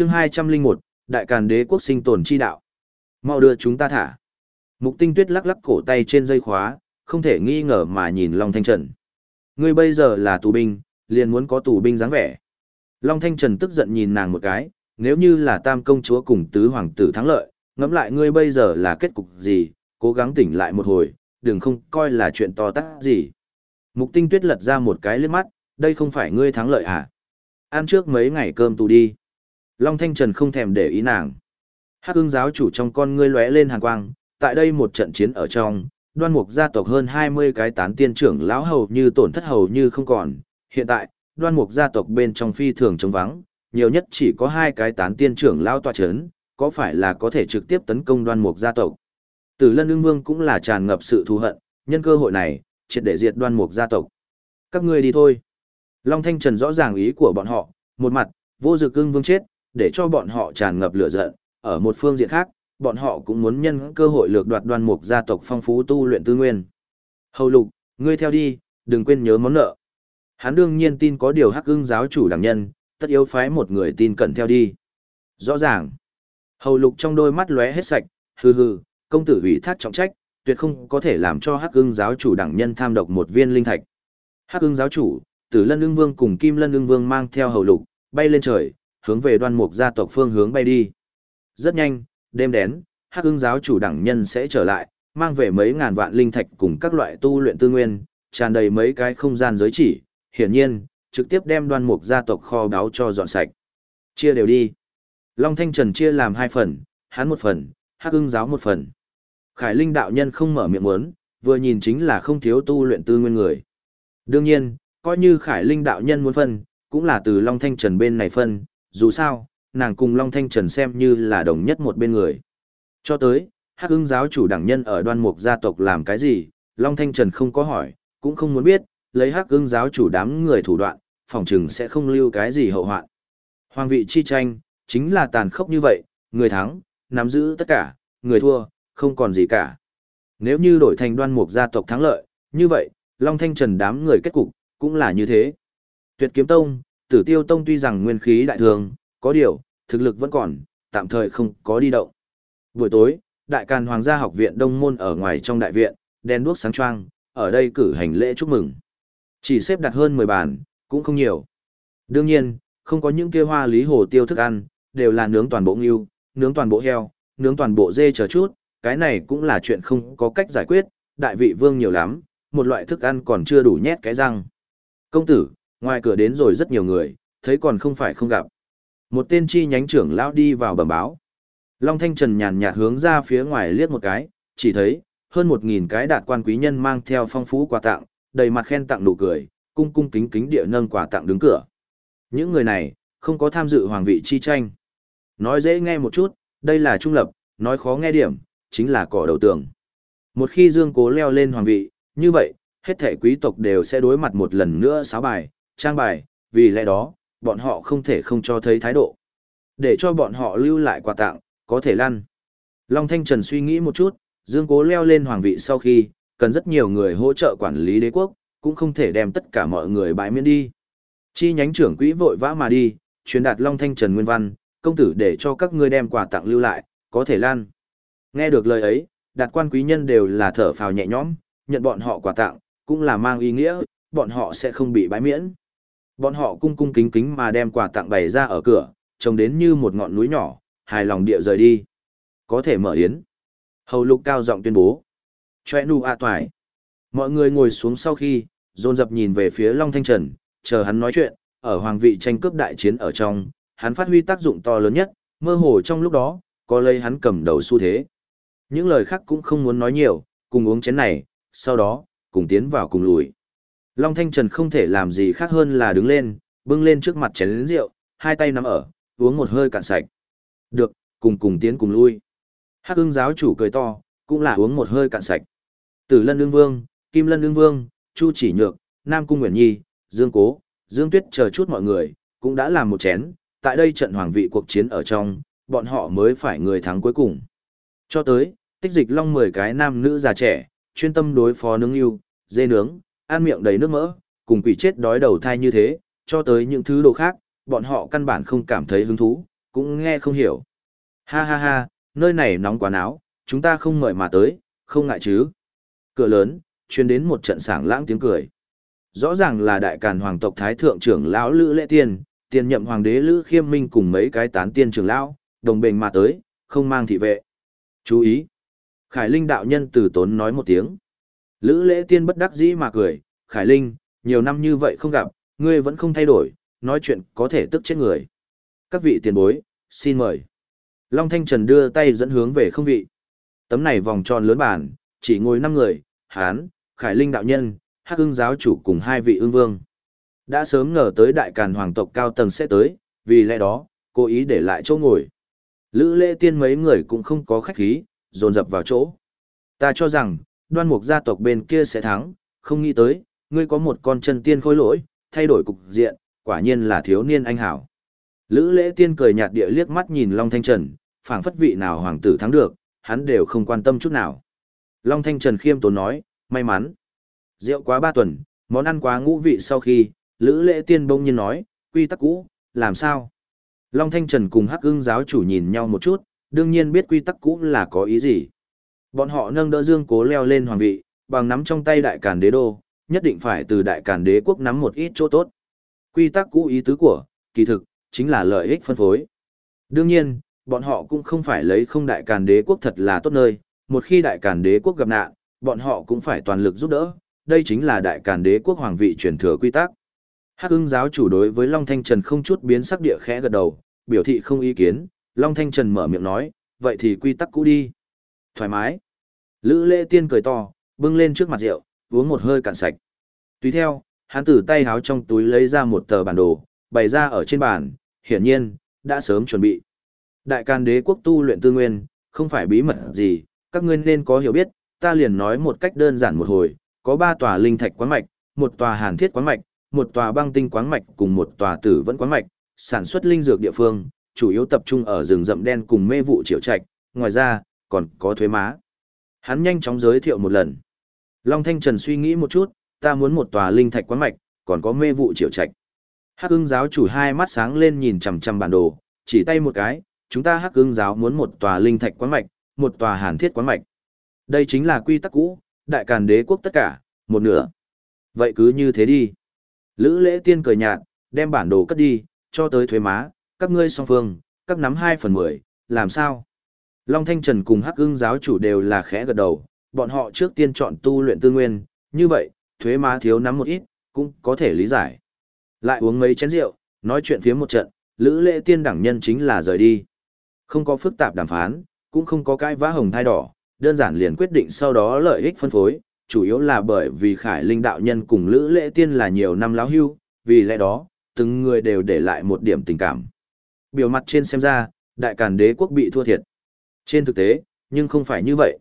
chương 201, Đại Càn Đế quốc sinh tồn chi đạo. Mau đưa chúng ta thả. Mục Tinh Tuyết lắc lắc cổ tay trên dây khóa, không thể nghi ngờ mà nhìn Long Thanh Trần. Ngươi bây giờ là tù binh, liền muốn có tù binh dáng vẻ. Long Thanh Trần tức giận nhìn nàng một cái, nếu như là tam công chúa cùng tứ hoàng tử thắng lợi, ngẫm lại ngươi bây giờ là kết cục gì, cố gắng tỉnh lại một hồi, đừng không coi là chuyện to tát gì. Mục Tinh Tuyết lật ra một cái liếc mắt, đây không phải ngươi thắng lợi à? Ăn trước mấy ngày cơm tù đi. Long Thanh Trần không thèm để ý nàng. Hắc ương giáo chủ trong con ngươi lóe lên hàn quang, tại đây một trận chiến ở trong, đoan mục gia tộc hơn 20 cái tán tiên trưởng lão hầu như tổn thất hầu như không còn. Hiện tại, đoan mục gia tộc bên trong phi thường trống vắng, nhiều nhất chỉ có hai cái tán tiên trưởng lão tòa chấn, có phải là có thể trực tiếp tấn công đoan mục gia tộc. Tử lân ương vương cũng là tràn ngập sự thù hận, nhân cơ hội này, triệt để diệt đoan mục gia tộc. Các ngươi đi thôi. Long Thanh Trần rõ ràng ý của bọn họ, một mặt, vô dực ưng vương chết, để cho bọn họ tràn ngập lửa giận, ở một phương diện khác, bọn họ cũng muốn nhân cơ hội lược đoạt đoan mục gia tộc phong phú tu luyện tư nguyên. Hầu lục, ngươi theo đi, đừng quên nhớ món nợ. Hắn đương nhiên tin có điều hắc ưng giáo chủ đảm nhân, tất yếu phái một người tin cẩn theo đi. Rõ ràng, hầu lục trong đôi mắt lóe hết sạch, hừ hừ, công tử ủy thác trọng trách, tuyệt không có thể làm cho hắc ưng giáo chủ đẳng nhân tham độc một viên linh thạch. Hắc ưng giáo chủ, tử lân ưng vương cùng kim lân ưng vương mang theo hầu lục, bay lên trời, hướng về đoan mục gia tộc phương hướng bay đi. Rất nhanh, đêm đến, hắc ưng giáo chủ đẳng nhân sẽ trở lại, mang về mấy ngàn vạn linh thạch cùng các loại tu luyện tư nguyên, tràn đầy mấy cái không gian giới chỉ, hiển nhiên, trực tiếp đem đoan mục gia tộc kho báu cho dọn sạch. Chia đều đi. Long Thanh Trần chia làm hai phần, hắn một phần, hắc ưng giáo một phần. Khải Linh đạo nhân không mở miệng muốn, vừa nhìn chính là không thiếu tu luyện tư nguyên người. Đương nhiên, coi như Khải Linh đạo nhân muốn phân, cũng là từ Long Thanh Trần bên này phân, dù sao, nàng cùng Long Thanh Trần xem như là đồng nhất một bên người. Cho tới, hắc ưng giáo chủ đảng nhân ở đoan mục gia tộc làm cái gì, Long Thanh Trần không có hỏi, cũng không muốn biết, lấy hắc ưng giáo chủ đám người thủ đoạn, phòng trừng sẽ không lưu cái gì hậu hoạn. Hoàng vị chi tranh, chính là tàn khốc như vậy, người thắng, nắm giữ tất cả, người thua, không còn gì cả. Nếu như đổi thành đoan mục gia tộc thắng lợi, như vậy, Long Thanh Trần đám người kết cục, cũng là như thế. Tuyệt kiếm tông, tử tiêu tông tuy rằng nguyên khí đại thường, có điều, thực lực vẫn còn, tạm thời không có đi động. Buổi tối, đại càn hoàng gia học viện đông môn ở ngoài trong đại viện, đèn đuốc sáng choang, ở đây cử hành lễ chúc mừng. Chỉ xếp đặt hơn 10 bàn, cũng không nhiều. Đương nhiên, không có những kia hoa lý hồ tiêu thức ăn, đều là nướng toàn bộ ngưu, nướng toàn bộ heo, nướng toàn bộ dê chờ chút, cái này cũng là chuyện không có cách giải quyết, đại vị vương nhiều lắm, một loại thức ăn còn chưa đủ nhét cái răng. Công tử, ngoài cửa đến rồi rất nhiều người, thấy còn không phải không gặp. Một tên chi nhánh trưởng lão đi vào bẩm báo. Long Thanh Trần nhàn nhạt hướng ra phía ngoài liếc một cái, chỉ thấy, hơn một nghìn cái đạt quan quý nhân mang theo phong phú quà tặng, đầy mặt khen tặng nụ cười, cung cung kính kính địa nâng quà tặng đứng cửa. Những người này, không có tham dự hoàng vị chi tranh. Nói dễ nghe một chút, đây là trung lập, nói khó nghe điểm, chính là cỏ đầu tường. Một khi Dương Cố leo lên hoàng vị, như vậy, hết thể quý tộc đều sẽ đối mặt một lần nữa sáo bài, trang bài, vì lẽ đó, bọn họ không thể không cho thấy thái độ. Để cho bọn họ lưu lại quà tặng, có thể lăn. Long Thanh Trần suy nghĩ một chút, Dương Cố leo lên hoàng vị sau khi, cần rất nhiều người hỗ trợ quản lý đế quốc, cũng không thể đem tất cả mọi người bãi miễn đi. Chi nhánh trưởng quỹ vội vã mà đi, truyền đạt Long Thanh Trần Nguyên Văn, công tử để cho các ngươi đem quà tặng lưu lại, có thể lan. Nghe được lời ấy, đạt quan quý nhân đều là thở phào nhẹ nhõm, nhận bọn họ quà tặng, cũng là mang ý nghĩa, bọn họ sẽ không bị bãi miễn. Bọn họ cung cung kính kính mà đem quà tặng bày ra ở cửa, trông đến như một ngọn núi nhỏ, hài lòng địa rời đi. Có thể mở yến. Hầu lục cao giọng tuyên bố. Chòe nu a toài. Mọi người ngồi xuống sau khi, dồn dập nhìn về phía Long Thanh Trần, chờ hắn nói chuyện, ở hoàng vị tranh cướp đại chiến ở trong, hắn phát huy tác dụng to lớn nhất, mơ hồ trong lúc đó, có lấy hắn cầm đầu xu thế. Những lời khác cũng không muốn nói nhiều, cùng uống chén này, sau đó, cùng tiến vào cùng lùi. Long Thanh Trần không thể làm gì khác hơn là đứng lên, bưng lên trước mặt chén rượu, hai tay nắm ở, uống một hơi cạn sạch. Được, cùng cùng tiến cùng lui. Hắc ưng giáo chủ cười to, cũng là uống một hơi cạn sạch. Tử Lân Lương Vương, Kim Lân Lương Vương, Chu Chỉ Nhược, Nam Cung Nguyễn Nhi, Dương Cố, Dương Tuyết chờ chút mọi người, cũng đã làm một chén, tại đây trận hoàng vị cuộc chiến ở trong, bọn họ mới phải người thắng cuối cùng. Cho tới, tích dịch long 10 cái nam nữ già trẻ, chuyên tâm đối phó nướng yêu, dê nướng, ăn miệng đầy nước mỡ, cùng quỷ chết đói đầu thai như thế, cho tới những thứ đồ khác, bọn họ căn bản không cảm thấy hứng thú, cũng nghe không hiểu. Ha ha ha, nơi này nóng quá náo, chúng ta không mời mà tới, không ngại chứ. Cửa lớn, truyền đến một trận sảng lãng tiếng cười. Rõ ràng là đại càn hoàng tộc thái thượng trưởng lão Lữ Lễ Tiên, tiền nhậm hoàng đế Lữ Khiêm Minh cùng mấy cái tán tiên trưởng lão, đồng bền mà tới, không mang thị vệ. Chú ý! Khải Linh đạo nhân từ tốn nói một tiếng. Lữ Lễ Tiên bất đắc dĩ mà cười, Khải Linh, nhiều năm như vậy không gặp, ngươi vẫn không thay đổi, nói chuyện có thể tức chết người. Các vị tiền bối, xin mời. Long Thanh Trần đưa tay dẫn hướng về không vị. Tấm này vòng tròn lớn bàn, chỉ ngồi 5 người, Hán, Khải Linh đạo nhân, Hắc ưng giáo chủ cùng hai vị ương vương. Đã sớm ngờ tới đại càn hoàng tộc cao tầng sẽ tới, vì lẽ đó, cố ý để lại chỗ ngồi. Lữ lễ tiên mấy người cũng không có khách khí, dồn dập vào chỗ. Ta cho rằng, đoan mục gia tộc bên kia sẽ thắng, không nghĩ tới, ngươi có một con chân tiên khôi lỗi, thay đổi cục diện, quả nhiên là thiếu niên anh hảo. Lữ lễ tiên cười nhạt địa liếc mắt nhìn Long Thanh Trần, phảng phất vị nào hoàng tử thắng được, hắn đều không quan tâm chút nào. Long Thanh Trần khiêm tốn nói, may mắn. Rượu quá ba tuần, món ăn quá ngũ vị sau khi, Lữ lễ tiên bỗng nhiên nói, quy tắc cũ, làm sao? Long Thanh Trần cùng Hắc ưng giáo chủ nhìn nhau một chút, đương nhiên biết quy tắc cũ là có ý gì. Bọn họ nâng đỡ Dương Cố leo lên hoàng vị, bằng nắm trong tay đại càn đế đô, nhất định phải từ đại càn đế quốc nắm một ít chỗ tốt. Quy tắc cũ ý tứ của, kỳ thực, chính là lợi ích phân phối. Đương nhiên, bọn họ cũng không phải lấy không đại càn đế quốc thật là tốt nơi, một khi đại càn đế quốc gặp nạn, bọn họ cũng phải toàn lực giúp đỡ, đây chính là đại càn đế quốc hoàng vị truyền thừa quy tắc. Hắc ưng giáo chủ đối với Long Thanh Trần không chút biến sắc địa khẽ gật đầu, biểu thị không ý kiến, Long Thanh Trần mở miệng nói, vậy thì quy tắc cũ đi. Thoải mái. Lữ lễ tiên cười to, bưng lên trước mặt rượu, uống một hơi cạn sạch. Tùy theo, hắn từ tay háo trong túi lấy ra một tờ bản đồ, bày ra ở trên bàn, hiển nhiên, đã sớm chuẩn bị. Đại can đế quốc tu luyện tư nguyên, không phải bí mật gì, các ngươi nên có hiểu biết, ta liền nói một cách đơn giản một hồi, có ba tòa linh thạch quán mạch, một tòa hàn thiết quán mạch, một tòa băng tinh quán mạch cùng một tòa tử vẫn quán mạch, sản xuất linh dược địa phương, chủ yếu tập trung ở rừng rậm đen cùng mê vụ triều trạch, ngoài ra, còn có thuế má. Hắn nhanh chóng giới thiệu một lần. Long Thanh Trần suy nghĩ một chút, ta muốn một tòa linh thạch quán mạch, còn có mê vụ triệu trạch. Hắc ưng giáo chủ hai mắt sáng lên nhìn chằm chằm bản đồ, chỉ tay một cái, chúng ta hắc ưng giáo muốn một tòa linh thạch quán mạch, một tòa hàn thiết quán mạch. Đây chính là quy tắc cũ, đại càn đế quốc tất cả, một nửa. Vậy cứ như thế đi. Lữ lễ tiên cười nhạt, đem bản đồ cất đi, cho tới thuế má, các ngươi song phương, các nắm 2 phần 10, làm sao? Long Thanh Trần cùng Hắc ưng giáo chủ đều là khẽ gật đầu, bọn họ trước tiên chọn tu luyện tư nguyên, như vậy, thuế má thiếu nắm một ít, cũng có thể lý giải. Lại uống mấy chén rượu, nói chuyện phía một trận, lữ lễ tiên đẳng nhân chính là rời đi. Không có phức tạp đàm phán, cũng không có cái vã hồng thai đỏ, đơn giản liền quyết định sau đó lợi ích phân phối, chủ yếu là bởi vì Khải Linh đạo nhân cùng Lữ Lễ Tiên là nhiều năm láo hưu, vì lẽ đó, từng người đều để lại một điểm tình cảm. Biểu mặt trên xem ra, đại càn đế quốc bị thua thiệt. Trên thực tế, nhưng không phải như vậy.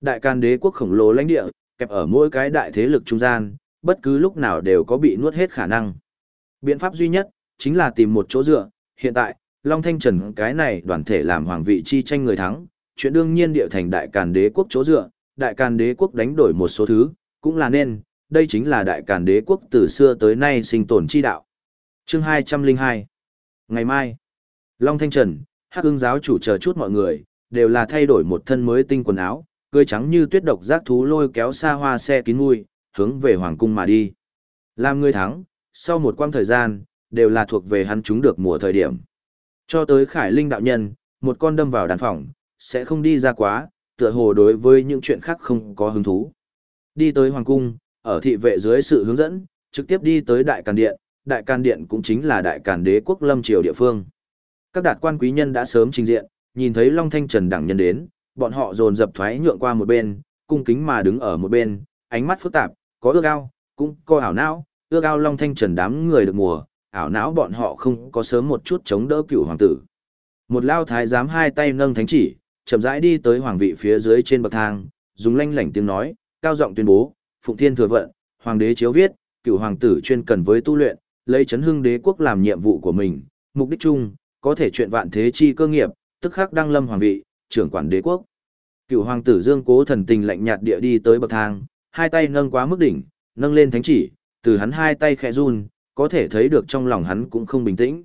Đại càn đế quốc khổng lồ lãnh địa, kẹp ở mỗi cái đại thế lực trung gian, bất cứ lúc nào đều có bị nuốt hết khả năng. Biện pháp duy nhất, chính là tìm một chỗ dựa, hiện tại, Long Thanh Trần cái này đoàn thể làm hoàng vị chi tranh người thắng, chuyện đương nhiên địa thành đại càn đế quốc chỗ dựa, đại càn đế quốc đánh đổi một số thứ, cũng là nên, đây chính là đại càn đế quốc từ xưa tới nay sinh tồn chi đạo. Chương 202 Ngày mai, Long Thanh Trần, Hắc ưng giáo chủ chờ chút mọi người, đều là thay đổi một thân mới tinh quần áo, cười trắng như tuyết độc giác thú lôi kéo xa hoa xe kín mui, hướng về Hoàng cung mà đi. Làm người thắng, sau một quãng thời gian, đều là thuộc về hắn chúng được mùa thời điểm. Cho tới Khải Linh đạo nhân, một con đâm vào đàn phòng, sẽ không đi ra quá, tựa hồ đối với những chuyện khác không có hứng thú. Đi tới Hoàng cung, ở thị vệ dưới sự hướng dẫn, trực tiếp đi tới Đại Càn Điện, Đại Càn Điện cũng chính là Đại Càn Đế quốc lâm triều địa phương. Các đạt quan quý nhân đã sớm trình diện, nhìn thấy Long Thanh Trần đẳng nhân đến, bọn họ dồn dập thoái nhượng qua một bên, cung kính mà đứng ở một bên, ánh mắt phức tạp, có ước ao, cũng có ảo não, ước ao Long Thanh Trần đám người được mùa, ảo não bọn họ không có sớm một chút chống đỡ cựu hoàng tử. Một lao thái giám hai tay nâng thánh chỉ, chậm rãi đi tới hoàng vị phía dưới trên bậc thang, dùng lanh lảnh tiếng nói, cao giọng tuyên bố, Phụng Thiên thừa vận, hoàng đế chiếu viết, cựu hoàng tử chuyên cần với tu luyện, lấy chấn hưng đế quốc làm nhiệm vụ của mình, mục đích chung, có thể chuyện vạn thế chi cơ nghiệp, tức khắc đăng lâm hoàng vị, trưởng quản đế quốc. Cựu hoàng tử Dương Cố thần tình lạnh nhạt địa đi tới bậc thang, hai tay nâng quá mức đỉnh, nâng lên thánh chỉ, từ hắn hai tay khẽ run, có thể thấy được trong lòng hắn cũng không bình tĩnh.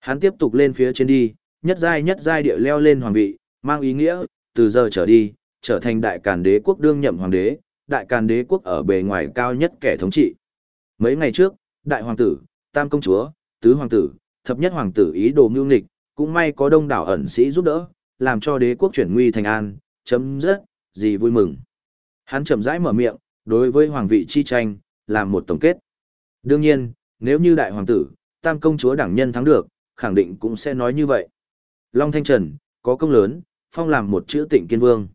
Hắn tiếp tục lên phía trên đi, nhất giai nhất giai địa leo lên hoàng vị, mang ý nghĩa, từ giờ trở đi, trở thành đại càn đế quốc đương nhậm hoàng đế, đại càn đế quốc ở bề ngoài cao nhất kẻ thống trị. Mấy ngày trước, đại hoàng tử, tam công chúa, tứ hoàng tử, thập nhất hoàng tử ý đồ mưu nghịch, cũng may có đông đảo ẩn sĩ giúp đỡ, làm cho đế quốc chuyển nguy thành an, chấm dứt, gì vui mừng. Hắn chậm rãi mở miệng, đối với hoàng vị chi tranh, làm một tổng kết. Đương nhiên, nếu như đại hoàng tử, tam công chúa đảng nhân thắng được, khẳng định cũng sẽ nói như vậy. Long Thanh Trần, có công lớn, phong làm một chữ tịnh kiên vương.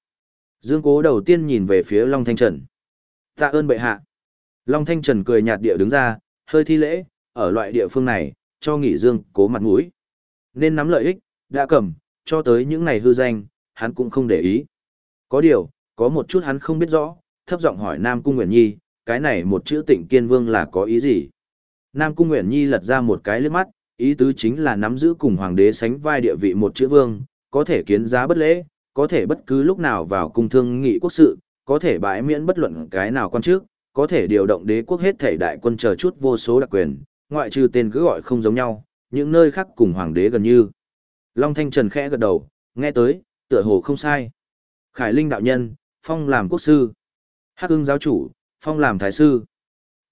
Dương Cố đầu tiên nhìn về phía Long Thanh Trần. Tạ ơn bệ hạ. Long Thanh Trần cười nhạt địa đứng ra, hơi thi lễ, ở loại địa phương này, cho nghỉ Dương Cố mặt mũi. Nên nắm lợi ích, đã cầm, cho tới những ngày hư danh, hắn cũng không để ý. Có điều, có một chút hắn không biết rõ, thấp giọng hỏi Nam Cung Nguyễn Nhi, cái này một chữ tịnh kiên vương là có ý gì? Nam Cung Nguyễn Nhi lật ra một cái lướt mắt, ý tứ chính là nắm giữ cùng hoàng đế sánh vai địa vị một chữ vương, có thể kiến giá bất lễ, có thể bất cứ lúc nào vào cung thương nghị quốc sự, có thể bãi miễn bất luận cái nào quan trước, có thể điều động đế quốc hết thể đại quân chờ chút vô số đặc quyền, ngoại trừ tên cứ gọi không giống nhau, những nơi khác cùng hoàng đế gần như. Long Thanh Trần khẽ gật đầu, nghe tới, tựa hồ không sai. Khải Linh đạo nhân, phong làm quốc sư. Hắc ưng giáo chủ, phong làm thái sư.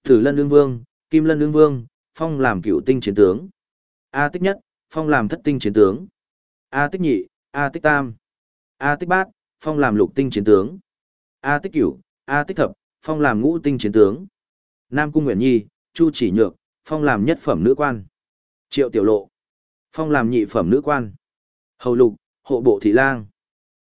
Tử Lân lương Vương, Kim Lân lương Vương, phong làm cựu tinh chiến tướng. A tích nhất, phong làm thất tinh chiến tướng. A tích nhị, A tích tam. A tích bát, phong làm lục tinh chiến tướng. A tích cửu, A tích thập, phong làm ngũ tinh chiến tướng. Nam Cung Nguyễn Nhi, Chu Chỉ Nhược, phong làm nhất phẩm nữ quan. Triệu Tiểu Lộ, phong làm nhị phẩm nữ quan. Hầu Lục, hộ bộ thị lang.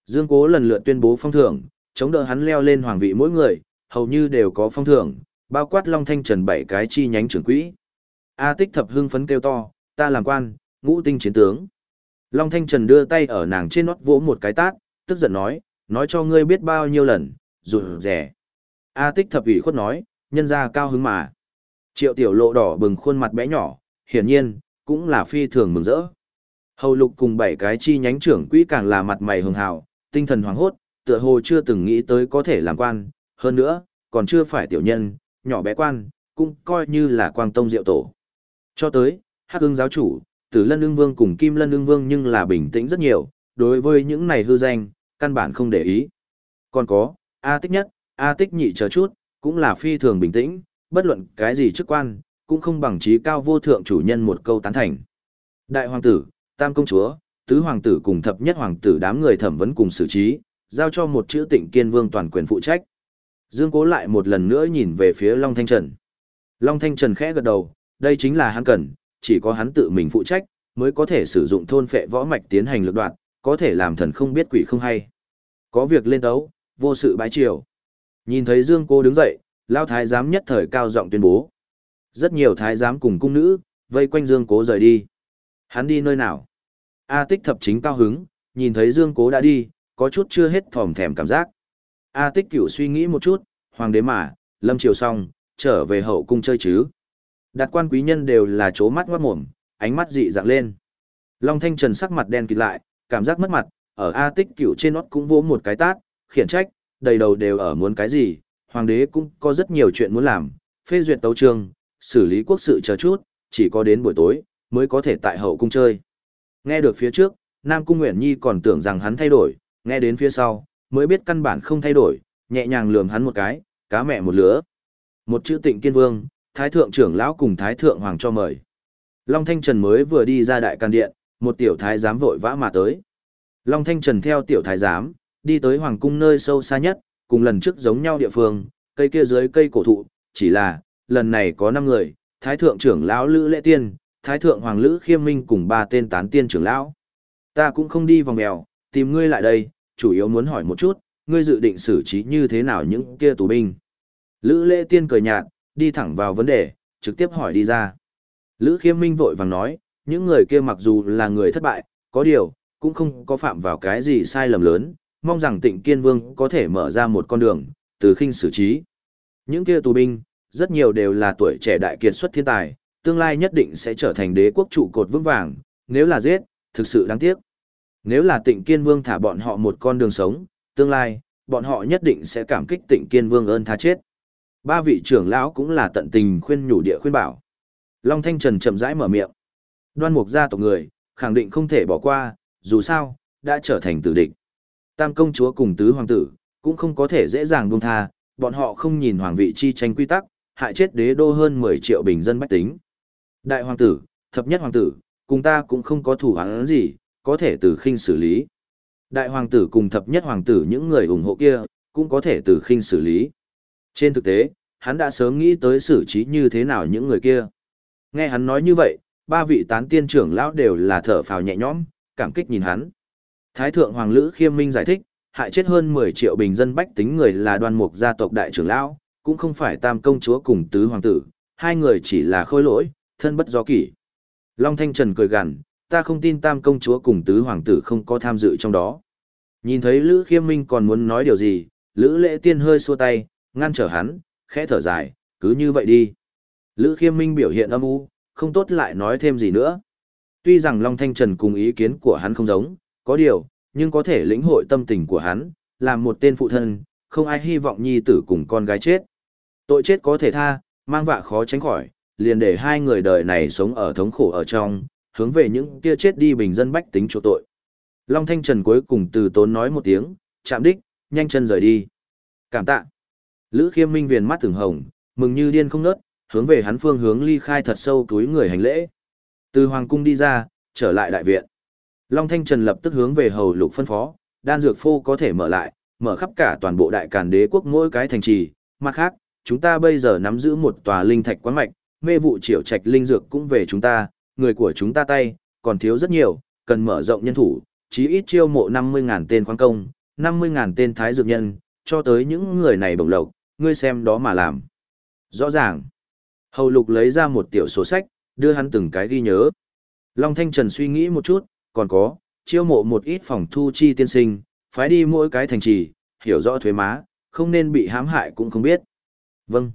Dương Cố lần lượt tuyên bố phong thưởng, chống đỡ hắn leo lên hoàng vị mỗi người, hầu như đều có phong thưởng, bao quát Long Thanh Trần bảy cái chi nhánh trưởng quỹ. A Tích thập hưng phấn kêu to, ta làm quan, ngũ tinh chiến tướng. Long Thanh Trần đưa tay ở nàng trên nót vỗ một cái tát, tức giận nói, nói cho ngươi biết bao nhiêu lần, rụt rẻ. A Tích thập ủy khuất nói, nhân ra cao hứng mà. Triệu tiểu lộ đỏ bừng khuôn mặt bé nhỏ, hiển nhiên, cũng là phi thường mừng rỡ. Hầu lục cùng bảy cái chi nhánh trưởng quỹ càng là mặt mày hường hào, tinh thần hoảng hốt, tựa hồ chưa từng nghĩ tới có thể làm quan, hơn nữa, còn chưa phải tiểu nhân, nhỏ bé quan, cũng coi như là quang tông diệu tổ. Cho tới, hắc ưng giáo chủ, tử lân ưng vương cùng kim lân ưng vương nhưng là bình tĩnh rất nhiều, đối với những này hư danh, căn bản không để ý. Còn có, A tích nhất, A tích nhị chờ chút, cũng là phi thường bình tĩnh, bất luận cái gì chức quan, cũng không bằng trí cao vô thượng chủ nhân một câu tán thành. Đại hoàng tử, tam công chúa, tứ hoàng tử cùng thập nhất hoàng tử đám người thẩm vấn cùng xử trí, giao cho một chữ tịnh kiên vương toàn quyền phụ trách. Dương Cố lại một lần nữa nhìn về phía Long Thanh Trần. Long Thanh Trần khẽ gật đầu, đây chính là hắn cần, chỉ có hắn tự mình phụ trách, mới có thể sử dụng thôn phệ võ mạch tiến hành lực đoạn, có thể làm thần không biết quỷ không hay. Có việc lên đấu, vô sự bái triều. Nhìn thấy Dương Cố đứng dậy, Lao Thái giám nhất thời cao giọng tuyên bố. Rất nhiều thái giám cùng cung nữ, vây quanh Dương Cố rời đi. Hắn đi nơi nào? A Tích thập chính cao hứng, nhìn thấy Dương Cố đã đi, có chút chưa hết thòm thèm cảm giác. A Tích cửu suy nghĩ một chút, hoàng đế mà, lâm triều xong, trở về hậu cung chơi chứ. Đạt quan quý nhân đều là chố mắt ngoát mồm, ánh mắt dị dạng lên. Long Thanh Trần sắc mặt đen kịt lại, cảm giác mất mặt, ở A Tích cửu trên nót cũng vỗ một cái tát, khiển trách, đầy đầu đều ở muốn cái gì, hoàng đế cũng có rất nhiều chuyện muốn làm, phê duyệt tấu trường, xử lý quốc sự chờ chút, chỉ có đến buổi tối, mới có thể tại hậu cung chơi. Nghe được phía trước, Nam Cung Nguyễn Nhi còn tưởng rằng hắn thay đổi, nghe đến phía sau, mới biết căn bản không thay đổi, nhẹ nhàng lườm hắn một cái, cá mẹ một lứa. Một chữ tịnh kiên vương, thái thượng trưởng lão cùng thái thượng hoàng cho mời. Long Thanh Trần mới vừa đi ra đại can điện, một tiểu thái giám vội vã mà tới. Long Thanh Trần theo tiểu thái giám, đi tới hoàng cung nơi sâu xa nhất, cùng lần trước giống nhau địa phương, cây kia dưới cây cổ thụ, chỉ là, lần này có 5 người, thái thượng trưởng lão Lữ Lệ Tiên, thái thượng hoàng Lữ Khiêm Minh cùng ba tên tán tiên trưởng lão. Ta cũng không đi vòng mèo, tìm ngươi lại đây, chủ yếu muốn hỏi một chút, ngươi dự định xử trí như thế nào những kia tù binh. Lữ Lệ Tiên cười nhạt, đi thẳng vào vấn đề, trực tiếp hỏi đi ra. Lữ Khiêm Minh vội vàng nói, những người kia mặc dù là người thất bại, có điều, cũng không có phạm vào cái gì sai lầm lớn, mong rằng tịnh kiên vương có thể mở ra một con đường, từ khinh xử trí. Những kia tù binh, rất nhiều đều là tuổi trẻ đại kiệt xuất thiên tài, tương lai nhất định sẽ trở thành đế quốc trụ cột vững vàng, nếu là giết, thực sự đáng tiếc. Nếu là tịnh kiên vương thả bọn họ một con đường sống, tương lai, bọn họ nhất định sẽ cảm kích tịnh kiên vương ơn tha chết. Ba vị trưởng lão cũng là tận tình khuyên nhủ địa khuyên bảo. Long Thanh Trần chậm rãi mở miệng. Đoan mục gia tộc người, khẳng định không thể bỏ qua, dù sao, đã trở thành tử địch. Tam công chúa cùng tứ hoàng tử, cũng không có thể dễ dàng buông tha, bọn họ không nhìn hoàng vị chi tranh quy tắc, hại chết đế đô hơn 10 triệu bình dân bách tính. Đại hoàng tử, thập nhất hoàng tử, cùng ta cũng không có thủ hắn gì, có thể từ khinh xử lý. Đại hoàng tử cùng thập nhất hoàng tử những người ủng hộ kia, cũng có thể từ khinh xử lý. Trên thực tế, hắn đã sớm nghĩ tới xử trí như thế nào những người kia. Nghe hắn nói như vậy, ba vị tán tiên trưởng lão đều là thở phào nhẹ nhõm, cảm kích nhìn hắn. Thái thượng hoàng lữ khiêm minh giải thích, hại chết hơn 10 triệu bình dân bách tính người là đoan mục gia tộc đại trưởng lão, cũng không phải tam công chúa cùng tứ hoàng tử, hai người chỉ là khôi lỗi, thân bất do kỷ. Long Thanh Trần cười gằn, ta không tin tam công chúa cùng tứ hoàng tử không có tham dự trong đó. Nhìn thấy Lữ Khiêm Minh còn muốn nói điều gì, Lữ Lễ Tiên hơi xua tay, ngăn trở hắn, khẽ thở dài, cứ như vậy đi. Lữ Khiêm Minh biểu hiện âm u, không tốt lại nói thêm gì nữa. Tuy rằng Long Thanh Trần cùng ý kiến của hắn không giống, có điều, nhưng có thể lĩnh hội tâm tình của hắn, làm một tên phụ thân, không ai hy vọng nhi tử cùng con gái chết. Tội chết có thể tha, mang vạ khó tránh khỏi, liền để hai người đời này sống ở thống khổ ở trong, hướng về những kia chết đi bình dân bách tính chỗ tội. Long Thanh Trần cuối cùng từ tốn nói một tiếng, chạm đích, nhanh chân rời đi. Cảm tạ. Lữ khiêm minh viền mắt thường hồng, mừng như điên không nớt, hướng về hắn phương hướng ly khai thật sâu túi người hành lễ. Từ hoàng cung đi ra, trở lại đại viện. Long Thanh Trần lập tức hướng về hầu lục phân phó, đan dược phô có thể mở lại, mở khắp cả toàn bộ đại càn đế quốc mỗi cái thành trì. Mặt khác, chúng ta bây giờ nắm giữ một tòa linh thạch quán mạch, mê vụ triệu trạch linh dược cũng về chúng ta, người của chúng ta tay, còn thiếu rất nhiều, cần mở rộng nhân thủ, chí ít chiêu mộ 50.000 tên khoáng công, 50.000 tên thái dược nhân, cho tới những người này bổng lộc, ngươi xem đó mà làm. Rõ ràng. Hầu lục lấy ra một tiểu sổ sách, đưa hắn từng cái ghi nhớ. Long Thanh Trần suy nghĩ một chút, còn có, chiêu mộ một ít phòng thu chi tiên sinh, phái đi mỗi cái thành trì, hiểu rõ thuế má, không nên bị hãm hại cũng không biết. Vâng.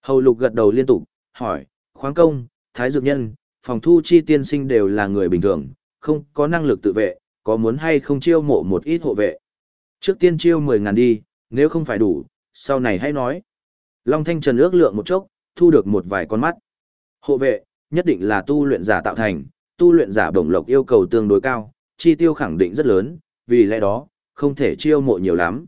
Hầu lục gật đầu liên tục, hỏi, khoáng công, thái dược nhân, phòng thu chi tiên sinh đều là người bình thường, không có năng lực tự vệ, có muốn hay không chiêu mộ một ít hộ vệ. Trước tiên chiêu 10 ngàn đi, nếu không phải đủ, sau này hãy nói. Long Thanh Trần ước lượng một chốc, thu được một vài con mắt. Hộ vệ, nhất định là tu luyện giả tạo thành, tu luyện giả bổng lộc yêu cầu tương đối cao, chi tiêu khẳng định rất lớn, vì lẽ đó, không thể chiêu mộ nhiều lắm.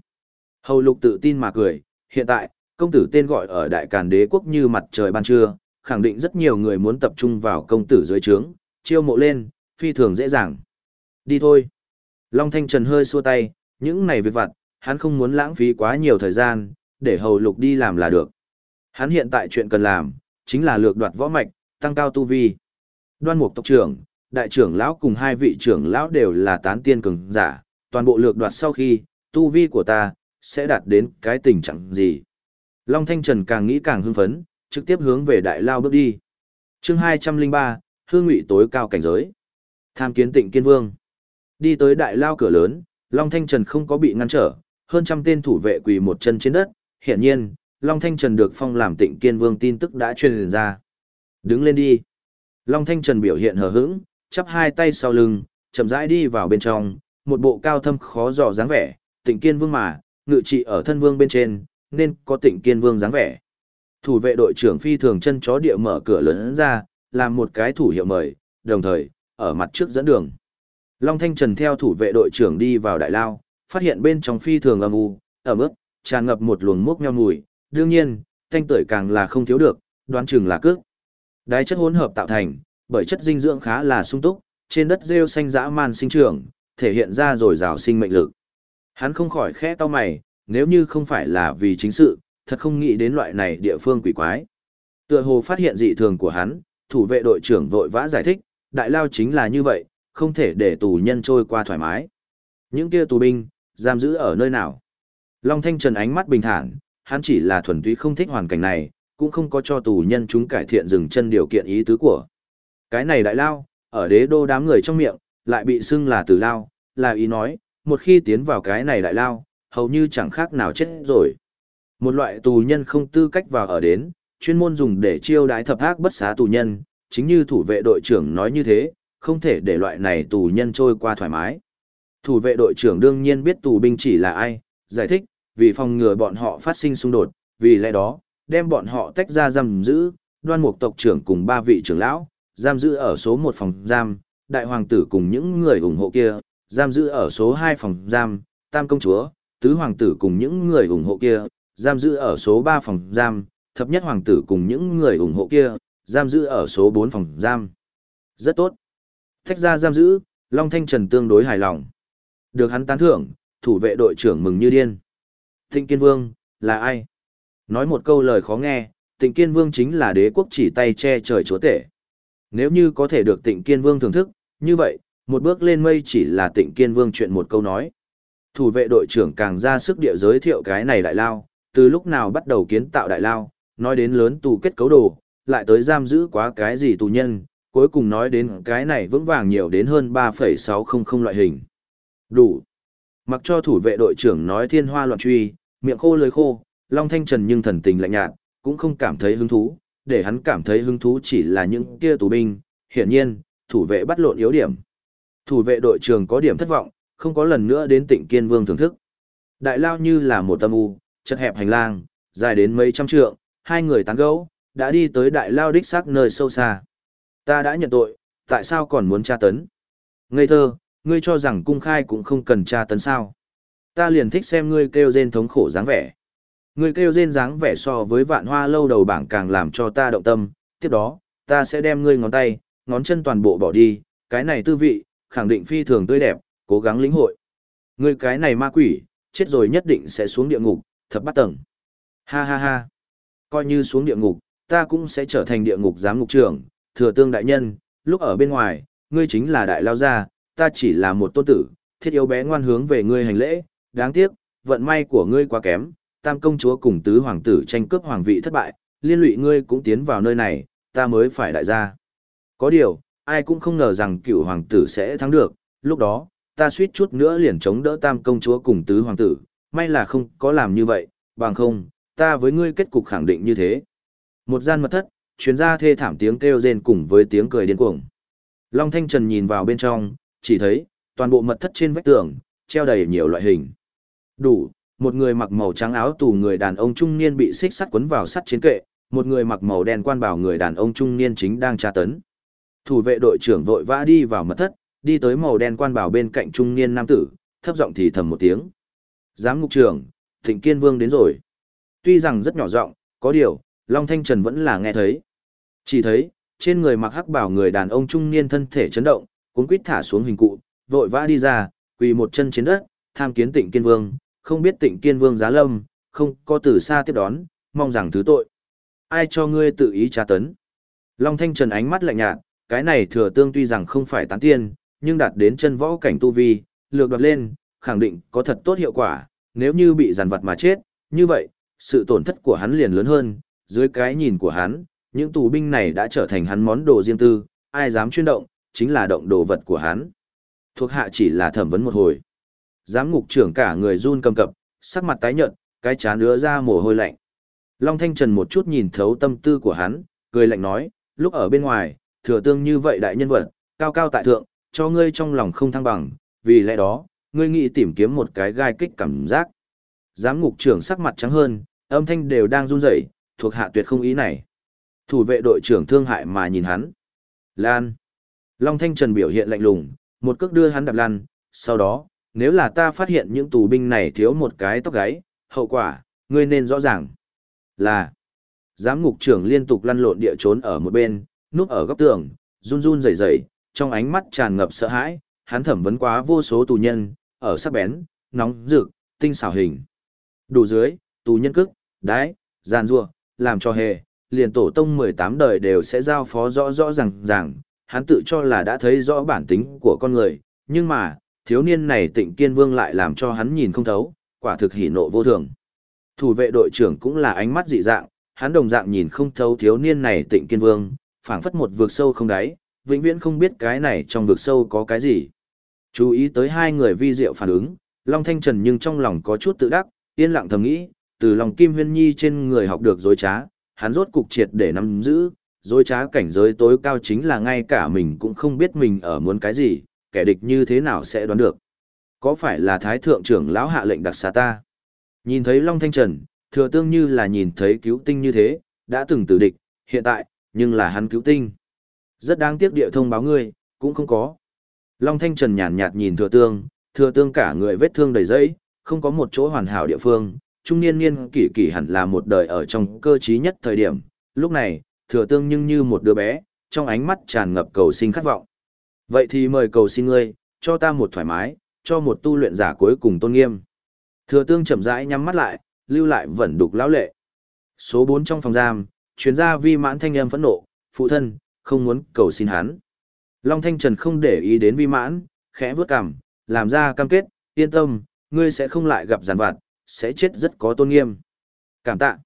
Hầu lục tự tin mà cười, hiện tại, công tử tên gọi ở đại càn đế quốc như mặt trời ban trưa, khẳng định rất nhiều người muốn tập trung vào công tử dưới trướng, chiêu mộ lên, phi thường dễ dàng. Đi thôi. Long Thanh Trần hơi xua tay, những này việc vặt, hắn không muốn lãng phí quá nhiều thời gian, để hầu lục đi làm là được. Hắn hiện tại chuyện cần làm, chính là lược đoạt võ mạch, tăng cao tu vi. Đoan mục tộc trưởng, đại trưởng lão cùng hai vị trưởng lão đều là tán tiên cường giả, toàn bộ lược đoạt sau khi, tu vi của ta, sẽ đạt đến cái tình trạng gì. Long Thanh Trần càng nghĩ càng hưng phấn, trực tiếp hướng về đại lao bước đi. chương 203, hương ngụy tối cao cảnh giới. Tham kiến tịnh kiên vương. Đi tới đại lao cửa lớn, Long Thanh Trần không có bị ngăn trở, hơn trăm tên thủ vệ quỳ một chân trên đất. Hiện nhiên, Long Thanh Trần được phong làm tịnh kiên vương tin tức đã truyền ra. Đứng lên đi. Long Thanh Trần biểu hiện hờ hững, chắp hai tay sau lưng, chậm rãi đi vào bên trong, một bộ cao thâm khó dò dáng vẻ, tịnh kiên vương mà, ngự trị ở thân vương bên trên, nên có tịnh kiên vương dáng vẻ. Thủ vệ đội trưởng phi thường chân chó địa mở cửa lớn ra, làm một cái thủ hiệu mời, đồng thời, ở mặt trước dẫn đường. Long Thanh Trần theo thủ vệ đội trưởng đi vào đại lao, phát hiện bên trong phi thường âm u, ẩm ướt, tràn ngập một luồng mốc meo mùi, đương nhiên, thanh tưởi càng là không thiếu được, đoán chừng là cước. Đái chất hỗn hợp tạo thành, bởi chất dinh dưỡng khá là sung túc, trên đất rêu xanh dã man sinh trưởng, thể hiện ra rồi rào sinh mệnh lực. Hắn không khỏi khẽ to mày, nếu như không phải là vì chính sự, thật không nghĩ đến loại này địa phương quỷ quái. Tựa hồ phát hiện dị thường của hắn, thủ vệ đội trưởng vội vã giải thích, đại lao chính là như vậy, không thể để tù nhân trôi qua thoải mái. Những kia tù binh, giam giữ ở nơi nào? Long Thanh Trần ánh mắt bình thản, hắn chỉ là thuần túy không thích hoàn cảnh này, cũng không có cho tù nhân chúng cải thiện dừng chân điều kiện ý tứ của. Cái này đại lao, ở đế đô đám người trong miệng, lại bị xưng là tử lao, là ý nói, một khi tiến vào cái này đại lao, hầu như chẳng khác nào chết rồi. Một loại tù nhân không tư cách vào ở đến, chuyên môn dùng để chiêu đái thập ác bất xá tù nhân, chính như thủ vệ đội trưởng nói như thế, không thể để loại này tù nhân trôi qua thoải mái. Thủ vệ đội trưởng đương nhiên biết tù binh chỉ là ai, giải thích, vì phòng ngừa bọn họ phát sinh xung đột, vì lẽ đó, đem bọn họ tách ra giam giữ, đoan mục tộc trưởng cùng ba vị trưởng lão, giam giữ ở số một phòng giam, đại hoàng tử cùng những người ủng hộ kia, giam giữ ở số 2 phòng giam, tam công chúa, tứ hoàng tử cùng những người ủng hộ kia, giam giữ ở số 3 phòng giam, thập nhất hoàng tử cùng những người ủng hộ kia, giam giữ ở số 4 phòng giam. Rất tốt. Thách ra giam giữ, Long Thanh Trần tương đối hài lòng. Được hắn tán thưởng, thủ vệ đội trưởng mừng như điên. Thịnh Kiên Vương, là ai? Nói một câu lời khó nghe, Tịnh Kiên Vương chính là đế quốc chỉ tay che trời chúa tể. Nếu như có thể được Tịnh Kiên Vương thưởng thức, như vậy, một bước lên mây chỉ là Tịnh Kiên Vương chuyện một câu nói. Thủ vệ đội trưởng càng ra sức địa giới thiệu cái này đại lao, từ lúc nào bắt đầu kiến tạo đại lao, nói đến lớn tù kết cấu đồ, lại tới giam giữ quá cái gì tù nhân, cuối cùng nói đến cái này vững vàng nhiều đến hơn 3,600 loại hình. Đủ. Mặc cho thủ vệ đội trưởng nói thiên hoa loạn truy, miệng khô lưỡi khô, Long Thanh Trần nhưng thần tình lạnh nhạt, cũng không cảm thấy hứng thú, để hắn cảm thấy hứng thú chỉ là những kia tù binh, hiển nhiên, thủ vệ bắt lộn yếu điểm. Thủ vệ đội trưởng có điểm thất vọng, không có lần nữa đến tỉnh Kiên Vương thưởng thức. Đại lao như là một tâm u, chật hẹp hành lang, dài đến mấy trăm trượng, hai người tán gẫu, đã đi tới đại lao đích xác nơi sâu xa. Ta đã nhận tội, tại sao còn muốn tra tấn? Ngây thơ, ngươi cho rằng cung khai cũng không cần tra tấn sao? Ta liền thích xem ngươi kêu rên thống khổ dáng vẻ. Ngươi kêu rên dáng vẻ so với vạn hoa lâu đầu bảng càng làm cho ta động tâm, tiếp đó, ta sẽ đem ngươi ngón tay, ngón chân toàn bộ bỏ đi, cái này tư vị, khẳng định phi thường tươi đẹp, cố gắng lĩnh hội. Ngươi cái này ma quỷ, chết rồi nhất định sẽ xuống địa ngục, thập bát tầng. Ha ha ha. Coi như xuống địa ngục, ta cũng sẽ trở thành địa ngục giám ngục trưởng, thừa tương đại nhân, lúc ở bên ngoài, ngươi chính là đại lao gia, ta chỉ là một tôn tử, thiết yếu bé ngoan hướng về ngươi hành lễ, đáng tiếc, vận may của ngươi quá kém, tam công chúa cùng tứ hoàng tử tranh cướp hoàng vị thất bại, liên lụy ngươi cũng tiến vào nơi này, ta mới phải đại gia. Có điều, ai cũng không ngờ rằng cựu hoàng tử sẽ thắng được, lúc đó, ta suýt chút nữa liền chống đỡ tam công chúa cùng tứ hoàng tử, may là không có làm như vậy, bằng không, ta với ngươi kết cục khẳng định như thế. Một gian mật thất, chuyến ra thê thảm tiếng kêu rên cùng với tiếng cười điên cuồng. Long Thanh Trần nhìn vào bên trong, chỉ thấy, toàn bộ mật thất trên vách tường, treo đầy nhiều loại hình. Đủ, một người mặc màu trắng áo tù người đàn ông trung niên bị xích sắt quấn vào sắt chiến kệ, một người mặc màu đen quan bảo người đàn ông trung niên chính đang tra tấn. Thủ vệ đội trưởng vội vã đi vào mật thất, đi tới màu đen quan bảo bên cạnh trung niên nam tử, thấp giọng thì thầm một tiếng. Giám ngục trưởng, Thịnh Kiên Vương đến rồi. Tuy rằng rất nhỏ giọng, có điều, Long Thanh Trần vẫn là nghe thấy. Chỉ thấy, trên người mặc hắc bảo người đàn ông trung niên thân thể chấn động, cuốn quýt thả xuống hình cụ, vội vã đi ra, quỳ một chân trên đất, tham kiến Tịnh Kiên Vương, không biết Tịnh Kiên Vương giá lâm, không có từ xa tiếp đón, mong rằng thứ tội. Ai cho ngươi tự ý tra tấn? Long Thanh Trần ánh mắt lạnh nhạt, cái này thừa tương tuy rằng không phải tán tiên, nhưng đạt đến chân võ cảnh tu vi, lược đoạt lên, khẳng định có thật tốt hiệu quả, nếu như bị giàn vật mà chết, như vậy, sự tổn thất của hắn liền lớn hơn, dưới cái nhìn của hắn, những tù binh này đã trở thành hắn món đồ riêng tư, ai dám chuyên động, chính là động đồ vật của hắn. Thuộc hạ chỉ là thẩm vấn một hồi. Giám ngục trưởng cả người run cầm cập, sắc mặt tái nhợt, cái chán ứa ra mồ hôi lạnh. Long Thanh Trần một chút nhìn thấu tâm tư của hắn, cười lạnh nói, lúc ở bên ngoài, thừa tương như vậy đại nhân vật, cao cao tại thượng, cho ngươi trong lòng không thăng bằng, vì lẽ đó, ngươi nghĩ tìm kiếm một cái gai kích cảm giác. Giám ngục trưởng sắc mặt trắng hơn, âm thanh đều đang run rẩy, thuộc hạ tuyệt không ý này. Thủ vệ đội trưởng thương hại mà nhìn hắn. Lan. Long Thanh Trần biểu hiện lạnh lùng, một cước đưa hắn đạp lăn, sau đó, nếu là ta phát hiện những tù binh này thiếu một cái tóc gáy, hậu quả, ngươi nên rõ ràng. Là. Giám ngục trưởng liên tục lăn lộn địa trốn ở một bên, núp ở góc tường, run run rẩy rẩy, trong ánh mắt tràn ngập sợ hãi, hắn thẩm vấn quá vô số tù nhân, ở sắc bén, nóng rực, tinh xảo hình. Đủ dưới, tù nhân cức, đái, gian rua, làm cho hề, liền tổ tông 18 đời đều sẽ giao phó rõ rõ ràng ràng, hắn tự cho là đã thấy rõ bản tính của con người, nhưng mà, thiếu niên này tịnh kiên vương lại làm cho hắn nhìn không thấu, quả thực hỉ nộ vô thường. Thủ vệ đội trưởng cũng là ánh mắt dị dạng, hắn đồng dạng nhìn không thấu thiếu niên này tịnh kiên vương, phảng phất một vực sâu không đáy, vĩnh viễn không biết cái này trong vực sâu có cái gì. Chú ý tới hai người vi diệu phản ứng, Long Thanh Trần nhưng trong lòng có chút tự đắc, yên lặng thầm nghĩ, từ lòng Kim Huyên Nhi trên người học được dối trá, hắn rốt cục triệt để nắm giữ, dối trá cảnh giới tối cao chính là ngay cả mình cũng không biết mình ở muốn cái gì, kẻ địch như thế nào sẽ đoán được. Có phải là Thái Thượng trưởng lão hạ lệnh đặc xá ta? Nhìn thấy Long Thanh Trần, thừa tương như là nhìn thấy cứu tinh như thế, đã từng tử địch, hiện tại, nhưng là hắn cứu tinh. Rất đáng tiếc địa thông báo ngươi, cũng không có. Long Thanh Trần nhàn nhạt nhìn thừa tương, thừa tương cả người vết thương đầy dẫy, không có một chỗ hoàn hảo địa phương, trung niên niên kỷ kỷ hẳn là một đời ở trong cơ trí nhất thời điểm, lúc này, thừa tương nhưng như một đứa bé, trong ánh mắt tràn ngập cầu sinh khát vọng. Vậy thì mời cầu xin ngươi, cho ta một thoải mái, cho một tu luyện giả cuối cùng tôn nghiêm. Thừa tương chậm rãi nhắm mắt lại, lưu lại vẫn đục lão lệ. Số 4 trong phòng giam, chuyên gia vi mãn thanh âm phẫn nộ, phụ thân, không muốn cầu xin hắn. Long Thanh Trần không để ý đến vi mãn, khẽ vướt cằm, làm ra cam kết, yên tâm, ngươi sẽ không lại gặp giàn vặt, sẽ chết rất có tôn nghiêm. Cảm tạ.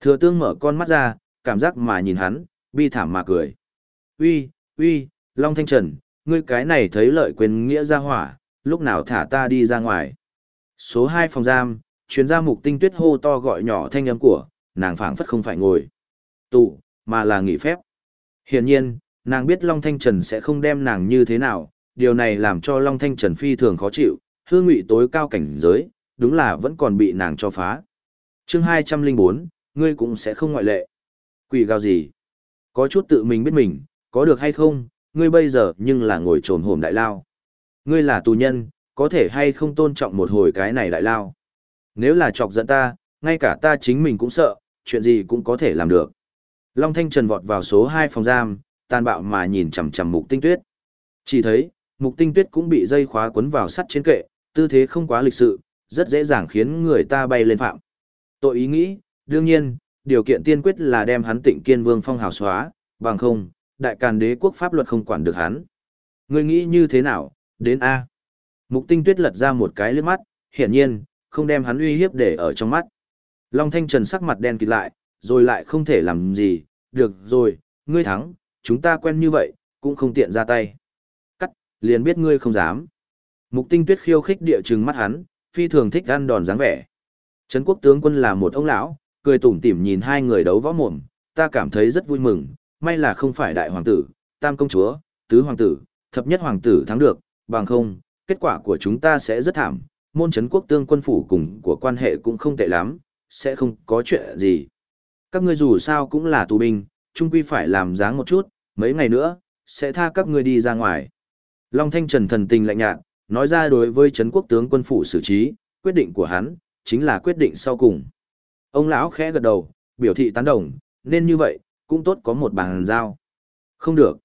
Thừa tương mở con mắt ra, cảm giác mà nhìn hắn, bi thảm mà cười. Uy, uy, Long Thanh Trần, ngươi cái này thấy lợi quyền nghĩa ra hỏa, lúc nào thả ta đi ra ngoài. Số 2 phòng giam, chuyên gia mục tinh tuyết hô to gọi nhỏ thanh âm của, nàng phảng phất không phải ngồi. Tụ, mà là nghỉ phép. Hiển nhiên, nàng biết Long Thanh Trần sẽ không đem nàng như thế nào, điều này làm cho Long Thanh Trần phi thường khó chịu, hương ngụy tối cao cảnh giới, đúng là vẫn còn bị nàng cho phá. chương 204, ngươi cũng sẽ không ngoại lệ. Quỷ gào gì? Có chút tự mình biết mình, có được hay không, ngươi bây giờ nhưng là ngồi trồn hổm đại lao. Ngươi là tù nhân, có thể hay không tôn trọng một hồi cái này đại lao. Nếu là chọc giận ta, ngay cả ta chính mình cũng sợ, chuyện gì cũng có thể làm được. Long Thanh Trần vọt vào số 2 phòng giam, tàn bạo mà nhìn chằm chằm Mục Tinh Tuyết. Chỉ thấy, Mục Tinh Tuyết cũng bị dây khóa cuốn vào sắt trên kệ, tư thế không quá lịch sự, rất dễ dàng khiến người ta bay lên phạm. Tội ý nghĩ, đương nhiên, điều kiện tiên quyết là đem hắn Tịnh Kiên Vương phong hào xóa, bằng không, đại càn đế quốc pháp luật không quản được hắn. Ngươi nghĩ như thế nào, đến A. Mục Tinh Tuyết lật ra một cái liếc mắt, hiển nhiên, không đem hắn uy hiếp để ở trong mắt. Long Thanh Trần sắc mặt đen kịt lại, rồi lại không thể làm gì, được rồi, ngươi thắng, chúng ta quen như vậy, cũng không tiện ra tay. Cắt, liền biết ngươi không dám. Mục tinh tuyết khiêu khích địa trừng mắt hắn, phi thường thích ăn đòn dáng vẻ. Trấn quốc tướng quân là một ông lão, cười tủm tỉm nhìn hai người đấu võ mồm, ta cảm thấy rất vui mừng, may là không phải đại hoàng tử, tam công chúa, tứ hoàng tử, thập nhất hoàng tử thắng được, bằng không, kết quả của chúng ta sẽ rất thảm, môn trấn quốc tương quân phủ cùng của quan hệ cũng không tệ lắm, sẽ không có chuyện gì. Các ngươi dù sao cũng là tù binh, chung quy phải làm dáng một chút, mấy ngày nữa, sẽ tha các ngươi đi ra ngoài. Long Thanh Trần thần tình lạnh nhạt, nói ra đối với Trấn quốc tướng quân phủ xử trí, quyết định của hắn, chính là quyết định sau cùng. Ông lão khẽ gật đầu, biểu thị tán đồng, nên như vậy, cũng tốt có một bàn giao. Không được.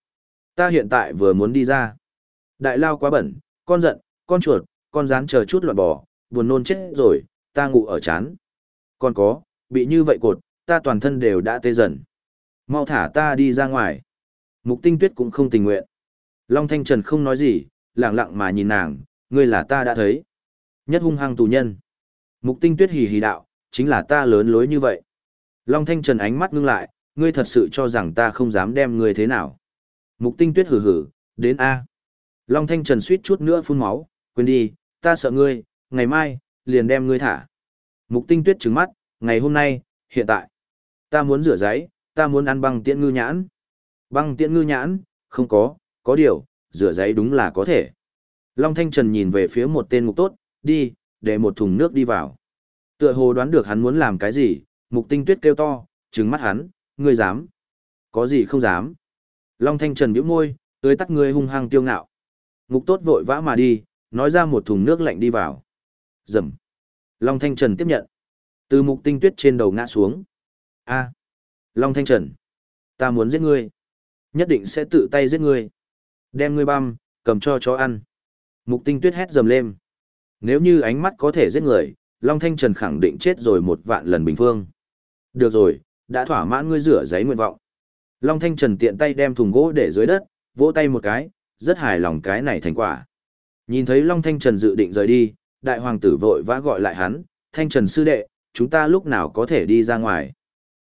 Ta hiện tại vừa muốn đi ra. Đại lao quá bẩn, con giận, con chuột, con rán chờ chút loạn bò, buồn nôn chết rồi, ta ngủ ở chán. Còn có, bị như vậy cột, ta toàn thân đều đã tê dần. Mau thả ta đi ra ngoài. Mục tinh tuyết cũng không tình nguyện. Long Thanh Trần không nói gì, lặng lặng mà nhìn nàng, ngươi là ta đã thấy. Nhất hung hăng tù nhân. Mục tinh tuyết hì hì đạo, chính là ta lớn lối như vậy. Long Thanh Trần ánh mắt ngưng lại, ngươi thật sự cho rằng ta không dám đem ngươi thế nào. Mục tinh tuyết hử hử, đến A. Long Thanh Trần suýt chút nữa phun máu, quên đi, ta sợ ngươi, ngày mai, liền đem ngươi thả. Mục tinh tuyết trừng mắt, ngày hôm nay, hiện tại. Ta muốn rửa giấy, ta muốn ăn băng tiễn ngư nhãn. Băng tiễn ngư nhãn, không có, có điều, rửa giấy đúng là có thể. Long Thanh Trần nhìn về phía một tên ngục tốt, đi, để một thùng nước đi vào. Tựa hồ đoán được hắn muốn làm cái gì, mục tinh tuyết kêu to, trừng mắt hắn, ngươi dám. Có gì không dám. Long Thanh Trần bĩu môi, tưới tắt ngươi hung hăng tiêu ngạo. Ngục tốt vội vã mà đi, nói ra một thùng nước lạnh đi vào. Dầm. Long Thanh Trần tiếp nhận. Từ mục tinh tuyết trên đầu ngã xuống. A. Long Thanh Trần. Ta muốn giết ngươi. Nhất định sẽ tự tay giết ngươi. Đem ngươi băm, cầm cho chó ăn. Mục tinh tuyết hét dầm lên. Nếu như ánh mắt có thể giết người, Long Thanh Trần khẳng định chết rồi một vạn lần bình phương. Được rồi, đã thỏa mãn ngươi rửa giấy nguyện vọng. Long Thanh Trần tiện tay đem thùng gỗ để dưới đất, vỗ tay một cái, rất hài lòng cái này thành quả. Nhìn thấy Long Thanh Trần dự định rời đi, đại hoàng tử vội vã gọi lại hắn, Thanh Trần sư đệ, chúng ta lúc nào có thể đi ra ngoài.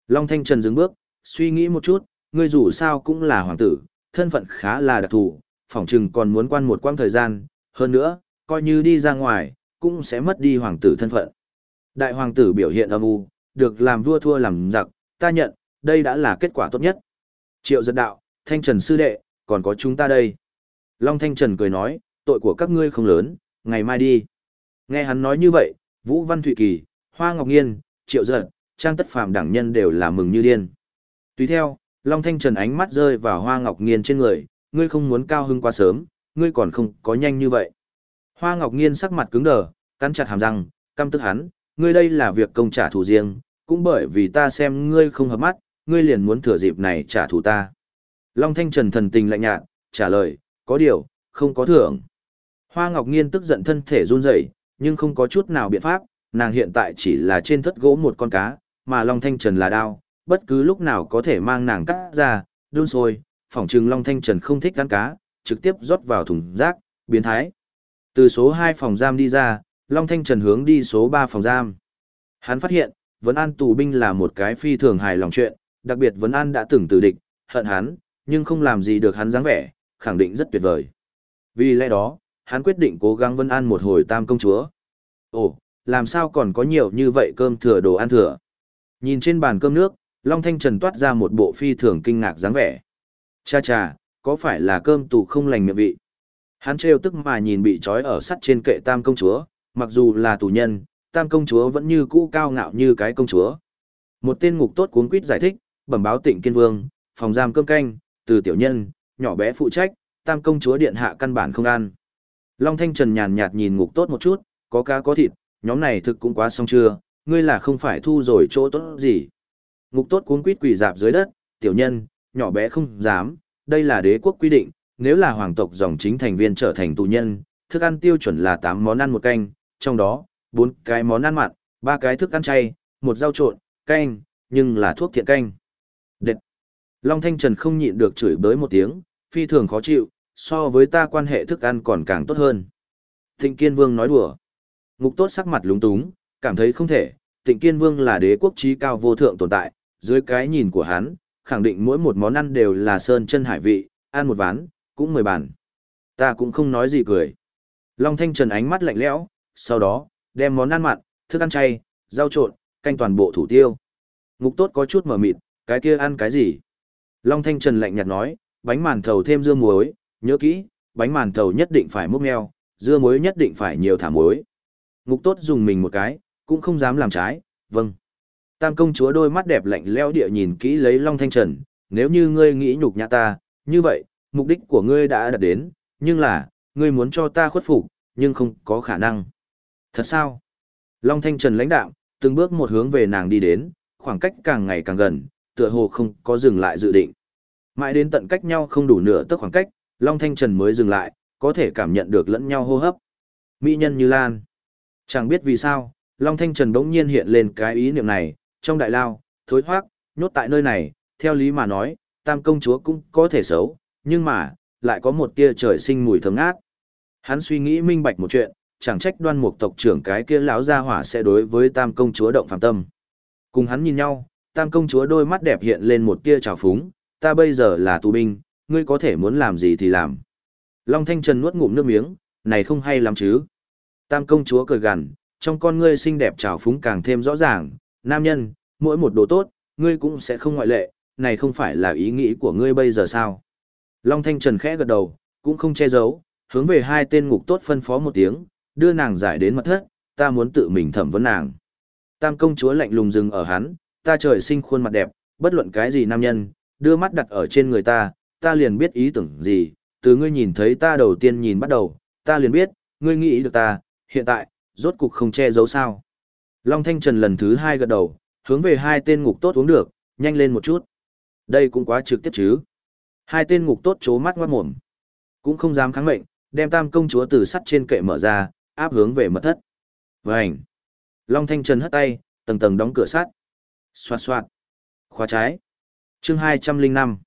Long Thanh Trần dừng bước, suy nghĩ một chút, ngươi dù sao cũng là hoàng tử, thân phận khá là đặc thù, phỏng chừng còn muốn quan một quãng thời gian, hơn nữa, coi như đi ra ngoài, cũng sẽ mất đi hoàng tử thân phận. Đại hoàng tử biểu hiện âm u, được làm vua thua làm giặc, ta nhận, đây đã là kết quả tốt nhất. Triệu giật đạo, Thanh Trần sư đệ, còn có chúng ta đây. Long Thanh Trần cười nói, tội của các ngươi không lớn, ngày mai đi. Nghe hắn nói như vậy, Vũ Văn Thụy Kỳ, Hoa Ngọc Nghiên, Triệu Giật, Trang Tất phàm đảng nhân đều là mừng như điên. Tùy theo, Long Thanh Trần ánh mắt rơi vào Hoa Ngọc Nghiên trên người, ngươi không muốn cao hưng quá sớm, ngươi còn không có nhanh như vậy. Hoa Ngọc Nghiên sắc mặt cứng đờ, cắn chặt hàm răng, căm tức hắn, ngươi đây là việc công trả thù riêng, cũng bởi vì ta xem ngươi không hợp mắt, ngươi liền muốn thừa dịp này trả thù ta. Long Thanh Trần thần tình lạnh nhạt, trả lời, có điều, không có thưởng. Hoa Ngọc Nghiên tức giận thân thể run rẩy, nhưng không có chút nào biện pháp, nàng hiện tại chỉ là trên thất gỗ một con cá, mà Long Thanh Trần là đao, bất cứ lúc nào có thể mang nàng cắt ra, đun sôi, phỏng chừng Long Thanh Trần không thích ăn cá, trực tiếp rót vào thùng rác, biến thái. Từ số 2 phòng giam đi ra, Long Thanh Trần hướng đi số 3 phòng giam. Hắn phát hiện, Vấn An tù binh là một cái phi thường hài lòng chuyện, đặc biệt Vấn An đã từng từ địch, hận hắn, nhưng không làm gì được hắn dáng vẻ, khẳng định rất tuyệt vời. Vì lẽ đó, hắn quyết định cố gắng Vân An một hồi tam công chúa. Ồ, làm sao còn có nhiều như vậy cơm thừa đồ ăn thừa? Nhìn trên bàn cơm nước, Long Thanh Trần toát ra một bộ phi thường kinh ngạc dáng vẻ. Cha cha, có phải là cơm tù không lành miệng vị? Hắn trêu tức mà nhìn bị trói ở sắt trên kệ tam công chúa, mặc dù là tù nhân, tam công chúa vẫn như cũ cao ngạo như cái công chúa. Một tên ngục tốt cuốn quýt giải thích, bẩm báo tịnh kiên vương, phòng giam cơm canh, từ tiểu nhân, nhỏ bé phụ trách, tam công chúa điện hạ căn bản không ăn. Long Thanh Trần nhàn nhạt nhìn ngục tốt một chút, có cá có thịt, nhóm này thực cũng quá xong chưa, ngươi là không phải thu rồi chỗ tốt gì. Ngục tốt cuốn quýt quỳ dạp dưới đất, tiểu nhân, nhỏ bé không dám, đây là đế quốc quy định, nếu là hoàng tộc dòng chính thành viên trở thành tù nhân, thức ăn tiêu chuẩn là 8 món ăn một canh, trong đó, 4 cái món ăn mặn, 3 cái thức ăn chay, một rau trộn, canh, nhưng là thuốc thiện canh. Đệt! Long Thanh Trần không nhịn được chửi bới một tiếng, phi thường khó chịu, so với ta quan hệ thức ăn còn càng tốt hơn. Thịnh Kiên Vương nói đùa. Ngục tốt sắc mặt lúng túng, cảm thấy không thể, tịnh Kiên Vương là đế quốc trí cao vô thượng tồn tại, dưới cái nhìn của hắn, khẳng định mỗi một món ăn đều là sơn chân hải vị, ăn một ván, cũng mười bàn. Ta cũng không nói gì cười. Long Thanh Trần ánh mắt lạnh lẽo, sau đó, đem món ăn mặn, thức ăn chay, rau trộn, canh toàn bộ thủ tiêu. Ngục tốt có chút mở mịt, cái kia ăn cái gì? Long Thanh Trần lạnh nhạt nói, bánh màn thầu thêm dưa muối, nhớ kỹ, bánh màn thầu nhất định phải múc meo, dưa muối nhất định phải nhiều thả muối. Ngục tốt dùng mình một cái, cũng không dám làm trái, vâng. Tam công chúa đôi mắt đẹp lạnh lẽo địa nhìn kỹ lấy Long Thanh Trần, nếu như ngươi nghĩ nhục nhã ta, như vậy, mục đích của ngươi đã đạt đến, nhưng là, ngươi muốn cho ta khuất phục, nhưng không có khả năng. Thật sao? Long Thanh Trần lãnh đạo, từng bước một hướng về nàng đi đến, khoảng cách càng ngày càng gần, tựa hồ không có dừng lại dự định. Mãi đến tận cách nhau không đủ nửa tức khoảng cách, Long Thanh Trần mới dừng lại, có thể cảm nhận được lẫn nhau hô hấp. Mỹ nhân như Lan. Chẳng biết vì sao, Long Thanh Trần bỗng nhiên hiện lên cái ý niệm này, trong đại lao, thối thoát, nhốt tại nơi này, theo lý mà nói, tam công chúa cũng có thể xấu, nhưng mà, lại có một tia trời sinh mùi thơm ngát. Hắn suy nghĩ minh bạch một chuyện, chẳng trách đoan mục tộc trưởng cái kia lão gia hỏa sẽ đối với tam công chúa động phàm tâm. Cùng hắn nhìn nhau, tam công chúa đôi mắt đẹp hiện lên một tia trào phúng, ta bây giờ là tù binh, ngươi có thể muốn làm gì thì làm. Long Thanh Trần nuốt ngụm nước miếng, này không hay lắm chứ. Tam công chúa cười gằn, trong con ngươi xinh đẹp trào phúng càng thêm rõ ràng, nam nhân, mỗi một đồ tốt, ngươi cũng sẽ không ngoại lệ, này không phải là ý nghĩ của ngươi bây giờ sao. Long Thanh Trần khẽ gật đầu, cũng không che giấu, hướng về hai tên ngục tốt phân phó một tiếng, đưa nàng giải đến mật thất, ta muốn tự mình thẩm vấn nàng. Tam công chúa lạnh lùng dừng ở hắn, ta trời sinh khuôn mặt đẹp, bất luận cái gì nam nhân, đưa mắt đặt ở trên người ta, ta liền biết ý tưởng gì, từ ngươi nhìn thấy ta đầu tiên nhìn bắt đầu, ta liền biết, ngươi nghĩ được ta, hiện tại, rốt cục không che giấu sao. Long Thanh Trần lần thứ hai gật đầu, hướng về hai tên ngục tốt uống được, nhanh lên một chút. Đây cũng quá trực tiếp chứ. Hai tên ngục tốt chố mắt ngoát mồm. Cũng không dám kháng mệnh, đem tam công chúa từ sắt trên kệ mở ra, áp hướng về mật thất. Vành. Long Thanh Trần hất tay, tầng tầng đóng cửa sắt. Xoạt xoạt. Khóa trái. chương 205.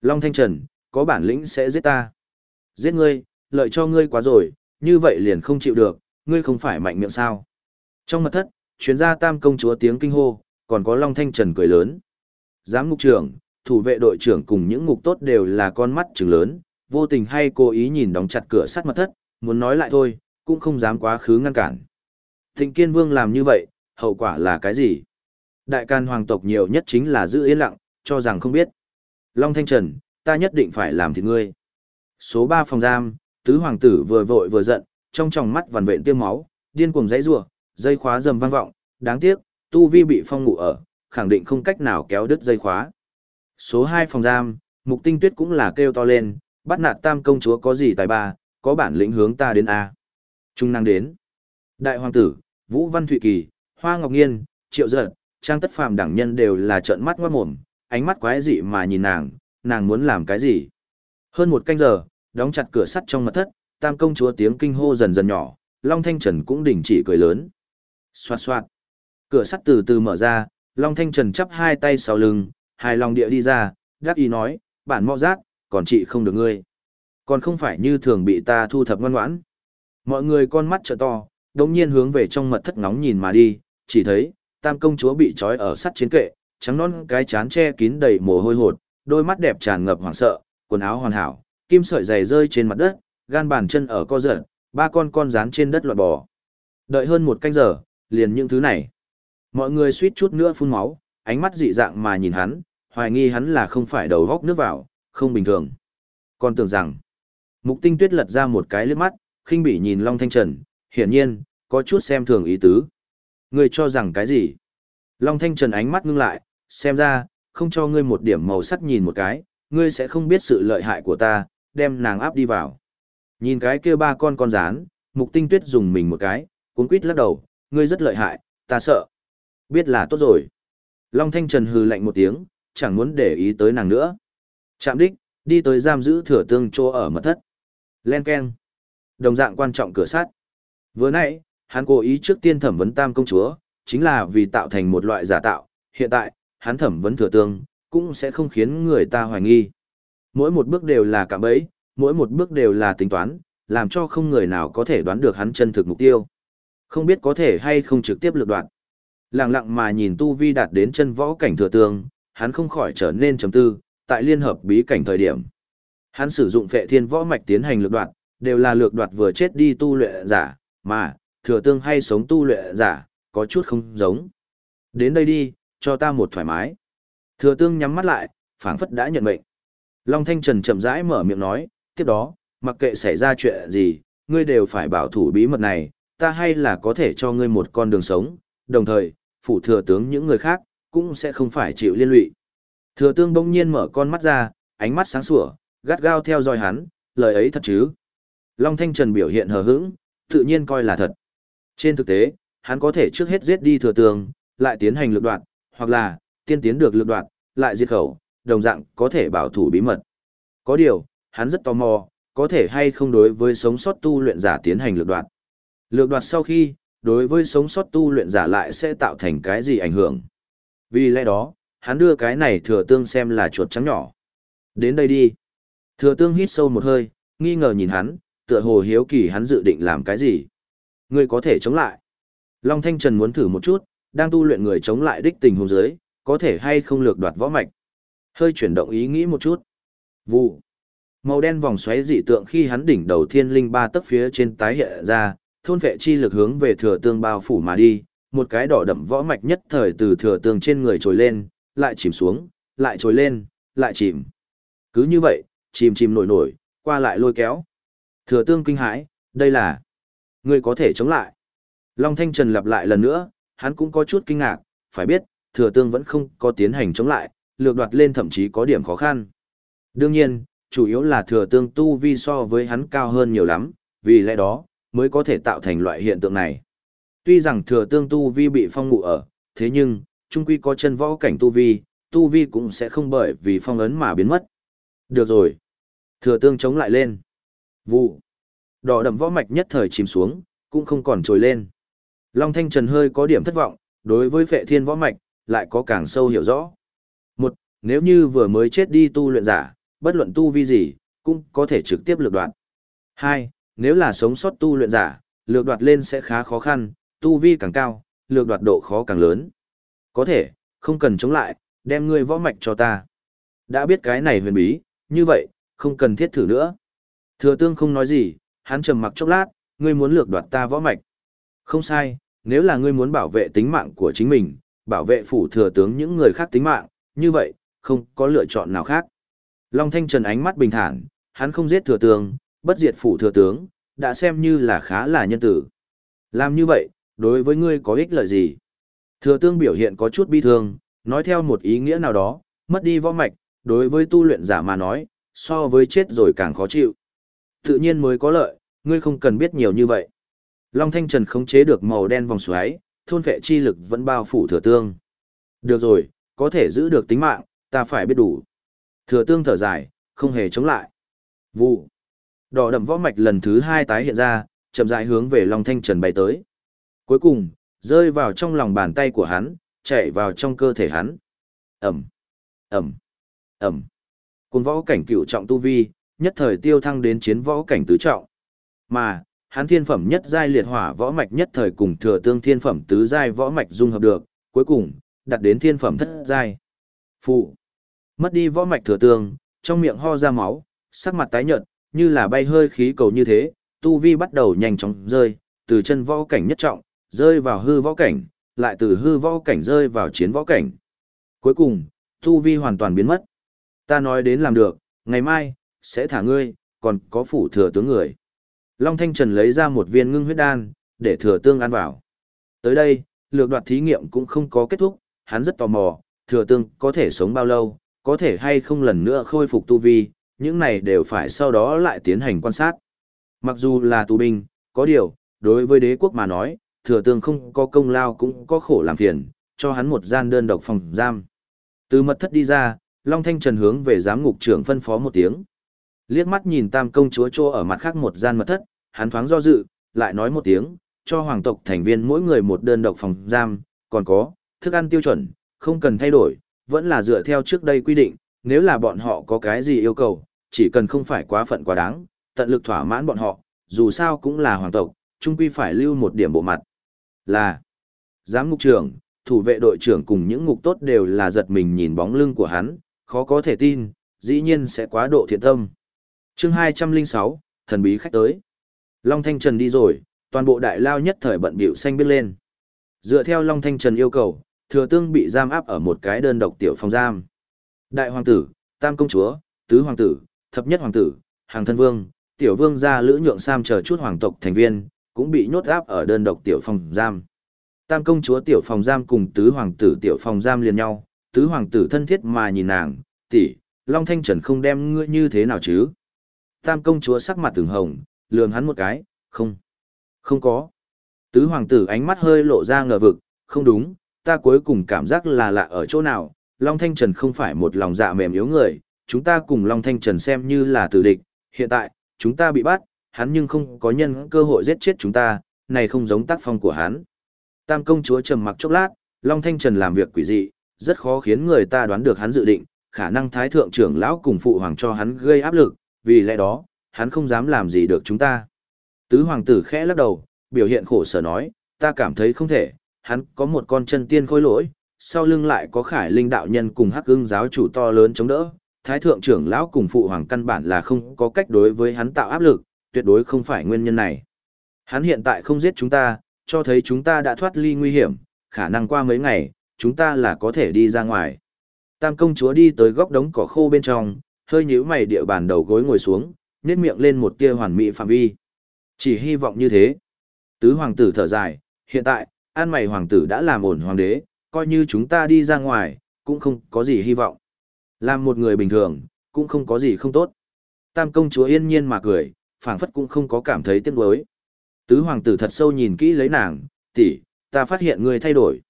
Long Thanh Trần, có bản lĩnh sẽ giết ta. Giết ngươi, lợi cho ngươi quá rồi, như vậy liền không chịu được, ngươi không phải mạnh miệng sao. Trong mật thất, chuyến gia tam công chúa tiếng kinh hô, còn có Long Thanh Trần cười lớn. Giám ngục trưởng, thủ vệ đội trưởng cùng những ngục tốt đều là con mắt trừng lớn, vô tình hay cố ý nhìn đóng chặt cửa sắt mật thất, muốn nói lại thôi, cũng không dám quá khứ ngăn cản. Thịnh Kiên Vương làm như vậy, hậu quả là cái gì? Đại can hoàng tộc nhiều nhất chính là giữ yên lặng, cho rằng không biết. Long Thanh Trần, ta nhất định phải làm thịt ngươi. Số 3 phòng giam, tứ hoàng tử vừa vội vừa giận, trong tròng mắt vằn vện tiêm máu, điên cuồng dãy rủa, dây khóa rầm vang vọng, đáng tiếc, tu vi bị phong ngủ ở, khẳng định không cách nào kéo đứt dây khóa. Số 2 phòng giam, Mục Tinh Tuyết cũng là kêu to lên, bắt nạt tam công chúa có gì tài ba, có bản lĩnh hướng ta đến A. Trung năng đến. Đại hoàng tử, Vũ Văn Thụy Kỳ, Hoa Ngọc Nghiên, Triệu Dật, Trang Tất Phàm đẳng nhân đều là trợn mắt ngoát mồm, ánh mắt quái dị mà nhìn nàng, nàng muốn làm cái gì. Hơn một canh giờ, đóng chặt cửa sắt trong mật thất, tam công chúa tiếng kinh hô dần dần nhỏ, Long Thanh Trần cũng đình chỉ cười lớn. Xoạt xoạt. Cửa sắt từ từ mở ra, Long Thanh Trần chắp hai tay sau lưng, hài lòng địa đi ra, đáp ý nói, bản mọ giác, còn chị không được ngươi. Còn không phải như thường bị ta thu thập ngoan ngoãn. Mọi người con mắt trợ to, đồng nhiên hướng về trong mật thất ngóng nhìn mà đi, chỉ thấy, tam công chúa bị trói ở sắt chiến kệ, trắng non cái chán che kín đầy mồ hôi hột, đôi mắt đẹp tràn ngập hoảng sợ, quần áo hoàn hảo, kim sợi giày rơi trên mặt đất, gan bàn chân ở co giật, ba con con rán trên đất loạn bò. Đợi hơn một canh giờ, liền những thứ này. Mọi người suýt chút nữa phun máu, ánh mắt dị dạng mà nhìn hắn, hoài nghi hắn là không phải đầu góc nước vào, không bình thường. Còn tưởng rằng, mục tinh tuyết lật ra một cái lướt mắt, khinh bỉ nhìn Long Thanh Trần, hiển nhiên, có chút xem thường ý tứ. người cho rằng cái gì? Long Thanh Trần ánh mắt ngưng lại, xem ra, không cho ngươi một điểm màu sắc nhìn một cái, ngươi sẽ không biết sự lợi hại của ta, đem nàng áp đi vào. Nhìn cái kia ba con con rán, mục tinh tuyết dùng mình một cái, cuốn quýt lắc đầu, ngươi rất lợi hại, ta sợ. Biết là tốt rồi. Long Thanh Trần hừ lạnh một tiếng, chẳng muốn để ý tới nàng nữa. Chạm đích, đi tới giam giữ thừa tương chỗ ở mật thất. Len Ken. Đồng dạng quan trọng cửa sắt. Vừa nãy, hắn cố ý trước tiên thẩm vấn tam công chúa, chính là vì tạo thành một loại giả tạo. Hiện tại, hắn thẩm vấn thừa tương, cũng sẽ không khiến người ta hoài nghi. Mỗi một bước đều là cạm bẫy, mỗi một bước đều là tính toán, làm cho không người nào có thể đoán được hắn chân thực mục tiêu. Không biết có thể hay không trực tiếp lược đoạn. Lặng lặng mà nhìn Tu Vi đạt đến chân võ cảnh thừa tương, hắn không khỏi trở nên trầm tư, tại liên hợp bí cảnh thời điểm. Hắn sử dụng phệ thiên võ mạch tiến hành lược đoạt, đều là lược đoạt vừa chết đi tu luyện giả, mà, thừa tương hay sống tu luyện giả, có chút không giống. Đến đây đi, cho ta một thoải mái. Thừa tương nhắm mắt lại, phảng phất đã nhận mệnh. Long Thanh Trần chậm rãi mở miệng nói, tiếp đó, mặc kệ xảy ra chuyện gì, ngươi đều phải bảo thủ bí mật này, ta hay là có thể cho ngươi một con đường sống, đồng thời, phủ thừa tướng những người khác, cũng sẽ không phải chịu liên lụy. Thừa tướng bỗng nhiên mở con mắt ra, ánh mắt sáng sủa, gắt gao theo dõi hắn, lời ấy thật chứ. Long Thanh Trần biểu hiện hờ hững, tự nhiên coi là thật. Trên thực tế, hắn có thể trước hết giết đi thừa tướng, lại tiến hành lược đoạn, hoặc là, tiên tiến được lược đoạn, lại diệt khẩu, đồng dạng có thể bảo thủ bí mật. Có điều, hắn rất tò mò, có thể hay không đối với sống sót tu luyện giả tiến hành lược đoạt. Lược đoạt sau khi, đối với sống sót tu luyện giả lại sẽ tạo thành cái gì ảnh hưởng. Vì lẽ đó, hắn đưa cái này thừa tương xem là chuột trắng nhỏ. Đến đây đi. Thừa tương hít sâu một hơi, nghi ngờ nhìn hắn, tựa hồ hiếu kỳ hắn dự định làm cái gì. Người có thể chống lại. Long Thanh Trần muốn thử một chút, đang tu luyện người chống lại đích tình huống dưới, có thể hay không lược đoạt võ mạch. Hơi chuyển động ý nghĩ một chút. Vụ. Màu đen vòng xoáy dị tượng khi hắn đỉnh đầu thiên linh ba tấc phía trên tái hiện ra, thôn vệ chi lực hướng về thừa tương bao phủ mà đi, một cái đỏ đậm võ mạch nhất thời từ thừa tương trên người trồi lên, lại chìm xuống, lại trồi lên, lại chìm. Cứ như vậy, chìm chìm nổi nổi, qua lại lôi kéo. Thừa tương kinh hãi, đây là người có thể chống lại. Long Thanh Trần lặp lại lần nữa, hắn cũng có chút kinh ngạc, phải biết, thừa tương vẫn không có tiến hành chống lại, lược đoạt lên thậm chí có điểm khó khăn. Đương nhiên, chủ yếu là thừa tương tu vi so với hắn cao hơn nhiều lắm, vì lẽ đó, mới có thể tạo thành loại hiện tượng này. Tuy rằng thừa tương tu vi bị phong ngụ ở, thế nhưng, trung quy có chân võ cảnh tu vi, tu vi cũng sẽ không bởi vì phong ấn mà biến mất. Được rồi. Thừa tương chống lại lên. Vụ. Đỏ đậm võ mạch nhất thời chìm xuống, cũng không còn trồi lên. Long Thanh Trần hơi có điểm thất vọng, đối với phệ thiên võ mạch, lại có càng sâu hiểu rõ. Một, nếu như vừa mới chết đi tu luyện giả, bất luận tu vi gì, cũng có thể trực tiếp lược đoạt. Hai, nếu là sống sót tu luyện giả, lược đoạt lên sẽ khá khó khăn, tu vi càng cao, lược đoạt độ khó càng lớn. Có thể, không cần chống lại, đem ngươi võ mạch cho ta. Đã biết cái này huyền bí, như vậy, không cần thiết thử nữa. Thừa tương không nói gì, hắn trầm mặc chốc lát, ngươi muốn lược đoạt ta võ mạch. Không sai, nếu là ngươi muốn bảo vệ tính mạng của chính mình, bảo vệ phủ thừa tướng những người khác tính mạng, như vậy, không có lựa chọn nào khác. Long Thanh Trần ánh mắt bình thản, hắn không giết thừa tướng, bất diệt phủ thừa tướng, đã xem như là khá là nhân tử. Làm như vậy, đối với ngươi có ích lợi gì? Thừa tướng biểu hiện có chút bi thương, nói theo một ý nghĩa nào đó, mất đi võ mạch, đối với tu luyện giả mà nói, so với chết rồi càng khó chịu. Tự nhiên mới có lợi, ngươi không cần biết nhiều như vậy. Long Thanh Trần khống chế được màu đen vòng xoáy, thôn vệ chi lực vẫn bao phủ thừa tương. Được rồi, có thể giữ được tính mạng, ta phải biết đủ. Thừa tương thở dài, không hề chống lại. Vụ. Đỏ đậm võ mạch lần thứ hai tái hiện ra, chậm rãi hướng về Long Thanh Trần bay tới. Cuối cùng, rơi vào trong lòng bàn tay của hắn, chạy vào trong cơ thể hắn. Ẩm, Ẩm, Ẩm. Cùng võ cảnh cửu trọng tu vi, nhất thời tiêu thăng đến chiến võ cảnh tứ trọng. Mà, hắn thiên phẩm nhất giai liệt hỏa võ mạch nhất thời cùng thừa tương thiên phẩm tứ giai võ mạch dung hợp được, cuối cùng, đặt đến thiên phẩm thất giai. Phụ. Mất đi võ mạch thừa tương, trong miệng ho ra máu, sắc mặt tái nhợt, như là bay hơi khí cầu như thế, tu vi bắt đầu nhanh chóng rơi, từ chân võ cảnh nhất trọng, rơi vào hư võ cảnh, lại từ hư võ cảnh rơi vào chiến võ cảnh. Cuối cùng, tu vi hoàn toàn biến mất. Ta nói đến làm được, ngày mai, sẽ thả ngươi, còn có phủ thừa tướng người. Long Thanh Trần lấy ra một viên ngưng huyết đan, để thừa tương ăn vào. Tới đây, lược đoạt thí nghiệm cũng không có kết thúc, hắn rất tò mò, thừa tương có thể sống bao lâu, có thể hay không lần nữa khôi phục tu vi, những này đều phải sau đó lại tiến hành quan sát. Mặc dù là tù binh, có điều, đối với đế quốc mà nói, thừa tương không có công lao cũng có khổ làm phiền, cho hắn một gian đơn độc phòng giam. Từ mật thất đi ra, Long Thanh Trần hướng về giám ngục trưởng phân phó một tiếng. Liếc mắt nhìn tam công chúa trô ở mặt khác một gian mật thất, hắn thoáng do dự, lại nói một tiếng, cho hoàng tộc thành viên mỗi người một đơn độc phòng giam, còn có, thức ăn tiêu chuẩn, không cần thay đổi, vẫn là dựa theo trước đây quy định, nếu là bọn họ có cái gì yêu cầu, chỉ cần không phải quá phận quá đáng, tận lực thỏa mãn bọn họ, dù sao cũng là hoàng tộc, chung quy phải lưu một điểm bộ mặt. Là, giám ngục trưởng, thủ vệ đội trưởng cùng những ngục tốt đều là giật mình nhìn bóng lưng của hắn, khó có thể tin, dĩ nhiên sẽ quá độ thiện tâm. chương 206, thần bí khách tới. Long Thanh Trần đi rồi, toàn bộ đại lao nhất thời bận biểu xanh biết lên. Dựa theo Long Thanh Trần yêu cầu, thừa tương bị giam áp ở một cái đơn độc tiểu phòng giam. Đại hoàng tử, tam công chúa, tứ hoàng tử, thập nhất hoàng tử, hàng thân vương, tiểu vương gia lữ nhượng sam chờ chút hoàng tộc thành viên, cũng bị nhốt áp ở đơn độc tiểu phòng giam. Tam công chúa tiểu phòng giam cùng tứ hoàng tử tiểu phòng giam liền nhau, tứ hoàng tử thân thiết mà nhìn nàng, tỷ, Long Thanh Trần không đem ngươi như thế nào chứ? Tam công chúa sắc mặt từng hồng, lườm hắn một cái, không, không có. Tứ hoàng tử ánh mắt hơi lộ ra ngờ vực, không đúng, ta cuối cùng cảm giác là lạ ở chỗ nào, Long Thanh Trần không phải một lòng dạ mềm yếu người, chúng ta cùng Long Thanh Trần xem như là tử địch, hiện tại, chúng ta bị bắt, hắn nhưng không có nhân cơ hội giết chết chúng ta, này không giống tác phong của hắn. Tam công chúa trầm mặc chốc lát, Long Thanh Trần làm việc quỷ dị, rất khó khiến người ta đoán được hắn dự định, khả năng thái thượng trưởng lão cùng phụ hoàng cho hắn gây áp lực, vì lẽ đó, hắn không dám làm gì được chúng ta. Tứ hoàng tử khẽ lắc đầu, biểu hiện khổ sở nói, ta cảm thấy không thể, hắn có một con chân tiên khôi lỗi, sau lưng lại có khải linh đạo nhân cùng hắc ưng giáo chủ to lớn chống đỡ, thái thượng trưởng lão cùng phụ hoàng căn bản là không có cách đối với hắn tạo áp lực, tuyệt đối không phải nguyên nhân này. Hắn hiện tại không giết chúng ta, cho thấy chúng ta đã thoát ly nguy hiểm, khả năng qua mấy ngày, chúng ta là có thể đi ra ngoài. Tam công chúa đi tới góc đống cỏ khô bên trong, hơi nhíu mày địa bàn đầu gối ngồi xuống, nhếch miệng lên một tia hoàn mỹ phạm vi. Chỉ hy vọng như thế. Tứ hoàng tử thở dài, hiện tại, an mày hoàng tử đã làm ổn hoàng đế, coi như chúng ta đi ra ngoài, cũng không có gì hy vọng. Làm một người bình thường, cũng không có gì không tốt. Tam công chúa yên nhiên mà cười, phảng phất cũng không có cảm thấy tiếc nuối. Tứ hoàng tử thật sâu nhìn kỹ lấy nàng, tỷ, ta phát hiện ngươi thay đổi.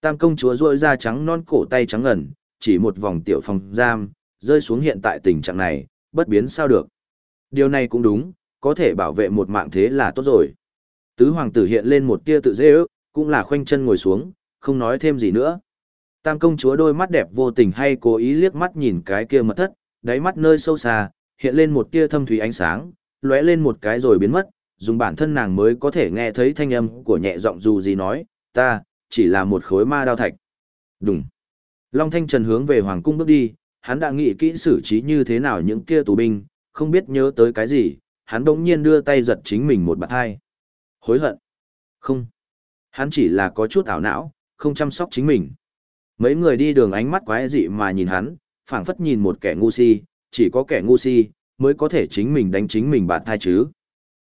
Tam công chúa rôi ra trắng non cổ tay trắng ngần, chỉ một vòng tiểu phòng giam, rơi xuống hiện tại tình trạng này, bất biến sao được. Điều này cũng đúng, có thể bảo vệ một mạng thế là tốt rồi. Tứ hoàng tử hiện lên một tia tự dễ ước, cũng là khoanh chân ngồi xuống, không nói thêm gì nữa. Tam công chúa đôi mắt đẹp vô tình hay cố ý liếc mắt nhìn cái kia mật thất, đáy mắt nơi sâu xa, hiện lên một tia thâm thủy ánh sáng, lóe lên một cái rồi biến mất, dùng bản thân nàng mới có thể nghe thấy thanh âm của nhẹ giọng dù gì nói, ta, chỉ là một khối ma đao thạch. Đúng. Long Thanh Trần hướng về Hoàng cung bước đi, hắn đã nghĩ kỹ xử trí như thế nào những kia tù binh, không biết nhớ tới cái gì, hắn đống nhiên đưa tay giật chính mình một bạt hai. Hối hận. Không. Hắn chỉ là có chút ảo não, không chăm sóc chính mình. Mấy người đi đường ánh mắt quái dị mà nhìn hắn, phảng phất nhìn một kẻ ngu si, chỉ có kẻ ngu si, mới có thể chính mình đánh chính mình bạt thai chứ.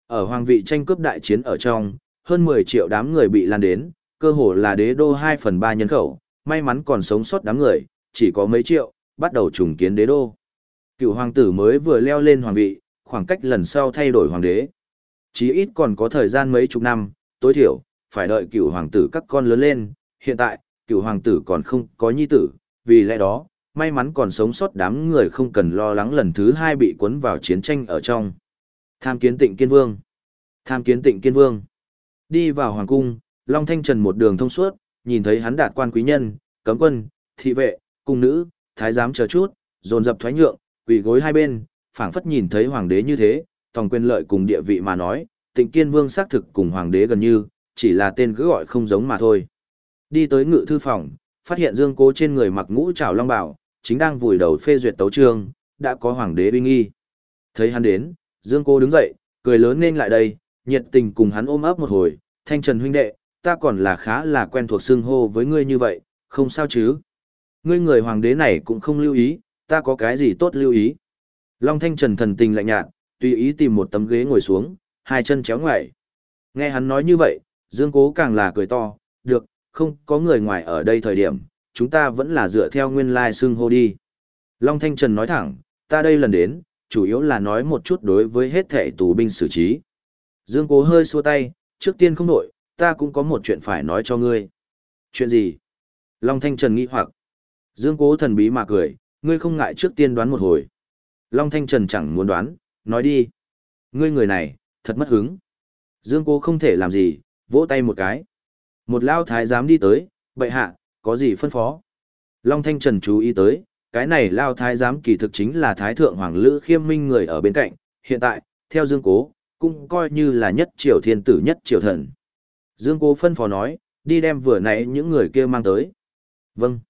Ở hoàng vị tranh cướp đại chiến ở trong, hơn 10 triệu đám người bị lan đến, cơ hồ là đế đô 2 phần 3 nhân khẩu, may mắn còn sống sót đám người, chỉ có mấy triệu, bắt đầu trùng kiến đế đô. Cựu hoàng tử mới vừa leo lên hoàng vị, khoảng cách lần sau thay đổi hoàng đế. Chí ít còn có thời gian mấy chục năm, tối thiểu, phải đợi cựu hoàng tử các con lớn lên. Hiện tại, cựu hoàng tử còn không có nhi tử, vì lẽ đó, may mắn còn sống sót đám người không cần lo lắng lần thứ hai bị cuốn vào chiến tranh ở trong. Tham kiến tịnh kiên vương. Tham kiến tịnh kiên vương. Đi vào hoàng cung, Long Thanh Trần một đường thông suốt, nhìn thấy hắn đạt quan quý nhân, cấm quân, thị vệ, cung nữ, thái giám chờ chút, dồn dập thoái nhượng, quỳ gối hai bên, phảng phất nhìn thấy hoàng đế như thế, tòng quyền lợi cùng địa vị mà nói, tịnh kiên vương xác thực cùng hoàng đế gần như, chỉ là tên cứ gọi không giống mà thôi. Đi tới ngự thư phòng, phát hiện dương cố trên người mặc ngũ trảo long bảo, chính đang vùi đầu phê duyệt tấu chương. đã có hoàng đế uy nghi. Thấy hắn đến, dương cố đứng dậy, cười lớn nên lại đây, nhiệt tình cùng hắn ôm ấp một hồi, thanh trần huynh đệ, ta còn là khá là quen thuộc xưng hô với ngươi như vậy, không sao chứ. Ngươi người hoàng đế này cũng không lưu ý, ta có cái gì tốt lưu ý. Long thanh trần thần tình lạnh nhạt, tùy ý tìm một tấm ghế ngồi xuống, hai chân chéo ngoại. Nghe hắn nói như vậy, Dương Cố càng là cười to, được, không có người ngoài ở đây thời điểm, chúng ta vẫn là dựa theo nguyên lai like xưng hô đi. Long Thanh Trần nói thẳng, ta đây lần đến, chủ yếu là nói một chút đối với hết thể tù binh xử trí. Dương Cố hơi xua tay, trước tiên không nổi, ta cũng có một chuyện phải nói cho ngươi. Chuyện gì? Long Thanh Trần nghĩ hoặc. Dương Cố thần bí mà cười, ngươi không ngại trước tiên đoán một hồi. Long Thanh Trần chẳng muốn đoán, nói đi. Ngươi người này, thật mất hứng. Dương Cố không thể làm gì, vỗ tay một cái. Một lao thái giám đi tới, bệ hạ, có gì phân phó? Long Thanh Trần chú ý tới, cái này lao thái giám kỳ thực chính là thái thượng hoàng lữ khiêm minh người ở bên cạnh, hiện tại, theo Dương Cố, cũng coi như là nhất triều thiên tử nhất triều thần. Dương Cố phân phó nói, đi đem vừa nãy những người kia mang tới. Vâng.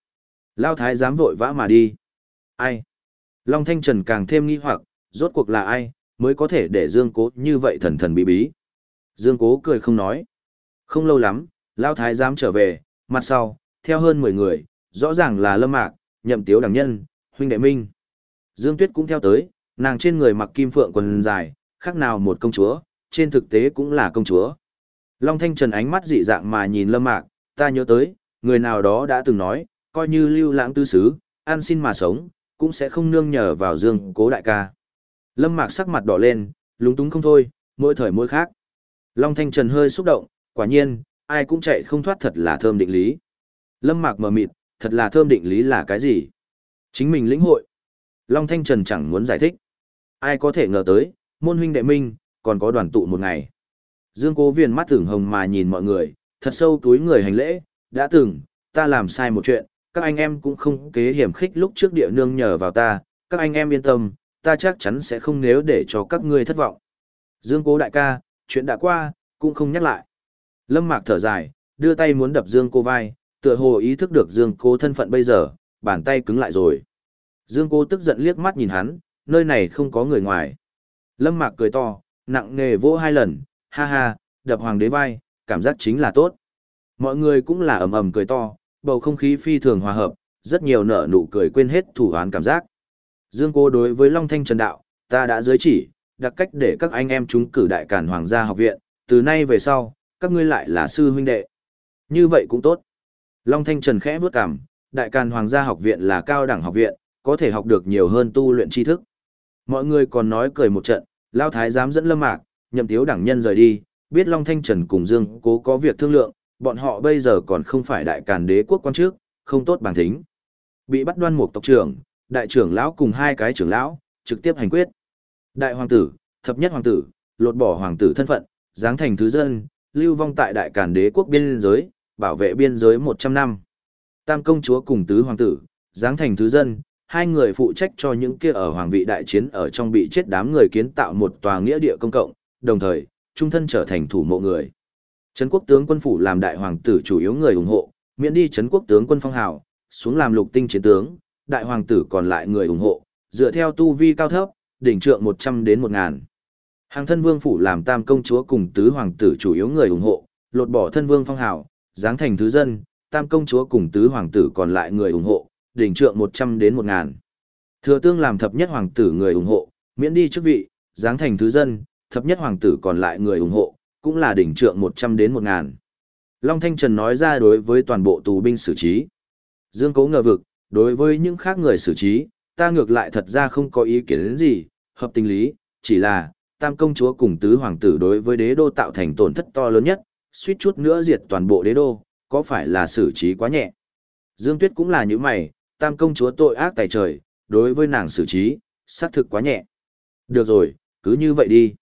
Lao thái giám vội vã mà đi. Ai? Long Thanh Trần càng thêm nghi hoặc, rốt cuộc là ai, mới có thể để Dương Cố như vậy thần thần bí bí. Dương Cố cười không nói. Không lâu lắm, Lao Thái giám trở về, mặt sau, theo hơn 10 người, rõ ràng là Lâm Mạc, Nhậm Tiếu Đảng Nhân, Huynh Đệ Minh. Dương Tuyết cũng theo tới, nàng trên người mặc kim phượng quần dài, khác nào một công chúa, trên thực tế cũng là công chúa. Long Thanh Trần ánh mắt dị dạng mà nhìn Lâm Mạc, ta nhớ tới, người nào đó đã từng nói, coi như lưu lãng tư xứ, ăn xin mà sống, cũng sẽ không nương nhờ vào Dương Cố đại ca. Lâm Mạc sắc mặt đỏ lên, lúng túng không thôi, mỗi thời mỗi khác. Long Thanh Trần hơi xúc động, quả nhiên, ai cũng chạy không thoát thật là thơm định lý. Lâm Mạc mờ mịt, thật là thơm định lý là cái gì? Chính mình lĩnh hội. Long Thanh Trần chẳng muốn giải thích. Ai có thể ngờ tới, môn huynh đệ minh, còn có đoàn tụ một ngày. Dương Cố Viền mắt tưởng hồng mà nhìn mọi người, thật sâu túi người hành lễ, đã từng, ta làm sai một chuyện, các anh em cũng không kế hiểm khích lúc trước địa nương nhờ vào ta, các anh em yên tâm, ta chắc chắn sẽ không nếu để cho các ngươi thất vọng. Dương Cố đại ca, chuyện đã qua, cũng không nhắc lại. Lâm Mạc thở dài, đưa tay muốn đập Dương Cô vai, tựa hồ ý thức được Dương Cô thân phận bây giờ, bàn tay cứng lại rồi. Dương Cô tức giận liếc mắt nhìn hắn, nơi này không có người ngoài. Lâm Mạc cười to, nặng nề vỗ hai lần, ha ha, đập hoàng đế vai, cảm giác chính là tốt. Mọi người cũng là ầm ầm cười to, bầu không khí phi thường hòa hợp, rất nhiều nở nụ cười quên hết thủ án cảm giác. Dương Cô đối với Long Thanh Trần Đạo, ta đã giới chỉ, đặc cách để các anh em chúng cử đại cản hoàng gia học viện, từ nay về sau, các ngươi lại là sư huynh đệ. Như vậy cũng tốt. Long Thanh Trần khẽ bước cằm, đại càn hoàng gia học viện là cao đẳng học viện, có thể học được nhiều hơn tu luyện tri thức. Mọi người còn nói cười một trận, Lao Thái dám dẫn lâm mạc, nhậm thiếu đẳng nhân rời đi, biết Long Thanh Trần cùng Dương cố có việc thương lượng, bọn họ bây giờ còn không phải đại càn đế quốc quan trước, không tốt bản thính. Bị bắt đoan một tộc trưởng, đại trưởng lão cùng hai cái trưởng lão, trực tiếp hành quyết. Đại hoàng tử, thập nhất hoàng tử, lột bỏ hoàng tử thân phận, giáng thành thứ dân, lưu vong tại đại càn đế quốc biên giới, bảo vệ biên giới 100 năm. Tam công chúa cùng tứ hoàng tử, giáng thành thứ dân, hai người phụ trách cho những kia ở hoàng vị đại chiến ở trong bị chết đám người kiến tạo một tòa nghĩa địa công cộng, đồng thời, trung thân trở thành thủ mộ người. Trấn quốc tướng quân phủ làm đại hoàng tử chủ yếu người ủng hộ, miễn đi trấn quốc tướng quân phong hào, xuống làm lục tinh chiến tướng, đại hoàng tử còn lại người ủng hộ, dựa theo tu vi cao thấp, đỉnh trượng 100 đến 1000. Hàng thân vương phủ làm tam công chúa cùng tứ hoàng tử chủ yếu người ủng hộ, lột bỏ thân vương phong hào, giáng thành thứ dân, tam công chúa cùng tứ hoàng tử còn lại người ủng hộ, đỉnh trượng 100 đến 1000. Thừa tương làm thập nhất hoàng tử người ủng hộ, miễn đi chức vị, giáng thành thứ dân, thập nhất hoàng tử còn lại người ủng hộ, cũng là đỉnh trượng 100 đến 1000. Long Thanh Trần nói ra đối với toàn bộ tù binh xử trí. Dương Cố ngờ vực, đối với những khác người xử trí, ta ngược lại thật ra không có ý kiến đến gì, hợp tình lý, chỉ là, tam công chúa cùng tứ hoàng tử đối với đế đô tạo thành tổn thất to lớn nhất, suýt chút nữa diệt toàn bộ đế đô, có phải là xử trí quá nhẹ. Dương Tuyết cũng là như mày, tam công chúa tội ác tài trời, đối với nàng xử trí, xác thực quá nhẹ. Được rồi, cứ như vậy đi.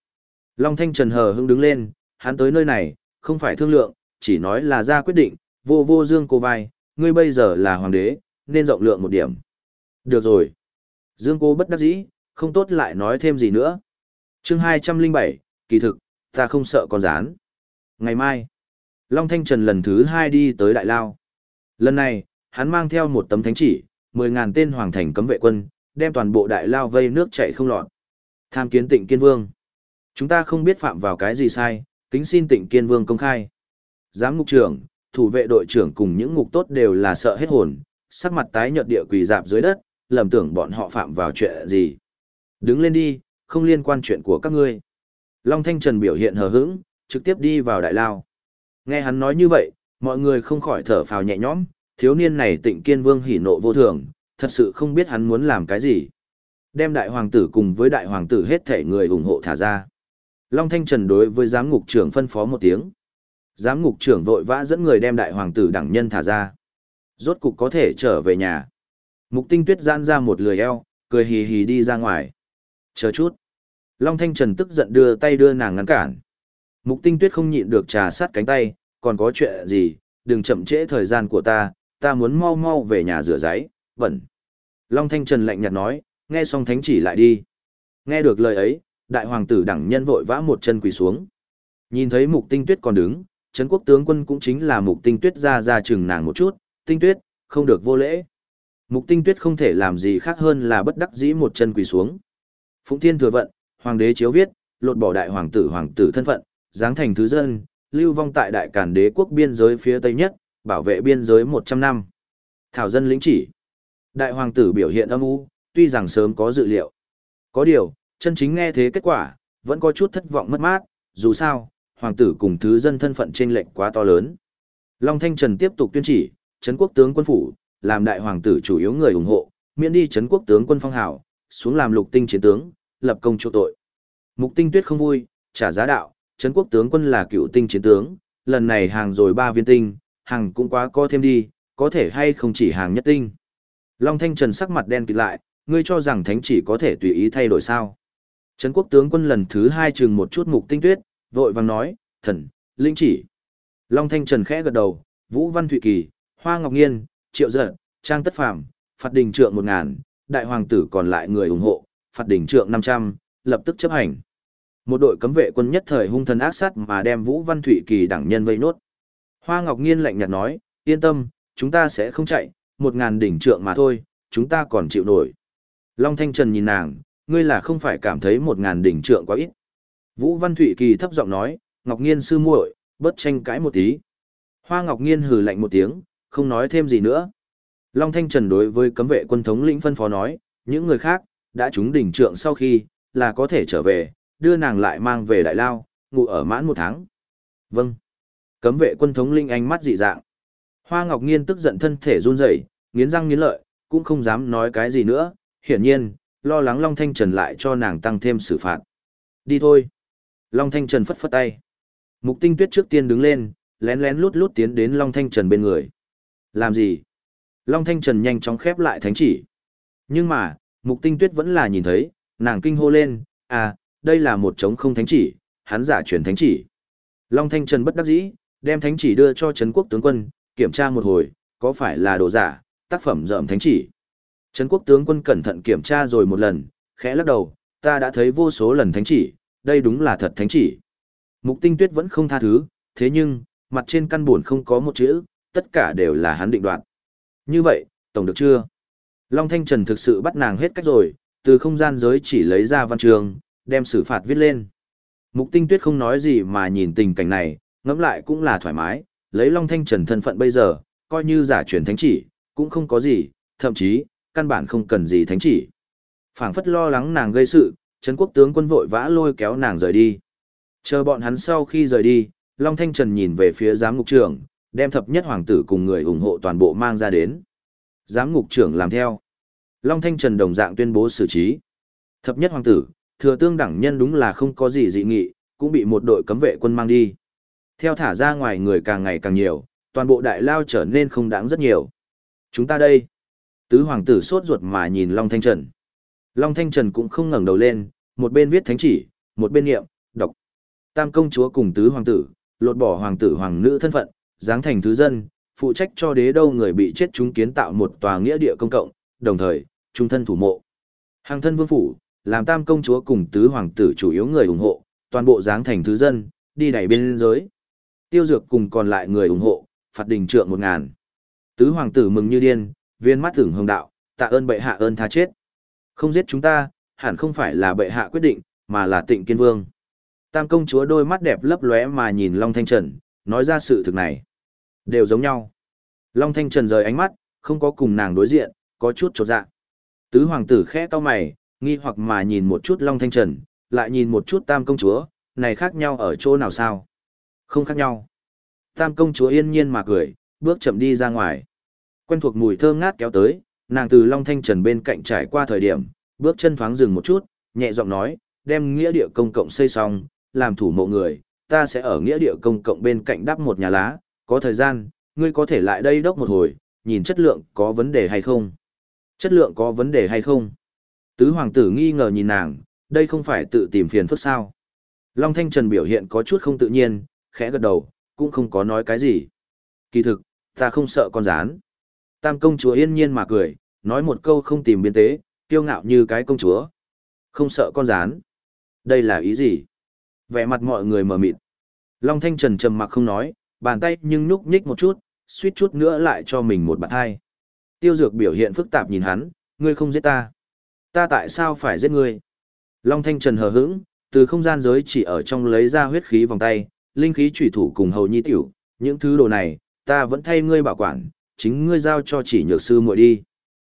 Long Thanh Trần hờ hững đứng lên, hắn tới nơi này, không phải thương lượng, chỉ nói là ra quyết định, vô vô dương cô vai, ngươi bây giờ là hoàng đế, nên rộng lượng một điểm. Được rồi. Dương cô bất đắc dĩ, không tốt lại nói thêm gì nữa chương 207, kỳ thực, ta không sợ con rán. Ngày mai, Long Thanh Trần lần thứ hai đi tới Đại Lao. Lần này, hắn mang theo một tấm thánh chỉ, mười ngàn tên hoàng thành cấm vệ quân, đem toàn bộ Đại Lao vây nước chảy không lọt. Tham kiến tịnh kiên vương. Chúng ta không biết phạm vào cái gì sai, kính xin tịnh kiên vương công khai. Giám ngục trưởng, thủ vệ đội trưởng cùng những ngục tốt đều là sợ hết hồn, sắc mặt tái nhợt địa quỳ dạp dưới đất, lầm tưởng bọn họ phạm vào chuyện gì. Đứng lên đi, không liên quan chuyện của các ngươi. Long Thanh Trần biểu hiện hờ hững, trực tiếp đi vào đại lao. Nghe hắn nói như vậy, mọi người không khỏi thở phào nhẹ nhõm, thiếu niên này tịnh kiên vương hỉ nộ vô thường, thật sự không biết hắn muốn làm cái gì. Đem đại hoàng tử cùng với đại hoàng tử hết thể người ủng hộ thả ra. Long Thanh Trần đối với giám ngục trưởng phân phó một tiếng. Giám ngục trưởng vội vã dẫn người đem đại hoàng tử đẳng nhân thả ra. Rốt cục có thể trở về nhà. Mục tinh tuyết giãn ra một lười eo, cười hì hì đi ra ngoài. Chờ chút. Long Thanh Trần tức giận đưa tay đưa nàng ngăn cản. Mục tinh tuyết không nhịn được trà sát cánh tay, còn có chuyện gì, đừng chậm trễ thời gian của ta, ta muốn mau mau về nhà rửa giấy, bẩn. Long Thanh Trần lạnh nhạt nói, nghe xong thánh chỉ lại đi. Nghe được lời ấy, đại hoàng tử đẳng nhân vội vã một chân quỳ xuống. Nhìn thấy mục tinh tuyết còn đứng, Trấn quốc tướng quân cũng chính là mục tinh tuyết ra ra chừng nàng một chút, tinh tuyết, không được vô lễ. Mục tinh tuyết không thể làm gì khác hơn là bất đắc dĩ một chân quỳ xuống. Phụng thiên thừa vận, hoàng đế chiếu viết, lột bỏ đại hoàng tử hoàng tử thân phận, giáng thành thứ dân, lưu vong tại đại cản đế quốc biên giới phía tây nhất, bảo vệ biên giới 100 năm. Thảo dân lĩnh chỉ. Đại hoàng tử biểu hiện âm u, tuy rằng sớm có dự liệu. Có điều, chân chính nghe thế kết quả, vẫn có chút thất vọng mất mát, dù sao, hoàng tử cùng thứ dân thân phận trên lệnh quá to lớn. Long Thanh Trần tiếp tục tuyên chỉ, Trấn quốc tướng quân phủ, làm đại hoàng tử chủ yếu người ủng hộ, miễn đi Trấn quốc tướng quân phong hào, xuống làm lục tinh chiến tướng, lập công chỗ tội. Mục tinh tuyết không vui, trả giá đạo, Trấn quốc tướng quân là cựu tinh chiến tướng, lần này hàng rồi ba viên tinh, hàng cũng quá co thêm đi, có thể hay không chỉ hàng nhất tinh. Long Thanh Trần sắc mặt đen kịt lại, ngươi cho rằng thánh chỉ có thể tùy ý thay đổi sao. Trấn quốc tướng quân lần thứ hai chừng một chút mục tinh tuyết, vội vàng nói, thần, linh chỉ. Long Thanh Trần khẽ gật đầu, Vũ Văn Thụy Kỳ, Hoa Ngọc Nghiên, Triệu Dật, Trang Tất Phàm, phạt đình trượng 1000, đại hoàng tử còn lại người ủng hộ, phạt đỉnh trượng 500, lập tức chấp hành. Một đội cấm vệ quân nhất thời hung thần ác sát mà đem Vũ Văn Thụy Kỳ đẳng nhân vây nốt. Hoa Ngọc Nghiên lạnh nhạt nói, yên tâm, chúng ta sẽ không chạy, 1000 đỉnh trượng mà thôi, chúng ta còn chịu nổi. Long Thanh Trần nhìn nàng, ngươi là không phải cảm thấy 1000 đỉnh trượng quá ít. Vũ Văn Thụy Kỳ thấp giọng nói, Ngọc Nghiên sư muội, bớt tranh cãi một tí. Hoa Ngọc Nghiên hừ lạnh một tiếng, không nói thêm gì nữa. Long Thanh Trần đối với cấm vệ quân thống lĩnh phân phó nói, những người khác, đã trúng đỉnh trượng sau khi, là có thể trở về, đưa nàng lại mang về đại lao, ngủ ở mãn một tháng. Vâng. Cấm vệ quân thống lĩnh ánh mắt dị dạng. Hoa Ngọc Nghiên tức giận thân thể run rẩy, nghiến răng nghiến lợi, cũng không dám nói cái gì nữa, hiển nhiên, lo lắng Long Thanh Trần lại cho nàng tăng thêm xử phạt. Đi thôi. Long Thanh Trần phất phất tay. Mục Tinh Tuyết trước tiên đứng lên, lén lén lút lút tiến đến Long Thanh Trần bên người. Làm gì? Long Thanh Trần nhanh chóng khép lại thánh chỉ. Nhưng mà, Mục Tinh Tuyết vẫn là nhìn thấy, nàng kinh hô lên, à, đây là một trống không thánh chỉ, hắn giả truyền thánh chỉ. Long Thanh Trần bất đắc dĩ, đem thánh chỉ đưa cho Trấn quốc tướng quân, kiểm tra một hồi, có phải là đồ giả, tác phẩm dởm thánh chỉ. Trấn quốc tướng quân cẩn thận kiểm tra rồi một lần, khẽ lắc đầu, ta đã thấy vô số lần thánh chỉ, đây đúng là thật thánh chỉ. Mục tinh tuyết vẫn không tha thứ, thế nhưng, mặt trên căn buồn không có một chữ, tất cả đều là hắn định đoạt. Như vậy, tổng được chưa? Long Thanh Trần thực sự bắt nàng hết cách rồi, từ không gian giới chỉ lấy ra văn trường, đem xử phạt viết lên. Mục tinh tuyết không nói gì mà nhìn tình cảnh này, ngẫm lại cũng là thoải mái, lấy Long Thanh Trần thân phận bây giờ, coi như giả truyền thánh chỉ, cũng không có gì, thậm chí, căn bản không cần gì thánh chỉ. phảng phất lo lắng nàng gây sự, Trấn quốc tướng quân vội vã lôi kéo nàng rời đi. Chờ bọn hắn sau khi rời đi, Long Thanh Trần nhìn về phía giám ngục trưởng, đem thập nhất hoàng tử cùng người ủng hộ toàn bộ mang ra đến. Giám ngục trưởng làm theo. Long Thanh Trần đồng dạng tuyên bố xử trí. Thập nhất hoàng tử, thừa tương đẳng nhân đúng là không có gì dị nghị, cũng bị một đội cấm vệ quân mang đi. Theo thả ra ngoài người càng ngày càng nhiều, toàn bộ đại lao trở nên không đáng rất nhiều. Chúng ta đây. Tứ hoàng tử sốt ruột mà nhìn Long Thanh Trần. Long Thanh Trần cũng không ngẩng đầu lên, một bên viết thánh chỉ, một bên niệm, đọc. Tam công chúa cùng tứ hoàng tử, lột bỏ hoàng tử hoàng nữ thân phận, giáng thành thứ dân, phụ trách cho đế đâu người bị chết chúng kiến tạo một tòa nghĩa địa công cộng, đồng thời, trung thân thủ mộ. Hàng thân vương phủ, làm tam công chúa cùng tứ hoàng tử chủ yếu người ủng hộ, toàn bộ giáng thành thứ dân, đi đẩy biên giới. Tiêu dược cùng còn lại người ủng hộ, phạt đình trượng một ngàn. Tứ hoàng tử mừng như điên, viên mắt thưởng hồng đạo, tạ ơn bệ hạ ơn tha chết. Không giết chúng ta, hẳn không phải là bệ hạ quyết định, mà là tịnh kiên vương. Tam công chúa đôi mắt đẹp lấp lóe mà nhìn Long Thanh Trần, nói ra sự thực này. Đều giống nhau. Long Thanh Trần rời ánh mắt, không có cùng nàng đối diện, có chút chột dạ. Tứ hoàng tử khẽ to mày, nghi hoặc mà nhìn một chút Long Thanh Trần, lại nhìn một chút Tam công chúa, này khác nhau ở chỗ nào sao? Không khác nhau. Tam công chúa yên nhiên mà cười, bước chậm đi ra ngoài. Quen thuộc mùi thơm ngát kéo tới, nàng từ Long Thanh Trần bên cạnh trải qua thời điểm, bước chân thoáng dừng một chút, nhẹ giọng nói, đem nghĩa địa công cộng xây xong, làm thủ mộ người, ta sẽ ở nghĩa địa công cộng bên cạnh đắp một nhà lá, có thời gian, ngươi có thể lại đây đốc một hồi, nhìn chất lượng có vấn đề hay không. Chất lượng có vấn đề hay không? Tứ hoàng tử nghi ngờ nhìn nàng, đây không phải tự tìm phiền phức sao. Long Thanh Trần biểu hiện có chút không tự nhiên, khẽ gật đầu, cũng không có nói cái gì. Kỳ thực, ta không sợ con rán. Tam công chúa yên nhiên mà cười, nói một câu không tìm biên tế, kiêu ngạo như cái công chúa. Không sợ con rán. Đây là ý gì? Vẻ mặt mọi người mở mịt. Long Thanh Trần trầm mặc không nói, bàn tay nhưng nhúc nhích một chút, suýt chút nữa lại cho mình một bạn hai. Tiêu dược biểu hiện phức tạp nhìn hắn, ngươi không giết ta. Ta tại sao phải giết ngươi? Long Thanh Trần hờ hững, từ không gian giới chỉ ở trong lấy ra huyết khí vòng tay, linh khí trùy thủ cùng hầu nhi tiểu, những thứ đồ này, ta vẫn thay ngươi bảo quản, chính ngươi giao cho chỉ nhược sư muội đi.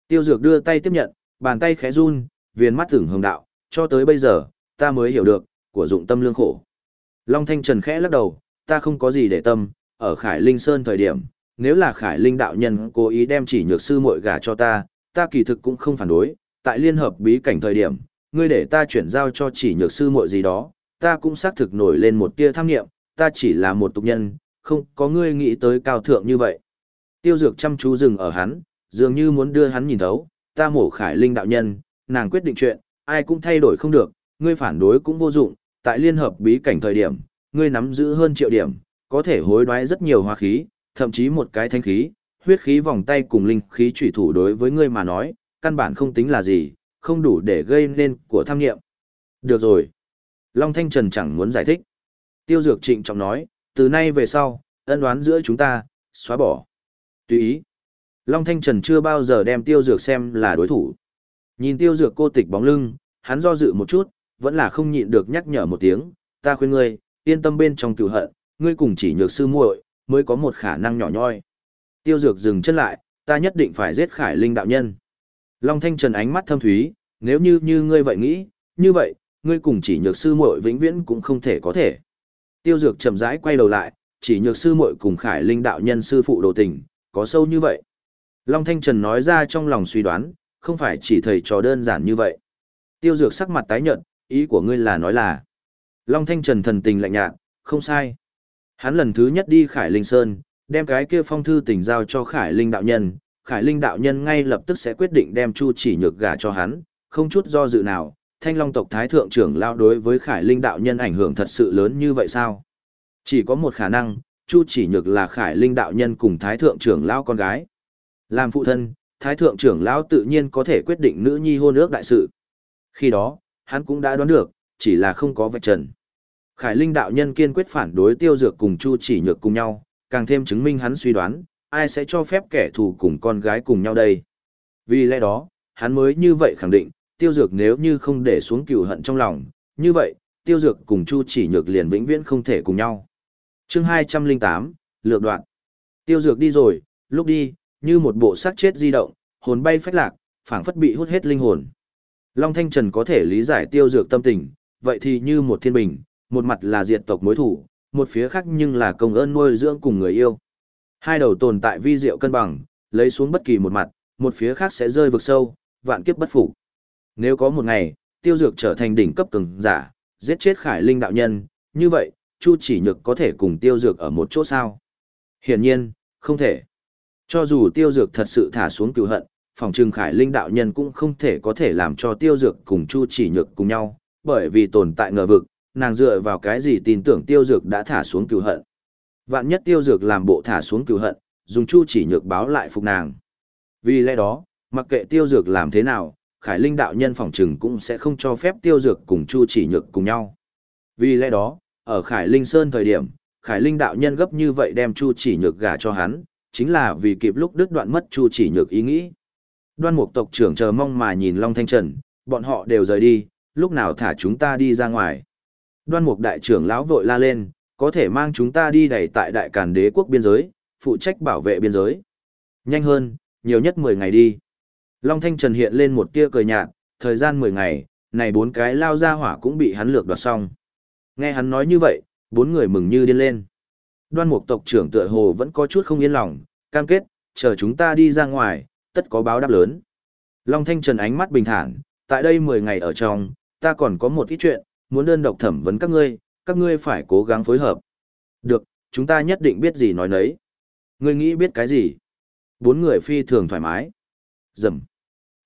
Tiêu dược đưa tay tiếp nhận, bàn tay khẽ run, viền mắt tưởng hồng đạo, cho tới bây giờ, ta mới hiểu được, của dụng tâm lương khổ. Long Thanh Trần khẽ lắc đầu, ta không có gì để tâm, ở Khải Linh Sơn thời điểm, nếu là Khải Linh đạo nhân cố ý đem chỉ nhược sư muội gả cho ta, ta kỳ thực cũng không phản đối, tại liên hợp bí cảnh thời điểm, ngươi để ta chuyển giao cho chỉ nhược sư muội gì đó, ta cũng xác thực nổi lên một tia tham nghiệm, ta chỉ là một tục nhân, không có ngươi nghĩ tới cao thượng như vậy. Tiêu dược chăm chú dừng ở hắn, dường như muốn đưa hắn nhìn thấu, ta mổ khải linh đạo nhân, nàng quyết định chuyện, ai cũng thay đổi không được, ngươi phản đối cũng vô dụng, tại liên hợp bí cảnh thời điểm, ngươi nắm giữ hơn triệu điểm, có thể hối đoái rất nhiều hóa khí, thậm chí một cái thanh khí, huyết khí vòng tay cùng linh khí chủy thủ đối với ngươi mà nói, căn bản không tính là gì, không đủ để gây nên của tham nghiệm. Được rồi. Long Thanh Trần chẳng muốn giải thích. Tiêu Dược trịnh trọng nói, từ nay về sau, ân đoán giữa chúng ta, xóa bỏ. Tùy ý. Long Thanh Trần chưa bao giờ đem Tiêu Dược xem là đối thủ. Nhìn Tiêu Dược cô tịch bóng lưng, hắn do dự một chút, vẫn là không nhịn được nhắc nhở một tiếng, ta khuyên ngươi, yên tâm bên trong cựu hận, ngươi cùng chỉ nhược sư muội mới có một khả năng nhỏ nhoi. Tiêu Dược dừng chân lại, ta nhất định phải giết Khải Linh đạo nhân. Long Thanh Trần ánh mắt thâm thúy, nếu như như ngươi vậy nghĩ, như vậy, ngươi cùng chỉ nhược sư muội vĩnh viễn cũng không thể có thể. Tiêu Dược chậm rãi quay đầu lại, chỉ nhược sư muội cùng Khải Linh đạo nhân sư phụ đồ tình, có sâu như vậy. Long Thanh Trần nói ra trong lòng suy đoán, không phải chỉ thầy trò đơn giản như vậy. Tiêu Dược sắc mặt tái nhợt, ý của ngươi là nói là. Long Thanh Trần thần tình lạnh nhạt, không sai. Hắn lần thứ nhất đi Khải Linh Sơn, đem cái kia phong thư tình giao cho Khải Linh đạo nhân, Khải Linh đạo nhân ngay lập tức sẽ quyết định đem Chu Chỉ Nhược gả cho hắn, không chút do dự nào, Thanh Long tộc thái thượng trưởng lao đối với Khải Linh đạo nhân ảnh hưởng thật sự lớn như vậy sao? Chỉ có một khả năng, Chu Chỉ Nhược là Khải Linh đạo nhân cùng thái thượng trưởng lao con gái. Làm phụ thân, thái thượng trưởng lão tự nhiên có thể quyết định nữ nhi hôn ước đại sự. Khi đó, hắn cũng đã đoán được, chỉ là không có vạch trần. Khải Linh đạo nhân kiên quyết phản đối tiêu dược cùng Chu chỉ nhược cùng nhau, càng thêm chứng minh hắn suy đoán, ai sẽ cho phép kẻ thù cùng con gái cùng nhau đây. Vì lẽ đó, hắn mới như vậy khẳng định, tiêu dược nếu như không để xuống cừu hận trong lòng, như vậy, tiêu dược cùng Chu chỉ nhược liền vĩnh viễn không thể cùng nhau. chương 208, lược đoạn. Tiêu dược đi rồi, lúc đi, như một bộ xác chết di động, hồn bay phách lạc, phảng phất bị hút hết linh hồn. Long Thanh Trần có thể lý giải tiêu dược tâm tình, vậy thì như một thiên bình, một mặt là diệt tộc mối thủ, một phía khác nhưng là công ơn nuôi dưỡng cùng người yêu. Hai đầu tồn tại vi diệu cân bằng, lấy xuống bất kỳ một mặt, một phía khác sẽ rơi vực sâu, vạn kiếp bất phục. Nếu có một ngày, tiêu dược trở thành đỉnh cấp cường giả, giết chết khải linh đạo nhân, như vậy, Chu chỉ nhược có thể cùng tiêu dược ở một chỗ sao? Hiển nhiên, không thể. Cho dù tiêu dược thật sự thả xuống cựu hận, phòng trừng khải linh đạo nhân cũng không thể có thể làm cho tiêu dược cùng Chu chỉ nhược cùng nhau, bởi vì tồn tại ngờ vực, nàng dựa vào cái gì tin tưởng tiêu dược đã thả xuống cứu hận. Vạn nhất tiêu dược làm bộ thả xuống cứu hận, dùng Chu chỉ nhược báo lại phục nàng. Vì lẽ đó, mặc kệ tiêu dược làm thế nào, khải linh đạo nhân phòng trừng cũng sẽ không cho phép tiêu dược cùng Chu chỉ nhược cùng nhau. Vì lẽ đó, ở khải linh sơn thời điểm, khải linh đạo nhân gấp như vậy đem Chu chỉ nhược gả cho hắn, chính là vì kịp lúc đứt đoạn mất Chu chỉ nhược ý nghĩ. Đoan mục tộc trưởng chờ mong mà nhìn Long Thanh Trần, bọn họ đều rời đi, lúc nào thả chúng ta đi ra ngoài. Đoan mục đại trưởng lão vội la lên, có thể mang chúng ta đi đẩy tại đại càn đế quốc biên giới, phụ trách bảo vệ biên giới. Nhanh hơn, nhiều nhất 10 ngày đi. Long Thanh Trần hiện lên một tia cười nhạt, thời gian 10 ngày, này bốn cái lao ra hỏa cũng bị hắn lược đoạt xong. Nghe hắn nói như vậy, bốn người mừng như điên lên. Đoan mục tộc trưởng tựa hồ vẫn có chút không yên lòng, cam kết, chờ chúng ta đi ra ngoài, tất có báo đáp lớn. Long Thanh Trần ánh mắt bình thản, tại đây 10 ngày ở trong, ta còn có một ít chuyện, muốn đơn độc thẩm vấn các ngươi, các ngươi phải cố gắng phối hợp. Được, chúng ta nhất định biết gì nói nấy. Ngươi nghĩ biết cái gì? Bốn người phi thường thoải mái. Dầm.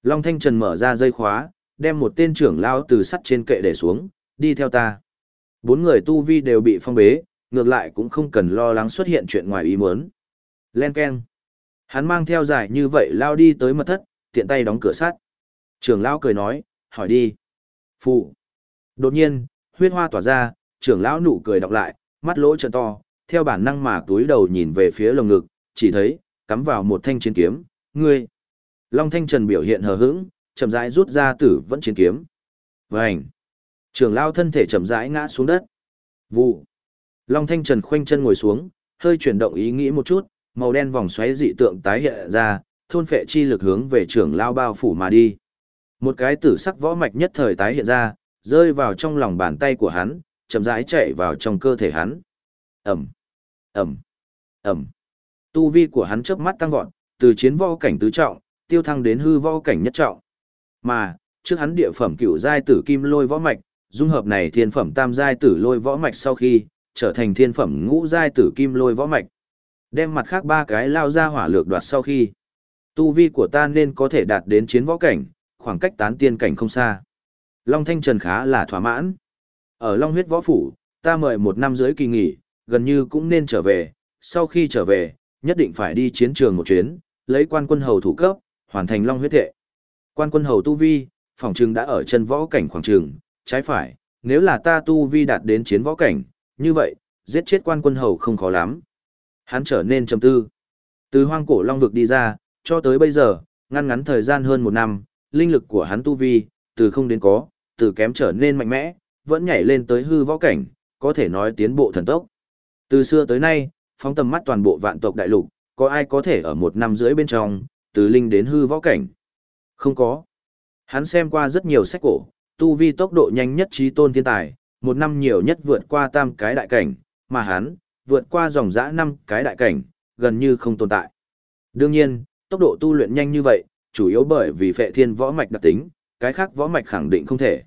Long Thanh Trần mở ra dây khóa, đem một tên trưởng lao từ sắt trên kệ để xuống, đi theo ta. Bốn người tu vi đều bị phong bế, ngược lại cũng không cần lo lắng xuất hiện chuyện ngoài ý muốn. Len Ken. Hắn mang theo giải như vậy lao đi tới mật thất, tiện tay đóng cửa sắt. Trưởng lão cười nói, hỏi đi. Phụ. Đột nhiên, huyết hoa tỏa ra, trưởng lão nụ cười đọc lại, mắt lỗ trợn to, theo bản năng mà túi đầu nhìn về phía lồng ngực, chỉ thấy, cắm vào một thanh chiến kiếm, ngươi. Long Thanh Trần biểu hiện hờ hững, chậm rãi rút ra tử vẫn chiến kiếm. Vành. Trưởng lão thân thể chậm rãi ngã xuống đất. Vụ. Long Thanh Trần khoanh chân ngồi xuống, hơi chuyển động ý nghĩ một chút, màu đen vòng xoáy dị tượng tái hiện ra, thôn phệ chi lực hướng về trưởng lão bao phủ mà đi. Một cái tử sắc võ mạch nhất thời tái hiện ra, rơi vào trong lòng bàn tay của hắn, chậm rãi chạy vào trong cơ thể hắn. Ẩm, Ẩm, Ẩm. Tu vi của hắn chớp mắt tăng vọt, từ chiến võ cảnh tứ trọng, tiêu thăng đến hư võ cảnh nhất trọng. Mà, trước hắn địa phẩm cửu giai tử kim lôi võ mạch, dung hợp này thiên phẩm tam giai tử lôi võ mạch sau khi, trở thành thiên phẩm ngũ giai tử kim lôi võ mạch. Đem mặt khác ba cái lao ra hỏa lược đoạt sau khi, tu vi của ta nên có thể đạt đến chiến võ cảnh, khoảng cách tán tiên cảnh không xa. Long Thanh Trần khá là thỏa mãn. Ở Long huyết võ phủ, ta mời một năm dưới kỳ nghỉ, gần như cũng nên trở về, sau khi trở về, nhất định phải đi chiến trường một chuyến, lấy quan quân hầu thủ cấp, hoàn thành Long huyết thệ. Quan quân hầu tu vi, phòng trường đã ở chân võ cảnh khoảng trường, trái phải, nếu là ta tu vi đạt đến chiến võ cảnh, như vậy, giết chết quan quân hầu không khó lắm. Hắn trở nên trầm tư. Từ hoang cổ Long vực đi ra, cho tới bây giờ, ngăn ngắn thời gian hơn một năm, linh lực của hắn tu vi, từ không đến có, từ kém trở nên mạnh mẽ, vẫn nhảy lên tới hư võ cảnh, có thể nói tiến bộ thần tốc. Từ xưa tới nay, phóng tầm mắt toàn bộ vạn tộc đại lục, có ai có thể ở một năm rưỡi bên trong, từ linh đến hư võ cảnh? Không có. Hắn xem qua rất nhiều sách cổ, tu vi tốc độ nhanh nhất trí tôn thiên tài, một năm nhiều nhất vượt qua tam cái đại cảnh, mà hắn, vượt qua dòng dã năm cái đại cảnh, gần như không tồn tại. Đương nhiên, tốc độ tu luyện nhanh như vậy, chủ yếu bởi vì phệ thiên võ mạch đặc tính, cái khác võ mạch khẳng định không thể.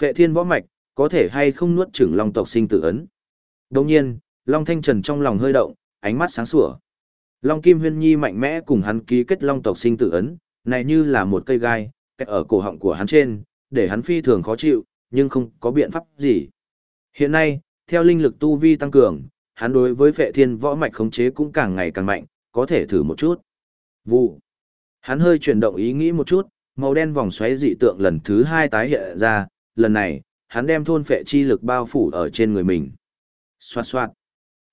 Phệ thiên võ mạch, có thể hay không nuốt chửng long tộc sinh tử ấn. Đồng nhiên, Long Thanh Trần trong lòng hơi động, ánh mắt sáng sủa. Long Kim Huyên Nhi mạnh mẽ cùng hắn ký kết long tộc sinh tử ấn, này như là một cây gai, kẹt ở cổ họng của hắn trên, để hắn phi thường khó chịu, nhưng không có biện pháp gì. Hiện nay, theo linh lực tu vi tăng cường, hắn đối với phệ thiên võ mạch khống chế cũng càng ngày càng mạnh, có thể thử một chút. Vụ. Hắn hơi chuyển động ý nghĩ một chút, màu đen vòng xoáy dị tượng lần thứ hai tái hiện ra, lần này, hắn đem thôn phệ chi lực bao phủ ở trên người mình. Xoạt xoạt.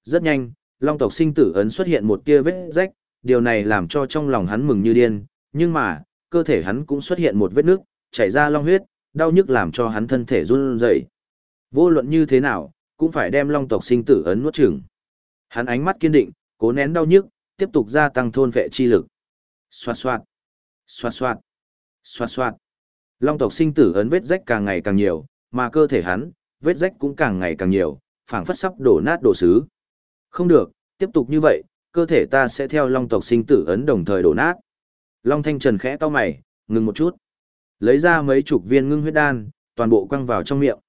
Rất nhanh, long tộc sinh tử ấn xuất hiện một tia vết rách, điều này làm cho trong lòng hắn mừng như điên, nhưng mà, cơ thể hắn cũng xuất hiện một vết nước, chảy ra long huyết, đau nhức làm cho hắn thân thể run rẩy. Vô luận như thế nào, cũng phải đem long tộc sinh tử ấn nuốt chửng. Hắn ánh mắt kiên định, cố nén đau nhức, tiếp tục gia tăng thôn vệ chi lực. Xoạt xoạt, xoạt xoạt, xoạt xoạt. Long tộc sinh tử ấn vết rách càng ngày càng nhiều, mà cơ thể hắn, vết rách cũng càng ngày càng nhiều, phảng phất sắp đổ nát đổ sứ. Không được, tiếp tục như vậy, cơ thể ta sẽ theo long tộc sinh tử ấn đồng thời đổ nát. Long Thanh Trần khẽ to mày, Ngừng một chút. Lấy ra mấy chục viên ngưng huyết đan, toàn bộ quăng vào trong miệng.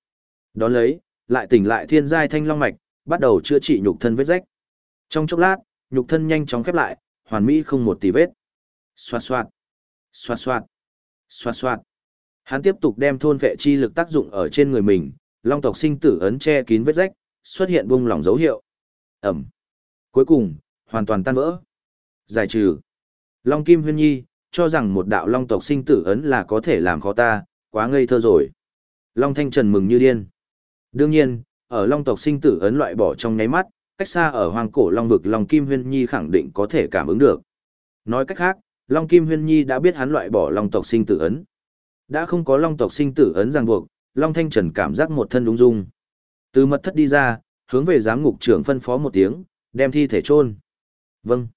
Đón lấy, lại tỉnh lại thiên giai thanh long mạch, bắt đầu chữa trị nhục thân vết rách. Trong chốc lát, nhục thân nhanh chóng khép lại, hoàn mỹ không một tì vết. Xoạt xoạt, xoạt xoạt, xoạt xoạt. Hắn tiếp tục đem thôn vệ chi lực tác dụng ở trên người mình, long tộc sinh tử ấn che kín vết rách, xuất hiện bung lỏng dấu hiệu. Ẩm. Cuối cùng, hoàn toàn tan vỡ. Giải trừ. Long Kim Huyên Nhi, cho rằng một đạo long tộc sinh tử ấn là có thể làm khó ta, quá ngây thơ rồi. Long Thanh Trần mừng như điên. Đương nhiên, ở long tộc sinh tử ấn loại bỏ trong nháy mắt, cách xa ở hoang cổ long vực Long Kim Huyên Nhi khẳng định có thể cảm ứng được. Nói cách khác, Long Kim Huyên Nhi đã biết hắn loại bỏ long tộc sinh tử ấn. Đã không có long tộc sinh tử ấn ràng buộc, Long Thanh Trần cảm giác một thân đúng dung. Từ mật thất đi ra, hướng về giám ngục trưởng phân phó một tiếng, đem thi thể chôn. Vâng.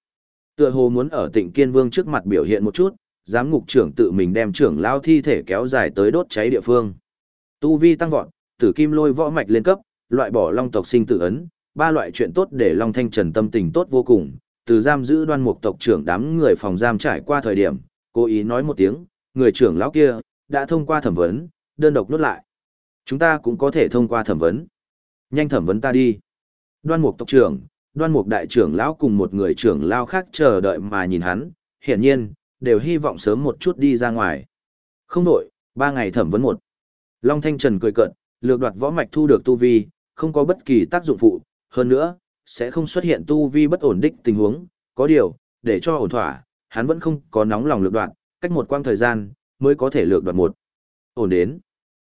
Tựa hồ muốn ở Tịnh Kiên Vương trước mặt biểu hiện một chút, giám ngục trưởng tự mình đem trưởng lao thi thể kéo dài tới đốt cháy địa phương. Tu vi tăng vọt, tử kim lôi võ mạch lên cấp, loại bỏ long tộc sinh tử ấn, ba loại chuyện tốt để Long Thanh Trần tâm tình tốt vô cùng. Từ giam giữ đoan mục tộc trưởng đám người phòng giam trải qua thời điểm, cố ý nói một tiếng, người trưởng lão kia, đã thông qua thẩm vấn, đơn độc nốt lại. Chúng ta cũng có thể thông qua thẩm vấn. Nhanh thẩm vấn ta đi. Đoan mục tộc trưởng, đoan mục đại trưởng lão cùng một người trưởng lão khác chờ đợi mà nhìn hắn, hiển nhiên, đều hy vọng sớm một chút đi ra ngoài. Không đổi, ba ngày thẩm vấn một. Long Thanh Trần cười cợt, lược đoạt võ mạch thu được tu vi, không có bất kỳ tác dụng phụ, hơn nữa, sẽ không xuất hiện tu vi bất ổn đích tình huống, có điều, để cho ổn thỏa, hắn vẫn không có nóng lòng lược đoạn, cách một quang thời gian, mới có thể lược đoạn một. Ổn đến.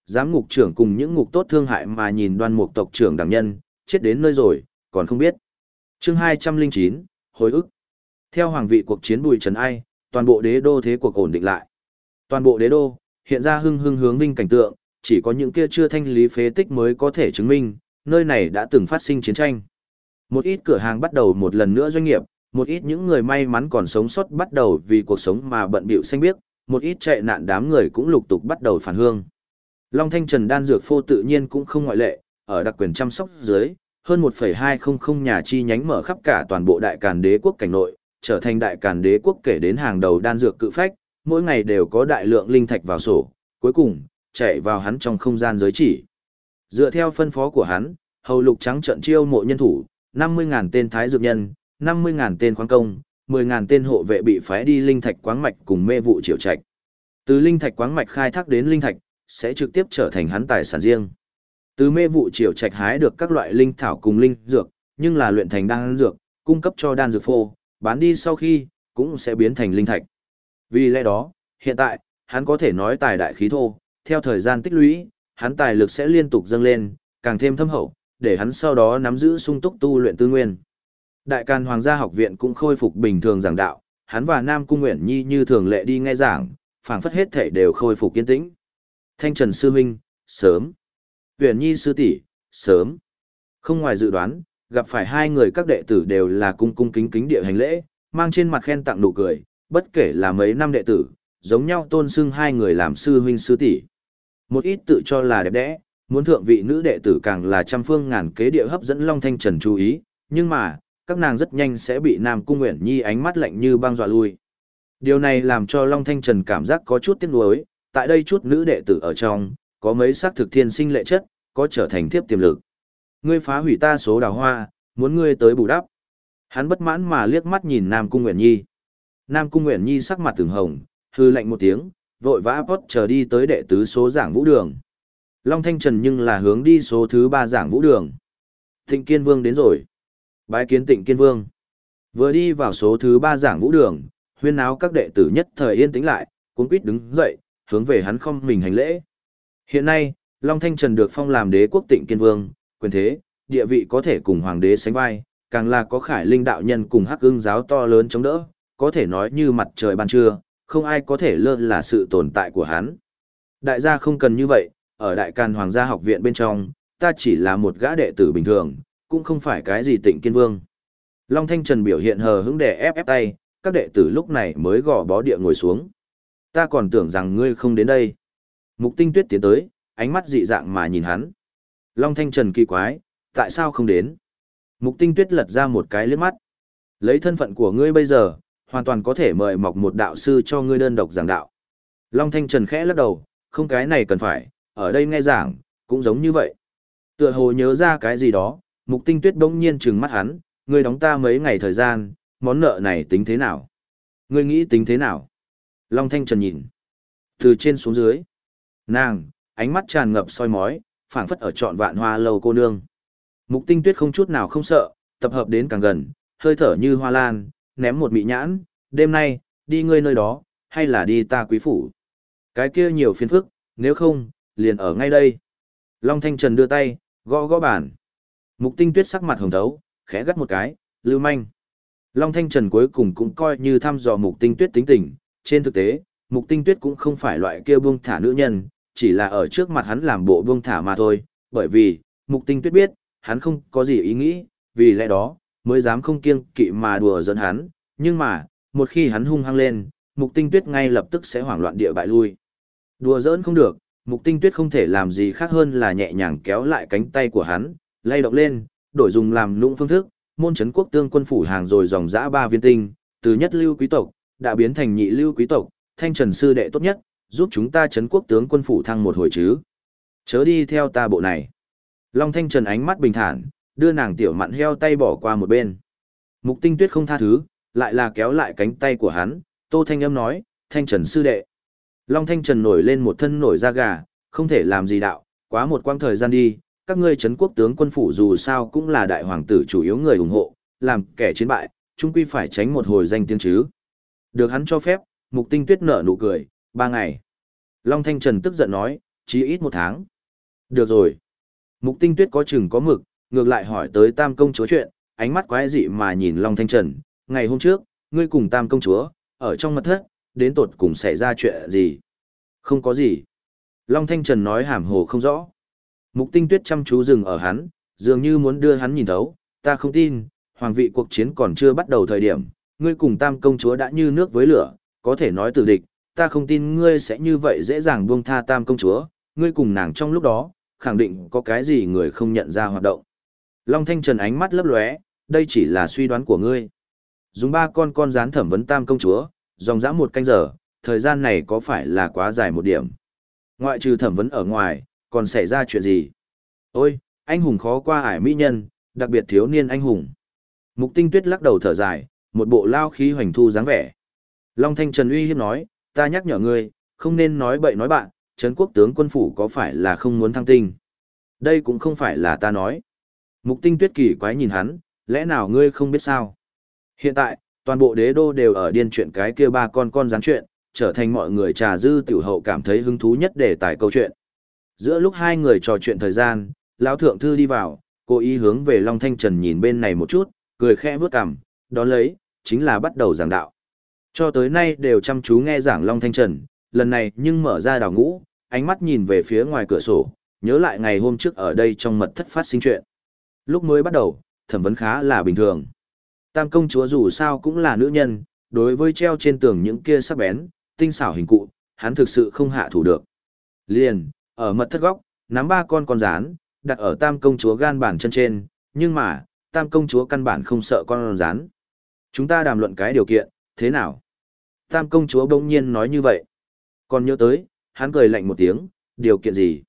Giám ngục trưởng cùng những ngục tốt thương hại mà nhìn đoan mục tộc trưởng đẳng nhân, chết đến nơi rồi, còn không biết. chương 209, hồi ức. Theo hoàng vị cuộc chiến bùi trần ai, toàn bộ đế đô thế cuộc ổn định lại. Toàn bộ đế đô, hiện ra hưng hưng hướng vinh cảnh tượng, chỉ có những kia chưa thanh lý phế tích mới có thể chứng minh, nơi này đã từng phát sinh chiến tranh. Một ít cửa hàng bắt đầu một lần nữa doanh nghiệp, một ít những người may mắn còn sống sót bắt đầu vì cuộc sống mà bận bịu xanh biếc, một ít chạy nạn đám người cũng lục tục bắt đầu phản hương. Long Thanh Trần đan dược phô tự nhiên cũng không ngoại lệ, ở đặc quyền chăm sóc dưới, hơn 1,200 nhà chi nhánh mở khắp cả toàn bộ đại càn đế quốc cảnh nội, trở thành đại càn đế quốc kể đến hàng đầu đan dược cự phách, mỗi ngày đều có đại lượng linh thạch vào sổ, cuối cùng, chạy vào hắn trong không gian giới chỉ. Dựa theo phân phó của hắn, hầu lục trắng trận chiêu mộ nhân thủ, 50.000 tên thái dược nhân, 50.000 tên khoáng công, 10.000 tên hộ vệ bị phái đi linh thạch quáng mạch cùng mê vụ triều trạch. Từ linh thạch quáng mạch khai thác đến linh thạch, sẽ trực tiếp trở thành hắn tài sản riêng. Từ mê vụ triều trạch hái được các loại linh thảo cùng linh dược, nhưng là luyện thành đan dược, cung cấp cho đan dược phô, bán đi sau khi, cũng sẽ biến thành linh thạch. Vì lẽ đó, hiện tại, hắn có thể nói tài đại khí thô, theo thời gian tích lũy, hắn tài lực sẽ liên tục dâng lên, càng thêm thâm hậu, để hắn sau đó nắm giữ sung túc tu luyện tư nguyên. Đại Càn Hoàng gia học viện cũng khôi phục bình thường giảng đạo, hắn và Nam Cung Nguyễn Nhi như thường lệ đi nghe giảng, phảng phất hết thể đều khôi phục kiên tĩnh. Thanh Trần sư huynh, sớm. Nguyễn Nhi sư tỷ, sớm. Không ngoài dự đoán, gặp phải hai người các đệ tử đều là cung cung kính kính địa hành lễ, mang trên mặt khen tặng nụ cười, bất kể là mấy năm đệ tử, giống nhau tôn xưng hai người làm sư huynh sư tỷ. Một ít tự cho là đẹp đẽ, muốn thượng vị nữ đệ tử càng là trăm phương ngàn kế địa hấp dẫn Long Thanh Trần chú ý, nhưng mà, các nàng rất nhanh sẽ bị Nam Cung Nguyễn Nhi ánh mắt lạnh như băng dọa lui. Điều này làm cho Long Thanh Trần cảm giác có chút tiếc nuối, tại đây chút nữ đệ tử ở trong, có mấy sắc thực thiên sinh lệ chất, có trở thành thiếp tiềm lực. Ngươi phá hủy ta số đào hoa, muốn ngươi tới bù đắp. Hắn bất mãn mà liếc mắt nhìn Nam Cung Nguyễn Nhi. Nam Cung Nguyễn Nhi sắc mặt từng hồng, hư lạnh một tiếng, vội vã vót chờ đi tới đệ tứ số giảng vũ đường. Long Thanh Trần nhưng là hướng đi số thứ ba giảng vũ đường. Tịnh Kiên Vương đến rồi. Bái kiến Tịnh Kiên Vương. Vừa đi vào số thứ ba giảng vũ đường, huyên áo các đệ tử nhất thời yên tĩnh lại, cuốn quýt đứng dậy, hướng về hắn không mình hành lễ. Hiện nay, Long Thanh Trần được phong làm đế quốc Tịnh Kiên Vương, quyền thế, địa vị có thể cùng hoàng đế sánh vai, càng là có khải linh đạo nhân cùng hắc ưng giáo to lớn chống đỡ, có thể nói như mặt trời ban trưa, không ai có thể lơ là sự tồn tại của hắn. Đại gia không cần như vậy, ở đại càn hoàng gia học viện bên trong, ta chỉ là một gã đệ tử bình thường, cũng không phải cái gì tịnh kiên vương. Long Thanh Trần biểu hiện hờ hững để ép ép tay, các đệ tử lúc này mới gò bó địa ngồi xuống. Ta còn tưởng rằng ngươi không đến đây. Mục tinh tuyết tiến tới, ánh mắt dị dạng mà nhìn hắn. Long Thanh Trần kỳ quái, tại sao không đến? Mục tinh tuyết lật ra một cái liếc mắt. Lấy thân phận của ngươi bây giờ, hoàn toàn có thể mời mọc một đạo sư cho ngươi đơn độc giảng đạo. Long Thanh Trần khẽ lắc đầu, không cái này cần phải, ở đây nghe giảng, cũng giống như vậy. Tựa hồ nhớ ra cái gì đó, mục tinh tuyết bỗng nhiên trừng mắt hắn, ngươi đóng ta mấy ngày thời gian, món nợ này tính thế nào? Ngươi nghĩ tính thế nào? Long Thanh Trần nhìn. Từ trên xuống dưới. Nàng, ánh mắt tràn ngập soi mói, phảng phất ở trọn vạn hoa lầu cô nương. Mục tinh tuyết không chút nào không sợ, tập hợp đến càng gần, hơi thở như hoa lan, ném một mị nhãn, đêm nay, đi ngươi nơi đó, hay là đi ta quý phủ. Cái kia nhiều phiền phức, nếu không, liền ở ngay đây. Long Thanh Trần đưa tay, gõ gõ bàn. Mục tinh tuyết sắc mặt hồng thấu, khẽ gắt một cái, lưu manh. Long Thanh Trần cuối cùng cũng coi như thăm dò mục tinh tuyết tính tình. Trên thực tế, mục tinh tuyết cũng không phải loại kia buông thả nữ nhân, chỉ là ở trước mặt hắn làm bộ buông thả mà thôi. Bởi vì, mục tinh tuyết biết, hắn không có gì ý nghĩ, vì lẽ đó, mới dám không kiêng kỵ mà đùa giỡn hắn. Nhưng mà, một khi hắn hung hăng lên, mục tinh tuyết ngay lập tức sẽ hoảng loạn địa bại lui. Đùa giỡn không được, mục tinh tuyết không thể làm gì khác hơn là nhẹ nhàng kéo lại cánh tay của hắn, lay động lên, đổi dùng làm Lũng phương thức, môn chấn quốc tương quân phủ hàng rồi dòng dã ba viên tinh, từ nhất lưu quý tộc, đã biến thành nhị lưu quý tộc, thanh trần sư đệ tốt nhất, giúp chúng ta chấn quốc tướng quân phủ thăng một hồi chứ. Chớ đi theo ta bộ này. Long thanh trần ánh mắt bình thản, đưa nàng tiểu mặn heo tay bỏ qua một bên. Mục tinh tuyết không tha thứ, lại là kéo lại cánh tay của hắn, tô thanh âm nói, thanh trần sư đệ. Long thanh trần nổi lên một thân nổi da gà, không thể làm gì đạo, quá một quãng thời gian đi, các ngươi chấn quốc tướng quân phủ dù sao cũng là đại hoàng tử chủ yếu người ủng hộ, làm kẻ chiến bại, chung quy phải tránh một hồi danh tiếng chứ. Được hắn cho phép, mục tinh tuyết nở nụ cười, ba ngày. Long Thanh Trần tức giận nói, chí ít một tháng. Được rồi. Mục tinh tuyết có chừng có mực, ngược lại hỏi tới tam công chúa chuyện, ánh mắt quái dị mà nhìn Long Thanh Trần. Ngày hôm trước, ngươi cùng tam công chúa, ở trong mật thất, đến tột cùng xảy ra chuyện gì? Không có gì. Long Thanh Trần nói hàm hồ không rõ. Mục tinh tuyết chăm chú dừng ở hắn, dường như muốn đưa hắn nhìn thấu, ta không tin, hoàng vị cuộc chiến còn chưa bắt đầu thời điểm, ngươi cùng tam công chúa đã như nước với lửa, có thể nói từ địch, ta không tin ngươi sẽ như vậy dễ dàng buông tha tam công chúa, ngươi cùng nàng trong lúc đó, khẳng định có cái gì người không nhận ra hoạt động. Long Thanh Trần ánh mắt lấp lóe, đây chỉ là suy đoán của ngươi. Dùng ba con con rán thẩm vấn tam công chúa, dòng dã một canh giờ, thời gian này có phải là quá dài một điểm. Ngoại trừ thẩm vấn ở ngoài, còn xảy ra chuyện gì? Ôi, anh hùng khó qua ải mỹ nhân, đặc biệt thiếu niên anh hùng. Mục tinh tuyết lắc đầu thở dài, một bộ lao khí hoành thu dáng vẻ. Long Thanh Trần uy hiếp nói, ta nhắc nhở ngươi, không nên nói bậy nói bạn, Trấn quốc tướng quân phủ có phải là không muốn thăng tinh. Đây cũng không phải là ta nói. Mục tinh tuyết kỳ quái nhìn hắn, lẽ nào ngươi không biết sao? Hiện tại, toàn bộ đế đô đều ở điên chuyện cái kia ba con con gián chuyện, trở thành mọi người trà dư tiểu hậu cảm thấy hứng thú nhất để tải câu chuyện. Giữa lúc hai người trò chuyện thời gian, lão thượng thư đi vào, cố ý hướng về Long Thanh Trần nhìn bên này một chút, cười khẽ vướt cằm, đón lấy, chính là bắt đầu giảng đạo. Cho tới nay đều chăm chú nghe giảng Long Thanh Trần, lần này nhưng mở ra đào ngũ, ánh mắt nhìn về phía ngoài cửa sổ, nhớ lại ngày hôm trước ở đây trong mật thất phát sinh chuyện. Lúc mới bắt đầu, thẩm vấn khá là bình thường. Tam công chúa dù sao cũng là nữ nhân, đối với treo trên tường những kia sắc bén, tinh xảo hình cụ, hắn thực sự không hạ thủ được. Liền, ở mật thất góc, nắm ba con con rán, đặt ở tam công chúa gan bản chân trên, nhưng mà, tam công chúa căn bản không sợ con rán. Chúng ta đàm luận cái điều kiện, thế nào? Tam công chúa bỗng nhiên nói như vậy. Còn nhớ tới, hắn cười lạnh một tiếng, điều kiện gì?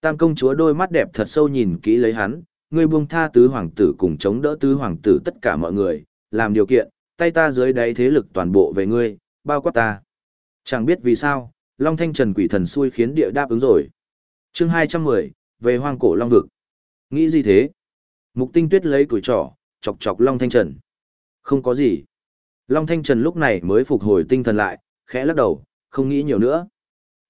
Tam công chúa đôi mắt đẹp thật sâu nhìn kỹ lấy hắn, ngươi buông tha tứ hoàng tử cùng chống đỡ tứ hoàng tử tất cả mọi người, làm điều kiện, tay ta dưới đáy thế lực toàn bộ về ngươi, bao quát ta. Chẳng biết vì sao, Long Thanh Trần quỷ thần xui khiến địa đáp ứng rồi. Chương hai trăm mười về hoang cổ long vực. Nghĩ gì thế? Mục tinh tuyết lấy củi trỏ chọc chọc long thanh trần. Không có gì. Long thanh trần lúc này mới phục hồi tinh thần lại khẽ lắc đầu không nghĩ nhiều nữa.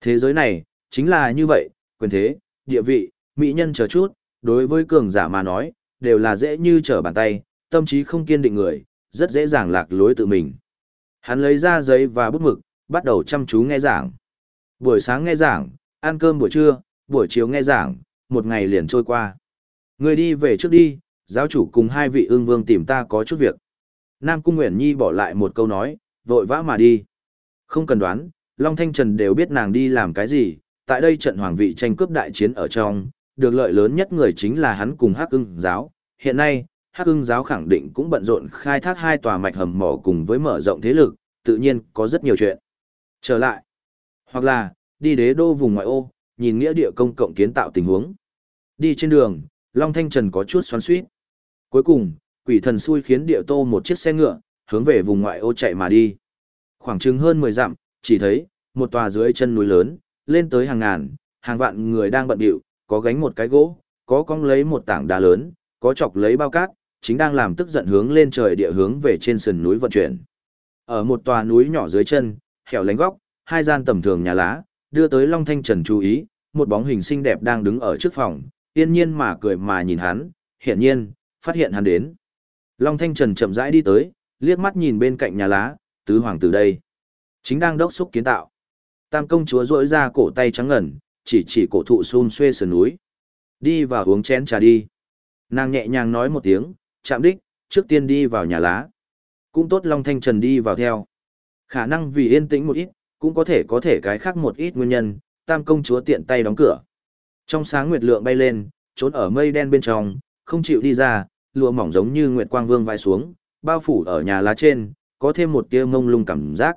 Thế giới này chính là như vậy quyền thế địa vị mỹ nhân chờ chút đối với cường giả mà nói đều là dễ như trở bàn tay tâm trí không kiên định người rất dễ dàng lạc lối tự mình hắn lấy ra giấy và bút mực bắt đầu chăm chú nghe giảng buổi sáng nghe giảng ăn cơm buổi trưa buổi chiều nghe giảng, một ngày liền trôi qua. Người đi về trước đi, giáo chủ cùng hai vị ương vương tìm ta có chút việc. Nam Cung Nguyễn Nhi bỏ lại một câu nói, vội vã mà đi. Không cần đoán, Long Thanh Trần đều biết nàng đi làm cái gì, tại đây trận hoàng vị tranh cướp đại chiến ở trong, được lợi lớn nhất người chính là hắn cùng Hắc ưng giáo. Hiện nay, Hắc ưng giáo khẳng định cũng bận rộn khai thác hai tòa mạch hầm mỏ cùng với mở rộng thế lực, tự nhiên có rất nhiều chuyện. Trở lại, Hoặc là, đi đế đô vùng ngoại ô, nhìn nghĩa địa công cộng kiến tạo tình huống. Đi trên đường, Long Thanh Trần có chút xoắn xuýt. Cuối cùng, quỷ thần xui khiến địa tô một chiếc xe ngựa, hướng về vùng ngoại ô chạy mà đi. Khoảng chừng hơn 10 dặm, chỉ thấy, một tòa dưới chân núi lớn, lên tới hàng ngàn, hàng vạn người đang bận điệu, có gánh một cái gỗ, có cong lấy một tảng đá lớn, có chọc lấy bao cát, chính đang làm tức giận hướng lên trời địa hướng về trên sườn núi vận chuyển. Ở một tòa núi nhỏ dưới chân, hẻo lánh góc, hai gian tầm thường nhà lá, đưa tới Long Thanh Trần chú ý, một bóng hình xinh đẹp đang đứng ở trước phòng, yên nhiên mà cười mà nhìn hắn, hiển nhiên, phát hiện hắn đến. Long Thanh Trần chậm rãi đi tới, liếc mắt nhìn bên cạnh nhà lá, tứ hoàng tử đây. Chính đang đốc xúc kiến tạo. Tam công chúa rỗi ra cổ tay trắng ngần, chỉ chỉ cổ thụ xun xuê sườn núi. Đi vào uống chén trà đi. Nàng nhẹ nhàng nói một tiếng, chạm đích, trước tiên đi vào nhà lá. Cũng tốt Long Thanh Trần đi vào theo. Khả năng vì yên tĩnh một ít, cũng có thể có thể cái khác một ít nguyên nhân, tam công chúa tiện tay đóng cửa. Trong sáng nguyệt lượng bay lên, trốn ở mây đen bên trong, không chịu đi ra, lụa mỏng giống như nguyệt quang vương vai xuống, bao phủ ở nhà lá trên, có thêm một tia mông lung cảm giác.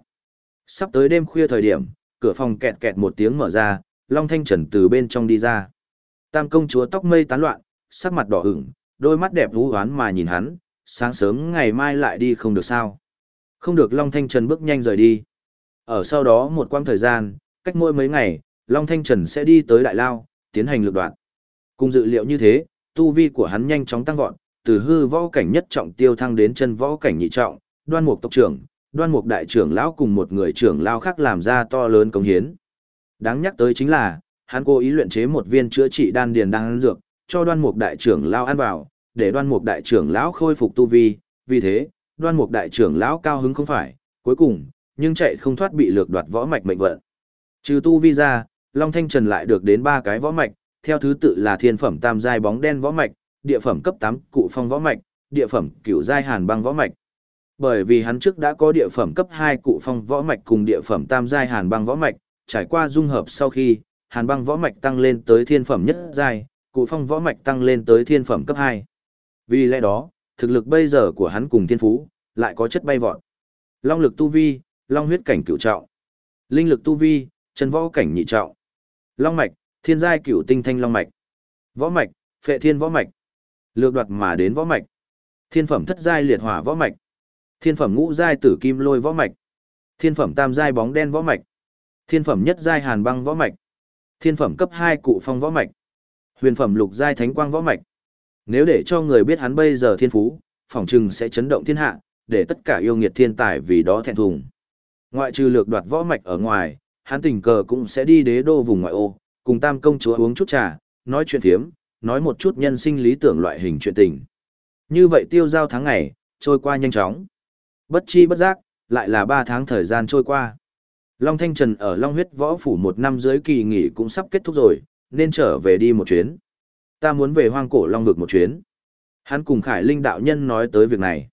Sắp tới đêm khuya thời điểm, cửa phòng kẹt kẹt một tiếng mở ra, Long Thanh Trần từ bên trong đi ra. Tam công chúa tóc mây tán loạn, sắc mặt đỏ ửng, đôi mắt đẹp vũ hoán mà nhìn hắn, sáng sớm ngày mai lại đi không được sao. Không được Long Thanh Trần bước nhanh rời đi. Ở sau đó một quãng thời gian, cách mỗi mấy ngày, Long Thanh Trần sẽ đi tới Đại Lao, tiến hành lược đoạn. Cùng dự liệu như thế, tu vi của hắn nhanh chóng tăng vọt, từ hư võ cảnh nhất trọng tiêu thăng đến chân võ cảnh nhị trọng, đoan mục tộc trưởng, đoan mục đại trưởng lão cùng một người trưởng lão khác làm ra to lớn công hiến. Đáng nhắc tới chính là, hắn cố ý luyện chế một viên chữa trị đan điền đan dược, cho đoan mục đại trưởng lão ăn vào, để đoan mục đại trưởng lão khôi phục tu vi, vì thế, đoan mục đại trưởng lão cao hứng không phải, cuối cùng, nhưng chạy không thoát bị lược đoạt võ mạch mệnh vận. Trừ tu vi ra, Long Thanh Trần lại được đến ba cái võ mạch, theo thứ tự là thiên phẩm tam giai bóng đen võ mạch, địa phẩm cấp 8 cụ phong võ mạch, địa phẩm cửu giai hàn băng võ mạch. Bởi vì hắn trước đã có địa phẩm cấp 2 cụ phong võ mạch cùng địa phẩm tam giai hàn băng võ mạch, trải qua dung hợp sau khi, hàn băng võ mạch tăng lên tới thiên phẩm nhất giai, cụ phong võ mạch tăng lên tới thiên phẩm cấp 2. Vì lẽ đó, thực lực bây giờ của hắn cùng thiên phú, lại có chất bay vọt. Long lực tu vi, long huyết cảnh cửu trọng. Linh lực tu vi, chân võ cảnh nhị trọng. Long mạch, thiên giai cửu tinh thanh long mạch. Võ mạch, phệ thiên võ mạch. Lược đoạt mà đến võ mạch. Thiên phẩm thất giai liệt hỏa võ mạch. Thiên phẩm ngũ giai tử kim lôi võ mạch. Thiên phẩm tam giai bóng đen võ mạch. Thiên phẩm nhất giai hàn băng võ mạch. Thiên phẩm cấp hai cụ phong võ mạch. Huyền phẩm lục giai thánh quang võ mạch. Nếu để cho người biết hắn bây giờ thiên phú, phỏng chừng sẽ chấn động thiên hạ, để tất cả yêu nghiệt thiên tài vì đó thẹn thùng. Ngoại trừ lược đoạt võ mạch ở ngoài, hắn tình cờ cũng sẽ đi đế đô vùng ngoại ô, cùng tam công chúa uống chút trà, nói chuyện thiếm, nói một chút nhân sinh lý tưởng loại hình chuyện tình. Như vậy tiêu giao tháng ngày, trôi qua nhanh chóng. Bất chi bất giác, lại là ba tháng thời gian trôi qua. Long Thanh Trần ở Long huyết võ phủ một năm dưới kỳ nghỉ cũng sắp kết thúc rồi, nên trở về đi một chuyến. Ta muốn về hoang cổ Long vực một chuyến. Hắn cùng Khải Linh đạo nhân nói tới việc này.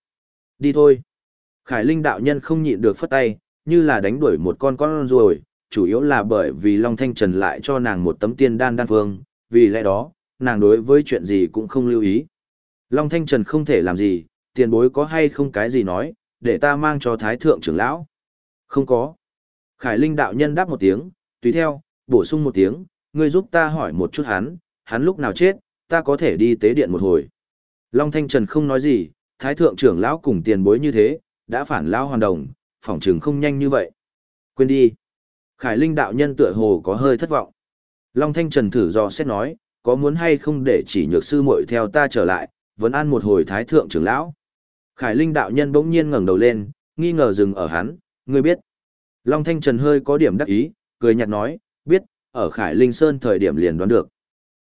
Đi thôi. Khải Linh đạo nhân không nhịn được phất tay, như là đánh đuổi một con con ruồi, chủ yếu là bởi vì Long Thanh Trần lại cho nàng một tấm tiên đan đan phương, vì lẽ đó, nàng đối với chuyện gì cũng không lưu ý. Long Thanh Trần không thể làm gì, tiền bối có hay không cái gì nói, để ta mang cho Thái Thượng trưởng lão. Không có. Khải Linh đạo nhân đáp một tiếng, tùy theo, bổ sung một tiếng, ngươi giúp ta hỏi một chút hắn, hắn lúc nào chết, ta có thể đi tế điện một hồi. Long Thanh Trần không nói gì, Thái Thượng trưởng lão cùng tiền bối như thế, đã phản lão hoàn đồng, phỏng trường không nhanh như vậy. Quên đi. Khải Linh đạo nhân tựa hồ có hơi thất vọng. Long Thanh Trần thử do xét nói, có muốn hay không để chỉ nhược sư muội theo ta trở lại, vẫn ăn một hồi thái thượng trưởng lão. Khải Linh đạo nhân bỗng nhiên ngẩng đầu lên, nghi ngờ dừng ở hắn, ngươi biết. Long Thanh Trần hơi có điểm đắc ý, cười nhạt nói, biết, ở Khải Linh Sơn thời điểm liền đoán được.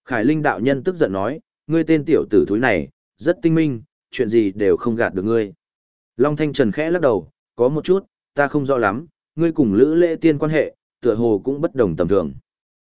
Khải Linh đạo nhân tức giận nói, ngươi tên tiểu tử thúi này, rất tinh minh, chuyện gì đều không gạt được ngươi. Long Thanh Trần khẽ lắc đầu, có một chút, ta không rõ lắm, ngươi cùng Lữ Lễ Tiên quan hệ, tựa hồ cũng bất đồng tầm thường.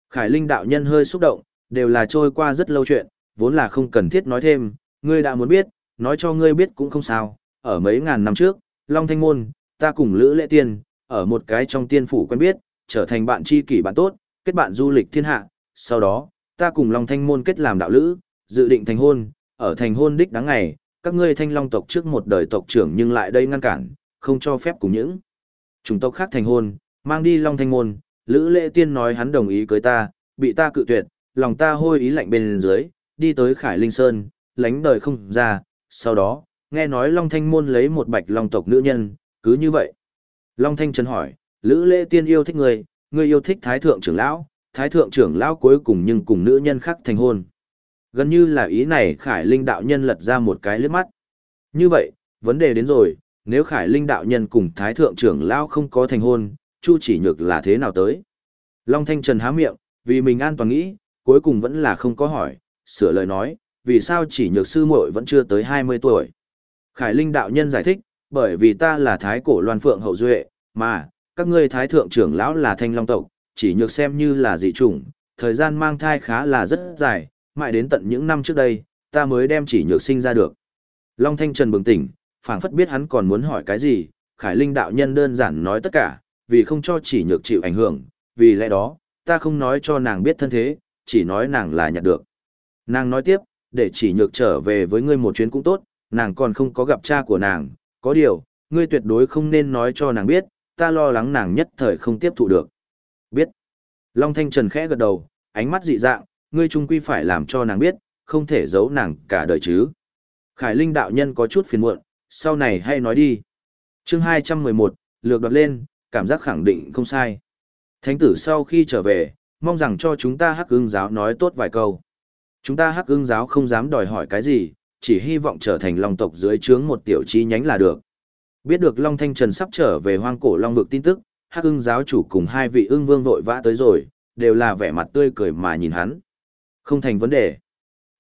Khải Linh đạo nhân hơi xúc động, đều là trôi qua rất lâu chuyện, vốn là không cần thiết nói thêm, ngươi đã muốn biết, nói cho ngươi biết cũng không sao, ở mấy ngàn năm trước, Long Thanh Môn, ta cùng Lữ Lệ Tiên, ở một cái trong tiên phủ quen biết, trở thành bạn tri kỷ bạn tốt, kết bạn du lịch thiên hạ, sau đó, ta cùng Long Thanh Môn kết làm đạo lữ, dự định thành hôn, ở thành hôn đích đáng ngày, các ngươi thanh long tộc trước một đời tộc trưởng nhưng lại đây ngăn cản, không cho phép cùng những chúng tộc khác thành hôn, mang đi Long Thanh Môn, Lữ lệ tiên nói hắn đồng ý cưới ta, bị ta cự tuyệt, lòng ta hôi ý lạnh bên dưới, đi tới Khải Linh Sơn, lánh đời không ra, sau đó, nghe nói Long Thanh Môn lấy một bạch long tộc nữ nhân, cứ như vậy. Long Thanh Trần hỏi, Lữ lễ tiên yêu thích người, người yêu thích Thái Thượng trưởng lão, Thái Thượng trưởng lão cuối cùng nhưng cùng nữ nhân khác thành hôn. Gần như là ý này Khải Linh đạo nhân lật ra một cái liếc mắt. Như vậy, vấn đề đến rồi, nếu Khải Linh đạo nhân cùng Thái Thượng trưởng lão không có thành hôn, Chu chỉ nhược là thế nào tới? Long Thanh Trần há miệng, vì mình an toàn nghĩ, cuối cùng vẫn là không có hỏi, sửa lời nói, vì sao chỉ nhược sư muội vẫn chưa tới 20 tuổi. Khải Linh đạo nhân giải thích, bởi vì ta là thái cổ loan phượng hậu duệ, mà, các ngươi thái thượng trưởng lão là thanh long tộc, chỉ nhược xem như là dị chủng, thời gian mang thai khá là rất dài, mãi đến tận những năm trước đây, ta mới đem chỉ nhược sinh ra được. Long Thanh Trần bừng tỉnh, phảng phất biết hắn còn muốn hỏi cái gì, Khải Linh đạo nhân đơn giản nói tất cả, vì không cho chỉ nhược chịu ảnh hưởng, vì lẽ đó, ta không nói cho nàng biết thân thế, chỉ nói nàng là nhặt được. Nàng nói tiếp, để chỉ nhược trở về với ngươi một chuyến cũng tốt, nàng còn không có gặp cha của nàng, có điều, ngươi tuyệt đối không nên nói cho nàng biết, ta lo lắng nàng nhất thời không tiếp thụ được. Biết. Long Thanh Trần khẽ gật đầu, ánh mắt dị dạng, ngươi trung quy phải làm cho nàng biết, không thể giấu nàng cả đời chứ. Khải Linh đạo nhân có chút phiền muộn, sau này hay nói đi. chương 211, lược đoạt lên, cảm giác khẳng định không sai. Thánh tử sau khi trở về, mong rằng cho chúng ta hắc ưng giáo nói tốt vài câu. Chúng ta hắc ưng giáo không dám đòi hỏi cái gì, chỉ hy vọng trở thành long tộc dưới trướng một tiểu chi nhánh là được. Biết được Long Thanh Trần sắp trở về hoang cổ long vực tin tức, hắc ưng giáo chủ cùng hai vị ưng vương vội vã tới rồi, đều là vẻ mặt tươi cười mà nhìn hắn. Không thành vấn đề.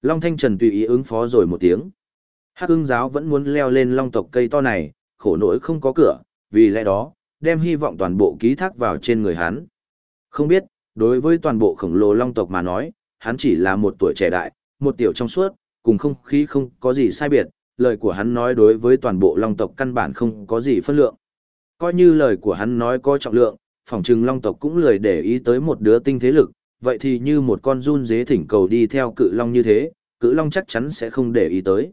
Long Thanh Trần tùy ý ứng phó rồi một tiếng. Hắc ưng giáo vẫn muốn leo lên long tộc cây to này, khổ nỗi không có cửa, vì lẽ đó, đem hy vọng toàn bộ ký thác vào trên người hắn. Không biết, đối với toàn bộ khổng lồ long tộc mà nói, hắn chỉ là một tuổi trẻ đại, một tiểu trong suốt, cùng không khí không có gì sai biệt, lời của hắn nói đối với toàn bộ long tộc căn bản không có gì phân lượng. Coi như lời của hắn nói có trọng lượng, phòng trừng long tộc cũng lười để ý tới một đứa tinh thế lực, vậy thì như một con run dế thỉnh cầu đi theo cự long như thế, cự long chắc chắn sẽ không để ý tới.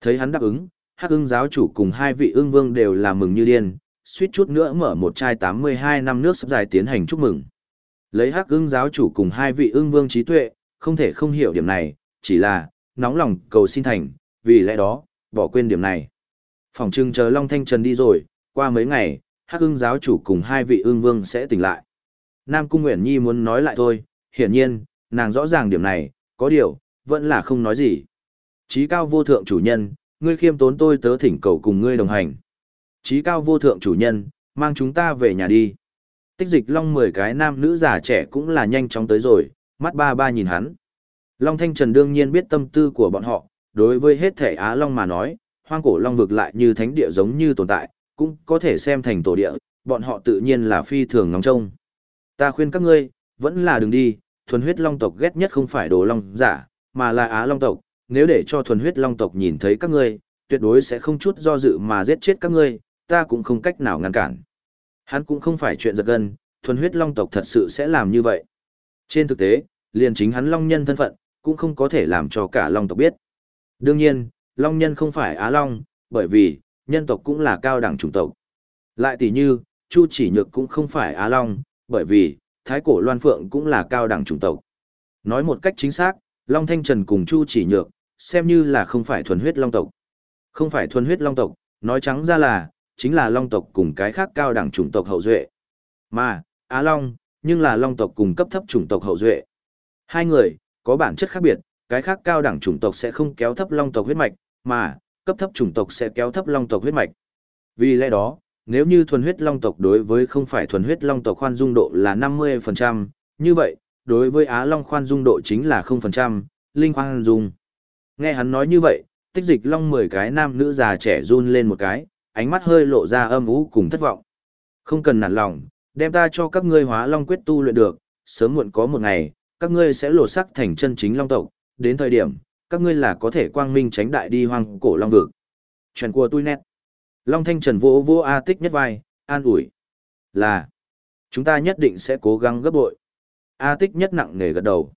Thấy hắn đáp ứng, hắc ưng giáo chủ cùng hai vị ưng vương đều là mừng như điên, suýt chút nữa mở một chai 82 năm nước sắp dài tiến hành chúc mừng. Lấy hắc ưng giáo chủ cùng hai vị ưng vương trí tuệ, không thể không hiểu điểm này, chỉ là, nóng lòng cầu xin thành, vì lẽ đó, bỏ quên điểm này. Phòng trưng chờ Long Thanh Trần đi rồi, qua mấy ngày, hắc ưng giáo chủ cùng hai vị ưng vương sẽ tỉnh lại. Nam Cung Nguyễn Nhi muốn nói lại thôi, hiển nhiên, nàng rõ ràng điểm này, có điều, vẫn là không nói gì. Chí cao vô thượng chủ nhân, ngươi khiêm tốn tôi tớ thỉnh cầu cùng ngươi đồng hành. Chí cao vô thượng chủ nhân, mang chúng ta về nhà đi. Tích dịch long mười cái nam nữ già trẻ cũng là nhanh chóng tới rồi, mắt ba ba nhìn hắn. Long Thanh Trần đương nhiên biết tâm tư của bọn họ, đối với hết thể Á Long mà nói, hoang cổ Long vực lại như thánh địa giống như tồn tại, cũng có thể xem thành tổ địa, bọn họ tự nhiên là phi thường ngóng trông. Ta khuyên các ngươi, vẫn là đừng đi, thuần huyết Long tộc ghét nhất không phải đồ Long giả, mà là Á Long tộc, nếu để cho thuần huyết Long tộc nhìn thấy các ngươi, tuyệt đối sẽ không chút do dự mà giết chết các ngươi, ta cũng không cách nào ngăn cản. Hắn cũng không phải chuyện giật gân, thuần huyết Long tộc thật sự sẽ làm như vậy. Trên thực tế, liền chính hắn Long nhân thân phận, cũng không có thể làm cho cả Long tộc biết. Đương nhiên, Long nhân không phải Á Long, bởi vì, nhân tộc cũng là cao đẳng chủng tộc. Lại tỷ như, Chu chỉ nhược cũng không phải Á Long, bởi vì, Thái cổ Loan Phượng cũng là cao đẳng chủng tộc. Nói một cách chính xác, Long Thanh Trần cùng Chu chỉ nhược, xem như là không phải thuần huyết Long tộc. Không phải thuần huyết Long tộc, nói trắng ra là, chính là Long tộc cùng cái khác cao đẳng chủng tộc hậu duệ. Mà, Á Long, nhưng là Long tộc cùng cấp thấp chủng tộc hậu duệ. Hai người, có bản chất khác biệt, cái khác cao đẳng chủng tộc sẽ không kéo thấp long tộc huyết mạch, mà cấp thấp chủng tộc sẽ kéo thấp long tộc huyết mạch. Vì lẽ đó, nếu như thuần huyết long tộc đối với không phải thuần huyết long tộc khoan dung độ là 50%, như vậy, đối với Á Long khoan dung độ chính là 0%, linh khoan dung. Nghe hắn nói như vậy, tích dịch long 10 cái nam nữ già trẻ run lên một cái, ánh mắt hơi lộ ra âm ú cùng thất vọng. Không cần nản lòng, đem ta cho các ngươi hóa long quyết tu luyện được, sớm muộn có một ngày, các ngươi sẽ lột sắc thành chân chính long tộc, đến thời điểm, các ngươi là có thể quang minh tránh đại đi hoang cổ long vực. Chuyện của tôi nét. Long Thanh Trần vô vô A tích nhất vai, an ủi. Là, chúng ta nhất định sẽ cố gắng gấp bội. A tích nhất nặng nề gật đầu.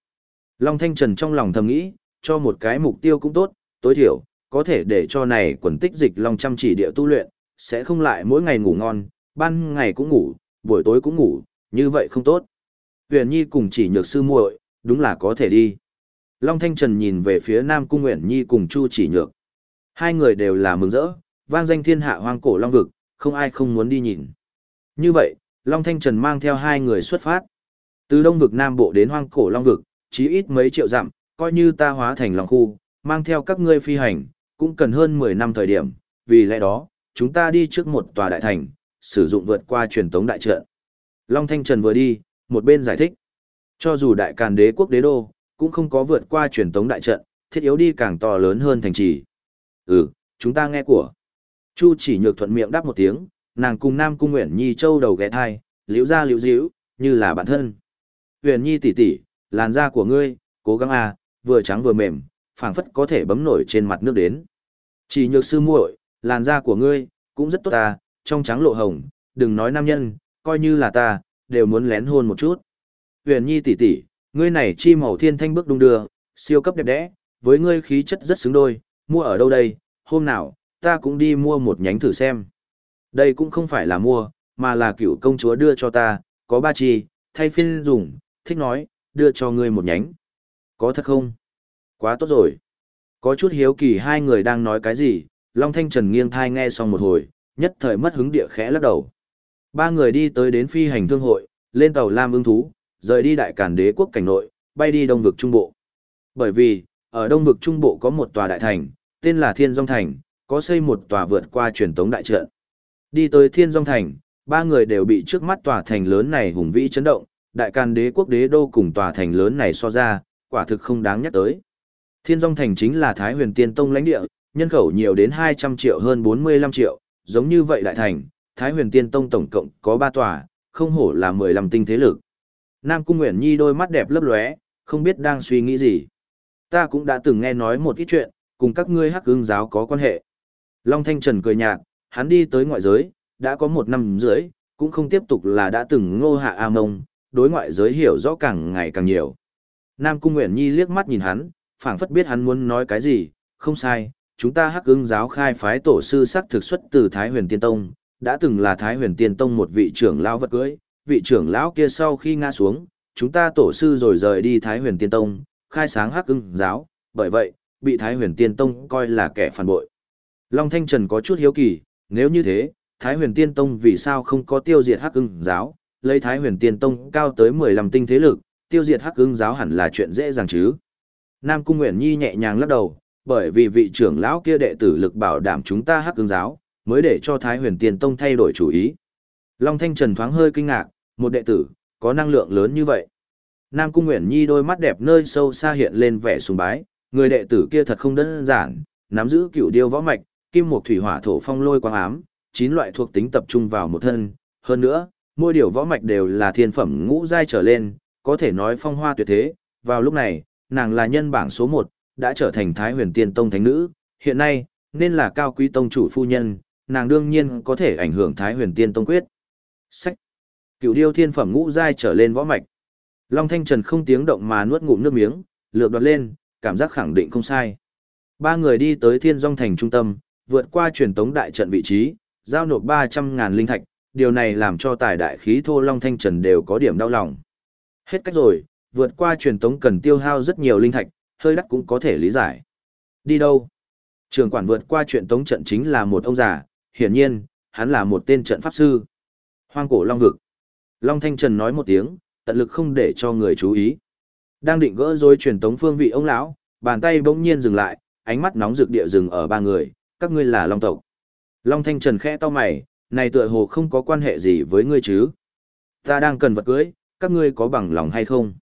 Long Thanh Trần trong lòng thầm nghĩ, cho một cái mục tiêu cũng tốt, tối thiểu, có thể để cho này quần tích dịch Long chăm chỉ địa tu luyện, sẽ không lại mỗi ngày ngủ ngon, ban ngày cũng ngủ, buổi tối cũng ngủ, như vậy không tốt. Huyền Nhi cùng chỉ nhược sư muội, đúng là có thể đi. Long Thanh Trần nhìn về phía Nam Cung Nguyễn Nhi cùng Chu chỉ nhược. Hai người đều là mừng rỡ, vang danh thiên hạ hoang cổ Long Vực, không ai không muốn đi nhìn. Như vậy, Long Thanh Trần mang theo hai người xuất phát. Từ Đông Vực Nam Bộ đến hoang cổ Long Vực, chí ít mấy triệu dặm, coi như ta hóa thành Long Khu, mang theo các ngươi phi hành, cũng cần hơn 10 năm thời điểm, vì lẽ đó, chúng ta đi trước một tòa đại thành, sử dụng vượt qua truyền tống đại trận. Long Thanh Trần vừa đi, một bên giải thích. Cho dù đại càn đế quốc đế đô, cũng không có vượt qua truyền tống đại trận, thiết yếu đi càng to lớn hơn thành trì. Ừ, chúng ta nghe của. Chu chỉ nhược thuận miệng đáp một tiếng, nàng cùng Nam Cung Nguyễn Nhi châu đầu ghé thai, liễu ra liễu díu, như là bản thân. Huyền Nhi tỷ tỷ, làn da của ngươi, cố gắng à, vừa trắng vừa mềm, phảng phất có thể bấm nổi trên mặt nước đến. Chỉ nhược sư muội, làn da của ngươi, cũng rất tốt ta, trong trắng lộ hồng, đừng nói nam nhân, coi như là ta, đều muốn lén hôn một chút. Huyền Nhi tỷ tỷ, ngươi này chi màu thiên thanh bước đung đưa, siêu cấp đẹp đẽ, với ngươi khí chất rất xứng đôi, mua ở đâu đây, hôm nào, ta cũng đi mua một nhánh thử xem. Đây cũng không phải là mua, mà là cựu công chúa đưa cho ta, có ba chi, thay phiên dùng, thích nói, đưa cho ngươi một nhánh. Có thật không? Quá tốt rồi. Có chút hiếu kỳ hai người đang nói cái gì, Long Thanh Trần nghiêng thai nghe xong một hồi, nhất thời mất hứng địa khẽ lắc đầu. Ba người đi tới đến phi hành thương hội, lên tàu Lam ưng thú, rời đi đại cản đế quốc cảnh nội, bay đi đông vực trung bộ. Bởi vì, ở đông vực trung bộ có một tòa đại thành, tên là Thiên Dung Thành, có xây một tòa vượt qua truyền tống đại trận. Đi tới Thiên Dung Thành, ba người đều bị trước mắt tòa thành lớn này hùng vĩ chấn động, đại càn đế quốc đế đô cùng tòa thành lớn này so ra, quả thực không đáng nhắc tới. Thiên Dung Thành chính là Thái Huyền Tiên Tông lãnh địa, nhân khẩu nhiều đến 200 triệu hơn 45 triệu, giống như vậy đại thành, Thái Huyền Tiên Tông tổng cộng có 3 tòa, không hổ là 15 tinh thế lực. Nam Cung Nguyễn Nhi đôi mắt đẹp lấp lóe, không biết đang suy nghĩ gì. Ta cũng đã từng nghe nói một ít chuyện, cùng các ngươi hắc ương giáo có quan hệ. Long Thanh Trần cười nhạt, hắn đi tới ngoại giới, đã có một năm rưỡi, cũng không tiếp tục là đã từng ngô hạ A Mông, đối ngoại giới hiểu rõ càng ngày càng nhiều. Nam Cung Nguyễn Nhi liếc mắt nhìn hắn, phảng phất biết hắn muốn nói cái gì, không sai, chúng ta hắc ưng giáo khai phái tổ sư sắc thực xuất từ Thái huyền Tiên Tông, đã từng là Thái huyền Tiên Tông một vị trưởng lão vật cưới, vị trưởng lão kia sau khi ngã xuống, chúng ta tổ sư rồi rời đi Thái huyền Tiên Tông, khai sáng hắc ưng giáo, bởi vậy, bị Thái huyền Tiên Tông coi là kẻ phản bội. Long Thanh Trần có chút hiếu kỳ, nếu như thế, Thái huyền Tiên Tông vì sao không có tiêu diệt hắc ưng giáo, lấy Thái huyền Tiên Tông cao tới 15 tinh thế lực, tiêu diệt hắc ưng giáo hẳn là chuyện dễ dàng chứ. Nam Cung Nguyễn Nhi nhẹ nhàng lắc đầu, bởi vì vị trưởng lão kia đệ tử lực bảo đảm chúng ta hắc ưng giáo, mới để cho Thái huyền Tiên Tông thay đổi chủ ý. Long Thanh Trần thoáng hơi kinh ngạc, một đệ tử, có năng lượng lớn như vậy. Nam Cung Nguyễn Nhi đôi mắt đẹp nơi sâu xa hiện lên vẻ sùng bái, người đệ tử kia thật không đơn giản, nắm giữ cửu điêu võ mạch, kim mộc thủy hỏa thổ phong lôi quang ám, chín loại thuộc tính tập trung vào một thân, hơn nữa, mỗi điều võ mạch đều là thiên phẩm ngũ giai trở lên, có thể nói phong hoa tuyệt thế, vào lúc này, nàng là nhân bảng số 1, đã trở thành Thái huyền tiên tông thánh nữ, hiện nay, nên là cao quý tông chủ phu nhân, nàng đương nhiên có thể ảnh hưởng Thái huyền tiên tông quyết. Sách. Cựu điêu thiên phẩm ngũ giai trở lên võ mạch. Long Thanh Trần không tiếng động mà nuốt ngụm nước miếng, lược đoạt lên, cảm giác khẳng định không sai. Ba người đi tới thiên Dung thành trung tâm, vượt qua truyền tống đại trận vị trí, giao nộp 300.000 linh thạch, điều này làm cho tài đại khí thô Long Thanh Trần đều có điểm đau lòng. Hết cách rồi, vượt qua truyền tống cần tiêu hao rất nhiều linh thạch, hơi đắt cũng có thể lý giải. Đi đâu? Trường quản vượt qua truyền tống trận chính là một ông già, hiển nhiên, hắn là một tên trận pháp sư. Hoang cổ Long Vực. Long Thanh Trần nói một tiếng, tận lực không để cho người chú ý. Đang định gỡ rồi truyền tống phương vị ông lão, bàn tay bỗng nhiên dừng lại, ánh mắt nóng rực địa dừng ở ba người, các ngươi là Long tộc. Long Thanh Trần khẽ to mày, này tựa hồ không có quan hệ gì với ngươi chứ. Ta đang cần vật cưới, các ngươi có bằng lòng hay không?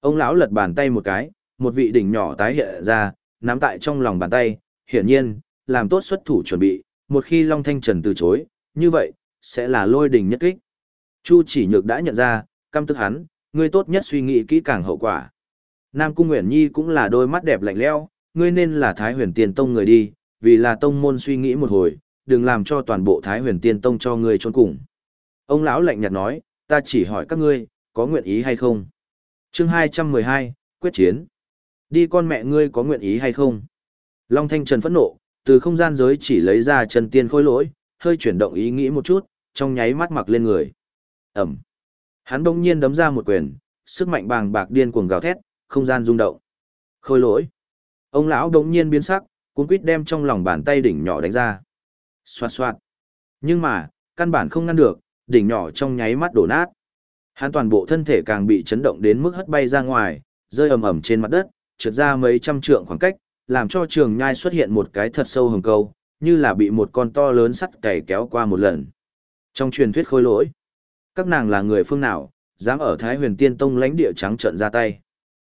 Ông lão lật bàn tay một cái, một vị đỉnh nhỏ tái hiện ra, nắm tại trong lòng bàn tay, hiển nhiên, làm tốt xuất thủ chuẩn bị, một khi Long Thanh Trần từ chối, như vậy, sẽ là lôi đình nhất kích. Chu chỉ nhược đã nhận ra, căm tức hắn, ngươi tốt nhất suy nghĩ kỹ càng hậu quả. Nam Cung Nguyễn Nhi cũng là đôi mắt đẹp lạnh lẽo, ngươi nên là Thái Huyền Tiên Tông người đi, vì là tông môn suy nghĩ một hồi, đừng làm cho toàn bộ Thái Huyền Tiên Tông cho ngươi trốn cùng. Ông lão lạnh nhạt nói, ta chỉ hỏi các ngươi, có nguyện ý hay không? chương 212, quyết chiến. Đi con mẹ ngươi có nguyện ý hay không? Long Thanh Trần phẫn nộ, từ không gian giới chỉ lấy ra chân tiên khôi lỗi, hơi chuyển động ý nghĩ một chút, trong nháy mắt mặc lên người. Ẩm. Hắn bỗng nhiên đấm ra một quyền, sức mạnh bàng bạc điên cuồng gào thét, không gian rung động. Khôi lỗi. Ông lão đống nhiên biến sắc, cuốn quýt đem trong lòng bàn tay đỉnh nhỏ đánh ra. Xoạt xoạt. Nhưng mà, căn bản không ngăn được, đỉnh nhỏ trong nháy mắt đổ nát. Hắn toàn bộ thân thể càng bị chấn động đến mức hất bay ra ngoài, rơi ầm ầm trên mặt đất, trượt ra mấy trăm trượng khoảng cách, làm cho trường nhai xuất hiện một cái thật sâu hồng câu, như là bị một con to lớn sắt cày kéo qua một lần. Trong truyền thuyết khôi lỗi, các nàng là người phương nào, dám ở Thái huyền tiên tông lãnh địa trắng trợn ra tay.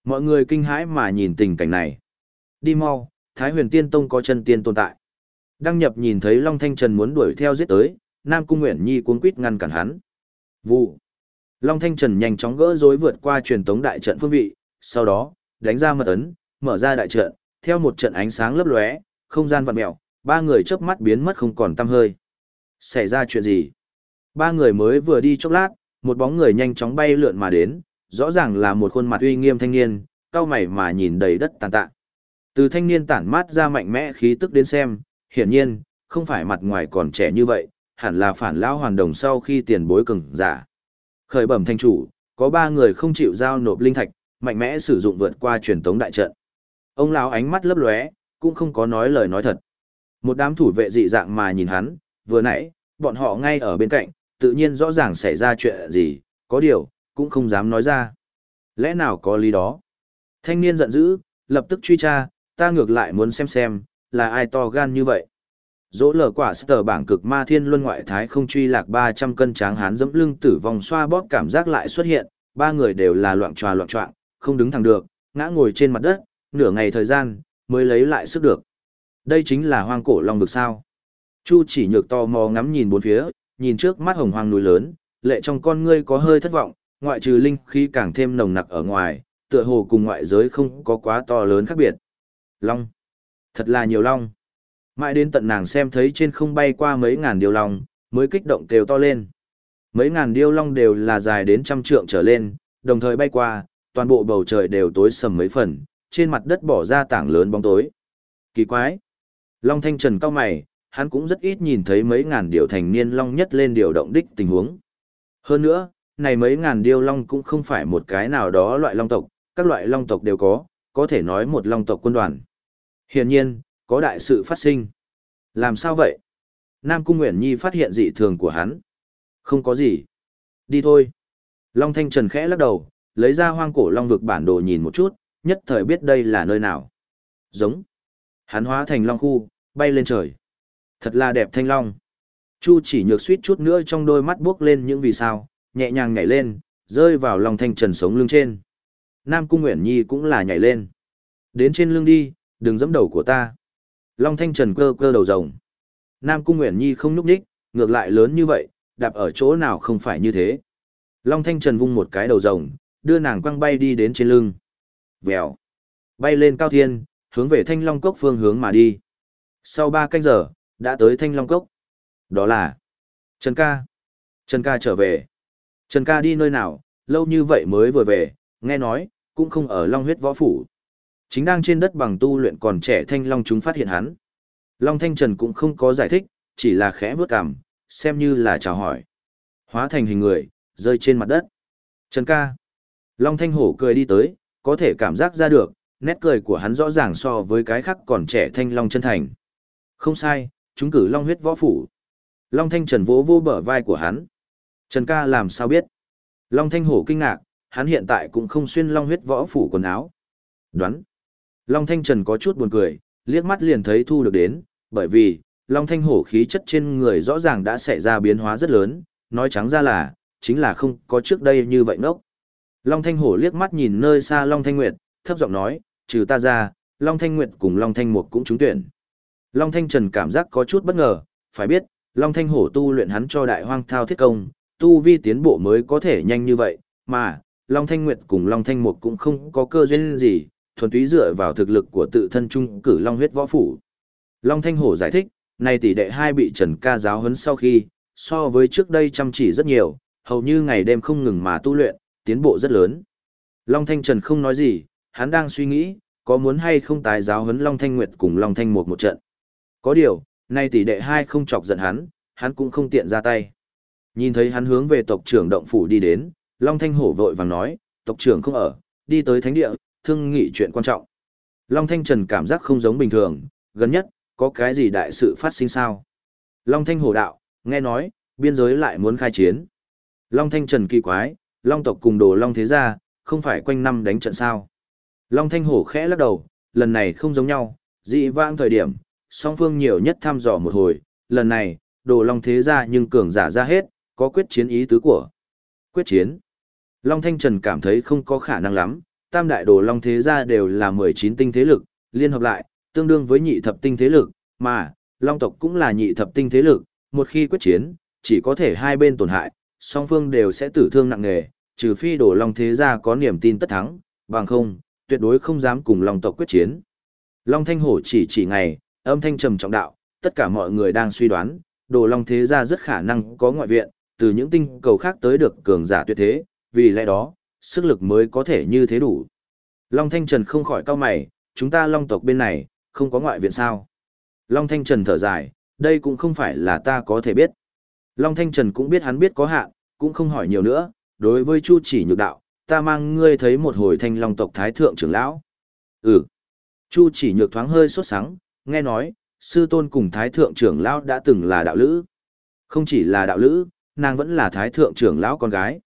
Mọi người kinh hãi mà nhìn tình cảnh này. Đi mau, Thái huyền tiên tông có chân tiên tồn tại. Đăng nhập nhìn thấy Long Thanh Trần muốn đuổi theo giết tới, Nam Cung Nguyễn Nhi cuống quýt ngăn cản hắn. Vụ. Long Thanh Trần nhanh chóng gỡ rối vượt qua truyền tống đại trận phương vị, sau đó, đánh ra mật ấn, mở ra đại trận, theo một trận ánh sáng lấp lóe, không gian vặn mèo, ba người chớp mắt biến mất không còn tăm hơi. Xảy ra chuyện gì? Ba người mới vừa đi chốc lát, một bóng người nhanh chóng bay lượn mà đến, rõ ràng là một khuôn mặt uy nghiêm thanh niên, cao mày mà nhìn đầy đất tàn tạ. Từ thanh niên tản mát ra mạnh mẽ khí tức đến xem, hiển nhiên, không phải mặt ngoài còn trẻ như vậy, hẳn là phản lão hoàn đồng sau khi tiền bối cường giả. Khởi bẩm thanh chủ, có ba người không chịu giao nộp linh thạch, mạnh mẽ sử dụng vượt qua truyền tống đại trận. Ông lão ánh mắt lấp lóe, cũng không có nói lời nói thật. Một đám thủ vệ dị dạng mà nhìn hắn, vừa nãy, bọn họ ngay ở bên cạnh, tự nhiên rõ ràng xảy ra chuyện gì, có điều, cũng không dám nói ra. Lẽ nào có lý đó? Thanh niên giận dữ, lập tức truy tra, ta ngược lại muốn xem xem, là ai to gan như vậy. Dỗ lờ quả sở bảng cực ma thiên luân ngoại thái không truy lạc 300 cân tráng hán dẫm lưng tử vong xoa bóp cảm giác lại xuất hiện, ba người đều là loạn tròa loạn trọng, không đứng thẳng được, ngã ngồi trên mặt đất, nửa ngày thời gian, mới lấy lại sức được. Đây chính là hoang cổ long vực sao. Chu chỉ nhược to mò ngắm nhìn bốn phía, nhìn trước mắt hồng hoang núi lớn, lệ trong con ngươi có hơi thất vọng, ngoại trừ linh khí càng thêm nồng nặc ở ngoài, tựa hồ cùng ngoại giới không có quá to lớn khác biệt. Long. Thật là nhiều long. Mãi đến tận nàng xem thấy trên không bay qua mấy ngàn điều long, mới kích động kêu to lên. Mấy ngàn điêu long đều là dài đến trăm trượng trở lên, đồng thời bay qua, toàn bộ bầu trời đều tối sầm mấy phần, trên mặt đất bỏ ra tảng lớn bóng tối. Kỳ quái! Long Thanh Trần cao mày, hắn cũng rất ít nhìn thấy mấy ngàn điều thành niên long nhất lên điều động đích tình huống. Hơn nữa, này mấy ngàn điều long cũng không phải một cái nào đó loại long tộc, các loại long tộc đều có, có thể nói một long tộc quân đoàn. Hiển nhiên, có đại sự phát sinh. Làm sao vậy? Nam Cung Nguyễn Nhi phát hiện dị thường của hắn. Không có gì. Đi thôi. Long Thanh Trần khẽ lắc đầu, lấy ra hoang cổ long vực bản đồ nhìn một chút, nhất thời biết đây là nơi nào. Giống. Hắn hóa thành long khu, bay lên trời. Thật là đẹp thanh long. Chu chỉ nhược suýt chút nữa trong đôi mắt buốc lên những vì sao, nhẹ nhàng nhảy lên, rơi vào lòng Thanh Trần sống lưng trên. Nam Cung Nguyễn Nhi cũng là nhảy lên. Đến trên lưng đi, đừng giẫm đầu của ta. Long Thanh Trần cơ cơ đầu rồng. Nam Cung Nguyễn Nhi không núp đích, ngược lại lớn như vậy, đạp ở chỗ nào không phải như thế. Long Thanh Trần vung một cái đầu rồng, đưa nàng quăng bay đi đến trên lưng. Vèo. Bay lên cao thiên, hướng về Thanh Long Cốc phương hướng mà đi. Sau ba canh giờ, đã tới Thanh Long Cốc. Đó là Trần ca. Trần ca trở về. Trần ca đi nơi nào, lâu như vậy mới vừa về, nghe nói, cũng không ở Long huyết võ phủ. Chính đang trên đất bằng tu luyện còn trẻ Thanh Long chúng phát hiện hắn. Long Thanh Trần cũng không có giải thích, chỉ là khẽ vướt cằm, xem như là chào hỏi. Hóa thành hình người, rơi trên mặt đất. Trần ca. Long Thanh Hổ cười đi tới, có thể cảm giác ra được, nét cười của hắn rõ ràng so với cái khác còn trẻ Thanh Long chân thành. Không sai, chúng cử Long huyết võ phủ. Long Thanh Trần vỗ vô bờ vai của hắn. Trần ca làm sao biết? Long Thanh Hổ kinh ngạc, hắn hiện tại cũng không xuyên Long huyết võ phủ quần áo. Đoán. Long Thanh Trần có chút buồn cười, liếc mắt liền thấy thu được đến, bởi vì, Long Thanh Hổ khí chất trên người rõ ràng đã xảy ra biến hóa rất lớn, nói trắng ra là, chính là không có trước đây như vậy ngốc. Long Thanh Hổ liếc mắt nhìn nơi xa Long Thanh Nguyệt, thấp giọng nói, trừ ta ra, Long Thanh Nguyệt cùng Long Thanh Mục cũng trúng tuyển. Long Thanh Trần cảm giác có chút bất ngờ, phải biết, Long Thanh Hổ tu luyện hắn cho đại hoang thao thiết công, tu vi tiến bộ mới có thể nhanh như vậy, mà, Long Thanh Nguyệt cùng Long Thanh Mục cũng không có cơ duyên gì, thuần túy dựa vào thực lực của tự thân trung cử Long huyết võ phủ. Long Thanh Hổ giải thích, này tỷ đệ hai bị Trần Ca giáo huấn sau khi, so với trước đây chăm chỉ rất nhiều, hầu như ngày đêm không ngừng mà tu luyện, tiến bộ rất lớn. Long Thanh Trần không nói gì, hắn đang suy nghĩ, có muốn hay không tái giáo huấn Long Thanh Nguyệt cùng Long Thanh Mục một trận. Có điều, nay tỷ đệ hai không chọc giận hắn, hắn cũng không tiện ra tay. Nhìn thấy hắn hướng về tộc trưởng động phủ đi đến, Long Thanh Hổ vội vàng nói, tộc trưởng không ở, đi tới thánh địa, thương nghị chuyện quan trọng. Long Thanh Trần cảm giác không giống bình thường, gần nhất, có cái gì đại sự phát sinh sao? Long Thanh hổ đạo, nghe nói, biên giới lại muốn khai chiến. Long Thanh Trần kỳ quái, Long tộc cùng đồ Long thế gia, không phải quanh năm đánh trận sao? Long Thanh hổ khẽ lắc đầu, lần này không giống nhau, dị vãng thời điểm, song phương nhiều nhất thăm dò một hồi, lần này, đồ Long thế gia nhưng cường giả ra hết, có quyết chiến ý tứ của. Quyết chiến. Long Thanh Trần cảm thấy không có khả năng lắm, tam đại đồ Long thế gia đều là 19 tinh thế lực, liên hợp lại, tương đương với nhị thập tinh thế lực, mà, Long tộc cũng là nhị thập tinh thế lực, một khi quyết chiến, chỉ có thể hai bên tổn hại, song phương đều sẽ tử thương nặng nề, trừ phi đồ Long thế gia có niềm tin tất thắng, bằng không, tuyệt đối không dám cùng Long tộc quyết chiến. Long Thanh Hổ chỉ chỉ ngày, âm thanh trầm trọng đạo, tất cả mọi người đang suy đoán, đồ Long thế gia rất khả năng có ngoại viện, từ những tinh cầu khác tới được cường giả tuyệt thế, vì lẽ đó, sức lực mới có thể như thế đủ. Long Thanh Trần không khỏi cao mày, chúng ta Long tộc bên này, không có ngoại viện sao. Long Thanh Trần thở dài, đây cũng không phải là ta có thể biết. Long Thanh Trần cũng biết hắn biết có hạn, cũng không hỏi nhiều nữa, đối với Chu chỉ nhược đạo, ta mang ngươi thấy một hồi thanh Long tộc Thái Thượng trưởng lão. Ừ. Chu chỉ nhược thoáng hơi sốt sắng, nghe nói, sư tôn cùng Thái Thượng trưởng lão đã từng là đạo lữ. Không chỉ là đạo lữ, nàng vẫn là Thái Thượng trưởng lão con gái.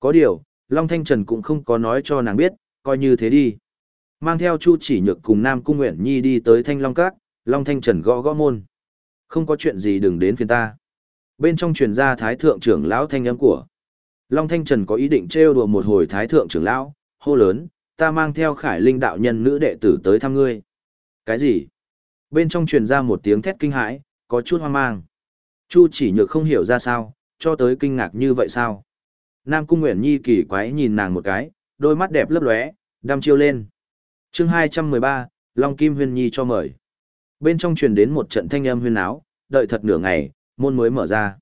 Có điều, Long Thanh Trần cũng không có nói cho nàng biết, coi như thế đi. Mang theo Chu chỉ nhược cùng Nam Cung Nguyện Nhi đi tới Thanh Long Các, Long Thanh Trần gõ gõ môn. Không có chuyện gì đừng đến phiền ta. Bên trong truyền ra Thái Thượng trưởng lão thanh âm của. Long Thanh Trần có ý định trêu đùa một hồi Thái Thượng trưởng lão, hô lớn, ta mang theo khải linh đạo nhân nữ đệ tử tới thăm ngươi. Cái gì? Bên trong truyền ra một tiếng thét kinh hãi, có chút hoang mang. Chu chỉ nhược không hiểu ra sao, cho tới kinh ngạc như vậy sao? Nam Cung Nguyễn Nhi kỳ quái nhìn nàng một cái, đôi mắt đẹp lấp lóe, đăm chiêu lên. chương 213, Long Kim Huyên Nhi cho mời. Bên trong truyền đến một trận thanh âm huyên áo, đợi thật nửa ngày, môn mới mở ra.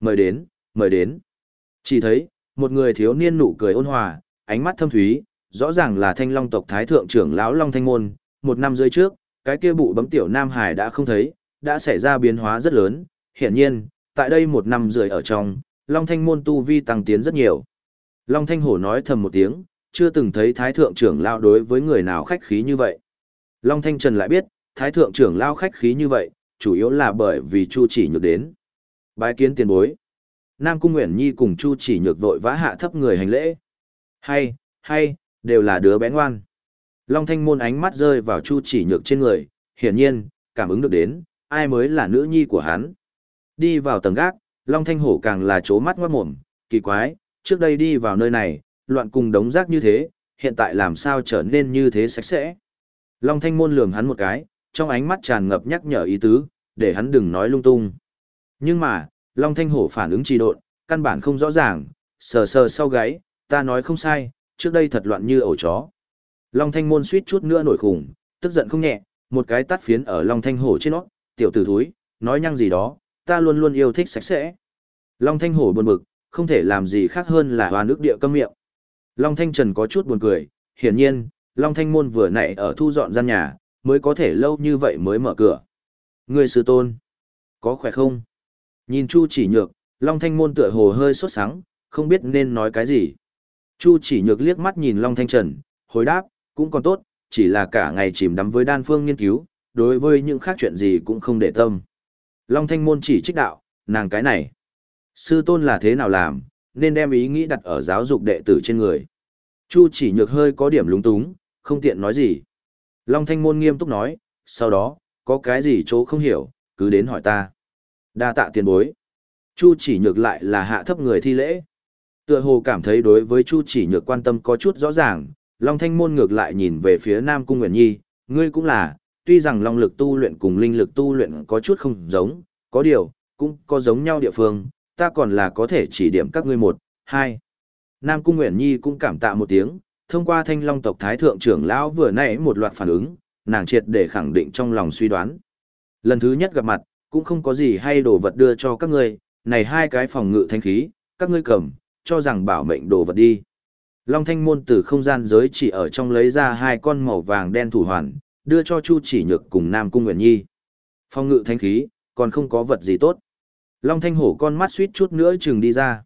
Mời đến, mời đến. Chỉ thấy, một người thiếu niên nụ cười ôn hòa, ánh mắt thâm thúy, rõ ràng là thanh long tộc thái thượng trưởng lão Long Thanh Môn, một năm rưỡi trước, cái kia bụ bấm tiểu Nam Hải đã không thấy, đã xảy ra biến hóa rất lớn, hiển nhiên, tại đây một năm rưỡi ở trong, Long Thanh Môn tu vi tăng tiến rất nhiều. Long Thanh Hổ nói thầm một tiếng, chưa từng thấy thái thượng trưởng lão đối với người nào khách khí như vậy. Long Thanh Trần lại biết, thái thượng trưởng lão khách khí như vậy, chủ yếu là bởi vì Chu chỉ nhược đến. Bái kiến tiền bối. Nam Cung Nguyễn Nhi cùng Chu chỉ nhược vội vã hạ thấp người hành lễ. Hay, hay, đều là đứa bé ngoan. Long thanh môn ánh mắt rơi vào Chu chỉ nhược trên người, hiển nhiên, cảm ứng được đến, ai mới là nữ nhi của hắn. Đi vào tầng gác, Long thanh hổ càng là chố mắt ngoát mồm, kỳ quái, trước đây đi vào nơi này, loạn cùng đống rác như thế, hiện tại làm sao trở nên như thế sạch sẽ. Long thanh môn lườm hắn một cái, trong ánh mắt tràn ngập nhắc nhở ý tứ, để hắn đừng nói lung tung. Nhưng mà, Long Thanh Hổ phản ứng trì độn, căn bản không rõ ràng, sờ sờ sau gáy, ta nói không sai, trước đây thật loạn như ổ chó. Long Thanh Môn suýt chút nữa nổi khủng, tức giận không nhẹ, một cái tắt phiến ở Long Thanh Hổ trên nó, tiểu tử thúi, nói nhăng gì đó, ta luôn luôn yêu thích sạch sẽ. Long Thanh Hổ buồn bực, không thể làm gì khác hơn là hoa nước địa câm miệng. Long Thanh Trần có chút buồn cười, hiển nhiên, Long Thanh Môn vừa nãy ở thu dọn gian nhà, mới có thể lâu như vậy mới mở cửa. Người sư tôn, có khỏe không? Nhìn Chu chỉ nhược, Long Thanh Môn tựa hồ hơi sốt sáng, không biết nên nói cái gì. Chu chỉ nhược liếc mắt nhìn Long Thanh Trần, hồi đáp, cũng còn tốt, chỉ là cả ngày chìm đắm với đan phương nghiên cứu, đối với những khác chuyện gì cũng không để tâm. Long Thanh Môn chỉ trích đạo, nàng cái này. Sư tôn là thế nào làm, nên đem ý nghĩ đặt ở giáo dục đệ tử trên người. Chu chỉ nhược hơi có điểm lúng túng, không tiện nói gì. Long Thanh Môn nghiêm túc nói, sau đó, có cái gì chỗ không hiểu, cứ đến hỏi ta. Đa tạ tiền bối. Chu chỉ nhược lại là hạ thấp người thi lễ. Tựa hồ cảm thấy đối với Chu chỉ nhược quan tâm có chút rõ ràng, Long Thanh Môn ngược lại nhìn về phía Nam Cung Nguyễn Nhi, ngươi cũng là, tuy rằng Long lực tu luyện cùng linh lực tu luyện có chút không giống, có điều, cũng có giống nhau địa phương, ta còn là có thể chỉ điểm các ngươi một, hai. Nam Cung Nguyễn Nhi cũng cảm tạ một tiếng, thông qua thanh long tộc thái thượng trưởng lão vừa nãy một loạt phản ứng, nàng triệt để khẳng định trong lòng suy đoán. Lần thứ nhất gặp mặt, cũng không có gì hay đồ vật đưa cho các ngươi, này hai cái phòng ngự thanh khí, các ngươi cầm, cho rằng bảo mệnh đồ vật đi. Long thanh môn từ không gian giới chỉ ở trong lấy ra hai con màu vàng đen thủ hoàn, đưa cho Chu chỉ nhược cùng Nam Cung Nguyễn Nhi. Phòng ngự thanh khí, còn không có vật gì tốt. Long thanh hổ con mắt suýt chút nữa chừng đi ra.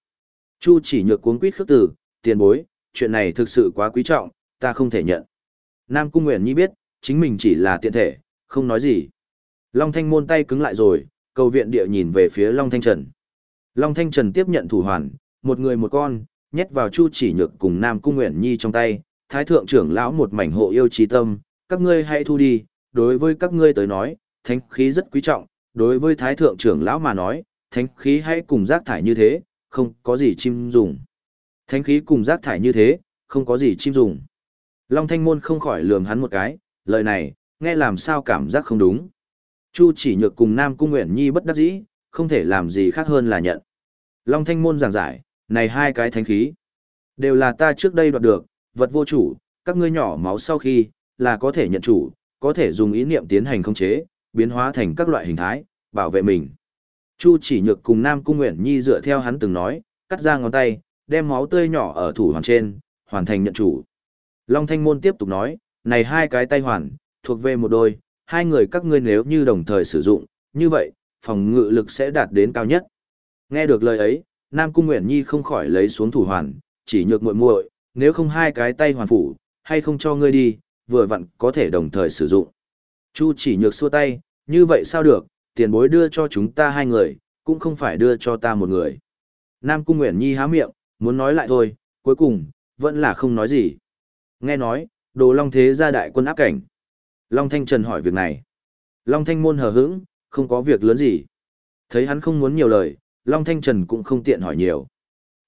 Chu chỉ nhược cuống quýt khước tử, tiền bối, chuyện này thực sự quá quý trọng, ta không thể nhận. Nam Cung Nguyễn Nhi biết, chính mình chỉ là tiện thể, không nói gì. Long Thanh môn tay cứng lại rồi, cầu viện địa nhìn về phía Long Thanh Trần. Long Thanh Trần tiếp nhận thủ hoàn, một người một con, nhét vào Chu Chỉ Nhược cùng Nam Cung Nguyễn Nhi trong tay, Thái thượng trưởng lão một mảnh hộ yêu trí tâm, các ngươi hãy thu đi, đối với các ngươi tới nói, thánh khí rất quý trọng, đối với Thái thượng trưởng lão mà nói, thánh khí hãy cùng rác thải như thế, không có gì chim dùng. Thánh khí cùng rác thải như thế, không có gì chim dùng. Long Thanh Môn không khỏi lườm hắn một cái, lời này, nghe làm sao cảm giác không đúng. Chu chỉ nhược cùng Nam Cung Nguyễn Nhi bất đắc dĩ, không thể làm gì khác hơn là nhận. Long Thanh Môn giảng giải, này hai cái thánh khí, đều là ta trước đây đoạt được, vật vô chủ, các ngươi nhỏ máu sau khi, là có thể nhận chủ, có thể dùng ý niệm tiến hành khống chế, biến hóa thành các loại hình thái, bảo vệ mình. Chu chỉ nhược cùng Nam Cung Nguyễn Nhi dựa theo hắn từng nói, cắt ra ngón tay, đem máu tươi nhỏ ở thủ hoàn trên, hoàn thành nhận chủ. Long Thanh Môn tiếp tục nói, này hai cái tay hoàn, thuộc về một đôi, hai người các ngươi nếu như đồng thời sử dụng, như vậy, phòng ngự lực sẽ đạt đến cao nhất. Nghe được lời ấy, Nam Cung Nguyễn Nhi không khỏi lấy xuống thủ hoàn, chỉ nhược muội muội, nếu không hai cái tay hoàn phủ, hay không cho ngươi đi, vừa vặn có thể đồng thời sử dụng. Chu chỉ nhược xua tay, như vậy sao được, tiền bối đưa cho chúng ta hai người, cũng không phải đưa cho ta một người. Nam Cung Nguyễn Nhi há miệng, muốn nói lại thôi, cuối cùng, vẫn là không nói gì. Nghe nói, đồ Long Thế gia đại quân áp cảnh. Long Thanh Trần hỏi việc này. Long Thanh Môn hờ hững, không có việc lớn gì. Thấy hắn không muốn nhiều lời, Long Thanh Trần cũng không tiện hỏi nhiều.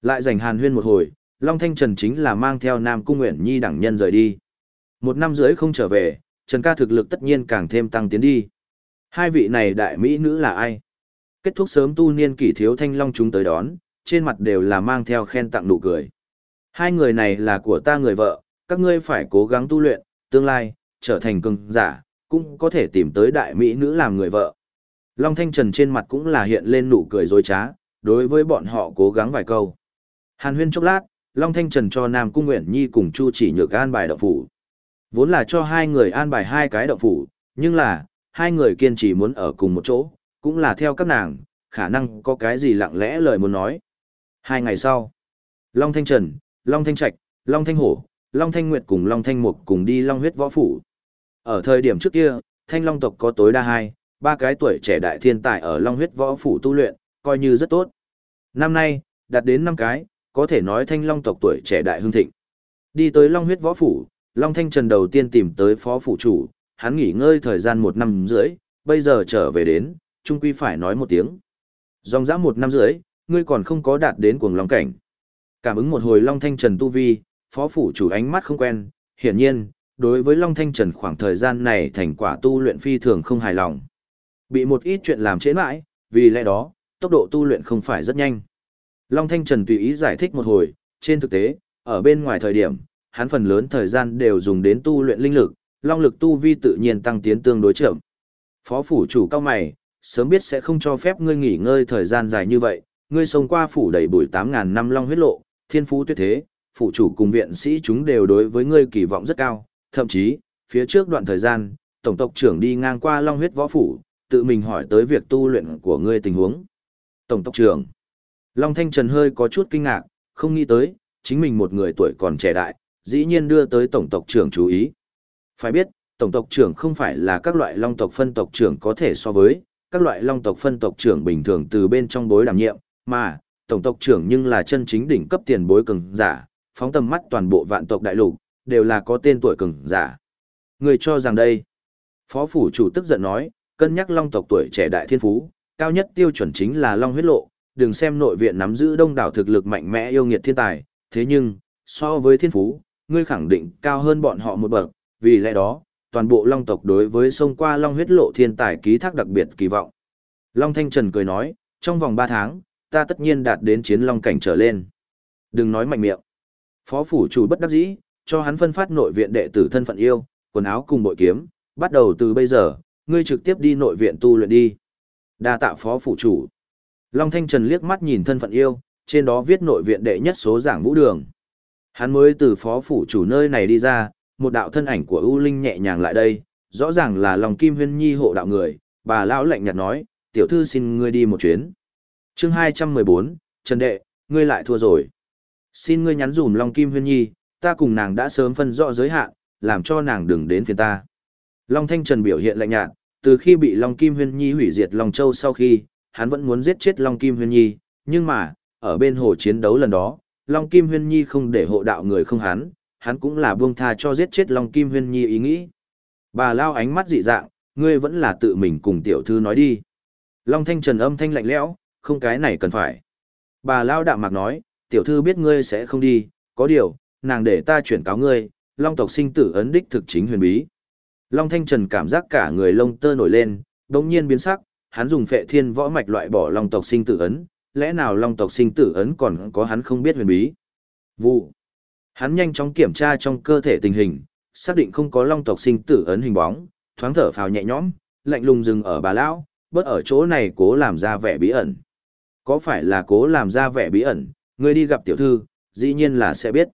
Lại rảnh hàn huyên một hồi, Long Thanh Trần chính là mang theo Nam Cung Nguyễn Nhi đẳng nhân rời đi. Một năm rưỡi không trở về, Trần ca thực lực tất nhiên càng thêm tăng tiến đi. Hai vị này đại mỹ nữ là ai? Kết thúc sớm tu niên kỷ thiếu thanh long chúng tới đón, trên mặt đều là mang theo khen tặng nụ cười. Hai người này là của ta người vợ, các ngươi phải cố gắng tu luyện, tương lai, trở thành cường giả, cũng có thể tìm tới đại mỹ nữ làm người vợ. Long Thanh Trần trên mặt cũng là hiện lên nụ cười dối trá, đối với bọn họ cố gắng vài câu. Hàn huyên chốc lát, Long Thanh Trần cho Nam Cung Nguyễn Nhi cùng Chu chỉ nhược an bài động phủ. Vốn là cho hai người an bài hai cái động phủ, nhưng là, hai người kiên trì muốn ở cùng một chỗ, cũng là theo các nàng, khả năng có cái gì lặng lẽ lời muốn nói. Hai ngày sau, Long Thanh Trần, Long Thanh Trạch, Long Thanh Hổ, Long Thanh Nguyệt cùng Long Thanh Mục cùng đi Long huyết võ phủ. Ở thời điểm trước kia, Thanh Long tộc có tối đa hai, ba cái tuổi trẻ đại thiên tài ở Long huyết võ phủ tu luyện, coi như rất tốt. Năm nay, đạt đến năm cái, có thể nói Thanh Long tộc tuổi trẻ đại hưng thịnh. Đi tới Long huyết võ phủ, Long Thanh Trần đầu tiên tìm tới phó phủ chủ, hắn nghỉ ngơi thời gian một năm rưỡi, bây giờ trở về đến, trung quy phải nói một tiếng. Dòng dã một năm rưỡi, ngươi còn không có đạt đến cuồng long cảnh. Cảm ứng một hồi Long Thanh Trần tu vi, phó phủ chủ ánh mắt không quen, hiển nhiên, đối với Long Thanh Trần khoảng thời gian này thành quả tu luyện phi thường không hài lòng. Bị một ít chuyện làm trễ mãi, vì lẽ đó, tốc độ tu luyện không phải rất nhanh. Long Thanh Trần tùy ý giải thích một hồi, trên thực tế, ở bên ngoài thời điểm, hắn phần lớn thời gian đều dùng đến tu luyện linh lực, long lực tu vi tự nhiên tăng tiến tương đối chậm. Phó phủ chủ cao mày, sớm biết sẽ không cho phép ngươi nghỉ ngơi thời gian dài như vậy, ngươi xông qua phủ đầy bụi 8.000 năm long huyết lộ, thiên phú tuyệt thế, phủ chủ cùng viện sĩ chúng đều đối với ngươi kỳ vọng rất cao, thậm chí, phía trước đoạn thời gian, tổng tộc trưởng đi ngang qua long huyết võ phủ, tự mình hỏi tới việc tu luyện của ngươi tình huống. Tổng tộc trưởng, Long Thanh Trần hơi có chút kinh ngạc, không nghĩ tới, chính mình một người tuổi còn trẻ đại, dĩ nhiên đưa tới tổng tộc trưởng chú ý. Phải biết, tổng tộc trưởng không phải là các loại long tộc phân tộc trưởng có thể so với, các loại long tộc phân tộc trưởng bình thường từ bên trong bối đảm nhiệm, mà, tổng tộc trưởng nhưng là chân chính đỉnh cấp tiền bối cường giả, phóng tầm mắt toàn bộ vạn tộc đại lục, đều là có tên tuổi cường giả. Người cho rằng đây, phó phủ chủ tức giận nói, cân nhắc long tộc tuổi trẻ đại thiên phú, cao nhất tiêu chuẩn chính là long huyết lộ, đừng xem nội viện nắm giữ đông đảo thực lực mạnh mẽ yêu nghiệt thiên tài, thế nhưng, so với thiên phú, ngươi khẳng định cao hơn bọn họ một bậc, vì lẽ đó, toàn bộ long tộc đối với sông qua long huyết lộ thiên tài ký thác đặc biệt kỳ vọng. Long Thanh Trần cười nói, trong vòng 3 tháng, ta tất nhiên đạt đến chiến long cảnh trở lên. Đừng nói mạnh miệng. Phó phủ chủ bất đắc dĩ, cho hắn phân phát nội viện đệ tử thân phận yêu, quần áo cùng bội kiếm, bắt đầu từ bây giờ, ngươi trực tiếp đi nội viện tu luyện đi. Đa tạ phó phủ chủ. Long Thanh Trần liếc mắt nhìn thân phận yêu, trên đó viết nội viện đệ nhất số giảng vũ đường. Hắn mới từ phó phủ chủ nơi này đi ra, một đạo thân ảnh của U linh nhẹ nhàng lại đây, rõ ràng là lòng kim huyên nhi hộ đạo người, bà lão lạnh nhạt nói, tiểu thư xin ngươi đi một chuyến chương 214, Trần Đệ, ngươi lại thua rồi. Xin ngươi nhắn dùm Long Kim Huyên Nhi, ta cùng nàng đã sớm phân rõ giới hạn, làm cho nàng đừng đến phiền ta. Long Thanh Trần biểu hiện lạnh nhạt, từ khi bị Long Kim Huyên Nhi hủy diệt Long Châu sau khi, hắn vẫn muốn giết chết Long Kim Huyên Nhi, nhưng mà, ở bên hồ chiến đấu lần đó, Long Kim Huyên Nhi không để hộ đạo người không hắn, hắn cũng là buông tha cho giết chết Long Kim Huyên Nhi ý nghĩ. Bà lao ánh mắt dị dạng, ngươi vẫn là tự mình cùng tiểu thư nói đi. Long Thanh Trần âm thanh lạnh lẽo, không cái này cần phải. Bà lao đạm mạc nói, tiểu thư biết ngươi sẽ không đi, có điều, nàng để ta chuyển cáo ngươi, Long tộc sinh tử ấn đích thực chính huyền bí. Long Thanh Trần cảm giác cả người lông tơ nổi lên, đống nhiên biến sắc, hắn dùng phệ thiên võ mạch loại bỏ Long tộc sinh tử ấn, lẽ nào Long tộc sinh tử ấn còn có hắn không biết huyền bí. Vụ. Hắn nhanh chóng kiểm tra trong cơ thể tình hình, xác định không có Long tộc sinh tử ấn hình bóng, thoáng thở phào nhẹ nhõm, lạnh lùng dừng ở bà lão, bớt ở chỗ này cố làm ra vẻ bí ẩn. Có phải là cố làm ra vẻ bí ẩn, ngươi đi gặp tiểu thư, dĩ nhiên là sẽ biết.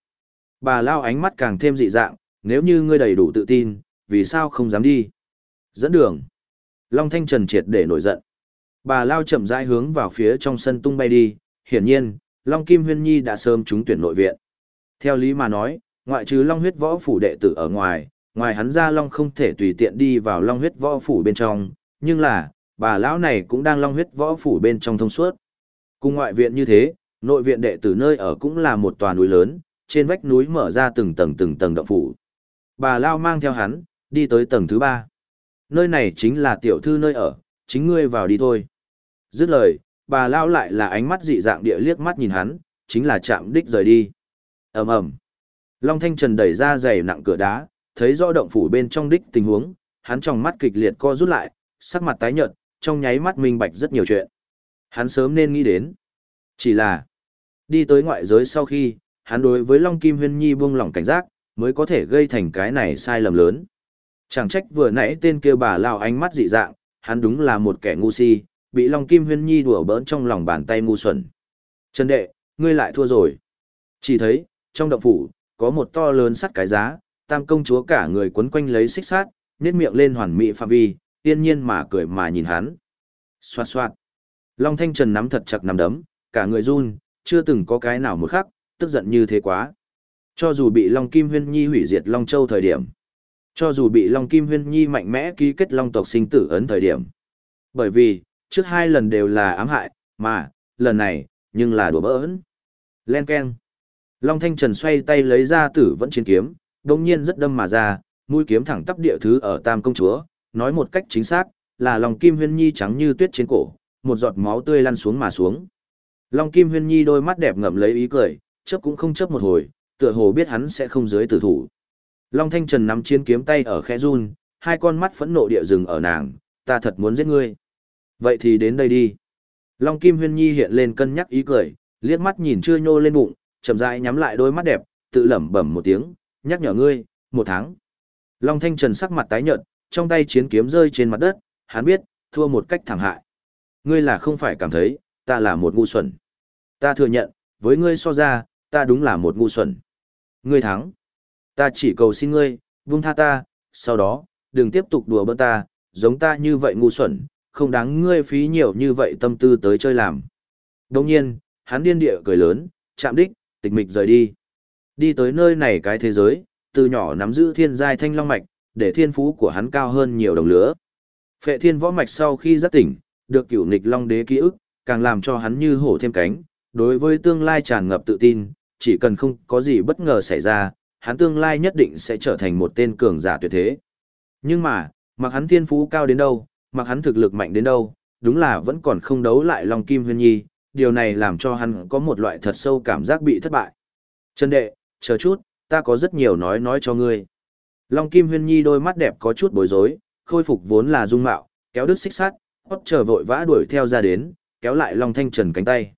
Bà lao ánh mắt càng thêm dị dạng, nếu như ngươi đầy đủ tự tin, vì sao không dám đi? Dẫn đường. Long Thanh Trần triệt để nổi giận. Bà lao chậm rãi hướng vào phía trong sân tung bay đi, hiển nhiên, Long Kim Huyên Nhi đã sớm trúng tuyển nội viện. Theo lý mà nói, ngoại trừ Long huyết võ phủ đệ tử ở ngoài, ngoài hắn ra Long không thể tùy tiện đi vào Long huyết võ phủ bên trong, nhưng là, bà lão này cũng đang Long huyết võ phủ bên trong thông suốt. Cùng ngoại viện như thế, nội viện đệ tử nơi ở cũng là một tòa núi lớn, trên vách núi mở ra từng tầng từng tầng động phủ. Bà Lao mang theo hắn, đi tới tầng thứ ba. Nơi này chính là tiểu thư nơi ở, chính ngươi vào đi thôi. Dứt lời, bà Lao lại là ánh mắt dị dạng địa liếc mắt nhìn hắn, chính là chạm đích rời đi. ầm ầm Long Thanh Trần đẩy ra giày nặng cửa đá, thấy rõ động phủ bên trong đích tình huống, hắn trong mắt kịch liệt co rút lại, sắc mặt tái nhợt, trong nháy mắt minh bạch rất nhiều chuyện. Hắn sớm nên nghĩ đến. Chỉ là, đi tới ngoại giới sau khi, hắn đối với Long Kim Huyên Nhi buông lỏng cảnh giác, mới có thể gây thành cái này sai lầm lớn. Chẳng trách vừa nãy tên kia bà lao ánh mắt dị dạng, hắn đúng là một kẻ ngu si, bị Long Kim Huyên Nhi đùa bỡn trong lòng bàn tay ngu xuẩn. Trần đệ, ngươi lại thua rồi. Chỉ thấy, trong động phủ, có một to lớn sắt cái giá, tam công chúa cả người quấn quanh lấy xích sát, nét miệng lên hoàn mỹ phạm vi, tiên nhiên mà cười mà nhìn hắn. Xoạt xoạt. Long Thanh Trần nắm thật chặt nắm đấm, cả người run, chưa từng có cái nào một khắc, tức giận như thế quá. Cho dù bị Long Kim Huyên Nhi hủy diệt Long Châu thời điểm, cho dù bị Long Kim Huyên Nhi mạnh mẽ ký kết Long tộc sinh tử ấn thời điểm. Bởi vì, trước hai lần đều là ám hại, mà, lần này, nhưng là đùa bỡn. Len Ken. Long Thanh Trần xoay tay lấy ra tử vẫn chiến kiếm, đồng nhiên rất đâm mà ra, mũi kiếm thẳng tắp địa thứ ở tam công chúa, nói một cách chính xác, là Long Kim Huyên Nhi trắng như tuyết trên cổ, một giọt máu tươi lăn xuống mà xuống. Long Kim Huyên Nhi đôi mắt đẹp ngậm lấy ý cười, chớp cũng không chớp một hồi, tựa hồ biết hắn sẽ không dưới tử thủ. Long Thanh Trần nắm chiến kiếm tay ở khẽ run, hai con mắt phẫn nộ địa rừng ở nàng, ta thật muốn giết ngươi. Vậy thì đến đây đi. Long Kim Huyên Nhi hiện lên cân nhắc ý cười, liếc mắt nhìn chưa nhô lên bụng, chậm rãi nhắm lại đôi mắt đẹp, tự lẩm bẩm một tiếng, nhắc nhở ngươi, một tháng. Long Thanh Trần sắc mặt tái nhợt, trong tay chiến kiếm rơi trên mặt đất, hắn biết, thua một cách thảm hại. Ngươi là không phải cảm thấy, ta là một ngu xuẩn. Ta thừa nhận, với ngươi so ra, ta đúng là một ngu xuẩn. Ngươi thắng. Ta chỉ cầu xin ngươi, buông tha ta, sau đó, đừng tiếp tục đùa bỡn ta, giống ta như vậy ngu xuẩn, không đáng ngươi phí nhiều như vậy tâm tư tới chơi làm. Đồng nhiên, hắn điên địa cười lớn, chạm đích, tịch mịch rời đi. Đi tới nơi này cái thế giới, từ nhỏ nắm giữ thiên giai thanh long mạch, để thiên phú của hắn cao hơn nhiều đồng lứa. Phệ thiên võ mạch sau khi giác tỉnh, được cửu nịch long đế ký ức, càng làm cho hắn như hổ thêm cánh, đối với tương lai tràn ngập tự tin, chỉ cần không có gì bất ngờ xảy ra, hắn tương lai nhất định sẽ trở thành một tên cường giả tuyệt thế. Nhưng mà, mặc hắn thiên phú cao đến đâu, mặc hắn thực lực mạnh đến đâu, đúng là vẫn còn không đấu lại Long Kim Huyên Nhi, điều này làm cho hắn có một loại thật sâu cảm giác bị thất bại. Trần đệ, chờ chút, ta có rất nhiều nói nói cho ngươi. Long Kim Huyên Nhi đôi mắt đẹp có chút bối rối, khôi phục vốn là dung mạo, kéo đứt xích sắt, hót chờ vội vã đuổi theo ra đến, kéo lại Long Thanh Trần cánh tay.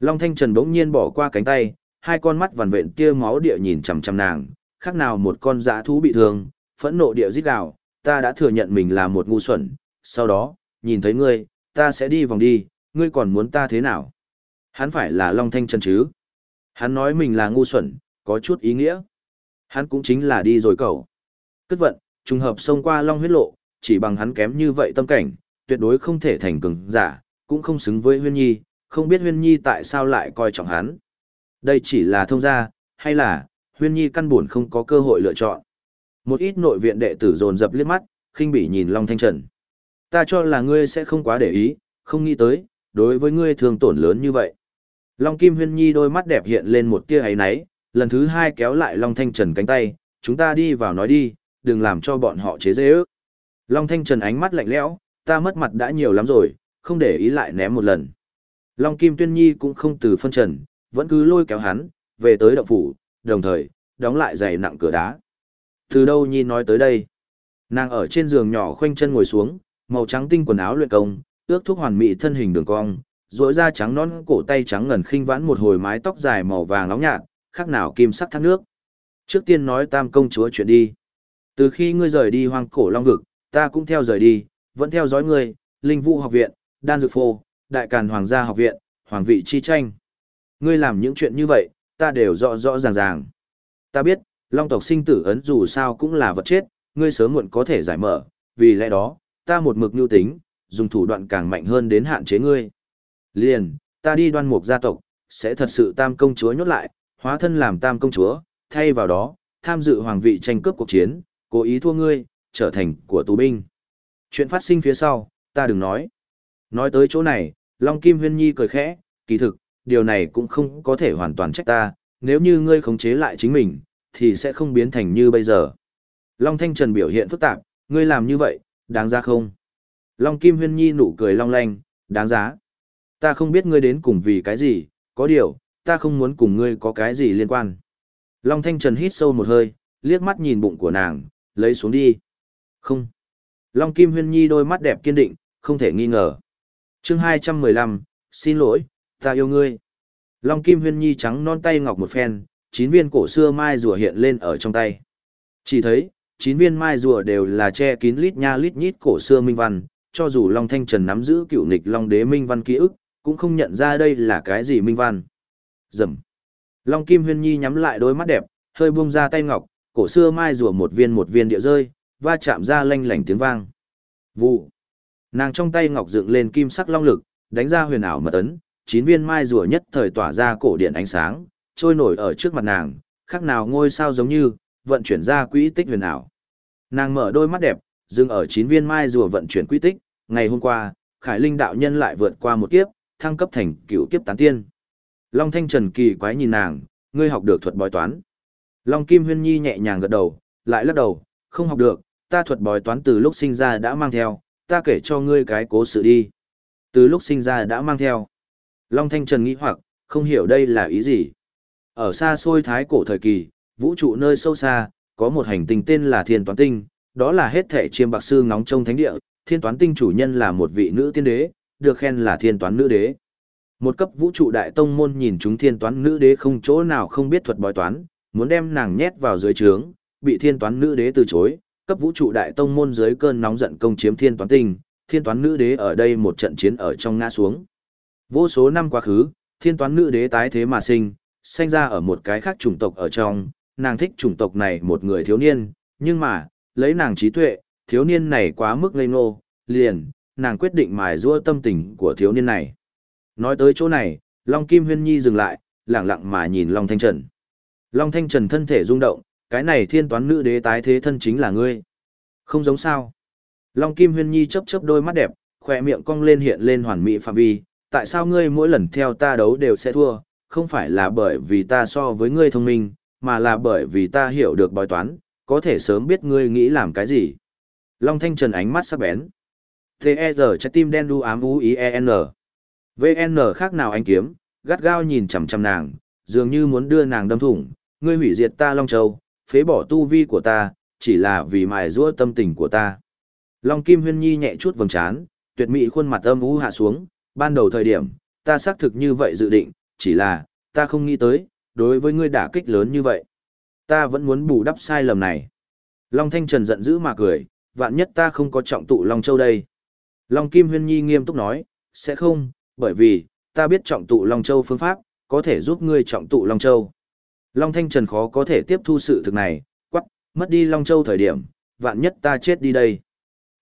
Long Thanh Trần bỗng nhiên bỏ qua cánh tay, hai con mắt vằn vện tia máu địa nhìn chằm chằm nàng, khác nào một con dã thú bị thương, phẫn nộ địa rít gào, ta đã thừa nhận mình là một ngu xuẩn, sau đó, nhìn thấy ngươi, ta sẽ đi vòng đi, ngươi còn muốn ta thế nào? Hắn phải là Long Thanh Trần chứ? Hắn nói mình là ngu xuẩn, có chút ý nghĩa. Hắn cũng chính là đi rồi cầu Cất vận, trùng hợp xông qua Long huyết lộ, chỉ bằng hắn kém như vậy tâm cảnh, tuyệt đối không thể thành cường giả, cũng không xứng với Huyên Nhi, không biết Huyên Nhi tại sao lại coi trọng hắn. Đây chỉ là thông gia, hay là, huyên nhi căn buồn không có cơ hội lựa chọn. Một ít nội viện đệ tử dồn dập liếc mắt, khinh bỉ nhìn Long Thanh Trần. Ta cho là ngươi sẽ không quá để ý, không nghĩ tới, đối với ngươi thường tổn lớn như vậy. Long Kim Huyên Nhi đôi mắt đẹp hiện lên một tia ấy náy, lần thứ hai kéo lại Long Thanh Trần cánh tay, chúng ta đi vào nói đi, đừng làm cho bọn họ chế dễ ước. Long Thanh Trần ánh mắt lạnh lẽo, ta mất mặt đã nhiều lắm rồi, không để ý lại ném một lần. Long Kim Tuyên Nhi cũng không từ phân trần, vẫn cứ lôi kéo hắn, về tới động phủ, đồng thời, đóng lại giày nặng cửa đá. Từ đâu Nhi nói tới đây? Nàng ở trên giường nhỏ khoanh chân ngồi xuống, màu trắng tinh quần áo luyện công, ước thúc hoàn mỹ thân hình đường cong, rỗi da trắng non cổ tay trắng ngần khinh vãn một hồi mái tóc dài màu vàng nóng nhạt, khác nào kim sắc thác nước. Trước tiên nói tam công chúa chuyện đi. Từ khi ngươi rời đi hoang cổ long vực, ta cũng theo rời đi, vẫn theo dõi ngươi, linh vũ học viện, đan dược phô, đại càn hoàng gia học viện, hoàng vị chi tranh. Ngươi làm những chuyện như vậy, ta đều rõ rõ ràng ràng. Ta biết, long tộc sinh tử ấn dù sao cũng là vật chết, ngươi sớm muộn có thể giải mở, vì lẽ đó, ta một mực nhu tính, dùng thủ đoạn càng mạnh hơn đến hạn chế ngươi. Liền, ta đi đoan mục gia tộc, sẽ thật sự tam công chúa nhốt lại, hóa thân làm tam công chúa, thay vào đó, tham dự hoàng vị tranh cướp cuộc chiến, cố ý thua ngươi, trở thành của tù binh. Chuyện phát sinh phía sau, ta đừng nói. Nói tới chỗ này, Long Kim Huyên Nhi cười khẽ, kỳ thực, điều này cũng không có thể hoàn toàn trách ta, nếu như ngươi khống chế lại chính mình, thì sẽ không biến thành như bây giờ. Long Thanh Trần biểu hiện phức tạp, ngươi làm như vậy, đáng giá không? Long Kim Huyên Nhi nụ cười long lanh, đáng giá. Ta không biết ngươi đến cùng vì cái gì, có điều, ta không muốn cùng ngươi có cái gì liên quan. Long Thanh Trần hít sâu một hơi, liếc mắt nhìn bụng của nàng, lấy xuống đi. Không. Long Kim Huyên Nhi đôi mắt đẹp kiên định, không thể nghi ngờ. chương 215, xin lỗi, ta yêu ngươi. Long Kim Huyên Nhi trắng non tay ngọc một phen, chín viên cổ xưa mai rùa hiện lên ở trong tay. Chỉ thấy, chín viên mai rùa đều là che kín lít nha lít nhít cổ xưa minh văn, cho dù Long Thanh Trần nắm giữ cựu nịch Long Đế minh văn ký ức, cũng không nhận ra đây là cái gì minh văn. Dầm. Long Kim Huyên Nhi nhắm lại đôi mắt đẹp, hơi buông ra tay ngọc, cổ xưa mai rùa một viên một viên địa rơi, va chạm ra lanh lảnh tiếng vang. Vụ. Nàng trong tay ngọc dựng lên kim sắc long lực, đánh ra huyền ảo mật ấn, chín viên mai rùa nhất thời tỏa ra cổ điện ánh sáng, trôi nổi ở trước mặt nàng, khác nào ngôi sao giống như, vận chuyển ra quỹ tích huyền ảo. Nàng mở đôi mắt đẹp, dừng ở chín viên mai rùa vận chuyển quỹ tích, ngày hôm qua, Khải Linh đạo nhân lại vượt qua một kiếp, thăng cấp thành cựu kiếp tán tiên. Long Thanh Trần kỳ quái nhìn nàng, ngươi học được thuật bói toán. Long Kim Huyên Nhi nhẹ nhàng gật đầu, lại lắc đầu, không học được, ta thuật bói toán từ lúc sinh ra đã mang theo, ta kể cho ngươi cái cố sự đi. Từ lúc sinh ra đã mang theo. Long Thanh Trần nghĩ hoặc, không hiểu đây là ý gì. Ở xa xôi thái cổ thời kỳ, vũ trụ nơi sâu xa, có một hành tinh tên là Thiên Toán Tinh, đó là hết thể chiêm bạc sư ngóng trông thánh địa, Thiên Toán Tinh chủ nhân là một vị nữ tiên đế, được khen là Thiên Toán Nữ Đế. Một cấp vũ trụ đại tông môn nhìn chúng Thiên Toán Nữ Đế không chỗ nào không biết thuật bói toán, muốn đem nàng nhét vào dưới trướng, bị Thiên Toán Nữ Đế từ chối, cấp vũ trụ đại tông môn dưới cơn nóng giận công chiếm Thiên Toán Tinh, Thiên Toán Nữ Đế ở đây một trận chiến ở trong ngã xuống. Vô số năm quá khứ, Thiên Toán Nữ Đế tái thế mà sinh, sinh ra ở một cái khác chủng tộc ở trong, nàng thích chủng tộc này một người thiếu niên, nhưng mà, lấy nàng trí tuệ, thiếu niên này quá mức ngây ngô, liền, nàng quyết định mài giũa tâm tình của thiếu niên này. Nói tới chỗ này, Long Kim Huyên Nhi dừng lại, lặng lặng mà nhìn Long Thanh Trần. Long Thanh Trần thân thể rung động, cái này thiên toán nữ đế tái thế thân chính là ngươi. Không giống sao. Long Kim Huyên Nhi chớp chớp đôi mắt đẹp, khỏe miệng cong lên hiện lên hoàn mỹ phạm vi, tại sao ngươi mỗi lần theo ta đấu đều sẽ thua, không phải là bởi vì ta so với ngươi thông minh, mà là bởi vì ta hiểu được bói toán, có thể sớm biết ngươi nghĩ làm cái gì. Long Thanh Trần ánh mắt sắc bén. T-E-R trái tim đen đu ám u i e n V.N. khác nào anh kiếm, gắt gao nhìn chằm chằm nàng, dường như muốn đưa nàng đâm thủng, ngươi hủy diệt ta Long Châu, phế bỏ tu vi của ta, chỉ là vì mài giũa tâm tình của ta. Long Kim Huyên Nhi nhẹ chút vầng trán, tuyệt mỹ khuôn mặt âm u hạ xuống, ban đầu thời điểm, ta xác thực như vậy dự định, chỉ là, ta không nghĩ tới, đối với ngươi đả kích lớn như vậy. Ta vẫn muốn bù đắp sai lầm này. Long Thanh Trần giận dữ mà cười, vạn nhất ta không có trọng tụ Long Châu đây. Long Kim Huyên Nhi nghiêm túc nói, sẽ không, bởi vì, ta biết trọng tụ Long Châu phương pháp, có thể giúp ngươi trọng tụ Long Châu. Long Thanh Trần khó có thể tiếp thu sự thực này, quắc, mất đi Long Châu thời điểm, vạn nhất ta chết đi đây.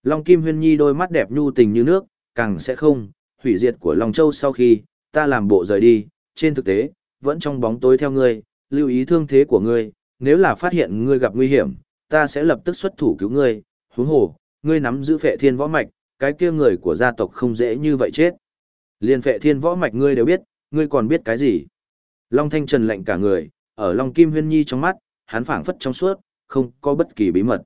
Long Kim Huyên Nhi đôi mắt đẹp nhu tình như nước, càng sẽ không, hủy diệt của Long Châu sau khi, ta làm bộ rời đi, trên thực tế, vẫn trong bóng tối theo ngươi, lưu ý thương thế của ngươi, nếu là phát hiện ngươi gặp nguy hiểm, ta sẽ lập tức xuất thủ cứu ngươi, huống hồ, ngươi nắm giữ phệ thiên võ mạch, cái kia người của gia tộc không dễ như vậy chết. Liên phệ thiên võ mạch ngươi đều biết, ngươi còn biết cái gì? Long Thanh Trần lạnh cả người, ở Long Kim Huyên Nhi trong mắt, hắn phảng phất trong suốt, không có bất kỳ bí mật.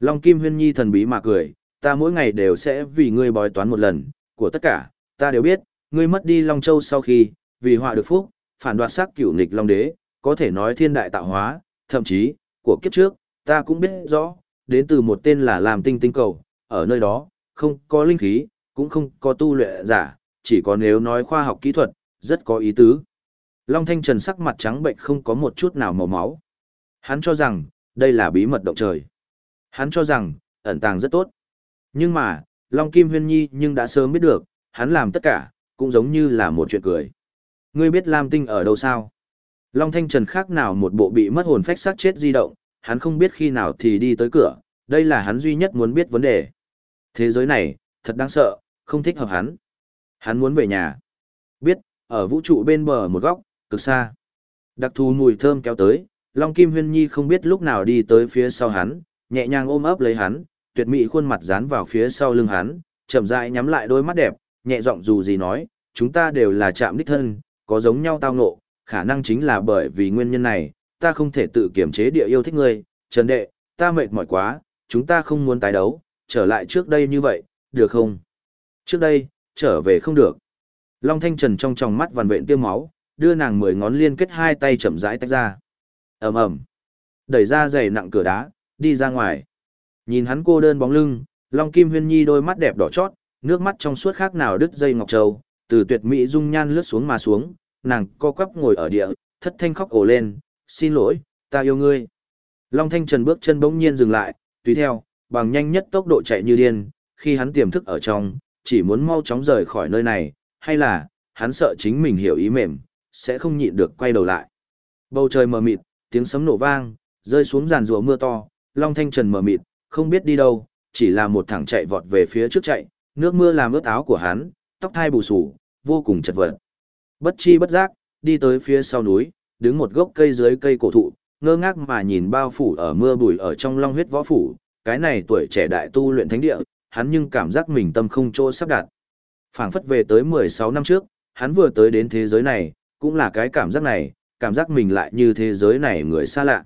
Long Kim Huyên Nhi thần bí mà cười, ta mỗi ngày đều sẽ vì ngươi bói toán một lần, của tất cả, ta đều biết, ngươi mất đi Long Châu sau khi, vì họa được phúc, phản đoạt sắc cửu nghịch Long Đế, có thể nói thiên đại tạo hóa, thậm chí, của kiếp trước, ta cũng biết rõ, đến từ một tên là làm tinh tinh cầu, ở nơi đó, không có linh khí, cũng không có tu luyện giả, chỉ có nếu nói khoa học kỹ thuật, rất có ý tứ. Long Thanh Trần sắc mặt trắng bệnh không có một chút nào màu máu. Hắn cho rằng, đây là bí mật động trời. Hắn cho rằng, ẩn tàng rất tốt. Nhưng mà, Long Kim Huyên Nhi nhưng đã sớm biết được, hắn làm tất cả, cũng giống như là một chuyện cười. Ngươi biết Lam Tinh ở đâu sao? Long Thanh Trần khác nào một bộ bị mất hồn phách sát chết di động, hắn không biết khi nào thì đi tới cửa, đây là hắn duy nhất muốn biết vấn đề. Thế giới này, thật đáng sợ, không thích hợp hắn. Hắn muốn về nhà. Biết, ở vũ trụ bên bờ một góc, cực xa. Đặc thù mùi thơm kéo tới, Long Kim Huyên Nhi không biết lúc nào đi tới phía sau hắn, nhẹ nhàng ôm ấp lấy hắn, tuyệt mỹ khuôn mặt dán vào phía sau lưng hắn, chậm rãi nhắm lại đôi mắt đẹp, nhẹ giọng dù gì nói, chúng ta đều là chạm đích thân, có giống nhau tao ngộ, khả năng chính là bởi vì nguyên nhân này, ta không thể tự kiểm chế địa yêu thích ngươi, Trần Đệ, ta mệt mỏi quá, chúng ta không muốn tái đấu, trở lại trước đây như vậy, được không? Trước đây, trở về không được. Long Thanh Trần trong tròng mắt vằn vện tiêu máu, đưa nàng mười ngón liên kết hai tay chậm rãi tách ra. ầm ầm, đẩy ra giày nặng cửa đá, đi ra ngoài. Nhìn hắn cô đơn bóng lưng, Long Kim Huyên Nhi đôi mắt đẹp đỏ chót, nước mắt trong suốt khác nào đứt dây ngọc châu, từ tuyệt mỹ dung nhan lướt xuống mà xuống, nàng co quắp ngồi ở địa, thất thanh khóc ồ lên, "Xin lỗi, ta yêu ngươi." Long Thanh Trần bước chân bỗng nhiên dừng lại, tùy theo, bằng nhanh nhất tốc độ chạy như điên, khi hắn tiềm thức ở trong, chỉ muốn mau chóng rời khỏi nơi này, hay là, hắn sợ chính mình hiểu ý mềm, sẽ không nhịn được quay đầu lại. Bầu trời mờ mịt, tiếng sấm nổ vang, rơi xuống giàn rùa mưa to, Long Thanh Trần mờ mịt, không biết đi đâu, chỉ là một thẳng chạy vọt về phía trước chạy, nước mưa làm ướt áo của hắn, tóc thai bù sủ, vô cùng chật vật. Bất chi bất giác, đi tới phía sau núi, đứng một gốc cây dưới cây cổ thụ, ngơ ngác mà nhìn bao phủ ở mưa bụi ở trong long huyết võ phủ, cái này tuổi trẻ đại tu luyện thánh địa, hắn nhưng cảm giác mình tâm không chỗ sắp đặt. Phảng phất về tới 16 năm trước, hắn vừa tới đến thế giới này, cũng là cái cảm giác này, cảm giác mình lại như thế giới này người xa lạ.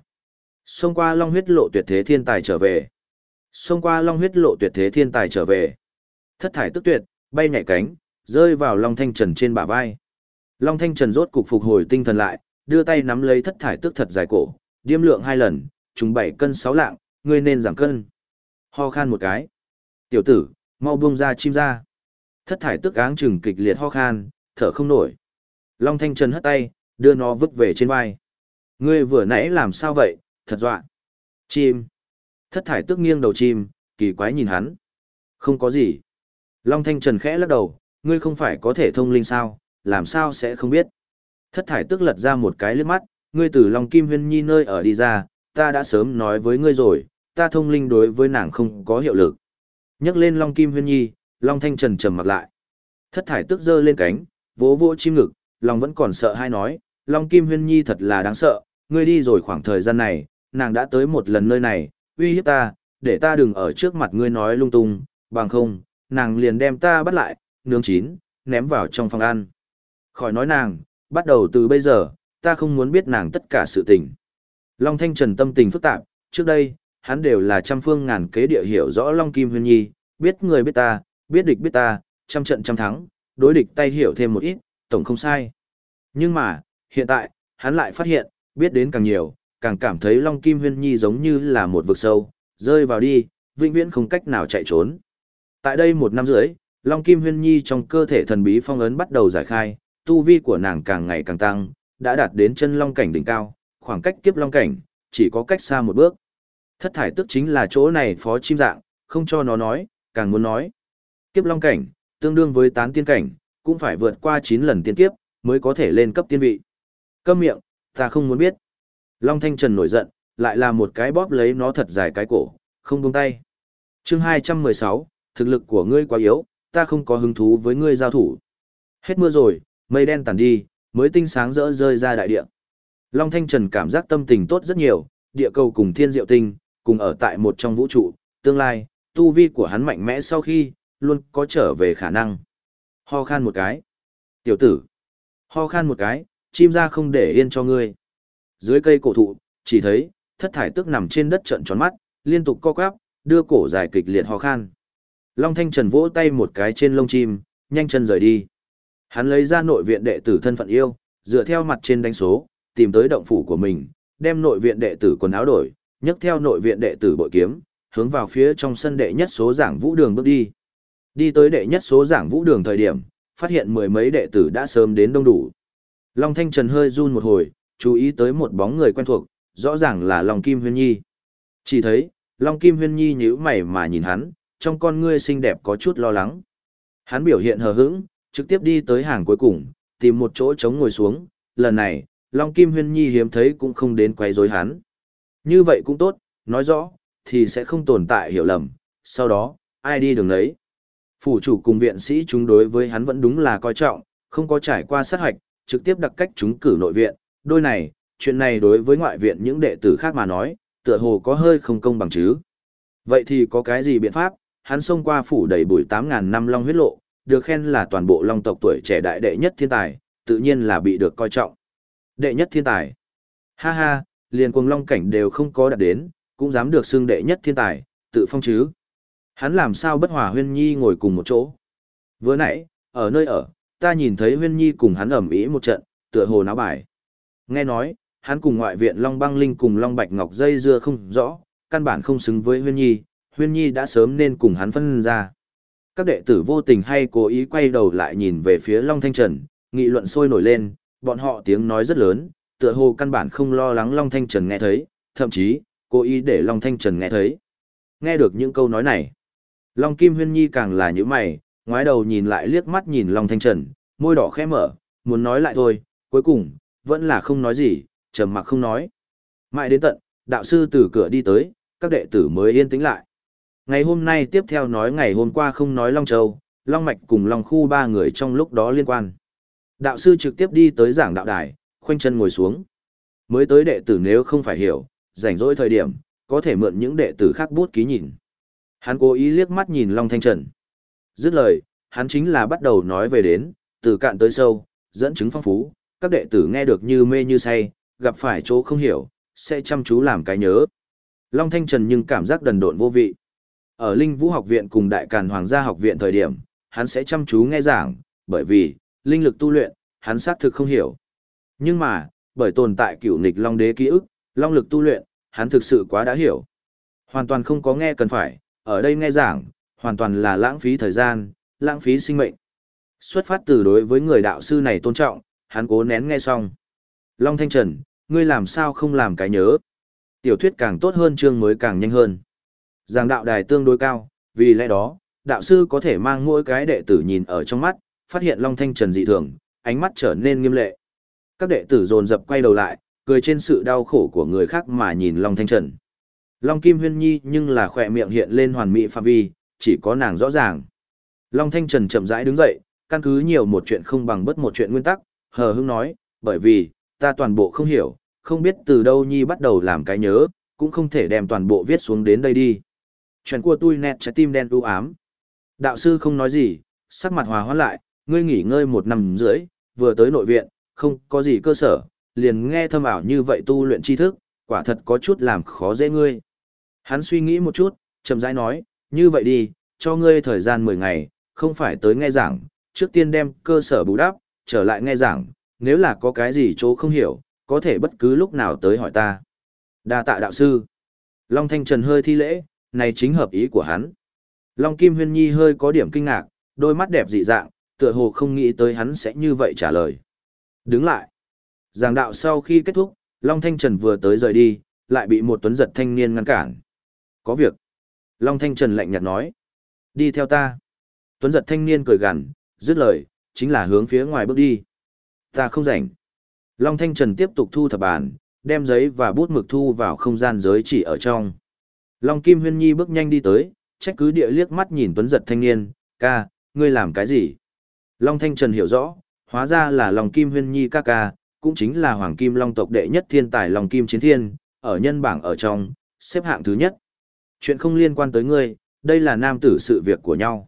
Xông qua long huyết lộ tuyệt thế thiên tài trở về. Xông qua long huyết lộ tuyệt thế thiên tài trở về. Thất thải tức tuyệt, bay nhảy cánh, rơi vào long thanh trần trên bả vai. Long thanh trần rốt cục phục hồi tinh thần lại, đưa tay nắm lấy thất thải tức thật dài cổ, điêm lượng hai lần, chúng bảy cân sáu lạng, ngươi nên giảm cân. Ho khan một cái. Tiểu tử, mau buông ra chim ra. Thất thải tức áng chừng kịch liệt ho khan, thở không nổi. Long Thanh Trần hất tay, đưa nó vứt về trên vai. Ngươi vừa nãy làm sao vậy, thật dọa. Chim. Thất thải tức nghiêng đầu chim, kỳ quái nhìn hắn. Không có gì. Long Thanh Trần khẽ lắc đầu, ngươi không phải có thể thông linh sao, làm sao sẽ không biết. Thất thải tức lật ra một cái lướt mắt, ngươi từ Long Kim Huyên Nhi nơi ở đi ra, ta đã sớm nói với ngươi rồi, ta thông linh đối với nàng không có hiệu lực. Nhắc lên Long Kim Huyên Nhi, Long Thanh Trần trầm mặt lại. Thất thải tức giơ lên cánh, vỗ vỗ chim ngực, lòng vẫn còn sợ hay nói, Long Kim Huyên Nhi thật là đáng sợ, ngươi đi rồi khoảng thời gian này, nàng đã tới một lần nơi này, uy hiếp ta, để ta đừng ở trước mặt ngươi nói lung tung, bằng không, nàng liền đem ta bắt lại, nướng chín, ném vào trong phòng ăn. Khỏi nói nàng, bắt đầu từ bây giờ, ta không muốn biết nàng tất cả sự tình. Long Thanh Trần tâm tình phức tạp, trước đây, hắn đều là trăm phương ngàn kế địa hiểu rõ Long Kim Huyên Nhi, biết người biết ta, biết địch biết ta, trăm trận trăm thắng, đối địch tay hiểu thêm một ít, tổng không sai. Nhưng mà, hiện tại, hắn lại phát hiện, biết đến càng nhiều, càng cảm thấy Long Kim Huyên Nhi giống như là một vực sâu, rơi vào đi, vĩnh viễn không cách nào chạy trốn. Tại đây một năm rưỡi, Long Kim Huyên Nhi trong cơ thể thần bí phong ấn bắt đầu giải khai, tu vi của nàng càng ngày càng tăng, đã đạt đến chân long cảnh đỉnh cao, khoảng cách kiếp long cảnh, chỉ có cách xa một bước. Thất thải tức chính là chỗ này phó chim dạng, không cho nó nói, càng muốn nói. Kiếp long cảnh, tương đương với tán tiên cảnh, cũng phải vượt qua 9 lần tiên kiếp, mới có thể lên cấp tiên vị. Câm miệng, ta không muốn biết. Long Thanh Trần nổi giận, lại là một cái bóp lấy nó thật dài cái cổ, không buông tay. chương 216, thực lực của ngươi quá yếu, ta không có hứng thú với ngươi giao thủ. Hết mưa rồi, mây đen tàn đi, mới tinh sáng rỡ rơi ra đại địa. Long Thanh Trần cảm giác tâm tình tốt rất nhiều, địa cầu cùng thiên diệu tinh, cùng ở tại một trong vũ trụ, tương lai, tu vi của hắn mạnh mẽ sau khi, luôn có trở về khả năng. Ho khan một cái. Tiểu tử. Ho khan một cái, chim ra không để yên cho ngươi. Dưới cây cổ thụ, chỉ thấy, thất thải tức nằm trên đất trận tròn mắt, liên tục co quắp, đưa cổ dài kịch liệt ho khan. Long Thanh Trần vỗ tay một cái trên lông chim, nhanh chân rời đi. Hắn lấy ra nội viện đệ tử thân phận yêu, dựa theo mặt trên đánh số, tìm tới động phủ của mình, đem nội viện đệ tử quần áo đổi, nhấc theo nội viện đệ tử bội kiếm, hướng vào phía trong sân đệ nhất số giảng vũ đường bước đi. Đi tới đệ nhất số giảng vũ đường thời điểm, phát hiện mười mấy đệ tử đã sớm đến đông đủ. Long Thanh Trần hơi run một hồi, chú ý tới một bóng người quen thuộc, rõ ràng là Long Kim Huyên Nhi. Chỉ thấy, Long Kim Huyên Nhi nhíu mày mà nhìn hắn, trong con ngươi xinh đẹp có chút lo lắng. Hắn biểu hiện hờ hững, trực tiếp đi tới hàng cuối cùng, tìm một chỗ trống ngồi xuống, lần này, Long Kim Huyên Nhi hiếm thấy cũng không đến quấy rối hắn. Như vậy cũng tốt, nói rõ, thì sẽ không tồn tại hiểu lầm, sau đó, ai đi đường đấy. Phủ chủ cùng viện sĩ chúng đối với hắn vẫn đúng là coi trọng, không có trải qua sát hoạch, trực tiếp đặc cách chúng cử nội viện, đôi này, chuyện này đối với ngoại viện những đệ tử khác mà nói, tựa hồ có hơi không công bằng chứ. Vậy thì có cái gì biện pháp, hắn xông qua phủ đầy bụi 8.000 năm long huyết lộ, được khen là toàn bộ long tộc tuổi trẻ đại đệ nhất thiên tài, tự nhiên là bị được coi trọng. Đệ nhất thiên tài. Ha ha, liền cuồng long cảnh đều không có đạt đến, cũng dám được xưng đệ nhất thiên tài, tự phong chứ. Hắn làm sao bất hòa huyên nhi ngồi cùng một chỗ. Vừa nãy, ở nơi ở, ta nhìn thấy huyên nhi cùng hắn ẩm ý một trận, tựa hồ náo bài. Nghe nói, hắn cùng ngoại viện Long Băng Linh cùng Long Bạch Ngọc dây dưa không rõ, căn bản không xứng với huyên nhi, huyên nhi đã sớm nên cùng hắn phân ra. Các đệ tử vô tình hay cố ý quay đầu lại nhìn về phía Long Thanh Trần, nghị luận sôi nổi lên, bọn họ tiếng nói rất lớn, tựa hồ căn bản không lo lắng Long Thanh Trần nghe thấy, thậm chí, cố ý để Long Thanh Trần nghe thấy. Nghe được những câu nói này, Long Kim Huyên Nhi càng là như mày, ngoái đầu nhìn lại liếc mắt nhìn Long Thanh Trần, môi đỏ khẽ mở, muốn nói lại thôi, cuối cùng, vẫn là không nói gì, trầm mặc không nói. Mãi đến tận, đạo sư từ cửa đi tới, các đệ tử mới yên tĩnh lại. Ngày hôm nay tiếp theo nói ngày hôm qua không nói Long Châu, Long Mạch cùng Long Khu ba người trong lúc đó liên quan. Đạo sư trực tiếp đi tới giảng đạo đài, khoanh chân ngồi xuống. Mới tới đệ tử nếu không phải hiểu, rảnh rỗi thời điểm, có thể mượn những đệ tử khác bút ký nhìn. Hắn cố ý liếc mắt nhìn Long Thanh Trần. Dứt lời, hắn chính là bắt đầu nói về đến, từ cạn tới sâu, dẫn chứng phong phú, các đệ tử nghe được như mê như say, gặp phải chỗ không hiểu, sẽ chăm chú làm cái nhớ. Long Thanh Trần nhưng cảm giác đần độn vô vị. Ở Linh Vũ học viện cùng Đại Càn Hoàng gia học viện thời điểm, hắn sẽ chăm chú nghe giảng, bởi vì, linh lực tu luyện, hắn xác thực không hiểu. Nhưng mà, bởi tồn tại cửu nịch Long Đế ký ức, Long lực tu luyện, hắn thực sự quá đã hiểu. Hoàn toàn không có nghe cần phải, ở đây nghe giảng, hoàn toàn là lãng phí thời gian, lãng phí sinh mệnh. Xuất phát từ đối với người đạo sư này tôn trọng, hắn cố nén nghe xong. Long Thanh Trần, ngươi làm sao không làm cái nhớ? Tiểu thuyết càng tốt hơn chương mới càng nhanh hơn. Giảng đạo đài tương đối cao, vì lẽ đó, đạo sư có thể mang mỗi cái đệ tử nhìn ở trong mắt, phát hiện Long Thanh Trần dị thường, ánh mắt trở nên nghiêm lệ. Các đệ tử dồn dập quay đầu lại, cười trên sự đau khổ của người khác mà nhìn Long Thanh Trần. Long Kim Huyên Nhi nhưng là khỏe miệng hiện lên hoàn mỹ phạm vi, chỉ có nàng rõ ràng. Long Thanh Trần chậm rãi đứng dậy, căn cứ nhiều một chuyện không bằng bất một chuyện nguyên tắc, hờ hững nói, bởi vì, ta toàn bộ không hiểu, không biết từ đâu Nhi bắt đầu làm cái nhớ, cũng không thể đem toàn bộ viết xuống đến đây đi. Chuyện của tôi nét trái tim đen u ám. Đạo sư không nói gì, sắc mặt hòa hoãn lại, ngươi nghỉ ngơi một năm rưỡi, vừa tới nội viện, không có gì cơ sở, liền nghe thâm ảo như vậy tu luyện tri thức, quả thật có chút làm khó dễ ngươi. Hắn suy nghĩ một chút, chậm rãi nói, như vậy đi, cho ngươi thời gian 10 ngày, không phải tới nghe giảng, trước tiên đem cơ sở bù đắp, trở lại nghe giảng, nếu là có cái gì chỗ không hiểu, có thể bất cứ lúc nào tới hỏi ta. Đa tạ đạo sư. Long Thanh Trần hơi thi lễ, này chính hợp ý của hắn. Long Kim Huyên Nhi hơi có điểm kinh ngạc, đôi mắt đẹp dị dạng, tựa hồ không nghĩ tới hắn sẽ như vậy trả lời. Đứng lại. Giảng đạo sau khi kết thúc, Long Thanh Trần vừa tới rời đi, lại bị một tuấn giật thanh niên ngăn cản. Có việc. Long Thanh Trần lạnh nhạt nói. Đi theo ta. Tuấn giật thanh niên cười gằn, dứt lời, chính là hướng phía ngoài bước đi. Ta không rảnh. Long Thanh Trần tiếp tục thu thập bàn, đem giấy và bút mực thu vào không gian giới chỉ ở trong. Long Kim Huyên Nhi bước nhanh đi tới, trách cứ địa liếc mắt nhìn Tuấn giật thanh niên, ca, ngươi làm cái gì? Long Thanh Trần hiểu rõ, Hóa ra là Long Kim Huyên Nhi ca ca, cũng chính là Hoàng Kim Long tộc đệ nhất thiên tài Long Kim Chiến Thiên, ở nhân bảng ở trong, xếp hạng thứ nhất. Chuyện không liên quan tới ngươi, đây là nam tử sự việc của nhau.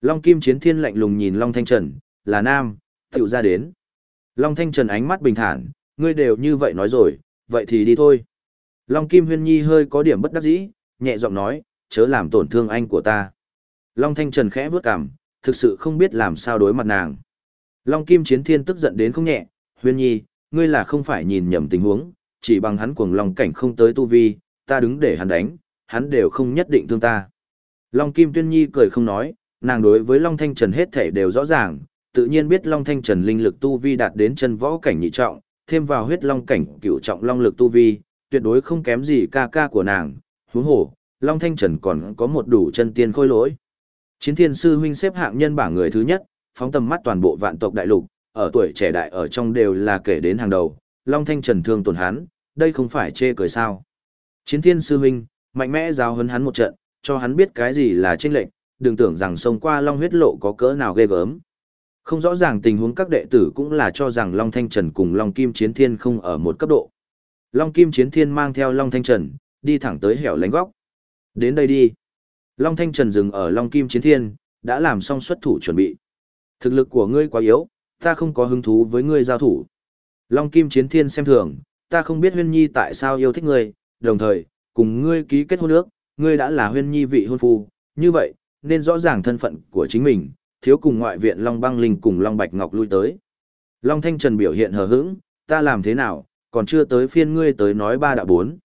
Long Kim Chiến Thiên lạnh lùng nhìn Long Thanh Trần, là nam, tiểu ra đến. Long Thanh Trần ánh mắt bình thản, ngươi đều như vậy nói rồi, vậy thì đi thôi. Long Kim Huyên Nhi hơi có điểm bất đắc dĩ, nhẹ giọng nói, chớ làm tổn thương anh của ta. Long Thanh Trần khẽ vướt cằm, thực sự không biết làm sao đối mặt nàng. Long Kim Chiến Thiên tức giận đến không nhẹ, Huyên Nhi, ngươi là không phải nhìn nhầm tình huống, chỉ bằng hắn cuồng long cảnh không tới tu vi, ta đứng để hắn đánh, hắn đều không nhất định thương ta. Long Kim Tuyên Nhi cười không nói, nàng đối với Long Thanh Trần hết thể đều rõ ràng, tự nhiên biết Long Thanh Trần linh lực tu vi đạt đến chân võ cảnh nhị trọng, thêm vào huyết long cảnh cửu trọng long lực tu vi, tuyệt đối không kém gì ca ca của nàng, huống hồ, Long Thanh Trần còn có một đủ chân tiên khôi lỗi. Chiến thiên sư huynh xếp hạng nhân bảng người thứ nhất, phóng tầm mắt toàn bộ vạn tộc đại lục, ở tuổi trẻ đại ở trong đều là kể đến hàng đầu, Long Thanh Trần thương tổn hắn, đây không phải chê cười sao. Chiến thiên sư huynh, mạnh mẽ giáo hấn hắn một trận, cho hắn biết cái gì là chênh lệnh, đừng tưởng rằng sông qua Long huyết lộ có cỡ nào ghê gớm. Không rõ ràng tình huống các đệ tử cũng là cho rằng Long Thanh Trần cùng Long Kim Chiến Thiên không ở một cấp độ. Long Kim Chiến Thiên mang theo Long Thanh Trần, đi thẳng tới hẻo lánh góc. Đến đây đi. Long Thanh Trần dừng ở Long Kim Chiến Thiên, đã làm xong xuất thủ chuẩn bị. Thực lực của ngươi quá yếu, ta không có hứng thú với ngươi giao thủ. Long Kim Chiến Thiên xem thường, ta không biết Huyên Nhi tại sao yêu thích ngươi, đồng thời, cùng ngươi ký kết hôn ước, ngươi đã là Huyên Nhi vị hôn phu, như vậy, nên rõ ràng thân phận của chính mình, thiếu cùng ngoại viện Long Băng Linh cùng Long Bạch Ngọc lui tới. Long Thanh Trần biểu hiện hờ hững, ta làm thế nào, còn chưa tới phiên ngươi tới nói ba đạo bốn.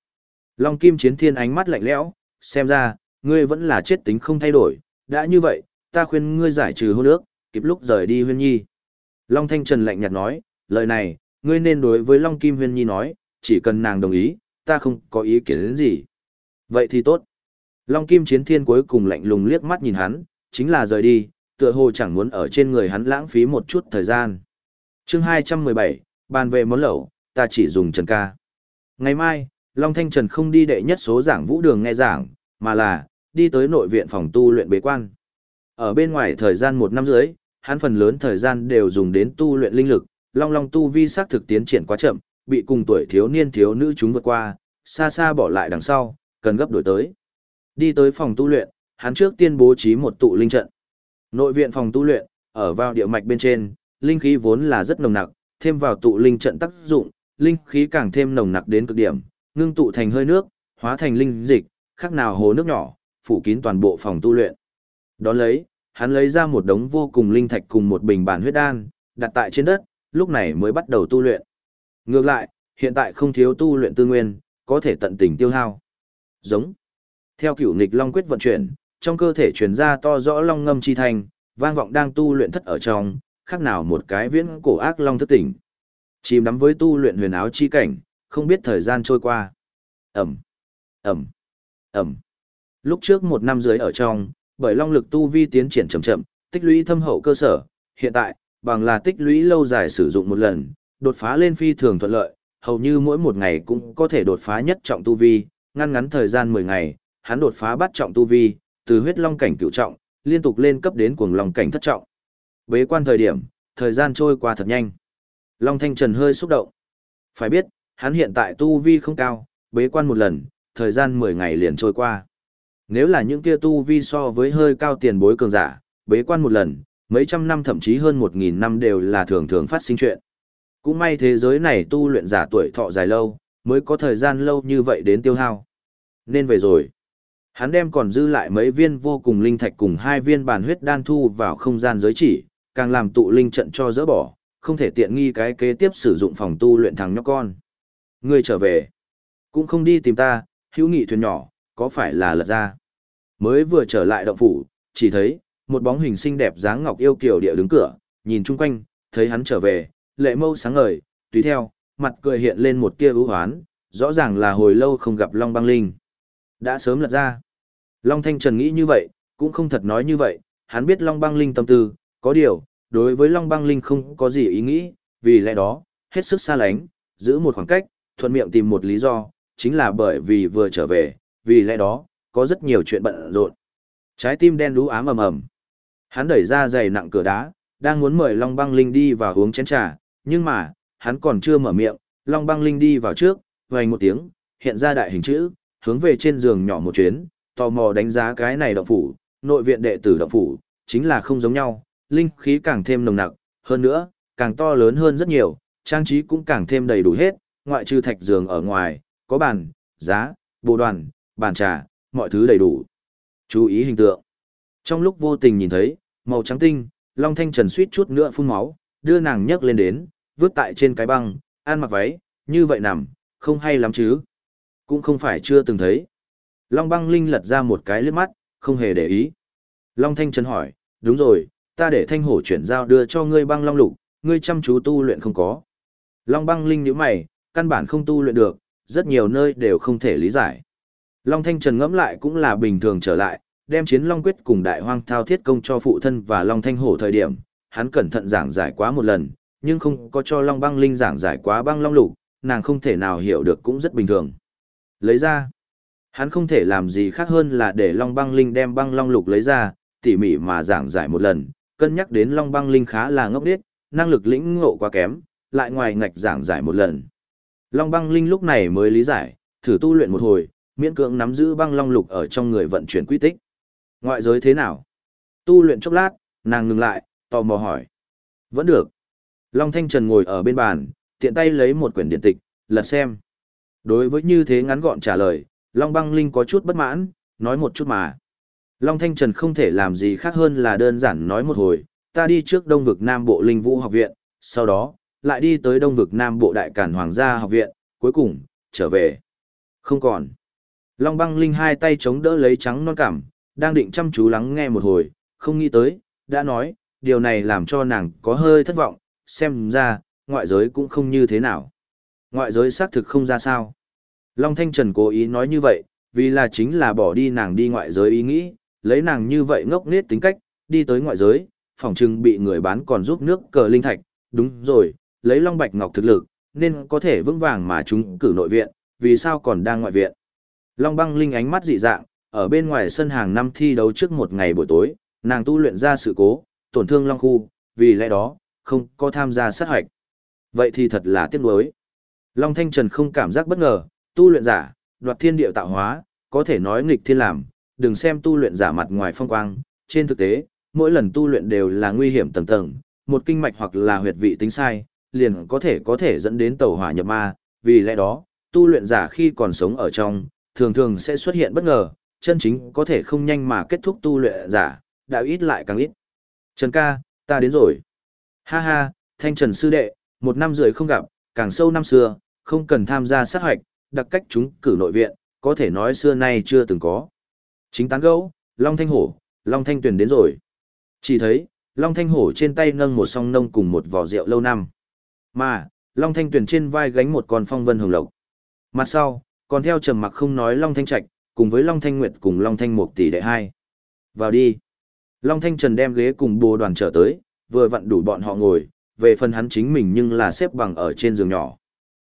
Long Kim Chiến Thiên ánh mắt lạnh lẽo, xem ra, ngươi vẫn là chết tính không thay đổi, đã như vậy, ta khuyên ngươi giải trừ hôn ước, kịp lúc rời đi huyên nhi. Long Thanh Trần lạnh nhạt nói, lời này, ngươi nên đối với Long Kim huyên nhi nói, chỉ cần nàng đồng ý, ta không có ý kiến đến gì. Vậy thì tốt. Long Kim Chiến Thiên cuối cùng lạnh lùng liếc mắt nhìn hắn, chính là rời đi, tựa hồ chẳng muốn ở trên người hắn lãng phí một chút thời gian. chương 217, bàn về món lẩu, ta chỉ dùng trần ca. Ngày mai, Long Thanh Trần không đi đệ nhất số giảng vũ đường nghe giảng, mà là, đi tới nội viện phòng tu luyện bế quan. Ở bên ngoài thời gian một năm dưới, hắn phần lớn thời gian đều dùng đến tu luyện linh lực, long long tu vi sắc thực tiến triển quá chậm, bị cùng tuổi thiếu niên thiếu nữ chúng vượt qua, xa xa bỏ lại đằng sau, cần gấp đổi tới. Đi tới phòng tu luyện, hắn trước tiên bố trí một tụ linh trận. Nội viện phòng tu luyện, ở vào địa mạch bên trên, linh khí vốn là rất nồng nặc, thêm vào tụ linh trận tác dụng, linh khí càng thêm nồng nặc đến cực điểm, ngưng tụ thành hơi nước, hóa thành linh dịch, khác nào hồ nước nhỏ, phủ kín toàn bộ phòng tu luyện. Đón lấy, hắn lấy ra một đống vô cùng linh thạch cùng một bình bản huyết đan, đặt tại trên đất, lúc này mới bắt đầu tu luyện. Ngược lại, hiện tại không thiếu tu luyện tư nguyên, có thể tận tình tiêu hao. Giống. Theo cửu nghịch long quyết vận chuyển, trong cơ thể truyền ra to rõ long ngâm chi thành, vang vọng đang tu luyện thất ở trong, khác nào một cái viễn cổ ác long thức tỉnh. Chìm đắm với tu luyện huyền áo chi cảnh, không biết thời gian trôi qua. Ẩm, Ẩm, Ẩm. Lúc trước một năm dưới ở trong, bởi long lực tu vi tiến triển chậm chậm, tích lũy thâm hậu cơ sở, hiện tại, bằng là tích lũy lâu dài sử dụng một lần, đột phá lên phi thường thuận lợi, hầu như mỗi một ngày cũng có thể đột phá nhất trọng tu vi, ngăn ngắn thời gian 10 ngày, hắn đột phá bắt trọng tu vi, từ huyết long cảnh cửu trọng, liên tục lên cấp đến cuồng long cảnh thất trọng. Bế quan thời điểm, thời gian trôi qua thật nhanh. Long Thanh Trần hơi xúc động. Phải biết, hắn hiện tại tu vi không cao, bế quan một lần, thời gian 10 ngày liền trôi qua. Nếu là những kia tu vi so với hơi cao tiền bối cường giả, bế quan một lần, mấy trăm năm thậm chí hơn 1.000 năm đều là thường thường phát sinh chuyện. Cũng may thế giới này tu luyện giả tuổi thọ dài lâu, mới có thời gian lâu như vậy đến tiêu hao. Nên về rồi. Hắn đem còn dư lại mấy viên vô cùng linh thạch cùng hai viên bản huyết đan thu vào không gian giới chỉ, càng làm tụ linh trận cho dỡ bỏ, không thể tiện nghi cái kế tiếp sử dụng phòng tu luyện thằng nhóc con. Ngươi trở về, cũng không đi tìm ta, hữu nghị thuyền nhỏ, có phải là lật ra. Mới vừa trở lại động phủ, chỉ thấy, một bóng hình xinh đẹp dáng ngọc yêu kiều địa đứng cửa, nhìn chung quanh, thấy hắn trở về, lệ mâu sáng ngời, tùy theo, mặt cười hiện lên một tia ưu hoán, rõ ràng là hồi lâu không gặp Long Băng Linh. Đã sớm lật ra. Long Thanh Trần nghĩ như vậy, cũng không thật nói như vậy, hắn biết Long Băng Linh tâm tư, có điều, đối với Long Băng Linh không có gì ý nghĩ, vì lẽ đó, hết sức xa lánh, giữ một khoảng cách, thuận miệng tìm một lý do, chính là bởi vì vừa trở về, vì lẽ đó, có rất nhiều chuyện bận rộn. Trái tim đen đú ám ầm ầm. Hắn đẩy ra giày nặng cửa đá, đang muốn mời Long Băng Linh đi vào uống chén trà, nhưng mà, hắn còn chưa mở miệng, Long Băng Linh đi vào trước, vang một tiếng, hiện ra đại hình chữ, hướng về trên giường nhỏ một chuyến, tò mò đánh giá cái này động phủ, nội viện đệ tử động phủ, chính là không giống nhau, linh khí càng thêm nồng nặc, hơn nữa, càng to lớn hơn rất nhiều, trang trí cũng càng thêm đầy đủ hết, ngoại trừ thạch giường ở ngoài, có bàn, giá, bộ đoàn, bàn trà, mọi thứ đầy đủ. Chú ý hình tượng. Trong lúc vô tình nhìn thấy, màu trắng tinh, Long Thanh Trần suýt chút nữa phun máu, đưa nàng nhấc lên đến, vứt tại trên cái băng, ăn mặc váy, như vậy nằm, không hay lắm chứ. Cũng không phải chưa từng thấy. Long băng linh lật ra một cái lướt mắt, không hề để ý. Long Thanh Trần hỏi, đúng rồi, ta để thanh hổ chuyển giao đưa cho ngươi băng long lục, ngươi chăm chú tu luyện không có. Long băng linh nhíu mày, căn bản không tu luyện được, rất nhiều nơi đều không thể lý giải. Long Thanh Trần ngẫm lại cũng là bình thường trở lại, đem chiến Long Quyết cùng đại hoang thao thiết công cho phụ thân và Long Thanh Hổ thời điểm, hắn cẩn thận giảng giải quá một lần, nhưng không có cho Long băng linh giảng giải quá băng long lục, nàng không thể nào hiểu được cũng rất bình thường. Lấy ra, hắn không thể làm gì khác hơn là để Long băng linh đem băng long lục lấy ra, tỉ mỉ mà giảng giải một lần, cân nhắc đến Long băng linh khá là ngốc điếc, năng lực lĩnh ngộ quá kém, lại ngoài ngạch giảng giải một lần. Long băng linh lúc này mới lý giải, thử tu luyện một hồi, miễn cưỡng nắm giữ băng long lục ở trong người vận chuyển quy tích. Ngoại giới thế nào? Tu luyện chốc lát, nàng ngừng lại, tò mò hỏi. Vẫn được. Long Thanh Trần ngồi ở bên bàn, tiện tay lấy một quyển điện tịch, lật xem. Đối với như thế ngắn gọn trả lời, Long Băng Linh có chút bất mãn, nói một chút mà. Long Thanh Trần không thể làm gì khác hơn là đơn giản nói một hồi, ta đi trước Đông vực Nam Bộ Linh Vũ học viện, sau đó, lại đi tới Đông vực Nam Bộ Đại Cản Hoàng gia học viện, cuối cùng, trở về. Không còn. Long Băng Linh hai tay chống đỡ lấy trắng non cảm, đang định chăm chú lắng nghe một hồi, không nghĩ tới, đã nói, điều này làm cho nàng có hơi thất vọng, xem ra, ngoại giới cũng không như thế nào. Ngoại giới xác thực không ra sao. Long Thanh Trần cố ý nói như vậy, vì là chính là bỏ đi nàng đi ngoại giới ý nghĩ, lấy nàng như vậy ngốc nết tính cách, đi tới ngoại giới, phòng chừng bị người bán còn giúp nước cờ linh thạch, đúng rồi, lấy Long Bạch Ngọc thực lực, nên có thể vững vàng mà chúng cử nội viện, vì sao còn đang ngoại viện. Long băng linh ánh mắt dị dạng, ở bên ngoài sân hàng năm thi đấu trước một ngày buổi tối, nàng tu luyện ra sự cố, tổn thương Long Khu, vì lẽ đó, không có tham gia sát hoạch. Vậy thì thật là tiếc nuối. Long Thanh Trần không cảm giác bất ngờ, tu luyện giả, đoạt thiên địa tạo hóa, có thể nói nghịch thiên làm, đừng xem tu luyện giả mặt ngoài phong quang, trên thực tế, mỗi lần tu luyện đều là nguy hiểm tầng tầng, một kinh mạch hoặc là huyệt vị tính sai, liền có thể có thể dẫn đến tẩu hỏa nhập ma, vì lẽ đó, tu luyện giả khi còn sống ở trong, thường thường sẽ xuất hiện bất ngờ, chân chính có thể không nhanh mà kết thúc tu luyện giả, đạo ít lại càng ít. Trần ca, ta đến rồi. Ha ha, Thanh Trần Sư Đệ, một năm rưỡi không gặp, càng sâu năm xưa, không cần tham gia sát hoạch, đặc cách chúng cử nội viện, có thể nói xưa nay chưa từng có. Chính tán gấu, Long Thanh Hổ, Long Thanh Tuyền đến rồi. Chỉ thấy, Long Thanh Hổ trên tay nâng một song nông cùng một vỏ rượu lâu năm. Mà, Long Thanh Tuyền trên vai gánh một con phong vân hồng lộc. Mặt sau, còn theo trầm mặc không nói Long Thanh Trạch, cùng với Long Thanh Nguyệt cùng Long Thanh Mục tỷ đệ hai. Vào đi. Long Thanh Trần đem ghế cùng bồ đoàn trở tới, vừa vặn đủ bọn họ ngồi, về phần hắn chính mình nhưng là xếp bằng ở trên giường nhỏ.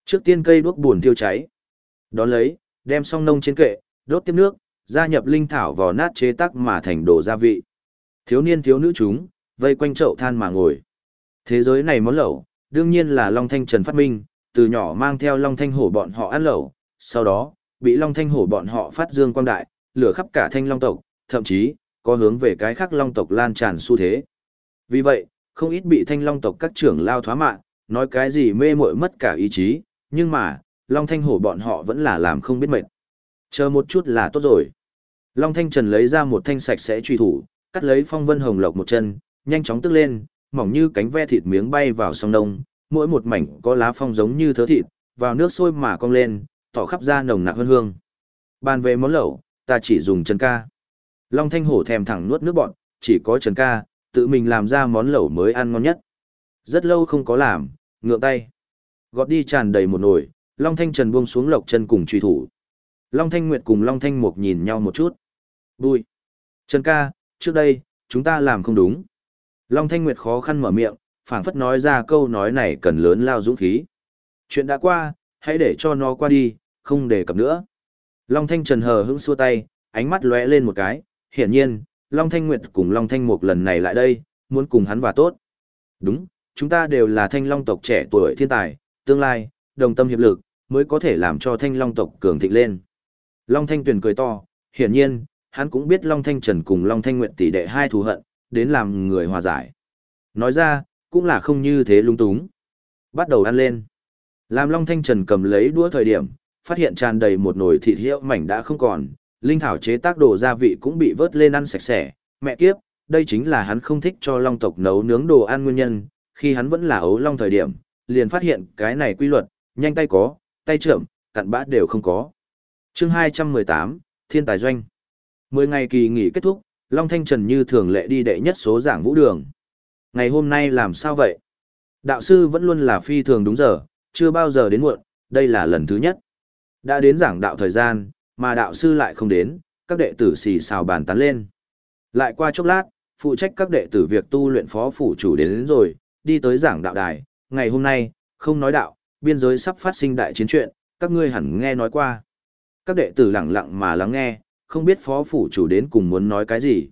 Trước tiên cây đuốc buồn thiêu cháy. Đón lấy, đem xong nông trên kệ, đốt tiếp nước, gia nhập linh thảo vào nát chế tác mà thành đồ gia vị. Thiếu niên thiếu nữ chúng, vây quanh chậu than mà ngồi. Thế giới này món lẩu, đương nhiên là Long Thanh Trần phát minh, từ nhỏ mang theo Long Thanh Hổ bọn họ ăn lẩu, sau đó, bị Long Thanh Hổ bọn họ phát dương quang đại, lửa khắp cả thanh Long tộc, thậm chí, có hướng về cái khác Long tộc lan tràn xu thế. Vì vậy, không ít bị thanh long tộc các trưởng lao thoá mạng, nói cái gì mê muội mất cả ý chí, nhưng mà, Long Thanh Hổ bọn họ vẫn là làm không biết mệt. Chờ một chút là tốt rồi. Long Thanh Trần lấy ra một thanh sạch sẽ truy thủ, cắt lấy phong vân hồng lộc một chân, nhanh chóng tức lên, mỏng như cánh ve thịt miếng bay vào sông nông, mỗi một mảnh có lá phong giống như thớ thịt, vào nước sôi mà cong lên, tỏ khắp ra nồng nặc hơn hương. Bàn về món lẩu, ta chỉ dùng chân ca. Long Thanh Hổ thèm thẳng nuốt nước bọn, chỉ có chân Ca, tự mình làm ra món lẩu mới ăn ngon nhất. Rất lâu không có làm, ngượng tay. Gọt đi tràn đầy một nồi, Long Thanh Trần buông xuống lộc chân cùng truy thủ. Long Thanh Nguyệt cùng Long Thanh Mục nhìn nhau một chút. Bùi. Trần ca, trước đây, chúng ta làm không đúng. Long Thanh Nguyệt khó khăn mở miệng, phảng phất nói ra câu nói này cần lớn lao dũng khí. Chuyện đã qua, hãy để cho nó qua đi, không để cập nữa. Long Thanh Trần hờ hững xua tay, ánh mắt lóe lên một cái, hiển nhiên, Long Thanh Nguyệt cùng Long Thanh Mục lần này lại đây, muốn cùng hắn và tốt. Đúng, chúng ta đều là thanh long tộc trẻ tuổi thiên tài, tương lai, đồng tâm hiệp lực, mới có thể làm cho thanh long tộc cường thịnh lên. Long Thanh Tuyền cười to, hiển nhiên, hắn cũng biết Long Thanh Trần cùng Long Thanh Nguyệt tỷ đệ hai thù hận, đến làm người hòa giải. Nói ra, cũng là không như thế lung túng. Bắt đầu ăn lên. Làm Long Thanh Trần cầm lấy đũa thời điểm, phát hiện tràn đầy một nồi thịt hiệu mảnh đã không còn, linh thảo chế tác đồ gia vị cũng bị vớt lên ăn sạch sẽ. Mẹ kiếp, đây chính là hắn không thích cho Long tộc nấu nướng đồ ăn nguyên nhân, khi hắn vẫn là ấu Long thời điểm, liền phát hiện cái này quy luật, nhanh tay có, tay chậm, cặn bã đều không có. chương 218, Thiên Tài Doanh. Mười ngày kỳ nghỉ kết thúc, Long Thanh Trần như thường lệ đi đệ nhất số giảng vũ đường. Ngày hôm nay làm sao vậy? Đạo sư vẫn luôn là phi thường đúng giờ, chưa bao giờ đến muộn, đây là lần thứ nhất. Đã đến giảng đạo thời gian, mà đạo sư lại không đến, các đệ tử xì xào bàn tán lên. Lại qua chốc lát, phụ trách các đệ tử việc tu luyện phó phủ chủ đến, đến rồi, đi tới giảng đạo đài, ngày hôm nay, không nói đạo, biên giới sắp phát sinh đại chiến chuyện, các ngươi hẳn nghe nói qua. Các đệ tử lặng lặng mà lắng nghe, không biết phó phủ chủ đến cùng muốn nói cái gì.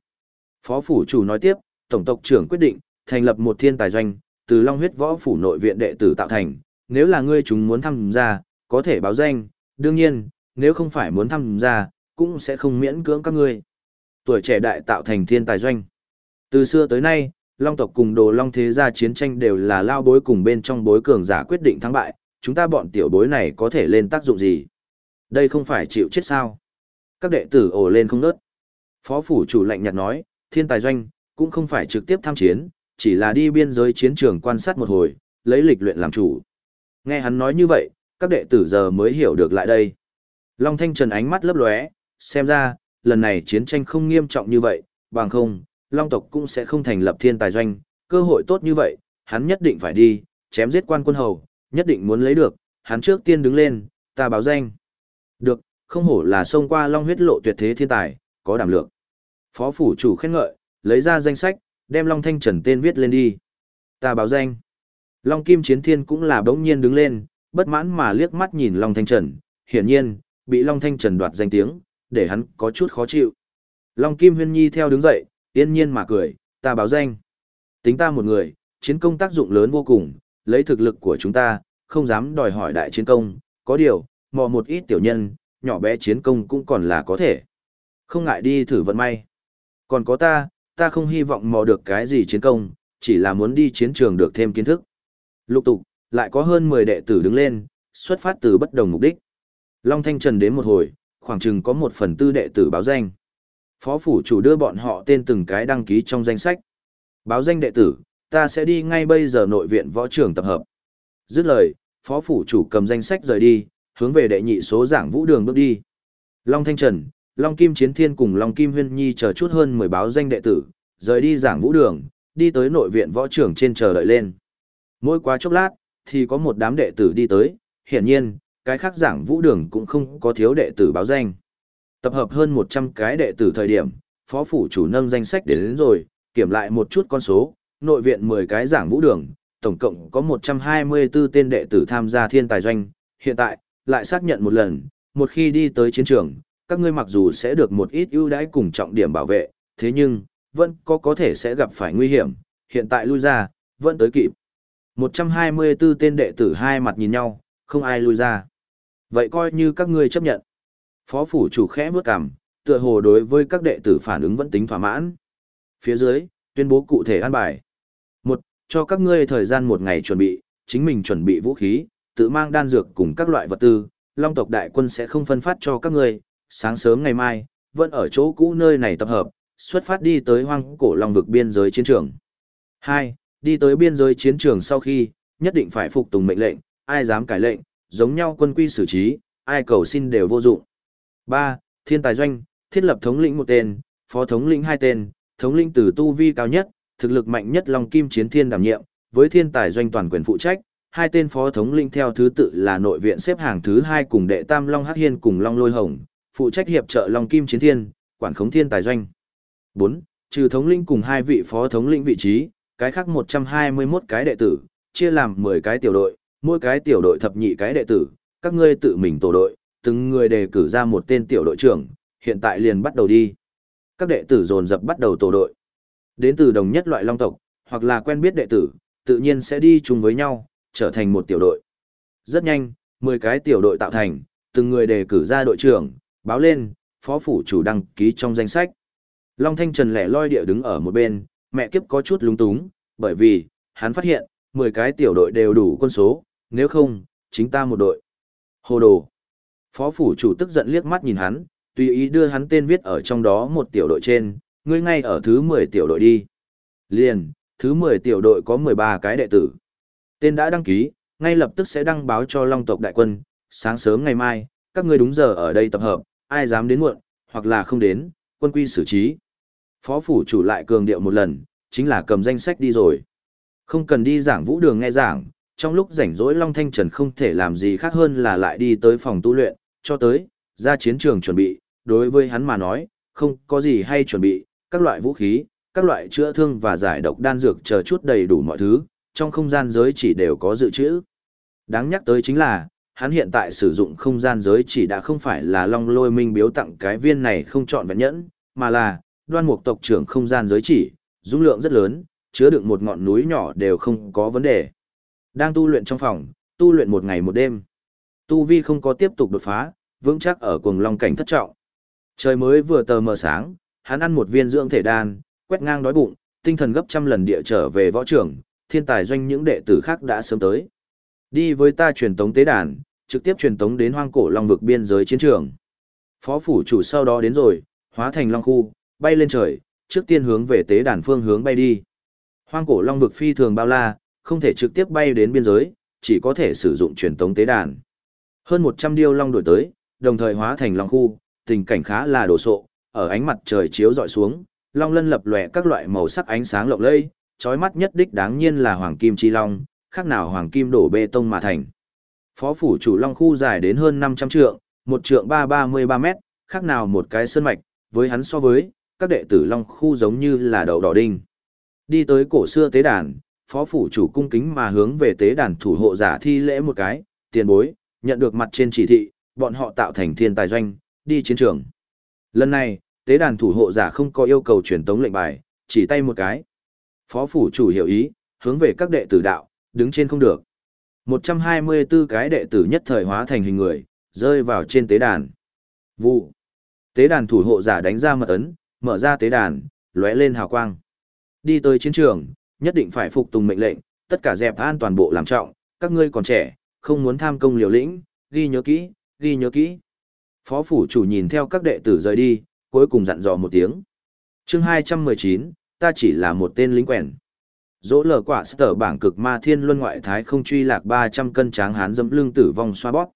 Phó phủ chủ nói tiếp, tổng tộc trưởng quyết định, thành lập một thiên tài doanh, từ Long huyết võ phủ nội viện đệ tử tạo thành, nếu là ngươi chúng muốn tham gia, có thể báo danh, đương nhiên, nếu không phải muốn tham gia, cũng sẽ không miễn cưỡng các ngươi. Tuổi trẻ đại tạo thành thiên tài doanh. Từ xưa tới nay, Long tộc cùng Đồ Long thế gia chiến tranh đều là lao bối cùng bên trong bối cường giả quyết định thắng bại, chúng ta bọn tiểu bối này có thể lên tác dụng gì? Đây không phải chịu chết sao? Các đệ tử ồ lên không nớt. Phó phủ chủ lệnh nhạt nói, thiên tài doanh, cũng không phải trực tiếp tham chiến, chỉ là đi biên giới chiến trường quan sát một hồi, lấy lịch luyện làm chủ. Nghe hắn nói như vậy, các đệ tử giờ mới hiểu được lại đây. Long Thanh Trần ánh mắt lấp lóe, xem ra, lần này chiến tranh không nghiêm trọng như vậy, bằng không, Long tộc cũng sẽ không thành lập thiên tài doanh, cơ hội tốt như vậy, hắn nhất định phải đi, chém giết quan quân hầu, nhất định muốn lấy được, hắn trước tiên đứng lên, ta báo danh. Được, không hổ là xông qua long huyết lộ tuyệt thế thiên tài, có đảm lược. Phó phủ chủ khen ngợi, lấy ra danh sách, đem Long Thanh Trần tên viết lên đi. Ta báo danh. Long Kim Chiến Thiên cũng là bỗng nhiên đứng lên, bất mãn mà liếc mắt nhìn Long Thanh Trần, hiển nhiên, bị Long Thanh Trần đoạt danh tiếng, để hắn có chút khó chịu. Long Kim Huyên Nhi theo đứng dậy, yên nhiên mà cười, ta báo danh. Tính ta một người, chiến công tác dụng lớn vô cùng, lấy thực lực của chúng ta, không dám đòi hỏi đại chiến công, có điều, mò một ít tiểu nhân, nhỏ bé chiến công cũng còn là có thể. Không ngại đi thử vận may. Còn có ta, ta không hy vọng mò được cái gì chiến công, chỉ là muốn đi chiến trường được thêm kiến thức. Lục tục, lại có hơn 10 đệ tử đứng lên, xuất phát từ bất đồng mục đích. Long Thanh Trần đến một hồi, khoảng chừng có một phần tư đệ tử báo danh. Phó phủ chủ đưa bọn họ tên từng cái đăng ký trong danh sách. Báo danh đệ tử, ta sẽ đi ngay bây giờ nội viện võ trường tập hợp. Dứt lời, phó phủ chủ cầm danh sách rời đi, hướng về đệ nhị số giảng vũ đường bước đi. Long Thanh Trần, Long Kim Chiến Thiên cùng Long Kim Huyên Nhi chờ chút hơn 10 báo danh đệ tử, rời đi giảng vũ đường, đi tới nội viện võ trưởng trên chờ đợi lên. Mỗi quá chốc lát, thì có một đám đệ tử đi tới, hiển nhiên, cái khác giảng vũ đường cũng không có thiếu đệ tử báo danh. Tập hợp hơn 100 cái đệ tử thời điểm, phó phủ chủ nâng danh sách đến, đến rồi, kiểm lại một chút con số, nội viện 10 cái giảng vũ đường, tổng cộng có 124 tên đệ tử tham gia thiên tài doanh, hiện tại, lại xác nhận một lần, một khi đi tới chiến trường, các ngươi mặc dù sẽ được một ít ưu đãi cùng trọng điểm bảo vệ, thế nhưng, vẫn có có thể sẽ gặp phải nguy hiểm, hiện tại lui ra, vẫn tới kịp. 124 tên đệ tử hai mặt nhìn nhau, không ai lui ra. Vậy coi như các ngươi chấp nhận. Phó phủ chủ khẽ bước cằm, tựa hồ đối với các đệ tử phản ứng vẫn tính thỏa mãn. Phía dưới, tuyên bố cụ thể an bài. Một, cho các ngươi thời gian một ngày chuẩn bị, chính mình chuẩn bị vũ khí, tự mang đan dược cùng các loại vật tư, Long tộc đại quân sẽ không phân phát cho các ngươi, sáng sớm ngày mai, vẫn ở chỗ cũ nơi này tập hợp, xuất phát đi tới hoang cổ Long vực biên giới chiến trường. 2. Đi tới biên giới chiến trường sau khi, nhất định phải phục tùng mệnh lệnh, ai dám cải lệnh, giống nhau quân quy xử trí, ai cầu xin đều vô dụng. 3. Thiên tài doanh, thiết lập thống lĩnh một tên, phó thống lĩnh hai tên, thống lĩnh từ tu vi cao nhất, thực lực mạnh nhất Long Kim Chiến Thiên đảm nhiệm, với thiên tài doanh toàn quyền phụ trách, hai tên phó thống lĩnh theo thứ tự là nội viện xếp hàng thứ hai cùng đệ tam Long Hắc Hiên cùng Long Lôi Hồng, phụ trách hiệp trợ Long Kim Chiến Thiên, quản khống thiên tài doanh. 4. Trừ thống lĩnh cùng hai vị phó thống lĩnh vị trí, cái khác 121 cái đệ tử, chia làm 10 cái tiểu đội, mỗi cái tiểu đội thập nhị cái đệ tử, các ngươi tự mình tổ đội, từng người đề cử ra một tên tiểu đội trưởng, hiện tại liền bắt đầu đi. Các đệ tử dồn dập bắt đầu tổ đội. Đến từ đồng nhất loại long tộc, hoặc là quen biết đệ tử, tự nhiên sẽ đi chung với nhau, trở thành một tiểu đội. Rất nhanh, 10 cái tiểu đội tạo thành, từng người đề cử ra đội trưởng, báo lên, phó phủ chủ đăng ký trong danh sách. Long Thanh Trần lẻ loi địa đứng ở một bên, mẹ kiếp có chút lúng túng, bởi vì, hắn phát hiện, 10 cái tiểu đội đều đủ quân số, nếu không, chính ta một đội. Hồ đồ. Phó phủ chủ tức giận liếc mắt nhìn hắn, tùy ý đưa hắn tên viết ở trong đó một tiểu đội trên, ngươi ngay ở thứ 10 tiểu đội đi. Liền, thứ 10 tiểu đội có 13 cái đệ tử. Tên đã đăng ký, ngay lập tức sẽ đăng báo cho Long tộc đại quân, sáng sớm ngày mai, các ngươi đúng giờ ở đây tập hợp, ai dám đến muộn, hoặc là không đến, quân quy xử trí. Phó phủ chủ lại cường điệu một lần, chính là cầm danh sách đi rồi. Không cần đi giảng vũ đường nghe giảng, trong lúc rảnh rỗi Long Thanh Trần không thể làm gì khác hơn là lại đi tới phòng tu luyện, cho tới, ra chiến trường chuẩn bị, đối với hắn mà nói, không có gì hay chuẩn bị, các loại vũ khí, các loại chữa thương và giải độc đan dược chờ chút đầy đủ mọi thứ, trong không gian giới chỉ đều có dự trữ. Đáng nhắc tới chính là, hắn hiện tại sử dụng không gian giới chỉ đã không phải là long lôi minh biếu tặng cái viên này không chọn vẹn nhẫn, mà là đoan mục tộc trưởng không gian giới chỉ, dung lượng rất lớn, chứa đựng một ngọn núi nhỏ đều không có vấn đề. Đang tu luyện trong phòng, tu luyện một ngày một đêm. Tu vi không có tiếp tục đột phá, vững chắc ở cuồng long cảnh thất trọng. Trời mới vừa tờ mờ sáng, hắn ăn một viên dưỡng thể đan, quét ngang đói bụng, tinh thần gấp trăm lần địa trở về võ trường, thiên tài doanh những đệ tử khác đã sớm tới. Đi với ta truyền tống tế đàn, trực tiếp truyền tống đến hoang cổ long vực biên giới chiến trường. Phó phủ chủ sau đó đến rồi, hóa thành long khu, bay lên trời, trước tiên hướng về tế đàn phương hướng bay đi. Hoang cổ long vực phi thường bao la, không thể trực tiếp bay đến biên giới, chỉ có thể sử dụng truyền tống tế đàn. Hơn 100 điêu long đổi tới, đồng thời hóa thành long khu, tình cảnh khá là đồ sộ, ở ánh mặt trời chiếu dọi xuống, long lân lập lòe các loại màu sắc ánh sáng lộng lẫy, chói mắt nhất đích đáng nhiên là hoàng kim chi long, khác nào hoàng kim đổ bê tông mà thành. Phó phủ chủ long khu dài đến hơn 500 trượng, một trượng 333 mét, khác nào một cái sơn mạch, với hắn so với, các đệ tử long khu giống như là đầu đỏ đinh. Đi tới cổ xưa tế đàn, phó phủ chủ cung kính mà hướng về tế đàn thủ hộ giả thi lễ một cái, tiền bối, nhận được mặt trên chỉ thị, bọn họ tạo thành thiên tài doanh, đi chiến trường. Lần này, tế đàn thủ hộ giả không có yêu cầu truyền tống lệnh bài, chỉ tay một cái. Phó phủ chủ hiểu ý, hướng về các đệ tử đạo, đứng trên không được. 124 cái đệ tử nhất thời hóa thành hình người, rơi vào trên tế đàn. Vụ. Tế đàn thủ hộ giả đánh ra mật ấn, mở ra tế đàn, lóe lên hào quang. Đi tới chiến trường, nhất định phải phục tùng mệnh lệnh, tất cả dẹp an toàn bộ làm trọng, các ngươi còn trẻ, không muốn tham công liều lĩnh, ghi nhớ kỹ, ghi nhớ kỹ. Phó phủ chủ nhìn theo các đệ tử rời đi, cuối cùng dặn dò một tiếng. chương 219, ta chỉ là một tên lính quèn. Dỗ lờ quả sở bảng cực ma thiên luân ngoại thái không truy lạc 300 cân tráng hán dẫm lưng tử vong xoa bóp.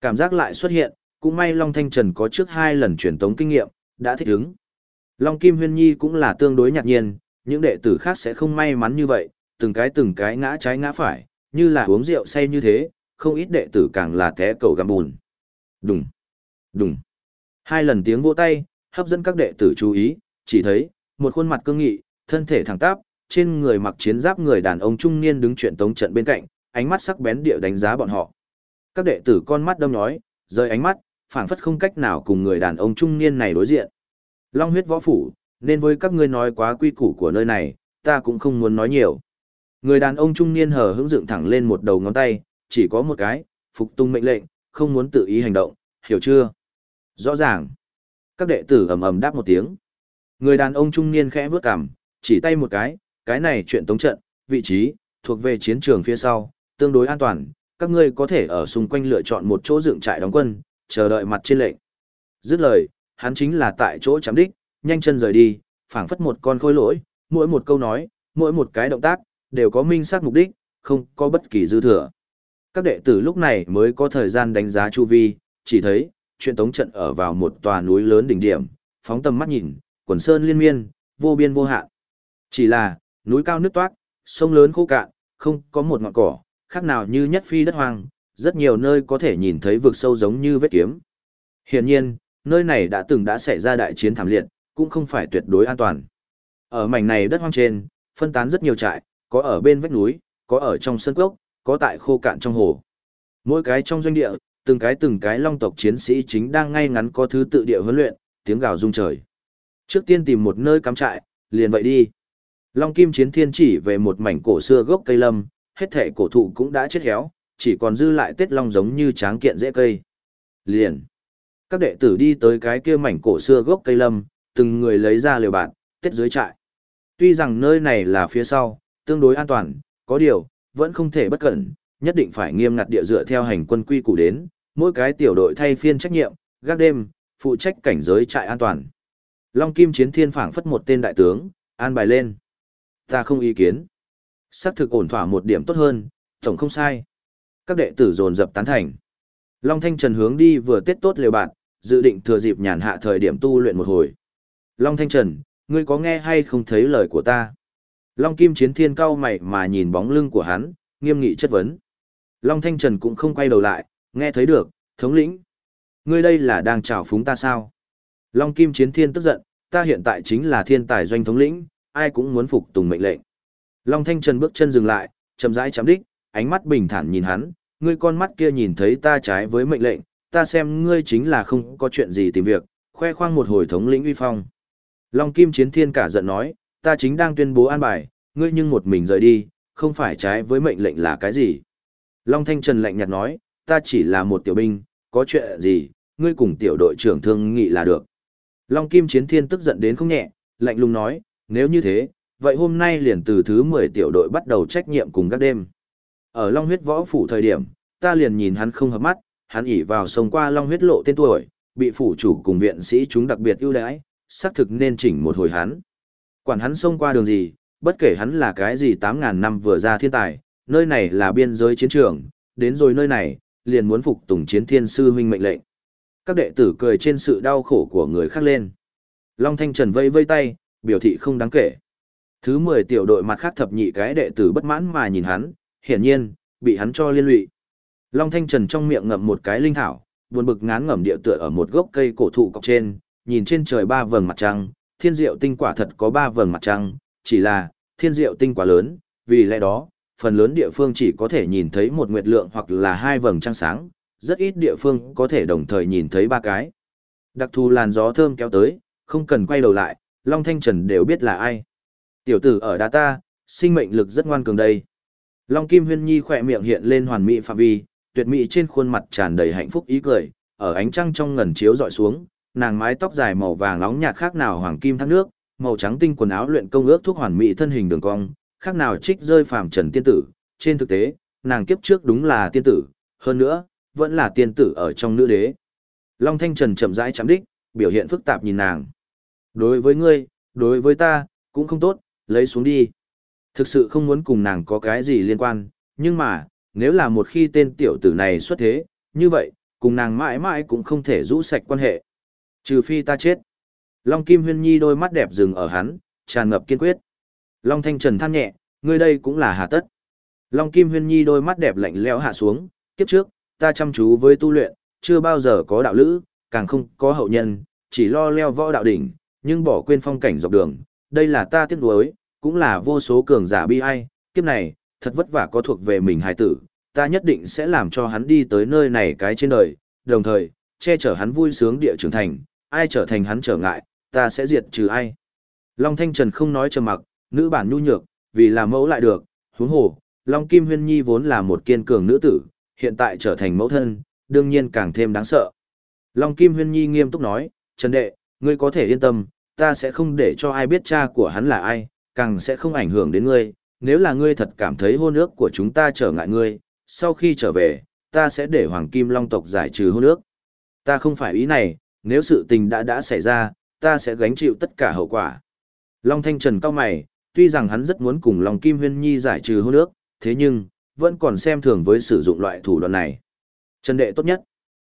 Cảm giác lại xuất hiện, cũng may Long Thanh Trần có trước hai lần truyền tống kinh nghiệm, đã thích ứng. Long Kim Huyên Nhi cũng là tương đối nhạt nhiên, những đệ tử khác sẽ không may mắn như vậy, từng cái từng cái ngã trái ngã phải, như là uống rượu say như thế, không ít đệ tử càng là té cầu găm bùn. Đùng, đùng. Hai lần tiếng vỗ tay, hấp dẫn các đệ tử chú ý, chỉ thấy, một khuôn mặt cương nghị, thân thể thẳng tắp, trên người mặc chiến giáp người đàn ông trung niên đứng chuyện tống trận bên cạnh, ánh mắt sắc bén địa đánh giá bọn họ. Các đệ tử con mắt đâm nhói, rời ánh mắt, phảng phất không cách nào cùng người đàn ông trung niên này đối diện. Long huyết võ phủ, nên với các ngươi nói quá quy củ của nơi này, ta cũng không muốn nói nhiều. Người đàn ông trung niên hờ hững dựng thẳng lên một đầu ngón tay, chỉ có một cái, phục tung mệnh lệnh, không muốn tự ý hành động, hiểu chưa? Rõ ràng. Các đệ tử ầm ầm đáp một tiếng. Người đàn ông trung niên khẽ vướt cằm, chỉ tay một cái, cái này chuyện tống trận, vị trí, thuộc về chiến trường phía sau, tương đối an toàn, các ngươi có thể ở xung quanh lựa chọn một chỗ dựng trại đóng quân, chờ đợi mặt trên lệnh. Dứt lời, hắn chính là tại chỗ chấm đích, nhanh chân rời đi, phảng phất một con khôi lỗi, mỗi một câu nói, mỗi một cái động tác, đều có minh xác mục đích, không có bất kỳ dư thừa. Các đệ tử lúc này mới có thời gian đánh giá chu vi, chỉ thấy, chuyện tống trận ở vào một tòa núi lớn đỉnh điểm, phóng tầm mắt nhìn, quần sơn liên miên, vô biên vô hạn. Chỉ là, núi cao nước toát, sông lớn khô cạn, không có một ngọn cỏ, khác nào như nhất phi đất hoang, rất nhiều nơi có thể nhìn thấy vực sâu giống như vết kiếm. Hiển nhiên, nơi này đã từng đã xảy ra đại chiến thảm liệt, cũng không phải tuyệt đối an toàn. Ở mảnh này đất hoang trên, phân tán rất nhiều trại, có ở bên vách núi, có ở trong sân cốc, có tại khô cạn trong hồ. Mỗi cái trong doanh địa, từng cái từng cái long tộc chiến sĩ chính đang ngay ngắn có thứ tự địa huấn luyện, tiếng gào rung trời. Trước tiên tìm một nơi cắm trại, liền vậy đi. Long Kim Chiến Thiên chỉ về một mảnh cổ xưa gốc cây lâm, hết thể cổ thụ cũng đã chết héo, chỉ còn dư lại tết long giống như tráng kiện dễ cây. Liền. Các đệ tử đi tới cái kia mảnh cổ xưa gốc cây lâm, từng người lấy ra liều bạt, tết dưới trại. Tuy rằng nơi này là phía sau, tương đối an toàn, có điều, vẫn không thể bất cẩn, nhất định phải nghiêm ngặt địa dựa theo hành quân quy củ đến, mỗi cái tiểu đội thay phiên trách nhiệm, gác đêm, phụ trách cảnh giới trại an toàn. Long Kim Chiến Thiên phảng phất một tên đại tướng, an bài lên. Ta không ý kiến. Sắc thực ổn thỏa một điểm tốt hơn, tổng không sai. Các đệ tử dồn dập tán thành. Long Thanh Trần hướng đi vừa tết tốt liều bạn, dự định thừa dịp nhàn hạ thời điểm tu luyện một hồi. Long Thanh Trần, ngươi có nghe hay không thấy lời của ta? Long Kim Chiến Thiên cao mày mà nhìn bóng lưng của hắn, nghiêm nghị chất vấn. Long Thanh Trần cũng không quay đầu lại, nghe thấy được, thống lĩnh. Ngươi đây là đang chào phúng ta sao? Long Kim Chiến Thiên tức giận, ta hiện tại chính là thiên tài doanh thống lĩnh, ai cũng muốn phục tùng mệnh lệnh. Long Thanh Trần bước chân dừng lại, chậm rãi chạm đích, ánh mắt bình thản nhìn hắn, ngươi con mắt kia nhìn thấy ta trái với mệnh lệnh, ta xem ngươi chính là không có chuyện gì tìm việc, khoe khoang một hồi thống lĩnh uy phong. Long Kim Chiến Thiên cả giận nói, ta chính đang tuyên bố an bài, ngươi nhưng một mình rời đi, không phải trái với mệnh lệnh là cái gì. Long Thanh Trần lạnh nhạt nói, ta chỉ là một tiểu binh, có chuyện gì, ngươi cùng tiểu đội trưởng thương nghị là được. Long Kim Chiến Thiên tức giận đến không nhẹ, lạnh lùng nói, nếu như thế, vậy hôm nay liền từ thứ 10 tiểu đội bắt đầu trách nhiệm cùng các đêm. Ở Long huyết võ phủ thời điểm, ta liền nhìn hắn không hợp mắt, hắn ỉ vào sông qua Long huyết lộ tên tuổi, bị phủ chủ cùng viện sĩ chúng đặc biệt ưu đãi, xác thực nên chỉnh một hồi hắn. Quản hắn xông qua đường gì, bất kể hắn là cái gì 8.000 năm vừa ra thiên tài, nơi này là biên giới chiến trường, đến rồi nơi này, liền muốn phục tùng chiến thiên sư huynh mệnh lệnh. Các đệ tử cười trên sự đau khổ của người khác lên. Long Thanh Trần vây vây tay, biểu thị không đáng kể. Thứ 10 tiểu đội mặt khác thập nhị cái đệ tử bất mãn mà nhìn hắn, hiển nhiên, bị hắn cho liên lụy. Long Thanh Trần trong miệng ngậm một cái linh thảo, buồn bực ngán ngẩm địa tựa ở một gốc cây cổ thụ cọc trên, nhìn trên trời ba vầng mặt trăng, thiên diệu tinh quả thật có ba vầng mặt trăng, chỉ là, thiên diệu tinh quả lớn, vì lẽ đó, phần lớn địa phương chỉ có thể nhìn thấy một nguyệt lượng hoặc là hai vầng trăng sáng, rất ít địa phương có thể đồng thời nhìn thấy ba cái. Đặc thù làn gió thơm kéo tới, không cần quay đầu lại, Long Thanh Trần đều biết là ai. Tiểu tử ở đá ta, sinh mệnh lực rất ngoan cường đây. Long Kim Huyên Nhi khỏe miệng hiện lên hoàn mỹ phạm vi, tuyệt mỹ trên khuôn mặt tràn đầy hạnh phúc ý cười, ở ánh trăng trong ngần chiếu dọi xuống, nàng mái tóc dài màu vàng nóng nhạt khác nào hoàng kim thác nước, màu trắng tinh quần áo luyện công ước thuốc hoàn mỹ thân hình đường cong, khác nào trích rơi phàm trần tiên tử, trên thực tế, nàng kiếp trước đúng là tiên tử, hơn nữa, vẫn là tiên tử ở trong nữ đế. Long Thanh Trần chậm rãi chạm đích, biểu hiện phức tạp nhìn nàng. Đối với ngươi, đối với ta, cũng không tốt, lấy xuống đi. Thực sự không muốn cùng nàng có cái gì liên quan, nhưng mà, nếu là một khi tên tiểu tử này xuất thế, như vậy, cùng nàng mãi mãi cũng không thể rũ sạch quan hệ. Trừ phi ta chết. Long Kim Huyên Nhi đôi mắt đẹp dừng ở hắn, tràn ngập kiên quyết. Long Thanh Trần than nhẹ, ngươi đây cũng là hà tất. Long Kim Huyên Nhi đôi mắt đẹp lạnh lẽo hạ xuống, kiếp trước, ta chăm chú với tu luyện, chưa bao giờ có đạo lữ, càng không có hậu nhân, chỉ lo leo võ đạo đỉnh, nhưng bỏ quên phong cảnh dọc đường, đây là ta tiếc nuối, cũng là vô số cường giả bi ai, kiếp này, thật vất vả có thuộc về mình hài tử, ta nhất định sẽ làm cho hắn đi tới nơi này cái trên đời, đồng thời, che chở hắn vui sướng địa trưởng thành, ai trở thành hắn trở ngại, ta sẽ diệt trừ ai. Long Thanh Trần không nói trầm mặc, nữ bản nhu nhược, vì làm mẫu lại được, huống hồ, Long Kim Huyên Nhi vốn là một kiên cường nữ tử, hiện tại trở thành mẫu thân, đương nhiên càng thêm đáng sợ. Long Kim Huyên Nhi nghiêm túc nói, Trần Đệ, ngươi có thể yên tâm, ta sẽ không để cho ai biết cha của hắn là ai, càng sẽ không ảnh hưởng đến ngươi, nếu là ngươi thật cảm thấy hôn ước của chúng ta trở ngại ngươi, sau khi trở về, ta sẽ để Hoàng Kim Long tộc giải trừ hôn ước. Ta không phải ý này, nếu sự tình đã đã xảy ra, ta sẽ gánh chịu tất cả hậu quả. Long Thanh Trần cao mày, tuy rằng hắn rất muốn cùng Long Kim Huyên Nhi giải trừ hôn ước, thế nhưng, vẫn còn xem thường với sử dụng loại thủ đoạn này. Trần đệ tốt nhất.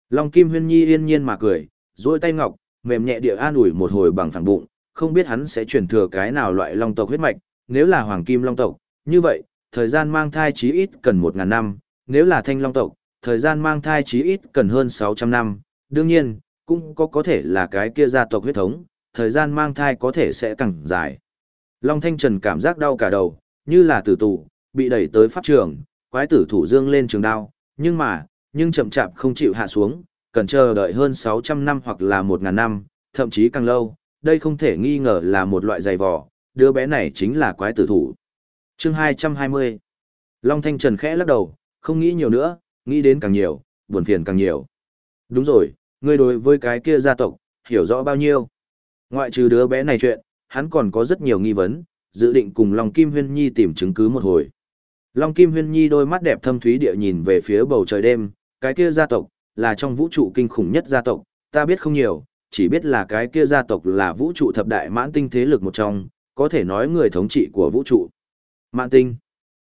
Long Kim Huyên Nhi yên nhiên mà cười, duỗi tay ngọc, mềm nhẹ địa an ủi một hồi bằng phẳng bụng, không biết hắn sẽ truyền thừa cái nào loại long tộc huyết mạch, nếu là hoàng kim long tộc, như vậy, thời gian mang thai chí ít cần 1000 năm, nếu là thanh long tộc, thời gian mang thai chí ít cần hơn 600 năm. Đương nhiên, cũng có có thể là cái kia gia tộc huyết thống, thời gian mang thai có thể sẽ càng dài. Long Thanh Trần cảm giác đau cả đầu, như là tử tù, bị đẩy tới pháp trường, quái tử thủ dương lên trường đao, nhưng mà, nhưng chậm chạp không chịu hạ xuống, cần chờ đợi hơn 600 năm hoặc là 1.000 năm, thậm chí càng lâu, đây không thể nghi ngờ là một loại dày vò, đứa bé này chính là quái tử thủ. chương 220 Long Thanh Trần khẽ lắc đầu, không nghĩ nhiều nữa, nghĩ đến càng nhiều, buồn phiền càng nhiều. Đúng rồi, ngươi đối với cái kia gia tộc, hiểu rõ bao nhiêu. Ngoại trừ đứa bé này chuyện, hắn còn có rất nhiều nghi vấn, dự định cùng Long Kim Huyên Nhi tìm chứng cứ một hồi. Long Kim Huyên Nhi đôi mắt đẹp thâm thúy địa nhìn về phía bầu trời đêm, cái kia gia tộc, là trong vũ trụ kinh khủng nhất gia tộc, ta biết không nhiều, chỉ biết là cái kia gia tộc là vũ trụ thập đại mãn tinh thế lực một trong, có thể nói người thống trị của vũ trụ. Mãn tinh.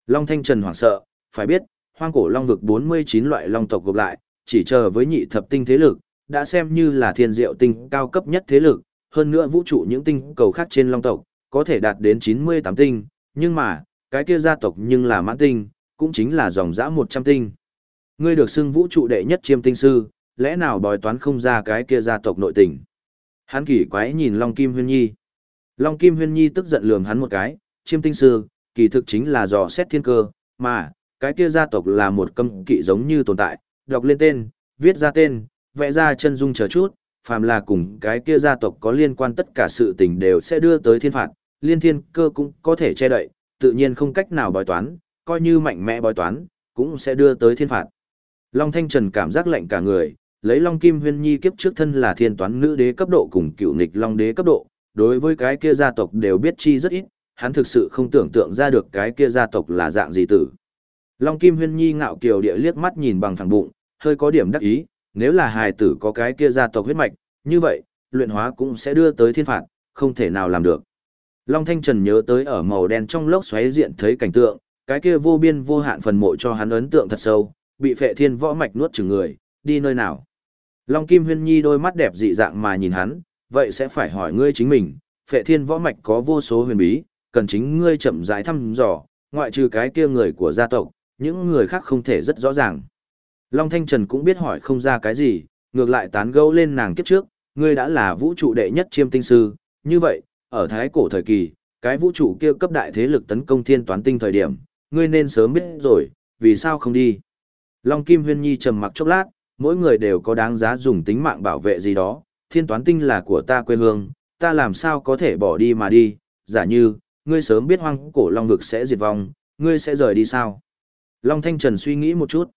Long Thanh Trần hoảng sợ, phải biết, hoang cổ long vực 49 loại long tộc gộp lại, chỉ chờ với nhị thập tinh thế lực, đã xem như là thiên diệu tinh cao cấp nhất thế lực, hơn nữa vũ trụ những tinh cầu khác trên long tộc, có thể đạt đến 98 tinh, nhưng mà, cái kia gia tộc nhưng là mãn tinh, cũng chính là dòng dã 100 tinh. Ngươi được xưng vũ trụ đệ nhất chiêm tinh sư, lẽ nào bói toán không ra cái kia gia tộc nội tình. Hắn kỳ quái nhìn Long Kim Huyên Nhi. Long Kim Huyên Nhi tức giận lườm hắn một cái, chiêm tinh sư, kỳ thực chính là dò xét thiên cơ, mà, cái kia gia tộc là một cấm kỵ giống như tồn tại, đọc lên tên, viết ra tên, vẽ ra chân dung chờ chút, phàm là cùng cái kia gia tộc có liên quan tất cả sự tình đều sẽ đưa tới thiên phạt, liên thiên cơ cũng có thể che đậy, tự nhiên không cách nào bói toán, coi như mạnh mẽ bói toán, cũng sẽ đưa tới thiên phạt. Long Thanh Trần cảm giác lạnh cả người, lấy Long Kim Huyên Nhi kiếp trước thân là thiên toán nữ đế cấp độ cùng cựu nghịch Long đế cấp độ, đối với cái kia gia tộc đều biết chi rất ít, hắn thực sự không tưởng tượng ra được cái kia gia tộc là dạng gì tử. Long Kim Huyên Nhi ngạo kiều địa liếc mắt nhìn bằng phẳng bụng, hơi có điểm đắc ý, nếu là hài tử có cái kia gia tộc huyết mạch, như vậy, luyện hóa cũng sẽ đưa tới thiên phạt, không thể nào làm được. Long Thanh Trần nhớ tới ở màu đen trong lốc xoáy diện thấy cảnh tượng, cái kia vô biên vô hạn phần mộ cho hắn ấn tượng thật sâu, bị phệ thiên võ mạch nuốt chửng người, đi nơi nào. Long Kim Huyên Nhi đôi mắt đẹp dị dạng mà nhìn hắn, vậy sẽ phải hỏi ngươi chính mình, phệ thiên võ mạch có vô số huyền bí, cần chính ngươi chậm rãi thăm dò, ngoại trừ cái kia người của gia tộc, những người khác không thể rất rõ ràng. Long Thanh Trần cũng biết hỏi không ra cái gì, ngược lại tán gẫu lên nàng kiếp trước, ngươi đã là vũ trụ đệ nhất chiêm tinh sư, như vậy, ở thái cổ thời kỳ, cái vũ trụ kia cấp đại thế lực tấn công thiên toán tinh thời điểm, ngươi nên sớm biết rồi, vì sao không đi. Long Kim Huyên Nhi trầm mặc chốc lát, mỗi người đều có đáng giá dùng tính mạng bảo vệ gì đó, thiên toán tinh là của ta quê hương, ta làm sao có thể bỏ đi mà đi, giả như, ngươi sớm biết hoang cổ Long vực sẽ diệt vong, ngươi sẽ rời đi sao? Long Thanh Trần suy nghĩ một chút.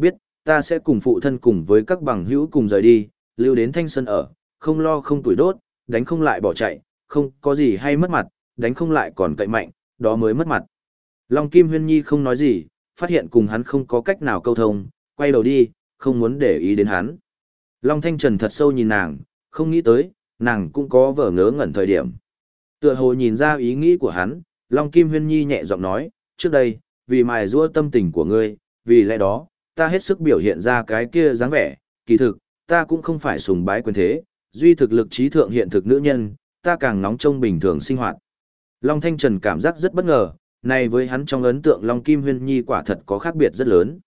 Biết, ta sẽ cùng phụ thân cùng với các bằng hữu cùng rời đi, lưu đến Thanh Sơn ở, không lo không tuổi đốt, đánh không lại bỏ chạy, không có gì hay mất mặt, đánh không lại còn cậy mạnh, đó mới mất mặt. Long Kim Huyên Nhi không nói gì, phát hiện cùng hắn không có cách nào câu thông, quay đầu đi, không muốn để ý đến hắn. Long Thanh Trần thật sâu nhìn nàng, không nghĩ tới, nàng cũng có vở ngớ ngẩn thời điểm. Tựa hồ nhìn ra ý nghĩ của hắn, Long Kim Huyên Nhi nhẹ giọng nói, trước đây, vì mài rua tâm tình của ngươi, vì lẽ đó, ta hết sức biểu hiện ra cái kia dáng vẻ, kỳ thực, ta cũng không phải sùng bái quyền thế, duy thực lực trí thượng hiện thực nữ nhân, ta càng nóng trong bình thường sinh hoạt. Long Thanh Trần cảm giác rất bất ngờ, này với hắn trong ấn tượng Long Kim Huyên Nhi quả thật có khác biệt rất lớn.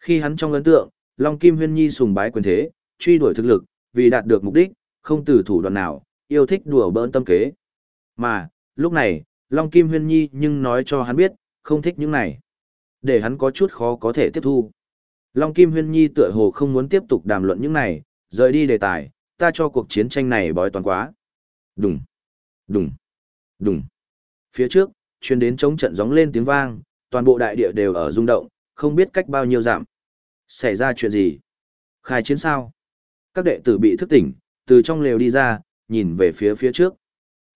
Khi hắn trong ấn tượng, Long Kim Huyên Nhi sùng bái quyền thế, truy đuổi thực lực, vì đạt được mục đích, không từ thủ đoạn nào, yêu thích đùa bỡn tâm kế. Mà, lúc này, Long Kim Huyên Nhi nhưng nói cho hắn biết, không thích những này. Để hắn có chút khó có thể tiếp thu. Long Kim Huyên Nhi tựa hồ không muốn tiếp tục đàm luận những này, rời đi đề tài, ta cho cuộc chiến tranh này bói toàn quá. Đùng, đùng, đùng. Phía trước, chuyên đến chống trận gióng lên tiếng vang, toàn bộ đại địa đều ở rung động, không biết cách bao nhiêu giảm. Xảy ra chuyện gì? Khai chiến sao? Các đệ tử bị thức tỉnh, từ trong lều đi ra, nhìn về phía phía trước.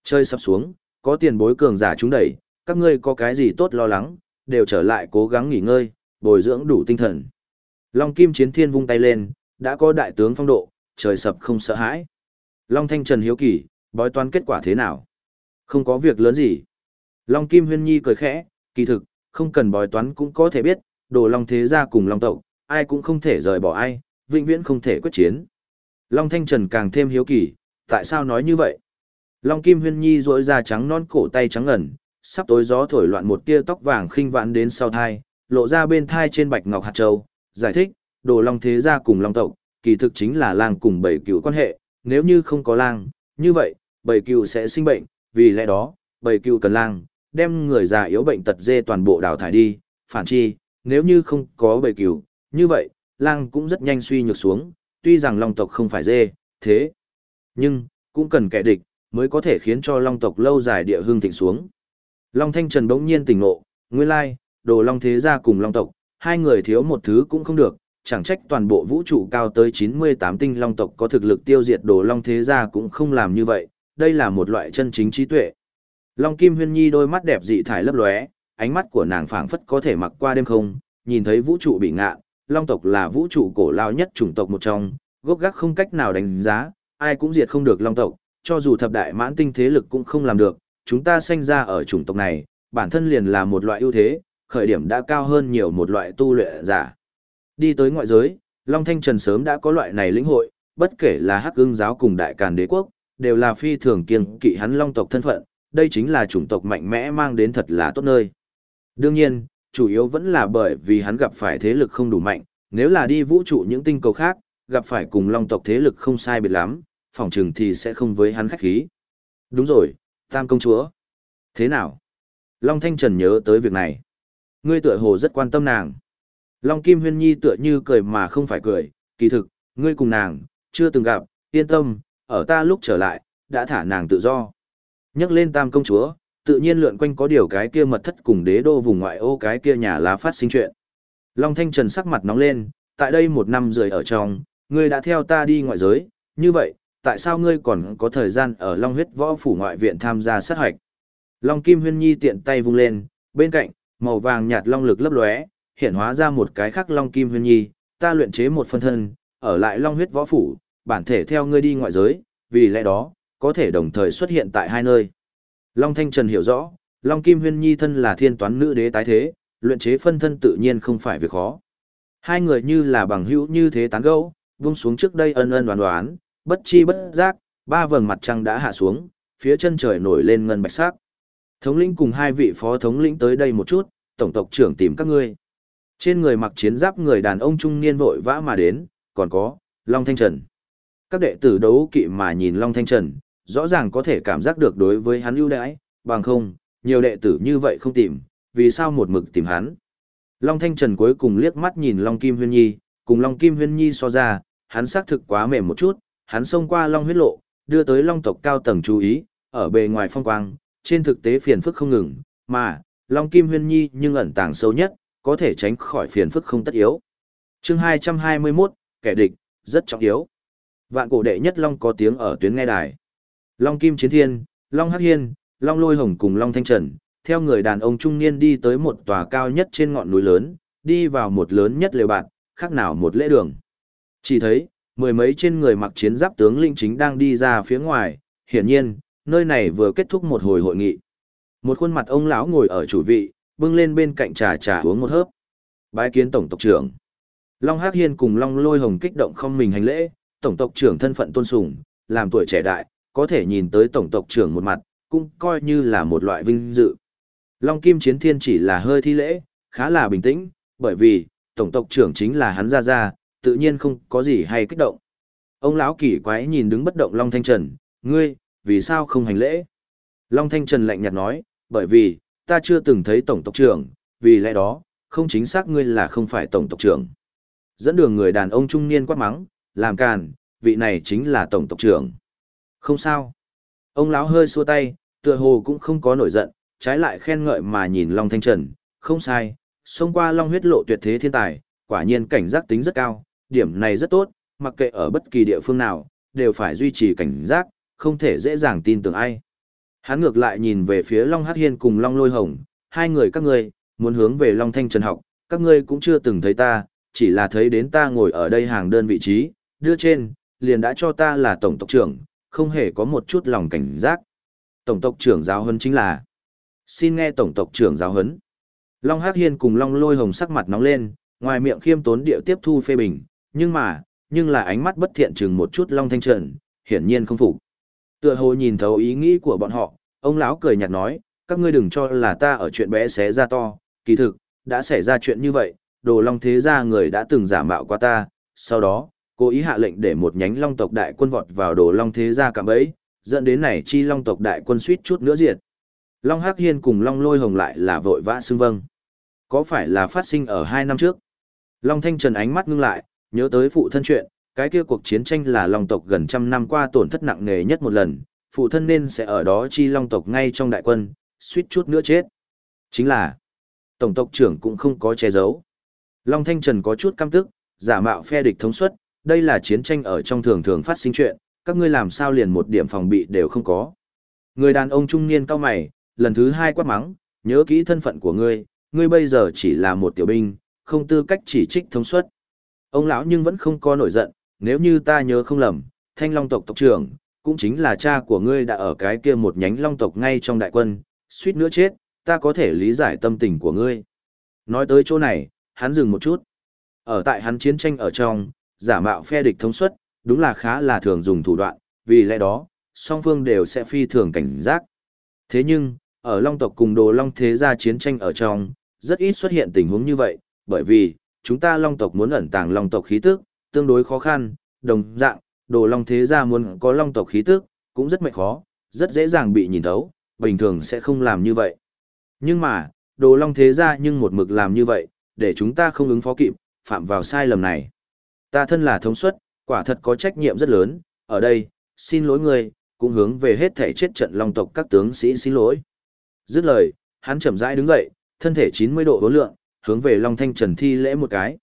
Chơi sắp xuống, có tiền bối cường giả chúng đẩy, các ngươi có cái gì tốt lo lắng, đều trở lại cố gắng nghỉ ngơi, bồi dưỡng đủ tinh thần. Long Kim Chiến Thiên vung tay lên, đã có đại tướng phong độ, trời sập không sợ hãi. Long Thanh Trần hiếu kỳ, bói toán kết quả thế nào? Không có việc lớn gì. Long Kim Huyên Nhi cười khẽ, kỳ thực, không cần bói toán cũng có thể biết, đồ Long Thế Gia cùng Long Tộc, ai cũng không thể rời bỏ ai, vĩnh viễn không thể quyết chiến. Long Thanh Trần càng thêm hiếu kỳ, tại sao nói như vậy? Long Kim Huyên Nhi rỗi ra trắng non cổ tay trắng ngần, sắp tối gió thổi loạn một tia tóc vàng khinh vạn đến sau thai, lộ ra bên thai trên bạch ngọc hạt châu, giải thích, đồ long thế gia cùng long tộc, kỳ thực chính là lang cùng bảy cựu quan hệ, nếu như không có lang, như vậy, bảy cựu sẽ sinh bệnh, vì lẽ đó, bảy cựu cần lang, đem người già yếu bệnh tật dê toàn bộ đào thải đi, phản chi, nếu như không có bảy cựu, như vậy, lang cũng rất nhanh suy nhược xuống, tuy rằng long tộc không phải dê, thế, nhưng, cũng cần kẻ địch, mới có thể khiến cho long tộc lâu dài địa hương thịnh xuống. Long Thanh Trần bỗng nhiên tỉnh ngộ, nguyên lai, đồ long thế gia cùng long tộc, hai người thiếu một thứ cũng không được, chẳng trách toàn bộ vũ trụ cao tới 98 tinh long tộc có thực lực tiêu diệt đồ long thế gia cũng không làm như vậy, đây là một loại chân chính trí tuệ. Long Kim Huyên Nhi đôi mắt đẹp dị thải lấp lóe, ánh mắt của nàng phảng phất có thể mặc qua đêm không, nhìn thấy vũ trụ bị ngạ, long tộc là vũ trụ cổ lao nhất chủng tộc một trong, gốc gác không cách nào đánh giá, ai cũng diệt không được long tộc, cho dù thập đại mãn tinh thế lực cũng không làm được, chúng ta sinh ra ở chủng tộc này, bản thân liền là một loại ưu thế, khởi điểm đã cao hơn nhiều một loại tu luyện giả. Đi tới ngoại giới, Long Thanh Trần sớm đã có loại này lĩnh hội, bất kể là Hắc Ưng giáo cùng Đại Càn Đế quốc, đều là phi thường kiêng kỵ hắn Long tộc thân phận, đây chính là chủng tộc mạnh mẽ mang đến thật là tốt nơi. Đương nhiên, chủ yếu vẫn là bởi vì hắn gặp phải thế lực không đủ mạnh, nếu là đi vũ trụ những tinh cầu khác, gặp phải cùng Long tộc thế lực không sai biệt lắm, phòng trường thì sẽ không với hắn khách khí. Đúng rồi, Tam công chúa. Thế nào? Long Thanh Trần nhớ tới việc này. Ngươi tựa hồ rất quan tâm nàng. Long Kim Huyên Nhi tựa như cười mà không phải cười, kỳ thực, ngươi cùng nàng, chưa từng gặp, yên tâm, ở ta lúc trở lại, đã thả nàng tự do. Nhắc lên tam công chúa, tự nhiên lượn quanh có điều cái kia mật thất cùng đế đô vùng ngoại ô cái kia nhà lá phát sinh chuyện. Long Thanh Trần sắc mặt nóng lên, tại đây một năm rời ở trong, ngươi đã theo ta đi ngoại giới, như vậy, tại sao ngươi còn có thời gian ở Long huyết võ phủ ngoại viện tham gia sát hoạch? Long Kim Huyên Nhi tiện tay vung lên, bên cạnh, màu vàng nhạt long lực lấp lóe, hiện hóa ra một cái khác Long Kim Huyên Nhi, ta luyện chế một phân thân, ở lại Long huyết võ phủ, bản thể theo ngươi đi ngoại giới, vì lẽ đó, có thể đồng thời xuất hiện tại hai nơi. Long Thanh Trần hiểu rõ, Long Kim Huyên Nhi thân là thiên toán nữ đế tái thế, luyện chế phân thân tự nhiên không phải việc khó. Hai người như là bằng hữu như thế tán gẫu, vung xuống trước đây ân ân đoán đoán, bất chi bất giác, ba vầng mặt trăng đã hạ xuống, phía chân trời nổi lên ngân bạch sắc. Thống lĩnh cùng hai vị phó thống lĩnh tới đây một chút, tổng tộc trưởng tìm các ngươi. Trên người mặc chiến giáp người đàn ông trung niên vội vã mà đến, còn có, Long Thanh Trần. Các đệ tử đấu kỵ mà nhìn Long Thanh Trần, rõ ràng có thể cảm giác được đối với hắn ưu đãi, bằng không, nhiều đệ tử như vậy không tìm, vì sao một mực tìm hắn. Long Thanh Trần cuối cùng liếc mắt nhìn Long Kim Huyên Nhi, cùng Long Kim Huyên Nhi so ra, hắn xác thực quá mềm một chút, hắn xông qua Long huyết lộ, đưa tới Long tộc cao tầng chú ý, ở bề ngoài phong quang, trên thực tế phiền phức không ngừng, mà, Long Kim Huyên Nhi nhưng ẩn tàng sâu nhất, có thể tránh khỏi phiền phức không tất yếu. chương 221, kẻ địch, rất trọng yếu. Vạn cổ đệ nhất Long có tiếng ở tuyến nghe đài. Long Kim Chiến Thiên, Long Hắc Hiên, Long Lôi Hồng cùng Long Thanh Trần, theo người đàn ông trung niên đi tới một tòa cao nhất trên ngọn núi lớn, đi vào một lớn nhất lều bạt, khác nào một lễ đường. Chỉ thấy, mười mấy trên người mặc chiến giáp tướng linh chính đang đi ra phía ngoài, hiển nhiên, nơi này vừa kết thúc một hồi hội nghị. Một khuôn mặt ông lão ngồi ở chủ vị, bưng lên bên cạnh trà trà uống một hớp. Bái kiến tổng tộc trưởng. Long Hắc Hiên cùng Long Lôi Hồng kích động không mình hành lễ, tổng tộc trưởng thân phận tôn sùng, làm tuổi trẻ đại, có thể nhìn tới tổng tộc trưởng một mặt, cũng coi như là một loại vinh dự. Long Kim Chiến Thiên chỉ là hơi thi lễ, khá là bình tĩnh, bởi vì, tổng tộc trưởng chính là hắn ra ra, tự nhiên không có gì hay kích động. Ông lão kỳ quái nhìn đứng bất động Long Thanh Trần, ngươi, vì sao không hành lễ? Long Thanh Trần lạnh nhạt nói, bởi vì, ta chưa từng thấy tổng tộc trưởng, vì lẽ đó, không chính xác ngươi là không phải tổng tộc trưởng. Dẫn đường người đàn ông trung niên quát mắng, làm càn, vị này chính là tổng tộc trưởng. Không sao. Ông lão hơi xua tay, tựa hồ cũng không có nổi giận, trái lại khen ngợi mà nhìn Long Thanh Trần, không sai, xông qua Long huyết lộ tuyệt thế thiên tài, quả nhiên cảnh giác tính rất cao, điểm này rất tốt, mặc kệ ở bất kỳ địa phương nào, đều phải duy trì cảnh giác, không thể dễ dàng tin tưởng ai. Hắn ngược lại nhìn về phía Long Hắc Hiên cùng Long Lôi Hồng, hai người các ngươi, muốn hướng về Long Thanh Trần học, các ngươi cũng chưa từng thấy ta, chỉ là thấy đến ta ngồi ở đây hàng đơn vị trí, đưa trên, liền đã cho ta là tổng tộc trưởng, không hề có một chút lòng cảnh giác. Tổng tộc trưởng giáo huấn chính là, xin nghe tổng tộc trưởng giáo huấn. Long Hắc Hiên cùng Long Lôi Hồng sắc mặt nóng lên, ngoài miệng khiêm tốn điệu tiếp thu phê bình, nhưng mà, nhưng là ánh mắt bất thiện chừng một chút Long Thanh Trần, hiển nhiên không phục. Tựa hồ nhìn thấu ý nghĩ của bọn họ, ông lão cười nhạt nói, các ngươi đừng cho là ta ở chuyện bé xé ra to, kỳ thực, đã xảy ra chuyện như vậy, đồ long thế gia người đã từng giả mạo qua ta, sau đó, cố ý hạ lệnh để một nhánh long tộc đại quân vọt vào đồ long thế gia cạm bẫy, dẫn đến này chi long tộc đại quân suýt chút nữa diệt. Long Hắc Hiên cùng Long Lôi Hồng lại là vội vã xưng vâng. Có phải là phát sinh ở hai năm trước? Long Thanh Trần ánh mắt ngưng lại, nhớ tới phụ thân chuyện, cái kia cuộc chiến tranh là Long tộc gần trăm năm qua tổn thất nặng nề nhất một lần, phụ thân nên sẽ ở đó chi long tộc ngay trong đại quân, suýt chút nữa chết. Chính là, tổng tộc trưởng cũng không có che giấu. Long Thanh Trần có chút căm tức, giả mạo phe địch thống suất, đây là chiến tranh ở trong thường thường phát sinh chuyện, các ngươi làm sao liền một điểm phòng bị đều không có. Người đàn ông trung niên cao mày, lần thứ hai quát mắng, nhớ kỹ thân phận của ngươi, ngươi bây giờ chỉ là một tiểu binh, không tư cách chỉ trích thống suất. Ông lão nhưng vẫn không có nổi giận, nếu như ta nhớ không lầm, thanh long tộc tộc trưởng, cũng chính là cha của ngươi đã ở cái kia một nhánh long tộc ngay trong đại quân, suýt nữa chết, ta có thể lý giải tâm tình của ngươi. Nói tới chỗ này, hắn dừng một chút. Ở tại hắn chiến tranh ở trong, giả mạo phe địch thống suất, đúng là khá là thường dùng thủ đoạn, vì lẽ đó, song phương đều sẽ phi thường cảnh giác. Thế nhưng, ở Long tộc cùng Đồ Long thế gia chiến tranh ở trong, rất ít xuất hiện tình huống như vậy, bởi vì, chúng ta Long tộc muốn ẩn tàng Long tộc khí tức, tương đối khó khăn, đồng dạng, Đồ Long thế gia muốn có Long tộc khí tức, cũng rất mệt khó, rất dễ dàng bị nhìn thấu, bình thường sẽ không làm như vậy. Nhưng mà, Đồ Long thế gia nhưng một mực làm như vậy, để chúng ta không ứng phó kịp, phạm vào sai lầm này. Ta thân là thống suất, quả thật có trách nhiệm rất lớn, ở đây, xin lỗi người, cũng hướng về hết thể chết trận long tộc các tướng sĩ xin lỗi. Dứt lời, hắn chậm rãi đứng dậy, thân thể 90 độ vốn lượng, hướng về Long Thanh Trần thi lễ một cái.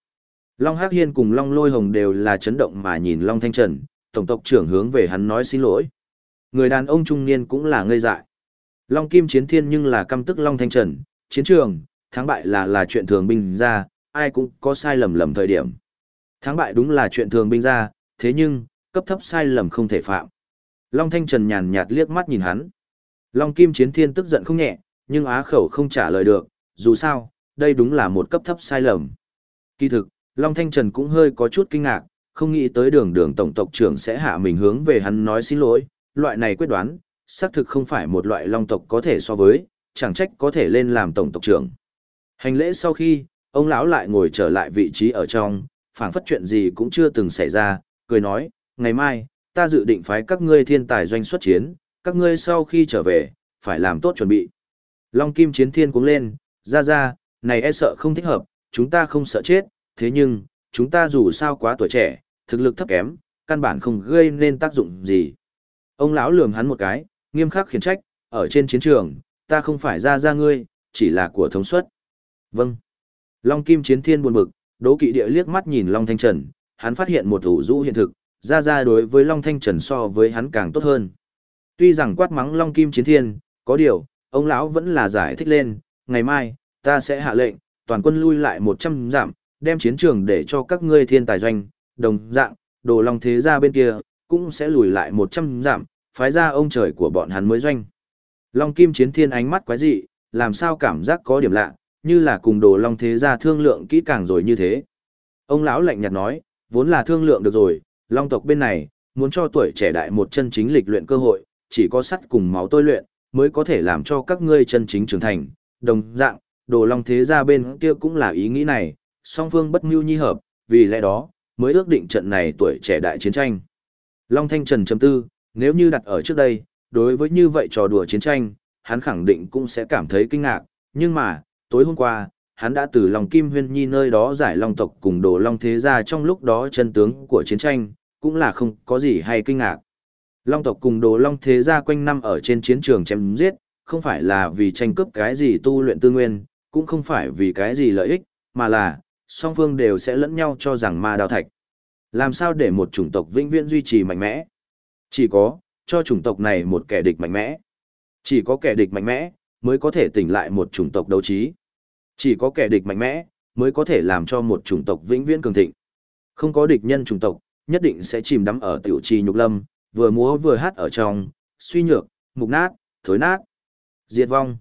Long Hắc Hiên cùng Long Lôi Hồng đều là chấn động mà nhìn Long Thanh Trần, tổng tộc trưởng hướng về hắn nói xin lỗi. Người đàn ông trung niên cũng là ngây dại. Long Kim Chiến Thiên nhưng là căm tức Long Thanh Trần, chiến trường, thắng bại là là chuyện thường binh ra, ai cũng có sai lầm lầm thời điểm. Thắng bại đúng là chuyện thường binh ra, thế nhưng, cấp thấp sai lầm không thể phạm. Long Thanh Trần nhàn nhạt liếc mắt nhìn hắn. Long Kim Chiến Thiên tức giận không nhẹ, nhưng á khẩu không trả lời được, dù sao, đây đúng là một cấp thấp sai lầm. Kỳ thực, Long Thanh Trần cũng hơi có chút kinh ngạc, không nghĩ tới đường đường tổng tộc trưởng sẽ hạ mình hướng về hắn nói xin lỗi, loại này quyết đoán, xác thực không phải một loại long tộc có thể so với, chẳng trách có thể lên làm tổng tộc trưởng. Hành lễ sau khi, ông lão lại ngồi trở lại vị trí ở trong, phảng phất chuyện gì cũng chưa từng xảy ra, cười nói, ngày mai, ta dự định phái các ngươi thiên tài doanh xuất chiến, các ngươi sau khi trở về, phải làm tốt chuẩn bị. Long Kim Chiến Thiên cuống lên, ra ra, này e sợ không thích hợp, chúng ta không sợ chết, thế nhưng, chúng ta dù sao quá tuổi trẻ, thực lực thấp kém, căn bản không gây nên tác dụng gì. Ông lão lườm hắn một cái, nghiêm khắc khiển trách, ở trên chiến trường, ta không phải ra ra ngươi, chỉ là của thống suất. Vâng. Long Kim Chiến Thiên buồn bực, đố kỵ địa liếc mắt nhìn Long Thanh Trần, hắn phát hiện một thủ rũ hiện thực, ra ra đối với Long Thanh Trần so với hắn càng tốt hơn. Tuy rằng quát mắng Long Kim Chiến Thiên, có điều, ông lão vẫn là giải thích lên, ngày mai, ta sẽ hạ lệnh, toàn quân lui lại 100 giảm, đem chiến trường để cho các ngươi thiên tài doanh, đồng dạng, đồ Long Thế gia bên kia, cũng sẽ lùi lại 100 giảm, phái ra ông trời của bọn hắn mới doanh. Long Kim Chiến Thiên ánh mắt quái dị, làm sao cảm giác có điểm lạ, như là cùng đồ Long Thế gia thương lượng kỹ càng rồi như thế. Ông lão lạnh nhạt nói, vốn là thương lượng được rồi, Long tộc bên này, muốn cho tuổi trẻ đại một chân chính lịch luyện cơ hội, chỉ có sắt cùng máu tôi luyện, mới có thể làm cho các ngươi chân chính trưởng thành. Đồng dạng, đồ long thế gia bên kia cũng là ý nghĩ này, song phương bất mưu nhi hợp, vì lẽ đó, mới ước định trận này tuổi trẻ đại chiến tranh. Long Thanh Trần chấm tư, nếu như đặt ở trước đây, đối với như vậy trò đùa chiến tranh, hắn khẳng định cũng sẽ cảm thấy kinh ngạc, nhưng mà, tối hôm qua, hắn đã từ lòng Kim Huyên Nhi nơi đó giải long tộc cùng đồ long thế gia trong lúc đó chân tướng của chiến tranh, cũng là không có gì hay kinh ngạc. Long tộc cùng đồ long thế gia quanh năm ở trên chiến trường chém giết, không phải là vì tranh cướp cái gì tu luyện tư nguyên, cũng không phải vì cái gì lợi ích, mà là, song phương đều sẽ lẫn nhau cho rằng ma đao thạch. Làm sao để một chủng tộc vĩnh viễn duy trì mạnh mẽ? Chỉ có, cho chủng tộc này một kẻ địch mạnh mẽ. Chỉ có kẻ địch mạnh mẽ, mới có thể tỉnh lại một chủng tộc đấu trí. Chỉ có kẻ địch mạnh mẽ, mới có thể làm cho một chủng tộc vĩnh viễn cường thịnh. Không có địch nhân chủng tộc, nhất định sẽ chìm đắm ở tiểu trì nhục lâm, vừa múa vừa hát ở trong, suy nhược, mục nát, thối nát, diệt vong.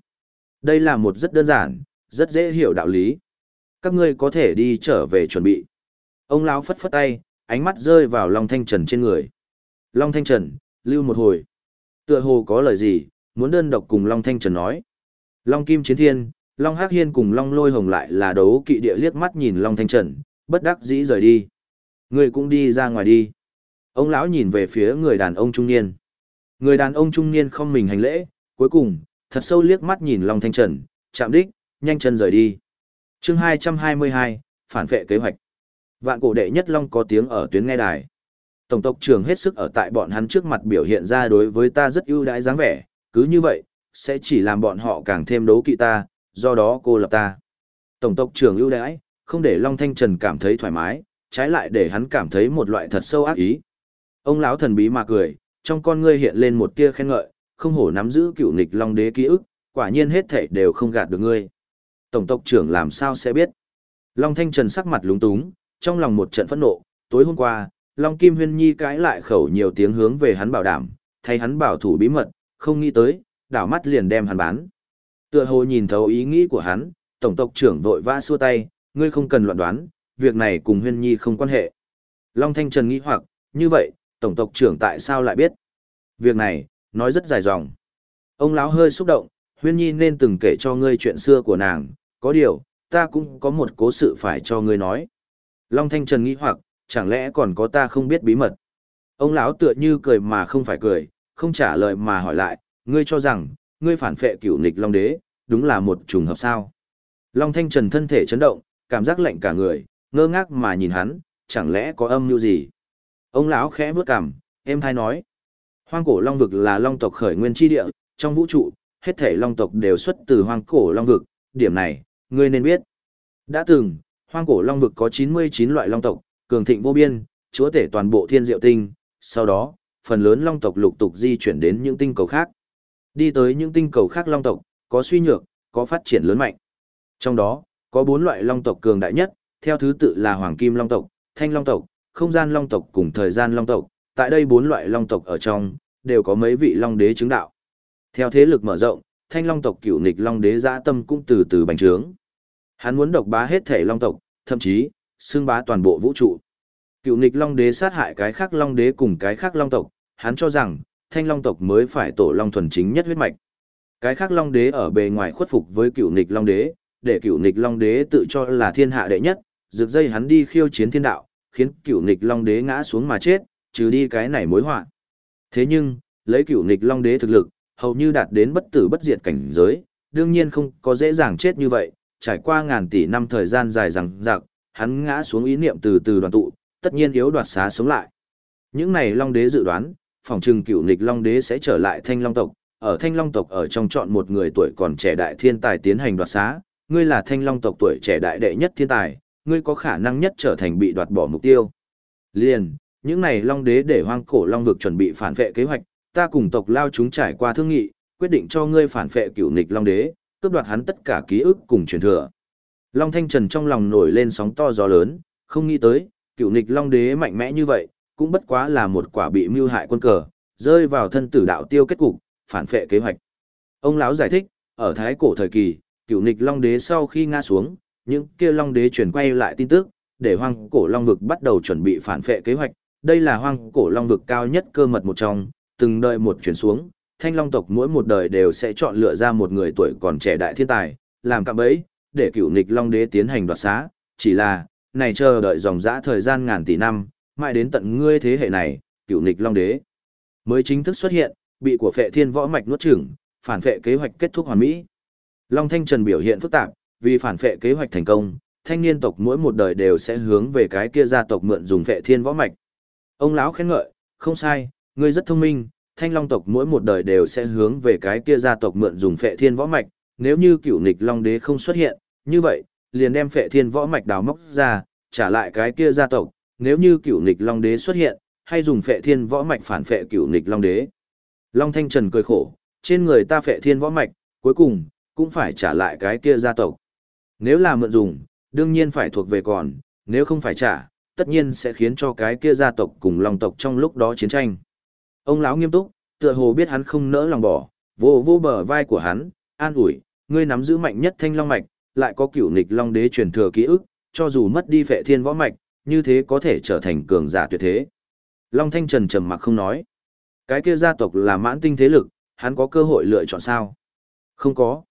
Đây là một rất đơn giản, rất dễ hiểu đạo lý. Các ngươi có thể đi trở về chuẩn bị. Ông lão phất phất tay, ánh mắt rơi vào Long Thanh Trần trên người. Long Thanh Trần, lưu một hồi. Tựa hồ có lời gì, muốn đơn độc cùng Long Thanh Trần nói. Long Kim Chiến Thiên, Long Hắc Hiên cùng Long Lôi Hồng lại là đấu kỵ địa liếc mắt nhìn Long Thanh Trần, bất đắc dĩ rời đi. Người cũng đi ra ngoài đi. Ông lão nhìn về phía người đàn ông trung niên. Người đàn ông trung niên không mình hành lễ, cuối cùng, thật sâu liếc mắt nhìn Long Thanh Trần, chạm đích, nhanh chân rời đi chương 222, phản vệ kế hoạch. Vạn cổ đệ nhất Long có tiếng ở tuyến nghe đài. Tổng tộc trưởng hết sức ở tại bọn hắn trước mặt biểu hiện ra đối với ta rất ưu đãi dáng vẻ, cứ như vậy, sẽ chỉ làm bọn họ càng thêm đấu kỵ ta, do đó cô lập ta. Tổng tộc trưởng ưu đãi, không để Long Thanh Trần cảm thấy thoải mái, trái lại để hắn cảm thấy một loại thật sâu ác ý. Ông lão thần bí mà cười, trong con ngươi hiện lên một tia khen ngợi, không hổ nắm giữ cựu nghịch Long Đế ký ức, quả nhiên hết thảy đều không gạt được ngươi. Tổng tộc trưởng làm sao sẽ biết? Long Thanh Trần sắc mặt lúng túng, trong lòng một trận phẫn nộ, tối hôm qua, Long Kim Huyên Nhi cãi lại khẩu nhiều tiếng hướng về hắn bảo đảm, thay hắn bảo thủ bí mật, không nghĩ tới, đảo mắt liền đem hắn bán. Tựa hồ nhìn thấu ý nghĩ của hắn, tổng tộc trưởng vội vã xua tay, ngươi không cần loạn đoán, việc này cùng Huyên Nhi không quan hệ. Long Thanh Trần nghĩ hoặc, như vậy, tổng tộc trưởng tại sao lại biết? Việc này, nói rất dài dòng. Ông lão hơi xúc động, Huyên Nhi nên từng kể cho ngươi chuyện xưa của nàng, có điều, ta cũng có một cố sự phải cho ngươi nói. Long Thanh Trần nghĩ hoặc, chẳng lẽ còn có ta không biết bí mật? Ông lão tựa như cười mà không phải cười, không trả lời mà hỏi lại, ngươi cho rằng, ngươi phản phệ cửu nghịch Long Đế, đúng là một trùng hợp sao? Long Thanh Trần thân thể chấn động, cảm giác lạnh cả người, ngơ ngác mà nhìn hắn, chẳng lẽ có âm mưu gì? Ông lão khẽ bước cằm, em thay nói, hoang cổ Long vực là Long tộc khởi nguyên chi địa, trong vũ trụ, hết thể Long tộc đều xuất từ hoang cổ Long vực, điểm này, ngươi nên biết. Đã từng, hoang cổ Long vực có 99 loại Long tộc, cường thịnh vô biên, chúa tể toàn bộ thiên diệu tinh, sau đó, phần lớn Long tộc lục tục di chuyển đến những tinh cầu khác. Đi tới những tinh cầu khác Long tộc, có suy nhược, có phát triển lớn mạnh. Trong đó, có bốn loại long tộc cường đại nhất, theo thứ tự là Hoàng Kim Long tộc, Thanh Long tộc, Không gian Long tộc cùng Thời gian Long tộc. Tại đây bốn loại long tộc ở trong, đều có mấy vị long đế chứng đạo. Theo thế lực mở rộng, Thanh Long tộc cựu nịch long đế dã tâm cũng từ từ bành trướng. Hắn muốn độc bá hết thể long tộc, thậm chí xưng bá toàn bộ vũ trụ. Cựu nịch long đế sát hại cái khác long đế cùng cái khác long tộc, hắn cho rằng Thanh Long tộc mới phải tổ long thuần chính nhất huyết mạch. Cái khác long đế ở bề ngoài khuất phục với cựu nịch long đế, để cựu nịch long đế tự cho là thiên hạ đệ nhất, rực dây hắn đi khiêu chiến thiên đạo, khiến cựu nịch long đế ngã xuống mà chết, trừ đi cái này mối họa. Thế nhưng, lấy cựu nịch long đế thực lực, hầu như đạt đến bất tử bất diệt cảnh giới, đương nhiên không có dễ dàng chết như vậy, trải qua ngàn tỷ năm thời gian dài rằng rạc, hắn ngã xuống ý niệm từ từ đoàn tụ, tất nhiên yếu đoạt xá sống lại. Những này long đế dự đoán, phòng trừng cựu nghịch long đế sẽ trở lại thanh long tộc, ở thanh long tộc ở trong chọn một người tuổi còn trẻ đại thiên tài tiến hành đoạt xá, ngươi là thanh long tộc tuổi trẻ đại đệ nhất thiên tài, ngươi có khả năng nhất trở thành bị đoạt bỏ mục tiêu. Liền, những này long đế để hoang cổ long vực chuẩn bị phản vệ kế hoạch, ta cùng tộc lao chúng trải qua thương nghị, quyết định cho ngươi phản vệ cựu nịch long đế, cướp đoạt hắn tất cả ký ức cùng truyền thừa. Long Thanh Trần trong lòng nổi lên sóng to gió lớn, không nghĩ tới, cựu nịch long đế mạnh mẽ như vậy, cũng bất quá là một quả bị mưu hại quân cờ, rơi vào thân tử đạo tiêu kết cục, phản phệ kế hoạch. Ông lão giải thích, ở thái cổ thời kỳ, cựu nịch long đế sau khi ngã xuống, những kia long đế chuyển quay lại tin tức, để hoang cổ long vực bắt đầu chuẩn bị phản phệ kế hoạch. Đây là hoang cổ long vực cao nhất cơ mật một trong, từng đời một chuyển xuống, thanh long tộc mỗi một đời đều sẽ chọn lựa ra một người tuổi còn trẻ đại thiên tài, làm cạm bẫy, để cựu nịch long đế tiến hành đoạt xá, chỉ là, này chờ đợi dòng dã thời gian ngàn tỷ năm, mãi đến tận ngươi thế hệ này, cựu nịch long đế mới chính thức xuất hiện, bị của phệ thiên võ mạch nuốt chửng, phản phệ kế hoạch kết thúc hoàn mỹ. Long Thanh Trần biểu hiện phức tạp, vì phản phệ kế hoạch thành công, thanh niên tộc mỗi một đời đều sẽ hướng về cái kia gia tộc mượn dùng phệ thiên võ mạch. Ông lão khen ngợi, không sai, ngươi rất thông minh, thanh long tộc mỗi một đời đều sẽ hướng về cái kia gia tộc mượn dùng phệ thiên võ mạch, nếu như cựu nịch long đế không xuất hiện, như vậy, liền đem phệ thiên võ mạch đào móc ra, trả lại cái kia gia tộc, nếu như cựu nịch long đế xuất hiện, hay dùng phệ thiên võ mạch phản phệ cựu nịch long đế. Long Thanh Trần cười khổ, trên người ta phệ thiên võ mạch, cuối cùng, cũng phải trả lại cái kia gia tộc. Nếu là mượn dùng, đương nhiên phải thuộc về còn, nếu không phải trả, tất nhiên sẽ khiến cho cái kia gia tộc cùng long tộc trong lúc đó chiến tranh. Ông lão nghiêm túc, tựa hồ biết hắn không nỡ lòng bỏ, vô vô bờ vai của hắn, an ủi, ngươi nắm giữ mạnh nhất thanh long mạch, lại có cửu nịch long đế truyền thừa ký ức, cho dù mất đi phệ thiên võ mạch, như thế có thể trở thành cường giả tuyệt thế. Long Thanh Trần trầm mặc không nói. Cái kia gia tộc là mãn tinh thế lực, hắn có cơ hội lựa chọn sao? Không có.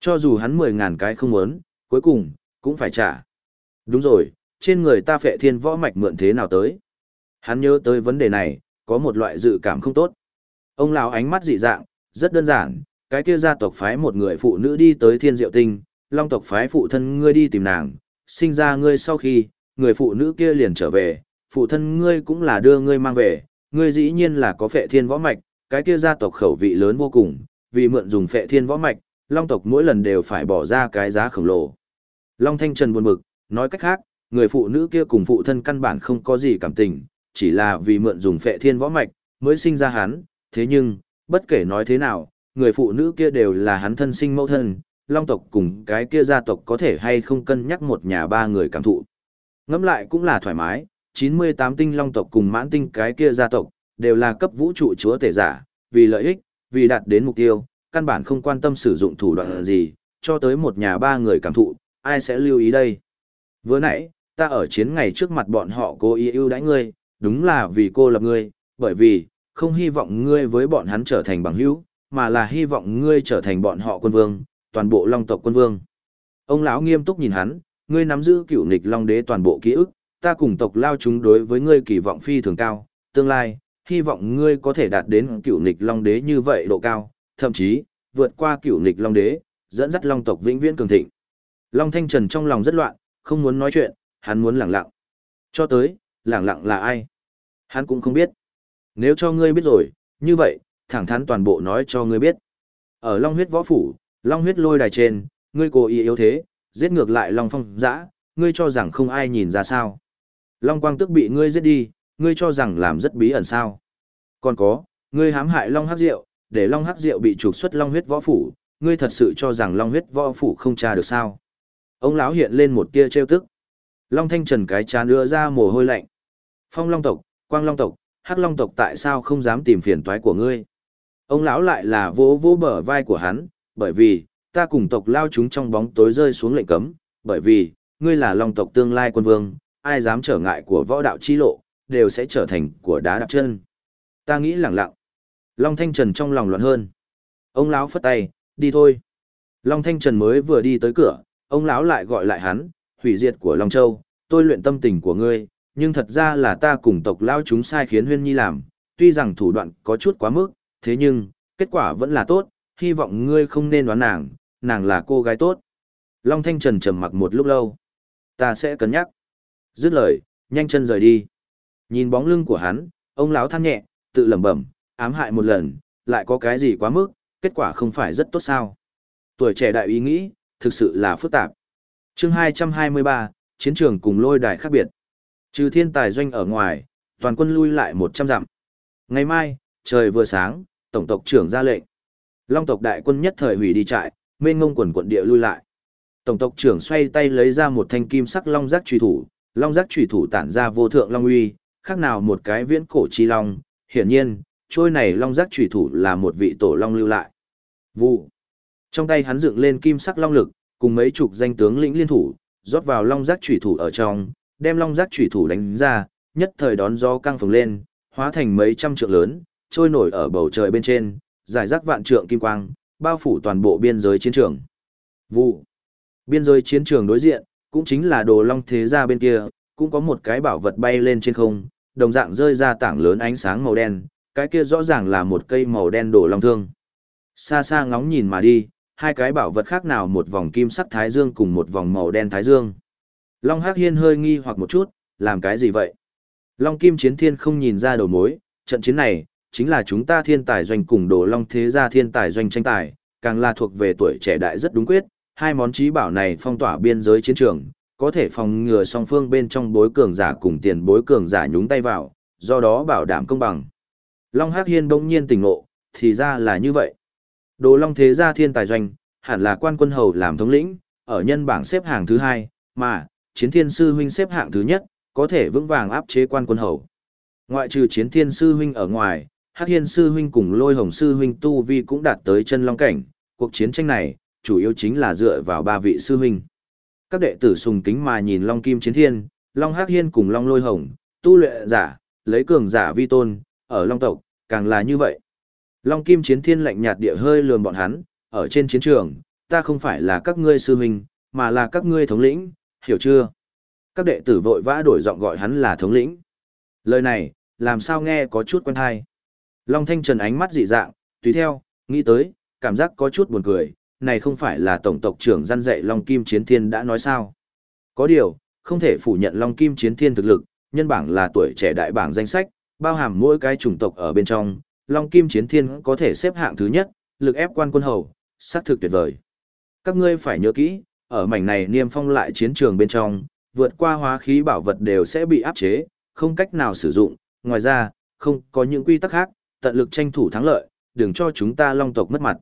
Cho dù hắn mười ngàn cái không muốn, cuối cùng, cũng phải trả. Đúng rồi, trên người ta phệ thiên võ mạch mượn thế nào tới? Hắn nhớ tới vấn đề này, có một loại dự cảm không tốt. Ông lão ánh mắt dị dạng, rất đơn giản, cái kia gia tộc phái một người phụ nữ đi tới thiên diệu tinh, long tộc phái phụ thân ngươi đi tìm nàng, sinh ra ngươi sau khi, người phụ nữ kia liền trở về, phụ thân ngươi cũng là đưa ngươi mang về, ngươi dĩ nhiên là có phệ thiên võ mạch, cái kia gia tộc khẩu vị lớn vô cùng, vì mượn dùng phệ thiên võ mạch, long tộc mỗi lần đều phải bỏ ra cái giá khổng lồ. Long Thanh Trần buồn bực, nói cách khác, người phụ nữ kia cùng phụ thân căn bản không có gì cảm tình, chỉ là vì mượn dùng phệ thiên võ mạch, mới sinh ra hắn, thế nhưng, bất kể nói thế nào, người phụ nữ kia đều là hắn thân sinh mẫu thân, long tộc cùng cái kia gia tộc có thể hay không cân nhắc một nhà ba người cảm thụ. Ngẫm lại cũng là thoải mái, 98 tinh long tộc cùng mãn tinh cái kia gia tộc, đều là cấp vũ trụ chúa tể giả, vì lợi ích, vì đạt đến mục tiêu, căn bản không quan tâm sử dụng thủ đoạn gì, cho tới một nhà ba người cảm thụ, ai sẽ lưu ý đây. Vừa nãy, ta ở chiến ngày trước mặt bọn họ cố ý ưu đãi ngươi, đúng là vì cô lập ngươi, bởi vì, không hy vọng ngươi với bọn hắn trở thành bằng hữu, mà là hy vọng ngươi trở thành bọn họ quân vương, toàn bộ long tộc quân vương. Ông lão nghiêm túc nhìn hắn, ngươi nắm giữ cựu nịch long đế toàn bộ ký ức, ta cùng tộc lao chúng đối với ngươi kỳ vọng phi thường cao, tương lai, hy vọng ngươi có thể đạt đến cựu nịch long đế như vậy độ cao, thậm chí, vượt qua cựu nịch long đế, dẫn dắt long tộc vĩnh viễn cường thịnh. Long Thanh Trần trong lòng rất loạn, không muốn nói chuyện, hắn muốn lặng lặng. Cho tới, lặng lặng là ai? Hắn cũng không biết. Nếu cho ngươi biết rồi, như vậy, thẳng thắn toàn bộ nói cho ngươi biết. Ở Long huyết võ phủ, Long huyết lôi đài trên, ngươi cố ý yếu thế, giết ngược lại Long phong dã, ngươi cho rằng không ai nhìn ra sao. Long quang tức bị ngươi giết đi, ngươi cho rằng làm rất bí ẩn sao. Còn có, ngươi hãm hại Long hắc diệu, để Long hắc diệu bị trục xuất Long huyết võ phủ, ngươi thật sự cho rằng Long huyết võ phủ không tra được sao. Ông lão hiện lên một tia trêu tức. Long Thanh Trần cái chán đưa ra mồ hôi lạnh. Phong Long tộc, Quang Long tộc, Hắc Long tộc tại sao không dám tìm phiền toái của ngươi? Ông lão lại là vỗ vỗ bờ vai của hắn, bởi vì, ta cùng tộc lao chúng trong bóng tối rơi xuống lệnh cấm, bởi vì, ngươi là Long tộc tương lai quân vương, ai dám trở ngại của võ đạo chi lộ, đều sẽ trở thành của đá đạp chân. Ta nghĩ lẳng lặng. Long Thanh Trần trong lòng loạn hơn. Ông lão phất tay, đi thôi. Long Thanh Trần mới vừa đi tới cửa, ông lão lại gọi lại hắn, hủy diệt của Long Châu, tôi luyện tâm tình của ngươi, nhưng thật ra là ta cùng tộc lao chúng sai khiến Huyên Nhi làm, tuy rằng thủ đoạn có chút quá mức, thế nhưng, kết quả vẫn là tốt, hy vọng ngươi không nên đoán nàng, nàng là cô gái tốt. Long Thanh Trần trầm mặc một lúc lâu. Ta sẽ cân nhắc. Dứt lời, nhanh chân rời đi. Nhìn bóng lưng của hắn, ông lão than nhẹ, tự lẩm bẩm, ám hại một lần, lại có cái gì quá mức, kết quả không phải rất tốt sao. Tuổi trẻ đại ý nghĩ, thực sự là phức tạp. chương 223, chiến trường cùng lôi đài khác biệt. Trừ thiên tài doanh ở ngoài, toàn quân lui lại 100 dặm. Ngày mai, trời vừa sáng, tổng tộc trưởng ra lệnh. Long tộc đại quân nhất thời hủy đi trại, mênh ngông quần quận địa lui lại. Tổng tộc trưởng xoay tay lấy ra một thanh kim sắc long giác truy thủ, long giác truy thủ tản ra vô thượng long uy, khác nào một cái viễn cổ chi long, hiển nhiên, trôi này long giác truy thủ là một vị tổ long lưu lại. Vụ. Trong tay hắn dựng lên kim sắc long lực, cùng mấy chục danh tướng lĩnh liên thủ, rót vào long giác truy thủ ở trong, đem long giác chủy thủ đánh ra, nhất thời đón gió căng phồng lên, hóa thành mấy trăm trượng lớn, trôi nổi ở bầu trời bên trên, giải rác vạn trượng kim quang, bao phủ toàn bộ biên giới chiến trường. Vụ. Biên giới chiến trường đối diện, cũng chính là đồ long thế gia bên kia, cũng có một cái bảo vật bay lên trên không, đồng dạng rơi ra tảng lớn ánh sáng màu đen, cái kia rõ ràng là một cây màu đen đồ long thương. Xa xa ngóng nhìn mà đi, hai cái bảo vật khác nào một vòng kim sắc thái dương cùng một vòng màu đen thái dương. Long Hắc Hiên hơi nghi hoặc một chút, làm cái gì vậy? Long Kim Chiến Thiên không nhìn ra đầu mối, trận chiến này, chính là chúng ta thiên tài doanh cùng đồ Long Thế gia thiên tài doanh tranh tài, càng là thuộc về tuổi trẻ đại rất đúng quyết, hai món trí bảo này phong tỏa biên giới chiến trường, có thể phòng ngừa song phương bên trong bối cường giả cùng tiền bối cường giả nhúng tay vào, do đó bảo đảm công bằng. Long Hắc Hiên bỗng nhiên tỉnh ngộ, thì ra là như vậy. Đồ Long Thế Gia Thiên Tài Doanh, hẳn là quan quân hầu làm thống lĩnh, ở nhân bảng xếp hạng thứ hai, mà, chiến thiên sư huynh xếp hạng thứ nhất, có thể vững vàng áp chế quan quân hầu. Ngoại trừ chiến thiên sư huynh ở ngoài, Hắc Hiên sư huynh cùng Lôi Hồng sư huynh tu vi cũng đạt tới chân long cảnh, cuộc chiến tranh này chủ yếu chính là dựa vào ba vị sư huynh. Các đệ tử sùng kính mà nhìn Long Kim Chiến Thiên, Long Hắc Hiên cùng Long Lôi Hồng, tu luyện giả, lấy cường giả vi tôn, ở Long tộc, càng là như vậy. Long Kim Chiến Thiên lạnh nhạt địa hơi lườm bọn hắn, ở trên chiến trường, ta không phải là các ngươi sư huynh, mà là các ngươi thống lĩnh, hiểu chưa? Các đệ tử vội vã đổi giọng gọi hắn là thống lĩnh. Lời này, làm sao nghe có chút quen thai. Long Thanh Trần ánh mắt dị dạng, tùy theo, nghĩ tới, cảm giác có chút buồn cười, này không phải là tổng tộc trưởng gian dạy Long Kim Chiến Thiên đã nói sao? Có điều, không thể phủ nhận Long Kim Chiến Thiên thực lực, nhân bảng là tuổi trẻ đại bảng danh sách, bao hàm mỗi cái chủng tộc ở bên trong, Long Kim Chiến Thiên có thể xếp hạng thứ nhất, lực ép quan quân hầu, sát thực tuyệt vời. Các ngươi phải nhớ kỹ, ở mảnh này niêm phong lại chiến trường bên trong, vượt qua hóa khí bảo vật đều sẽ bị áp chế, không cách nào sử dụng, ngoài ra, không có những quy tắc khác, tận lực tranh thủ thắng lợi, đừng cho chúng ta long tộc mất mặt.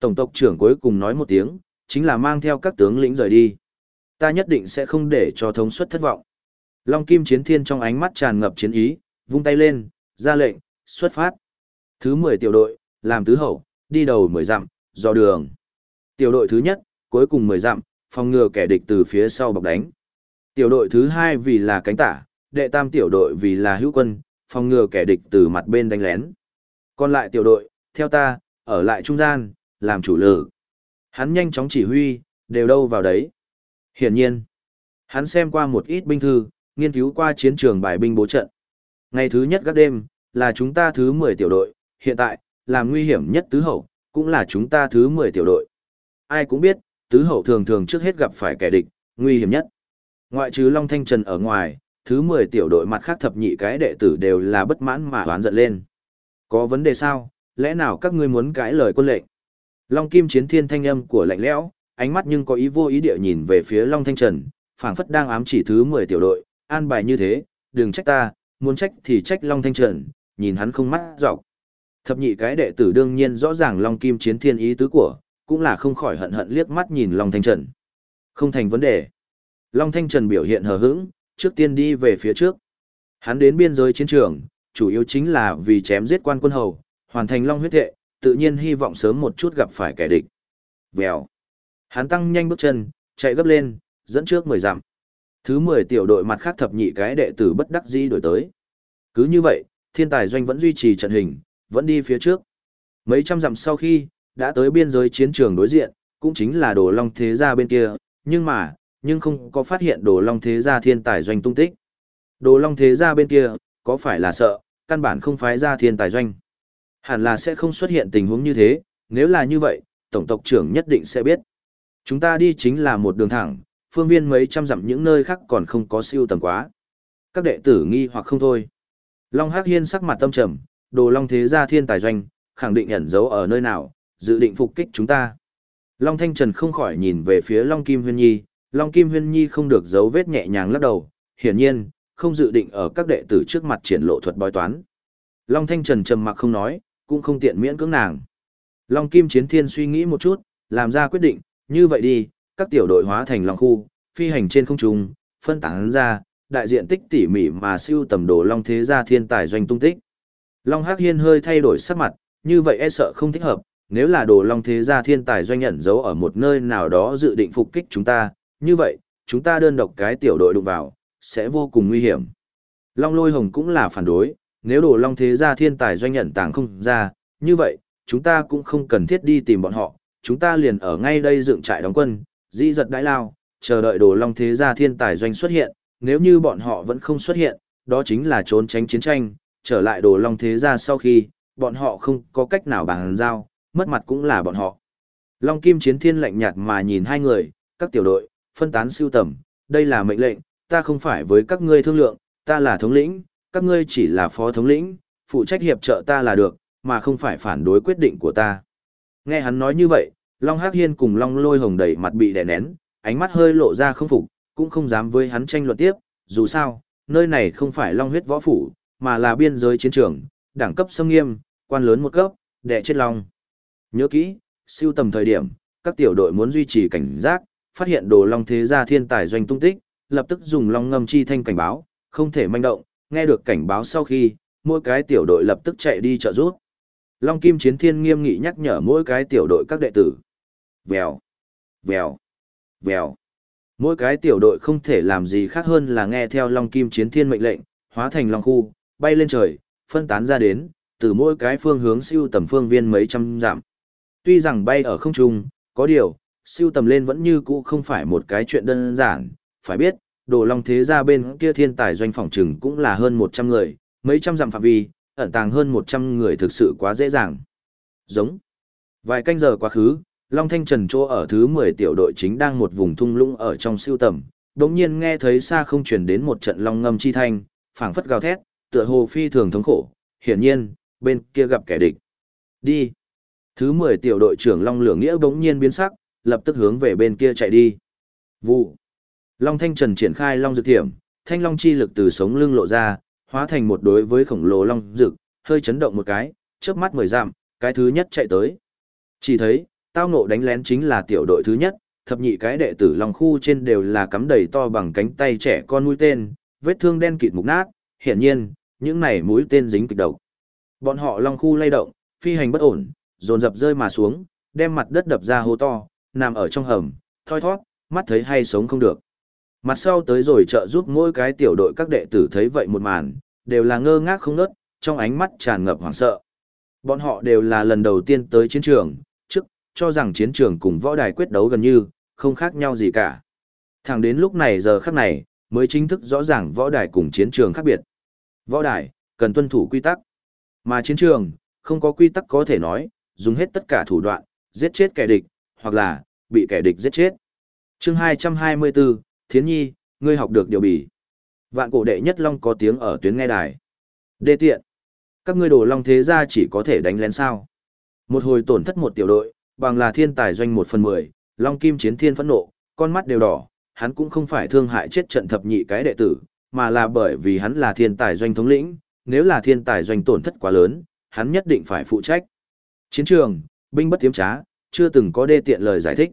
Tổng tộc trưởng cuối cùng nói một tiếng, chính là mang theo các tướng lĩnh rời đi. Ta nhất định sẽ không để cho thống suất thất vọng. Long Kim Chiến Thiên trong ánh mắt tràn ngập chiến ý, vung tay lên, ra lệnh, xuất phát. Thứ 10 tiểu đội, làm tứ hậu, đi đầu 10 dặm, do đường. Tiểu đội thứ nhất, cuối cùng 10 dặm, phòng ngừa kẻ địch từ phía sau bọc đánh. Tiểu đội thứ hai vì là cánh tả, đệ tam tiểu đội vì là hữu quân, phòng ngừa kẻ địch từ mặt bên đánh lén. Còn lại tiểu đội, theo ta, ở lại trung gian, làm chủ lử. Hắn nhanh chóng chỉ huy, đều đâu vào đấy. Hiển nhiên, hắn xem qua một ít binh thư, nghiên cứu qua chiến trường bài binh bố trận. Ngày thứ nhất các đêm, là chúng ta thứ 10 tiểu đội, hiện tại, là nguy hiểm nhất tứ hậu, cũng là chúng ta thứ 10 tiểu đội. Ai cũng biết, tứ hậu thường thường trước hết gặp phải kẻ địch, nguy hiểm nhất. Ngoại trừ Long Thanh Trần ở ngoài, thứ 10 tiểu đội mặt khác thập nhị cái đệ tử đều là bất mãn mà hoán giận lên. Có vấn đề sao, lẽ nào các ngươi muốn cãi lời quân lệnh? Long Kim chiến thiên thanh âm của lạnh lẽo, ánh mắt nhưng có ý vô ý địa nhìn về phía Long Thanh Trần, phảng phất đang ám chỉ thứ 10 tiểu đội, an bài như thế, đừng trách ta, muốn trách thì trách Long Thanh Trần, nhìn hắn không mắt dọc. Thập nhị cái đệ tử đương nhiên rõ ràng Long Kim chiến thiên ý tứ của, cũng là không khỏi hận hận liếc mắt nhìn Long Thanh Trần. Không thành vấn đề. Long Thanh Trần biểu hiện hờ hững, trước tiên đi về phía trước. Hắn đến biên giới chiến trường, chủ yếu chính là vì chém giết quan quân hầu, hoàn thành Long huyết thệ, tự nhiên hy vọng sớm một chút gặp phải kẻ địch. Vèo. Hắn tăng nhanh bước chân, chạy gấp lên, dẫn trước 10 dặm. Thứ 10 tiểu đội mặt khác thập nhị cái đệ tử bất đắc dĩ đổi tới. Cứ như vậy, thiên tài doanh vẫn duy trì trận hình, vẫn đi phía trước. Mấy trăm dặm sau khi, đã tới biên giới chiến trường đối diện, cũng chính là đồ long thế gia bên kia, nhưng mà, nhưng không có phát hiện đồ long thế gia thiên tài doanh tung tích. Đồ long thế gia bên kia, có phải là sợ, căn bản không phái ra thiên tài doanh. Hẳn là sẽ không xuất hiện tình huống như thế, nếu là như vậy, tổng tộc trưởng nhất định sẽ biết. Chúng ta đi chính là một đường thẳng, phương viên mấy trăm dặm những nơi khác còn không có siêu tầm quá. Các đệ tử nghi hoặc không thôi. Long Hắc Hiên sắc mặt tâm trầm, đồ long thế gia thiên tài doanh, khẳng định ẩn giấu ở nơi nào, dự định phục kích chúng ta. Long Thanh Trần không khỏi nhìn về phía Long Kim Huyên Nhi, Long Kim Huyên Nhi không được giấu vết nhẹ nhàng lắc đầu, hiển nhiên, không dự định ở các đệ tử trước mặt triển lộ thuật bói toán. Long Thanh Trần trầm mặc không nói, cũng không tiện miễn cưỡng nàng. Long Kim Chiến Thiên suy nghĩ một chút, làm ra quyết định, như vậy đi, các tiểu đội hóa thành Long khu, phi hành trên không trung, phân tán ra, đại diện tích tỉ mỉ mà siêu tầm đồ Long Thế gia thiên tài doanh tung tích. Long Hắc Hiên hơi thay đổi sắc mặt, như vậy e sợ không thích hợp, nếu là đồ long thế gia thiên tài doanh nhận giấu ở một nơi nào đó dự định phục kích chúng ta, như vậy, chúng ta đơn độc cái tiểu đội đụng vào, sẽ vô cùng nguy hiểm. Long lôi hồng cũng là phản đối, nếu đồ long thế gia thiên tài doanh nhận tàng không ra, như vậy, chúng ta cũng không cần thiết đi tìm bọn họ, chúng ta liền ở ngay đây dựng trại đóng quân, di giật đãi lao, chờ đợi đồ long thế gia thiên tài doanh xuất hiện, nếu như bọn họ vẫn không xuất hiện, đó chính là trốn tránh chiến tranh, trở lại đồ long thế gia sau khi, bọn họ không có cách nào bằng giao, mất mặt cũng là bọn họ. Long Kim Chiến Thiên lạnh nhạt mà nhìn hai người, các tiểu đội, phân tán siêu tầm, đây là mệnh lệnh, ta không phải với các ngươi thương lượng, ta là thống lĩnh, các ngươi chỉ là phó thống lĩnh, phụ trách hiệp trợ ta là được, mà không phải phản đối quyết định của ta. Nghe hắn nói như vậy, Long Hắc Hiên cùng Long Lôi Hồng đầy mặt bị đè nén, ánh mắt hơi lộ ra không phục, cũng không dám với hắn tranh luận tiếp, dù sao, nơi này không phải Long huyết võ phủ, mà là biên giới chiến trường, đẳng cấp sâm nghiêm, quan lớn một cấp, đệ chết Long. Nhớ kỹ, siêu tầm thời điểm, các tiểu đội muốn duy trì cảnh giác, phát hiện đồ long thế gia thiên tài doanh tung tích, lập tức dùng long ngâm chi thanh cảnh báo, không thể manh động, nghe được cảnh báo sau khi, mỗi cái tiểu đội lập tức chạy đi trợ giúp. Long Kim Chiến Thiên nghiêm nghị nhắc nhở mỗi cái tiểu đội các đệ tử. Vèo, vèo, vèo. Mỗi cái tiểu đội không thể làm gì khác hơn là nghe theo Long Kim Chiến Thiên mệnh lệnh, hóa thành long khu, bay lên trời, phân tán ra đến, từ mỗi cái phương hướng siêu tầm phương viên mấy trăm dặm. Tuy rằng bay ở không trung, có điều, siêu tầm lên vẫn như cũ không phải một cái chuyện đơn giản, phải biết, đồ long thế gia bên kia thiên tài doanh phòng trừng cũng là hơn 100 người, mấy trăm dặm phạm vi, ẩn tàng hơn 100 người thực sự quá dễ dàng. Giống. Vài canh giờ quá khứ, Long Thanh Trần chỗ ở thứ 10 tiểu đội chính đang một vùng thung lũng ở trong siêu tầm, đột nhiên nghe thấy xa không truyền đến một trận long ngâm chi thanh, phảng phất gào thét, tựa hồ phi thường thống khổ, hiển nhiên, bên kia gặp kẻ địch. Đi. Thứ 10 tiểu đội trưởng Long Lửa Nghĩa bỗng nhiên biến sắc, lập tức hướng về bên kia chạy đi. Vụ. Long Thanh Trần triển khai Long Dược Thiểm, thanh long chi lực từ sống lưng lộ ra, hóa thành một đối với khổng lồ long dược, hơi chấn động một cái, chớp mắt mười giảm, cái thứ nhất chạy tới. Chỉ thấy, tao ngộ đánh lén chính là tiểu đội thứ nhất, thập nhị cái đệ tử long khu trên đều là cắm đầy to bằng cánh tay trẻ con mũi tên, vết thương đen kịt mục nát, hiển nhiên, những này mũi tên dính kịch độc. Bọn họ long khu lay động, phi hành bất ổn, dồn dập rơi mà xuống, đem mặt đất đập ra hố to, nằm ở trong hầm, thoi thoát, mắt thấy hay sống không được. Mặt sau tới rồi trợ giúp mỗi cái tiểu đội các đệ tử thấy vậy một màn, đều là ngơ ngác không nớt, trong ánh mắt tràn ngập hoảng sợ. Bọn họ đều là lần đầu tiên tới chiến trường, trước, cho rằng chiến trường cùng võ đài quyết đấu gần như, không khác nhau gì cả. Thẳng đến lúc này giờ khắc này, mới chính thức rõ ràng võ đài cùng chiến trường khác biệt. Võ đài, cần tuân thủ quy tắc. Mà chiến trường, không có quy tắc có thể nói, dùng hết tất cả thủ đoạn, giết chết kẻ địch, hoặc là, bị kẻ địch giết chết. chương 224, Thiến Nhi, ngươi học được điều bỉ. Vạn cổ đệ nhất long có tiếng ở tuyến nghe đài. Đê tiện. Các ngươi đồ long thế ra chỉ có thể đánh lén sao. Một hồi tổn thất một tiểu đội, bằng là thiên tài doanh một phần mười, long kim chiến thiên phẫn nộ, con mắt đều đỏ, hắn cũng không phải thương hại chết trận thập nhị cái đệ tử, mà là bởi vì hắn là thiên tài doanh thống lĩnh, nếu là thiên tài doanh tổn thất quá lớn, hắn nhất định phải phụ trách. Chiến trường, binh bất tiếm trá, chưa từng có đê tiện lời giải thích.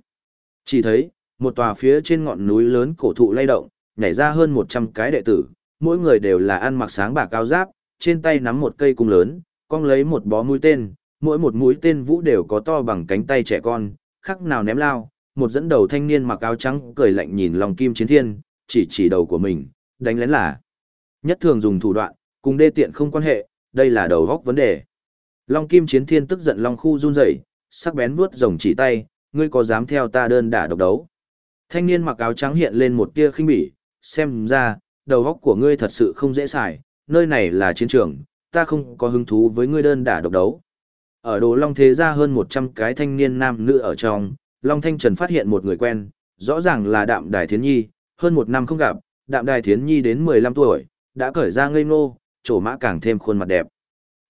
Chỉ thấy, một tòa phía trên ngọn núi lớn cổ thụ lay động, nhảy ra hơn 100 cái đệ tử, mỗi người đều là ăn mặc sáng bạc cao giáp, trên tay nắm một cây cung lớn, cong lấy một bó mũi tên, mỗi một mũi tên vũ đều có to bằng cánh tay trẻ con, khắc nào ném lao, một dẫn đầu thanh niên mặc áo trắng cười lạnh nhìn lòng kim chiến thiên, chỉ chỉ đầu của mình, đánh lén là. Nhất thường dùng thủ đoạn, cùng đê tiện không quan hệ, đây là đầu góc vấn đề. Long kim chiến thiên tức giận long khu run rẩy, sắc bén vuốt rồng chỉ tay, ngươi có dám theo ta đơn đả độc đấu? Thanh niên mặc áo trắng hiện lên một tia khinh bỉ, xem ra, đầu óc của ngươi thật sự không dễ xài, nơi này là chiến trường, ta không có hứng thú với ngươi đơn đả độc đấu. Ở đồ Long Thế ra hơn 100 cái thanh niên nam nữ ở trong, Long Thanh Trần phát hiện một người quen, rõ ràng là Đạm Đài Thiến Nhi, hơn một năm không gặp, Đạm Đài Thiến Nhi đến 15 tuổi, đã cởi ra ngây ngô, trổ mã càng thêm khuôn mặt đẹp.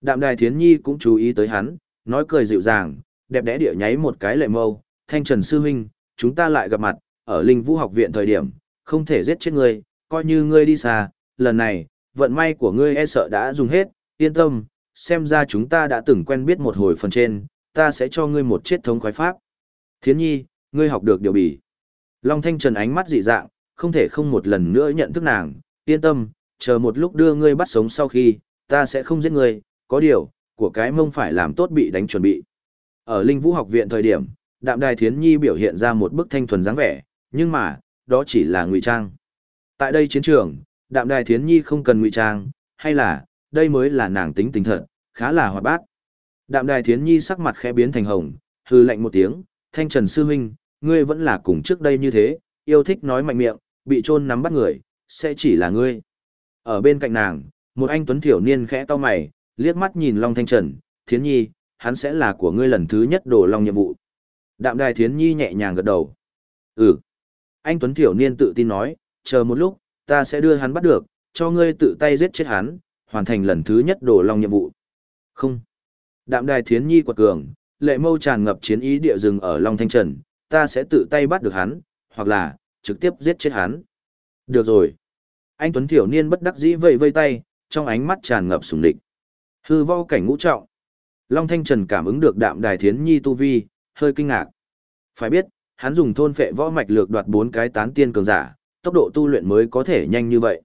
Đạm Đài Thiến Nhi cũng chú ý tới hắn, nói cười dịu dàng, đẹp đẽ địa nháy một cái lệ mâu, Thanh Trần Sư Huynh, chúng ta lại gặp mặt, ở linh vũ học viện thời điểm, không thể giết chết ngươi, coi như ngươi đi xa, lần này, vận may của ngươi e sợ đã dùng hết, yên tâm, xem ra chúng ta đã từng quen biết một hồi phần trên, ta sẽ cho ngươi một chết thống khoái pháp. Thiến nhi, ngươi học được điều bỉ. Long Thanh Trần ánh mắt dị dạng, không thể không một lần nữa nhận thức nàng, yên tâm, chờ một lúc đưa ngươi bắt sống sau khi, ta sẽ không giết ngươi, có điều, của cái mông phải làm tốt bị đánh chuẩn bị. Ở Linh Vũ học viện thời điểm, Đạm Đài Thiến Nhi biểu hiện ra một bức thanh thuần dáng vẻ, nhưng mà, đó chỉ là ngụy trang. Tại đây chiến trường, đạm đài thiến nhi không cần ngụy trang, hay là, đây mới là nàng tính tình thật, khá là hoạt bát. Đạm đài thiến nhi sắc mặt khẽ biến thành hồng, hư lạnh một tiếng, thanh trần sư huynh, ngươi vẫn là cùng trước đây như thế, yêu thích nói mạnh miệng, bị trôn nắm bắt người, sẽ chỉ là ngươi. Ở bên cạnh nàng, một anh tuấn thiểu niên khẽ to mày, liếc mắt nhìn Long Thanh Trần, thiến nhi, hắn sẽ là của ngươi lần thứ nhất đổ Long nhiệm vụ. Đạm đài thiến nhi nhẹ nhàng gật đầu. Ừ. Anh Tuấn Thiểu Niên tự tin nói, chờ một lúc, ta sẽ đưa hắn bắt được, cho ngươi tự tay giết chết hắn, hoàn thành lần thứ nhất đổ long nhiệm vụ. Không. Đạm đài thiến nhi quật cường, lệ mâu tràn ngập chiến ý địa rừng ở Long Thanh Trần, ta sẽ tự tay bắt được hắn, hoặc là, trực tiếp giết chết hắn. Được rồi. Anh Tuấn Thiểu Niên bất đắc dĩ vây vây tay, trong ánh mắt tràn ngập sùng địch. Hư vô cảnh ngũ trọng. Long Thanh Trần cảm ứng được đạm đài thiến nhi tu vi, hơi kinh ngạc. Phải biết, hắn dùng thôn phệ võ mạch lược đoạt bốn cái tán tiên cường giả, tốc độ tu luyện mới có thể nhanh như vậy.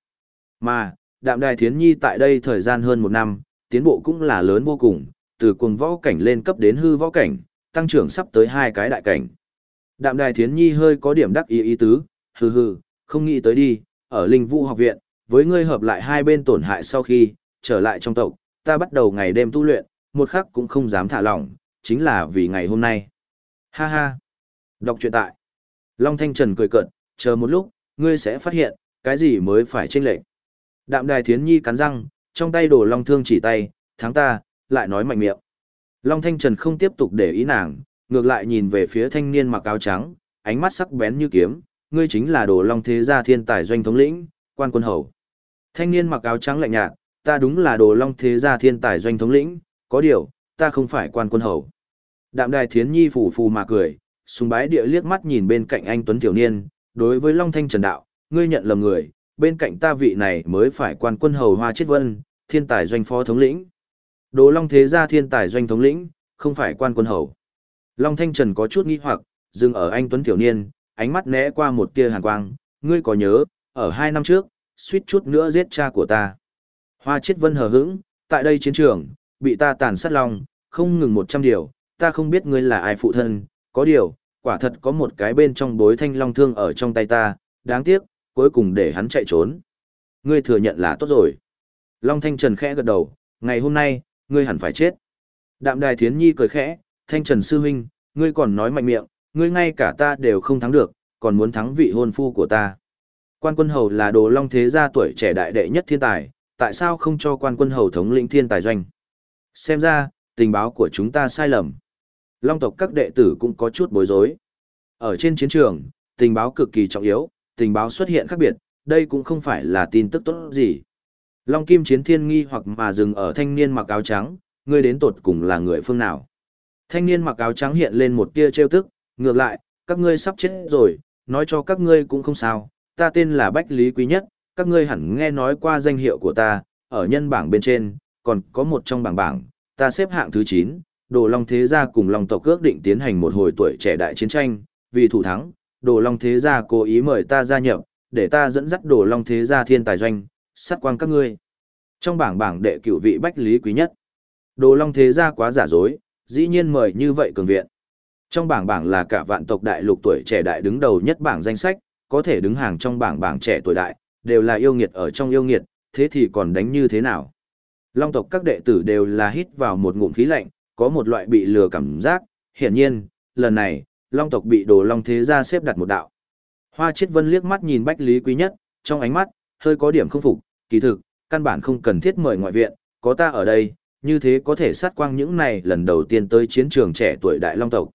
Mà, đạm đài thiến nhi tại đây thời gian hơn một năm, tiến bộ cũng là lớn vô cùng, từ cuồng võ cảnh lên cấp đến hư võ cảnh, tăng trưởng sắp tới hai cái đại cảnh. Đạm đài thiến nhi hơi có điểm đắc ý ý tứ, hừ hừ, không nghĩ tới đi, ở linh vũ học viện, với ngươi hợp lại hai bên tổn hại sau khi, trở lại trong tộc, ta bắt đầu ngày đêm tu luyện, một khắc cũng không dám thả lỏng, chính là vì ngày hôm nay. Ha ha. Đọc truyện tại. Long Thanh Trần cười cợt, chờ một lúc, ngươi sẽ phát hiện, cái gì mới phải chênh lệch. Đạm Đài Thiến Nhi cắn răng, trong tay đổ long thương chỉ tay, thắng ta, lại nói mạnh miệng. Long Thanh Trần không tiếp tục để ý nàng, ngược lại nhìn về phía thanh niên mặc áo trắng, ánh mắt sắc bén như kiếm, ngươi chính là đồ long thế gia thiên tài doanh thống lĩnh, quan quân hầu. Thanh niên mặc áo trắng lạnh nhạt, ta đúng là đồ long thế gia thiên tài doanh thống lĩnh, có điều, ta không phải quan quân hầu. Đạm đài thiến nhi phủ phù mà cười, sùng bái địa liếc mắt nhìn bên cạnh anh Tuấn Tiểu Niên, đối với Long Thanh Trần Đạo, ngươi nhận lầm người, bên cạnh ta vị này mới phải quan quân hầu hoa chết vân, thiên tài doanh phó thống lĩnh. Đồ Long thế gia thiên tài doanh thống lĩnh, không phải quan quân hầu. Long Thanh Trần có chút nghi hoặc, dừng ở anh Tuấn Tiểu Niên, ánh mắt né qua một tia hàn quang, ngươi có nhớ, ở hai năm trước, suýt chút nữa giết cha của ta. Hoa chết vân hờ hững, tại đây chiến trường, bị ta tàn sát long, không ngừng một trăm điều, ta không biết ngươi là ai phụ thân, có điều, quả thật có một cái bên trong bối thanh long thương ở trong tay ta, đáng tiếc, cuối cùng để hắn chạy trốn. Ngươi thừa nhận là tốt rồi. Long Thanh Trần khẽ gật đầu, ngày hôm nay, ngươi hẳn phải chết. Đạm đài thiến nhi cười khẽ, Thanh Trần sư huynh, ngươi còn nói mạnh miệng, ngươi ngay cả ta đều không thắng được, còn muốn thắng vị hôn phu của ta. Quan quân hầu là đồ long thế gia tuổi trẻ đại đệ nhất thiên tài, tại sao không cho quan quân hầu thống lĩnh thiên tài doanh? Xem ra, tình báo của chúng ta sai lầm. Long tộc các đệ tử cũng có chút bối rối. Ở trên chiến trường, tình báo cực kỳ trọng yếu, tình báo xuất hiện khác biệt, đây cũng không phải là tin tức tốt gì. Long Kim Chiến Thiên nghi hoặc mà dừng ở thanh niên mặc áo trắng, ngươi đến tột cùng là người phương nào. Thanh niên mặc áo trắng hiện lên một tia trêu tức, ngược lại, các ngươi sắp chết rồi, nói cho các ngươi cũng không sao, ta tên là Bách Lý Quý Nhất, các ngươi hẳn nghe nói qua danh hiệu của ta, ở nhân bảng bên trên, còn có một trong bảng bảng, ta xếp hạng thứ 9, Đồ Long Thế Gia cùng Long tộc ước định tiến hành một hồi tuổi trẻ đại chiến tranh, vì thủ thắng, Đồ Long Thế Gia cố ý mời ta gia nhập, để ta dẫn dắt Đồ Long Thế Gia thiên tài doanh, sát quang các ngươi. Trong bảng bảng đệ cửu vị Bách Lý Quý Nhất, Đồ Long Thế Gia quá giả dối, dĩ nhiên mời như vậy cường viện. Trong bảng bảng là cả vạn tộc đại lục tuổi trẻ đại đứng đầu nhất bảng danh sách, có thể đứng hàng trong bảng bảng trẻ tuổi đại, đều là yêu nghiệt ở trong yêu nghiệt, thế thì còn đánh như thế nào? Long tộc các đệ tử đều là hít vào một ngụm khí lạnh, có một loại bị lừa cảm giác, hiển nhiên, lần này, Long tộc bị đồ Long thế gia xếp đặt một đạo. Hoa Chiết Vân liếc mắt nhìn Bách Lý Quý Nhất, trong ánh mắt, hơi có điểm không phục, kỳ thực, căn bản không cần thiết mời ngoại viện, có ta ở đây, như thế có thể sát quang những này lần đầu tiên tới chiến trường trẻ tuổi đại long tộc.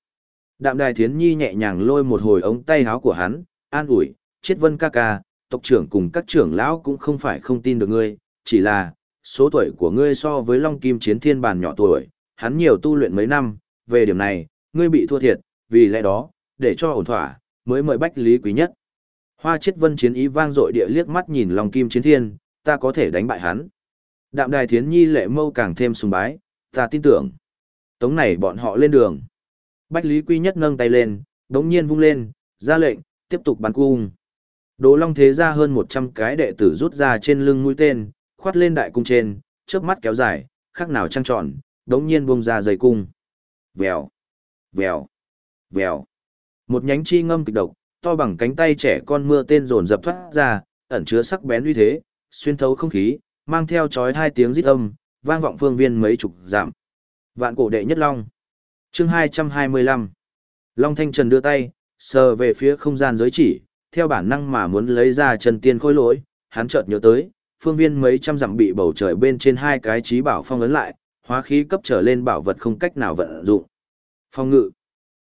Đạm đài thiến nhi nhẹ nhàng lôi một hồi ống tay áo của hắn, an ủi, chết vân ca ca, tộc trưởng cùng các trưởng lão cũng không phải không tin được ngươi, chỉ là, số tuổi của ngươi so với long kim chiến thiên bàn nhỏ tuổi, hắn nhiều tu luyện mấy năm, về điểm này, ngươi bị thua thiệt, vì lẽ đó, để cho ổn thỏa, mới mời bách lý quý nhất. Hoa chết vân chiến ý vang dội địa liếc mắt nhìn long kim chiến thiên, ta có thể đánh bại hắn. Đạm đài thiến nhi lệ mâu càng thêm sùng bái, ta tin tưởng. Tống này bọn họ lên đường. Bách Lý Quy Nhất nâng tay lên, đống nhiên vung lên, ra lệnh, tiếp tục bắn cung. Đồ Long thế ra hơn 100 cái đệ tử rút ra trên lưng mũi tên, khoát lên đại cung trên, chớp mắt kéo dài, khác nào trăng tròn, đống nhiên buông ra dây cung. Vèo, vèo, vèo. Một nhánh chi ngâm kịch độc, to bằng cánh tay trẻ con mưa tên rồn dập thoát ra, ẩn chứa sắc bén uy thế, xuyên thấu không khí, mang theo chói hai tiếng rít âm, vang vọng phương viên mấy chục giảm. Vạn cổ đệ nhất long. Chương 225. Long Thanh Trần đưa tay, sờ về phía không gian giới chỉ, theo bản năng mà muốn lấy ra chân tiên khôi lỗi, hắn chợt nhớ tới, phương viên mấy trăm dặm bị bầu trời bên trên hai cái trí bảo phong ấn lại, hóa khí cấp trở lên bảo vật không cách nào vận dụng. Phong ngự.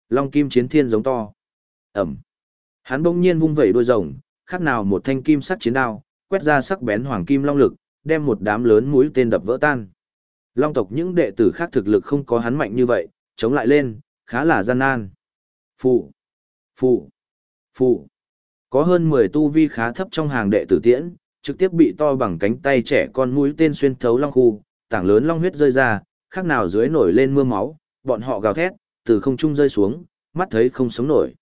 Long kim chiến thiên giống to. Ẩm. Hắn bỗng nhiên vung vẩy đuôi rồng, khác nào một thanh kim sắc chiến đao, quét ra sắc bén hoàng kim long lực, đem một đám lớn mũi tên đập vỡ tan. Long tộc những đệ tử khác thực lực không có hắn mạnh như vậy, chống lại lên, khá là gian nan. Phụ, phụ, phụ. Có hơn 10 tu vi khá thấp trong hàng đệ tử tiễn, trực tiếp bị to bằng cánh tay trẻ con mũi tên xuyên thấu long khu, tảng lớn long huyết rơi ra, khác nào dưới nổi lên mưa máu, bọn họ gào thét, từ không trung rơi xuống, mắt thấy không sống nổi.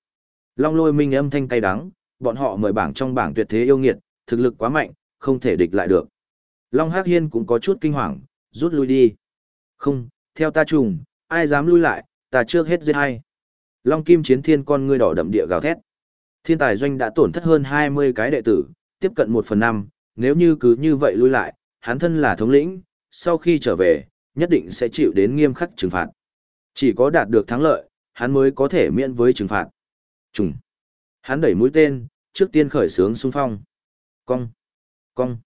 Long lôi minh âm thanh cay đắng, bọn họ mời bảng trong bảng tuyệt thế yêu nghiệt, thực lực quá mạnh, không thể địch lại được. Long Hắc Hiên cũng có chút kinh hoàng, rút lui đi. Không, theo ta trùng, ai dám lui lại, ta trước hết giết hay. Long Kim Chiến Thiên con ngươi đỏ đậm địa gào thét. Thiên tài doanh đã tổn thất hơn 20 cái đệ tử, tiếp cận 1 phần 5, nếu như cứ như vậy lui lại, hắn thân là thống lĩnh, sau khi trở về, nhất định sẽ chịu đến nghiêm khắc trừng phạt. Chỉ có đạt được thắng lợi, hắn mới có thể miễn với trừng phạt. Trùng. Hắn đẩy mũi tên, trước tiên khởi sướng xung phong. Cong. Cong.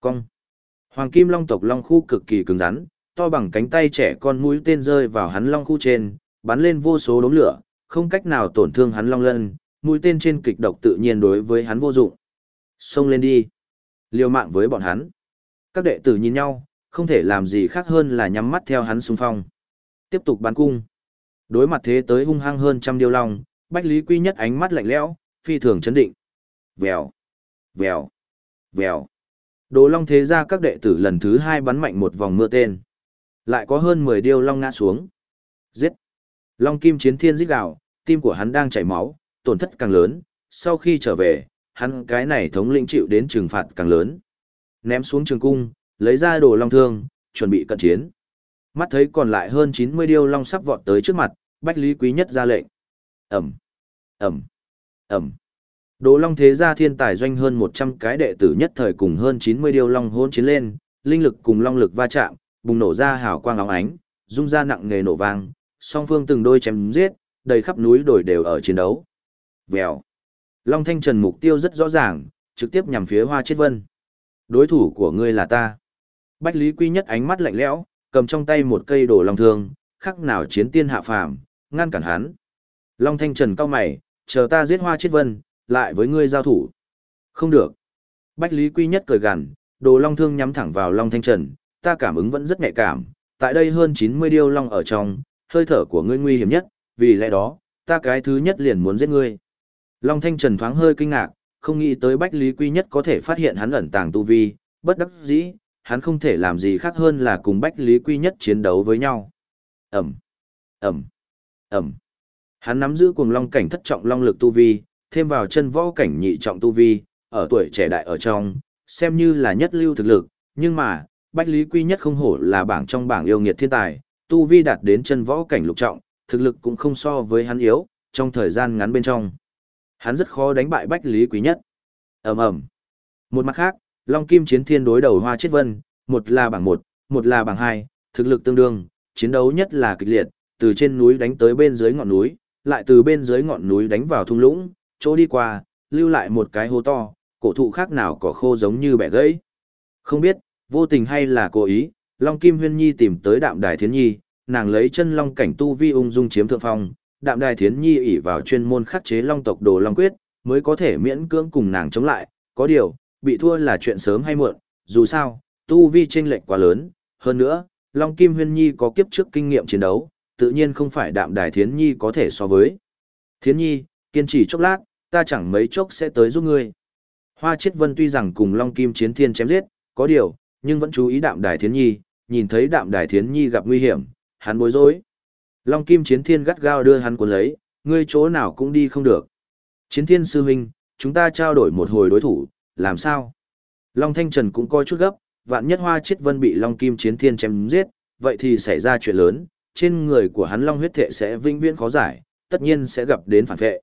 Cong. Hoàng Kim Long tộc Long khu cực kỳ cứng rắn, to bằng cánh tay trẻ con mũi tên rơi vào hắn Long khu trên, bắn lên vô số đốm lửa, không cách nào tổn thương hắn Long lân, mũi tên trên kịch độc tự nhiên đối với hắn vô dụng. Xông lên đi. liều mạng với bọn hắn. Các đệ tử nhìn nhau, không thể làm gì khác hơn là nhắm mắt theo hắn xung phong. Tiếp tục bắn cung. Đối mặt thế tới hung hăng hơn trăm điêu long, Bách Lý Quy Nhất ánh mắt lạnh lẽo, phi thường chấn định. Vèo, vèo, vèo. Đồ long thế ra các đệ tử lần thứ hai bắn mạnh một vòng mưa tên. Lại có hơn 10 điêu long ngã xuống. Giết. Long kim chiến thiên giết gào, tim của hắn đang chảy máu, tổn thất càng lớn, sau khi trở về, hắn cái này thống lĩnh chịu đến trừng phạt càng lớn. Ném xuống trường cung, lấy ra đồ long thương, chuẩn bị cận chiến. Mắt thấy còn lại hơn 90 điêu long sắp vọt tới trước mặt, Bách Lý Quý Nhất ra lệnh. Ẩm, Ẩm, Ẩm. Đồ Long thế gia thiên tài doanh hơn 100 cái đệ tử nhất thời cùng hơn 90 điêu long hôn chiến lên, linh lực cùng long lực va chạm, bùng nổ ra hào quang óng ánh, rung ra nặng nghề nổ vang, song phương từng đôi chém giết, đầy khắp núi đồi đều ở chiến đấu. Vèo. Long Thanh Trần mục tiêu rất rõ ràng, trực tiếp nhằm phía Hoa Chết Vân. Đối thủ của ngươi là ta. Bách Lý Quy Nhất ánh mắt lạnh lẽo, cầm trong tay một cây đổ long thương, khắc nào chiến tiên hạ phàm, ngăn cản hắn. Long Thanh Trần cao mày, chờ ta giết Hoa Chết Vân, lại với ngươi giao thủ. Không được. Bách Lý Quy Nhất cười gằn, đồ long thương nhắm thẳng vào Long Thanh Trần, ta cảm ứng vẫn rất nhạy cảm, tại đây hơn 90 điêu long ở trong, hơi thở của ngươi nguy hiểm nhất, vì lẽ đó, ta cái thứ nhất liền muốn giết ngươi. Long Thanh Trần thoáng hơi kinh ngạc, không nghĩ tới Bách Lý Quy Nhất có thể phát hiện hắn ẩn tàng tu vi, bất đắc dĩ, hắn không thể làm gì khác hơn là cùng Bách Lý Quy Nhất chiến đấu với nhau. Ẩm, Ẩm, Ẩm. Hắn nắm giữ cuồng long cảnh thất trọng long lực tu vi, thêm vào chân võ cảnh nhị trọng tu vi, ở tuổi trẻ đại ở trong, xem như là nhất lưu thực lực, nhưng mà, Bách Lý Quy Nhất không hổ là bảng trong bảng yêu nghiệt thiên tài, tu vi đạt đến chân võ cảnh lục trọng, thực lực cũng không so với hắn yếu, trong thời gian ngắn bên trong. Hắn rất khó đánh bại Bách Lý Quý Nhất. ầm ầm Một mặt khác, Long Kim Chiến Thiên đối đầu Hoa Chết Vân, một là bảng một, một là bảng hai, thực lực tương đương, chiến đấu nhất là kịch liệt, từ trên núi đánh tới bên dưới ngọn núi, lại từ bên dưới ngọn núi đánh vào thung lũng, chỗ đi qua, lưu lại một cái hố to, cổ thụ khác nào có khô giống như bẻ gãy. Không biết, vô tình hay là cố ý, Long Kim Huyên Nhi tìm tới Đạm Đài Thiến Nhi, nàng lấy chân long cảnh tu vi ung dung chiếm thượng phong, Đạm Đài Thiến Nhi ỉ vào chuyên môn khắc chế long tộc đồ long quyết, mới có thể miễn cưỡng cùng nàng chống lại, có điều, bị thua là chuyện sớm hay muộn, dù sao, tu vi tranh lệch quá lớn, hơn nữa, Long Kim Huyên Nhi có kiếp trước kinh nghiệm chiến đấu, tự nhiên không phải Đạm Đài Thiến Nhi có thể so với. Thiến Nhi, kiên trì chốc lát, ta chẳng mấy chốc sẽ tới giúp ngươi. Hoa Chiết Vân tuy rằng cùng Long Kim Chiến Thiên chém giết, có điều, nhưng vẫn chú ý Đạm Đài Thiến Nhi, nhìn thấy Đạm Đài Thiến Nhi gặp nguy hiểm, hắn bối rối. Long Kim Chiến Thiên gắt gao đưa hắn cuốn lấy, ngươi chỗ nào cũng đi không được. Chiến Thiên sư huynh, chúng ta trao đổi một hồi đối thủ, làm sao? Long Thanh Trần cũng coi chút gấp, vạn nhất Hoa chết Vân bị Long Kim Chiến Thiên chém giết, vậy thì xảy ra chuyện lớn, trên người của hắn Long huyết thệ sẽ vinh viễn khó giải, tất nhiên sẽ gặp đến phản vệ.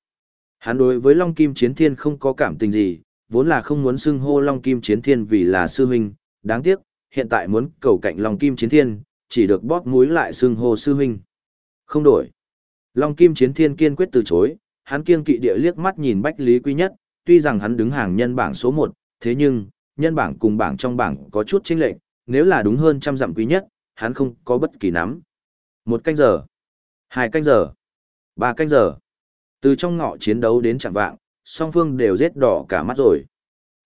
Hắn đối với Long Kim Chiến Thiên không có cảm tình gì, vốn là không muốn xưng hô Long Kim Chiến Thiên vì là sư huynh, đáng tiếc, hiện tại muốn cầu cạnh Long Kim Chiến Thiên, chỉ được bóp mũi lại xưng hô sư huynh. Không đổi. Long Kim Chiến Thiên kiên quyết từ chối, hắn kiên kỵ địa liếc mắt nhìn Bách Lý Quý Nhất, tuy rằng hắn đứng hàng nhân bảng số 1, thế nhưng, nhân bảng cùng bảng trong bảng có chút chênh lệch, nếu là đúng hơn trăm dặm Quý Nhất, hắn không có bất kỳ nắm. Một canh giờ, hai canh giờ, ba canh giờ. Từ trong ngọ chiến đấu đến chẳng vạng, song phương đều rết đỏ cả mắt rồi.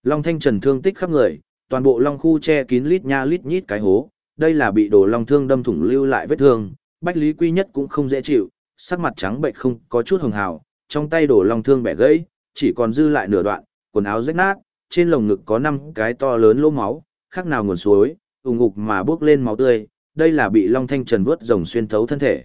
Long Thanh Trần thương tích khắp người, toàn bộ long khu che kín lít nha lít nhít cái hố, đây là bị đồ long thương đâm thủng lưu lại vết thương, Bách Lý Quy Nhất cũng không dễ chịu, sắc mặt trắng bệnh không có chút hồng hào, trong tay đổ long thương bẻ gãy, chỉ còn dư lại nửa đoạn, quần áo rách nát, trên lồng ngực có năm cái to lớn lỗ máu, khác nào nguồn suối, ủng ngục mà bước lên máu tươi, đây là bị Long Thanh Trần vớt rồng xuyên thấu thân thể.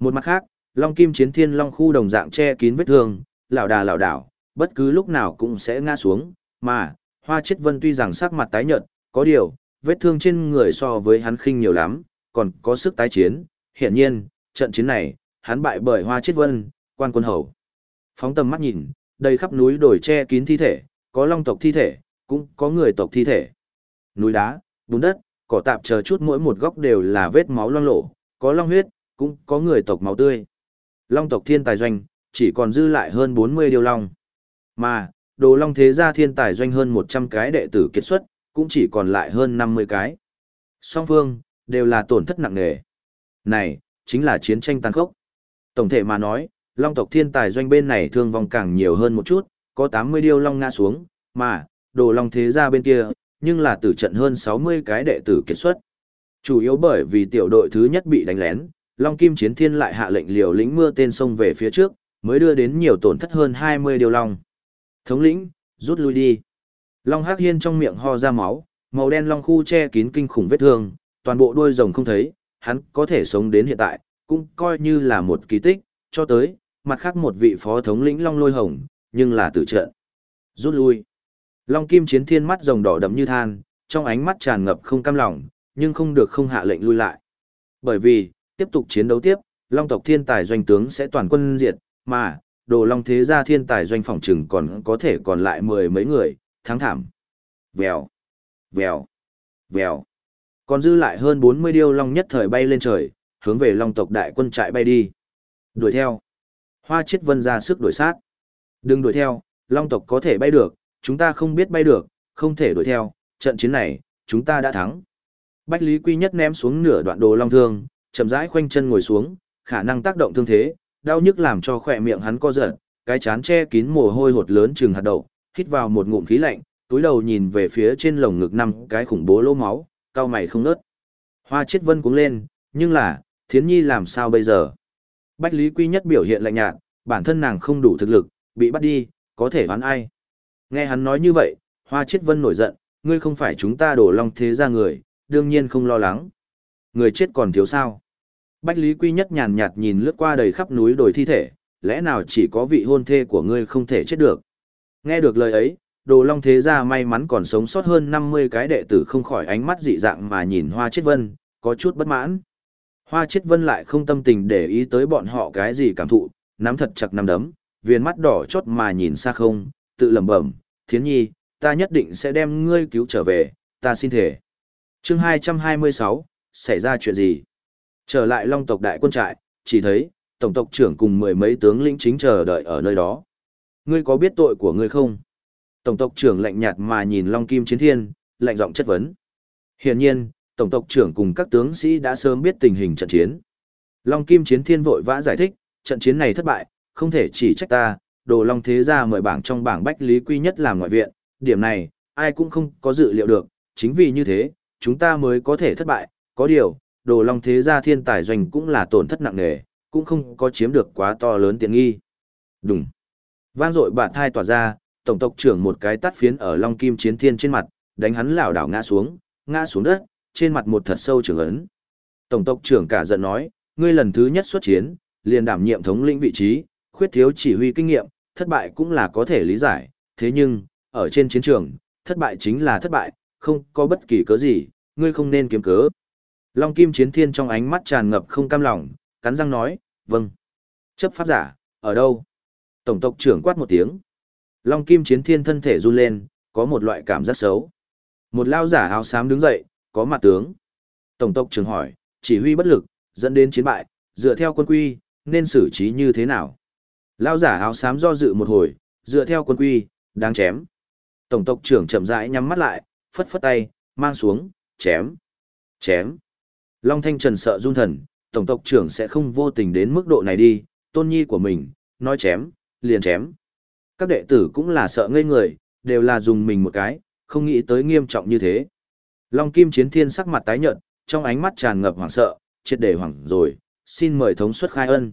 Một mặt khác, Long Kim Chiến Thiên Long khu đồng dạng che kín vết thương, lão đà lão đảo, bất cứ lúc nào cũng sẽ ngã xuống, mà, Hoa Chết Vân tuy rằng sắc mặt tái nhợt, có điều, vết thương trên người so với hắn khinh nhiều lắm, còn có sức tái chiến, hiện nhiên, trận chiến này, hắn bại bởi Hoa Chiết Vân, quan quân hầu. Phóng tầm mắt nhìn, đầy khắp núi đồi che kín thi thể, có long tộc thi thể, cũng có người tộc thi thể. Núi đá, bùn đất, cỏ tạp chờ chút mỗi một góc đều là vết máu loang lổ, có long huyết, cũng có người tộc máu tươi. Long tộc thiên tài doanh, chỉ còn dư lại hơn 40 điều long. Mà, đồ long thế gia thiên tài doanh hơn 100 cái đệ tử kết xuất, cũng chỉ còn lại hơn 50 cái. Song phương, đều là tổn thất nặng nề. Này, chính là chiến tranh tàn khốc. Tổng thể mà nói, long tộc thiên tài doanh bên này thương vong càng nhiều hơn một chút, có 80 điêu long ngã xuống, mà, đồ long thế gia bên kia, nhưng là tử trận hơn 60 cái đệ tử kết xuất. Chủ yếu bởi vì tiểu đội thứ nhất bị đánh lén, Long Kim Chiến Thiên lại hạ lệnh liều lĩnh mưa tên sông về phía trước, mới đưa đến nhiều tổn thất hơn 20 điều long. Thống lĩnh, rút lui đi. Long Hắc Hiên trong miệng ho ra máu, màu đen long khu che kín kinh khủng vết thương, toàn bộ đuôi rồng không thấy, hắn có thể sống đến hiện tại, cũng coi như là một kỳ tích, cho tới, mặt khác một vị phó thống lĩnh Long Lôi Hồng, nhưng là tử trận. Rút lui. Long Kim Chiến Thiên mắt rồng đỏ đậm như than, trong ánh mắt tràn ngập không cam lòng, nhưng không được không hạ lệnh lui lại. Bởi vì, tiếp tục chiến đấu tiếp, Long tộc thiên tài doanh tướng sẽ toàn quân diệt, mà, đồ Long thế gia thiên tài doanh phòng trừng còn có thể còn lại mười mấy người, thắng thảm. Vèo, vèo, vèo. Còn dư lại hơn 40 điêu Long nhất thời bay lên trời, hướng về Long tộc đại quân trại bay đi. Đuổi theo. Hoa chiết vân ra sức đuổi sát. Đừng đuổi theo, Long tộc có thể bay được, chúng ta không biết bay được, không thể đuổi theo, trận chiến này, chúng ta đã thắng. Bách Lý Quy Nhất ném xuống nửa đoạn đồ long thương, chậm rãi khoanh chân ngồi xuống, khả năng tác động thương thế, đau nhức làm cho khỏe miệng hắn co giật, cái chán che kín mồ hôi hột lớn chừng hạt đậu, hít vào một ngụm khí lạnh, túi đầu nhìn về phía trên lồng ngực năm cái khủng bố lỗ máu, cao mày không nớt. Hoa Chiết Vân cũng lên, nhưng là, Thiến Nhi làm sao bây giờ? Bách Lý Quy Nhất biểu hiện lạnh nhạt, bản thân nàng không đủ thực lực, bị bắt đi, có thể đoán ai? Nghe hắn nói như vậy, Hoa Chiết Vân nổi giận, ngươi không phải chúng ta đổ long thế ra người, đương nhiên không lo lắng. Người chết còn thiếu sao? Bách Lý Quy Nhất nhàn nhạt nhìn lướt qua đầy khắp núi đồi thi thể, lẽ nào chỉ có vị hôn thê của ngươi không thể chết được? Nghe được lời ấy, đồ long thế gia may mắn còn sống sót hơn 50 cái đệ tử không khỏi ánh mắt dị dạng mà nhìn Hoa Chiết Vân, có chút bất mãn. Hoa Chiết Vân lại không tâm tình để ý tới bọn họ cái gì cảm thụ, nắm thật chặt nắm đấm, viên mắt đỏ chót mà nhìn xa không, tự lẩm bẩm, thiến nhi, ta nhất định sẽ đem ngươi cứu trở về, ta xin thể. chương 226, xảy ra chuyện gì? Trở lại long tộc đại quân trại, chỉ thấy, tổng tộc trưởng cùng mười mấy tướng lĩnh chính chờ đợi ở nơi đó. Ngươi có biết tội của ngươi không? Tổng tộc trưởng lạnh nhạt mà nhìn Long Kim Chiến Thiên, lạnh giọng chất vấn. Hiển nhiên, tổng tộc trưởng cùng các tướng sĩ đã sớm biết tình hình trận chiến. Long Kim Chiến Thiên vội vã giải thích, trận chiến này thất bại, không thể chỉ trách ta, đồ long thế gia mời bảng trong bảng bách lý quy nhất làm ngoại viện, điểm này, ai cũng không có dự liệu được, chính vì như thế, chúng ta mới có thể thất bại, có điều, đồ long thế gia thiên tài doanh cũng là tổn thất nặng nề, cũng không có chiếm được quá to lớn tiện nghi. Đúng. Vang dội bạn thai tỏa ra, tổng tộc trưởng một cái tát phiến ở long kim chiến thiên trên mặt, đánh hắn lảo đảo ngã xuống, ngã xuống đất, trên mặt một thật sâu trưởng ấn. Tổng tộc trưởng cả giận nói, ngươi lần thứ nhất xuất chiến, liền đảm nhiệm thống lĩnh vị trí, khuyết thiếu chỉ huy kinh nghiệm, thất bại cũng là có thể lý giải, thế nhưng, ở trên chiến trường, thất bại chính là thất bại, không có bất kỳ cớ gì, ngươi không nên kiếm cớ. Long Kim Chiến Thiên trong ánh mắt tràn ngập không cam lòng, cắn răng nói, vâng. Chấp pháp giả, ở đâu? Tổng tộc trưởng quát một tiếng. Long Kim Chiến Thiên thân thể run lên, có một loại cảm giác xấu. Một lao giả áo xám đứng dậy, có mặt tướng. Tổng tộc trưởng hỏi, chỉ huy bất lực, dẫn đến chiến bại, dựa theo quân quy, nên xử trí như thế nào? Lao giả áo xám do dự một hồi, dựa theo quân quy, đáng chém. Tổng tộc trưởng chậm rãi nhắm mắt lại, phất phất tay, mang xuống, chém, chém. Long Thanh Trần sợ run thần, tổng tộc trưởng sẽ không vô tình đến mức độ này đi, tôn nhi của mình, nói chém, liền chém. Các đệ tử cũng là sợ ngây người, đều là dùng mình một cái, không nghĩ tới nghiêm trọng như thế. Long Kim Chiến Thiên sắc mặt tái nhợt, trong ánh mắt tràn ngập hoảng sợ, triệt để hoảng rồi, xin mời thống suất khai ân.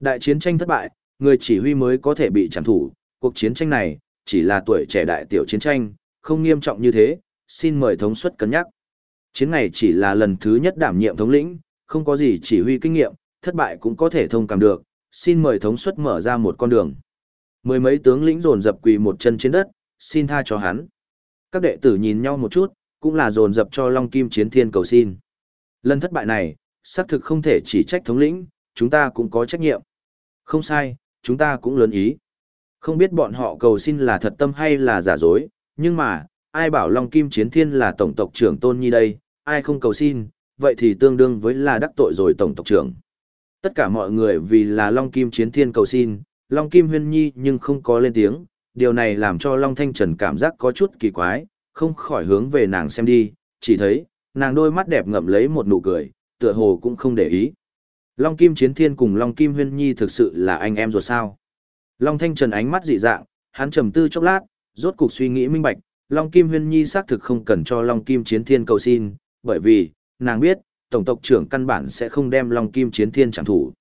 Đại chiến tranh thất bại, người chỉ huy mới có thể bị chẳng thủ, cuộc chiến tranh này, chỉ là tuổi trẻ đại tiểu chiến tranh, không nghiêm trọng như thế, xin mời thống suất cân nhắc. Chiến này chỉ là lần thứ nhất đảm nhiệm thống lĩnh, không có gì chỉ huy kinh nghiệm, thất bại cũng có thể thông cảm được, xin mời thống suất mở ra một con đường. Mười mấy tướng lĩnh dồn dập quỳ một chân trên đất, xin tha cho hắn. Các đệ tử nhìn nhau một chút, cũng là dồn dập cho Long Kim Chiến Thiên cầu xin. Lần thất bại này, xác thực không thể chỉ trách thống lĩnh, chúng ta cũng có trách nhiệm. Không sai, chúng ta cũng lớn ý. Không biết bọn họ cầu xin là thật tâm hay là giả dối, nhưng mà, ai bảo Long Kim Chiến Thiên là tổng tộc trưởng Tôn Nhi đây, ai không cầu xin, vậy thì tương đương với là đắc tội rồi tổng tộc trưởng. Tất cả mọi người vì là Long Kim Chiến Thiên cầu xin, Long Kim Huyên Nhi nhưng không có lên tiếng, điều này làm cho Long Thanh Trần cảm giác có chút kỳ quái, không khỏi hướng về nàng xem đi, chỉ thấy, nàng đôi mắt đẹp ngậm lấy một nụ cười, tựa hồ cũng không để ý. Long Kim Chiến Thiên cùng Long Kim Huyên Nhi thực sự là anh em rồi sao. Long Thanh Trần ánh mắt dị dạng, hắn trầm tư chốc lát, rốt cục suy nghĩ minh bạch, Long Kim Huyên Nhi xác thực không cần cho Long Kim Chiến Thiên cầu xin, bởi vì, nàng biết, Tổng tộc trưởng căn bản sẽ không đem Long Kim Chiến Thiên chẳng thủ.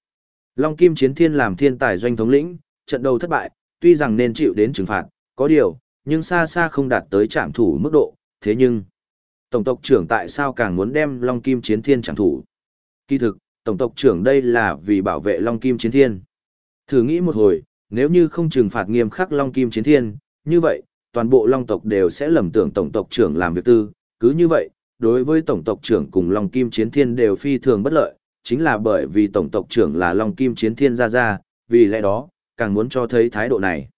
Long Kim Chiến Thiên làm thiên tài doanh thống lĩnh, trận đầu thất bại, tuy rằng nên chịu đến trừng phạt, có điều, nhưng xa xa không đạt tới trạm thủ mức độ, thế nhưng, Tổng tộc trưởng tại sao càng muốn đem Long Kim Chiến Thiên trạm thủ? Kỳ thực, Tổng tộc trưởng đây là vì bảo vệ Long Kim Chiến Thiên. Thử nghĩ một hồi, nếu như không trừng phạt nghiêm khắc Long Kim Chiến Thiên, như vậy, toàn bộ Long tộc đều sẽ lầm tưởng Tổng tộc trưởng làm việc tư, cứ như vậy, đối với Tổng tộc trưởng cùng Long Kim Chiến Thiên đều phi thường bất lợi, chính là bởi vì Tổng tộc trưởng là Long Kim Chiến Thiên ra ra, vì lẽ đó, càng muốn cho thấy thái độ này.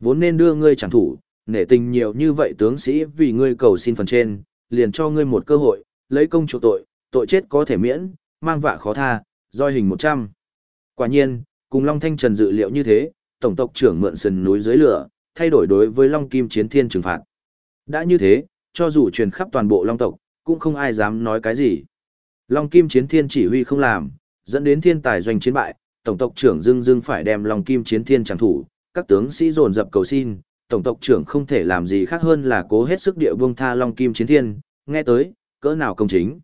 Vốn nên đưa ngươi chẳng thủ, nể tình nhiều như vậy tướng sĩ vì ngươi cầu xin phần trên, liền cho ngươi một cơ hội, lấy công chủ tội, tội chết có thể miễn, mang vạ khó tha, roi hình 100. Quả nhiên, cùng Long Thanh Trần dự liệu như thế, tổng tộc trưởng mượn sườn núi dưới lửa, thay đổi đối với Long Kim Chiến Thiên trừng phạt. Đã như thế, cho dù truyền khắp toàn bộ Long tộc, cũng không ai dám nói cái gì. Long Kim Chiến Thiên chỉ huy không làm, dẫn đến thiên tài doanh chiến bại, tổng tộc trưởng Dương Dương phải đem Long Kim Chiến Thiên chẳng thủ, các tướng sĩ dồn dập cầu xin, tổng tộc trưởng không thể làm gì khác hơn là cố hết sức địa vương tha Long Kim Chiến Thiên, nghe tới, cỡ nào công chính.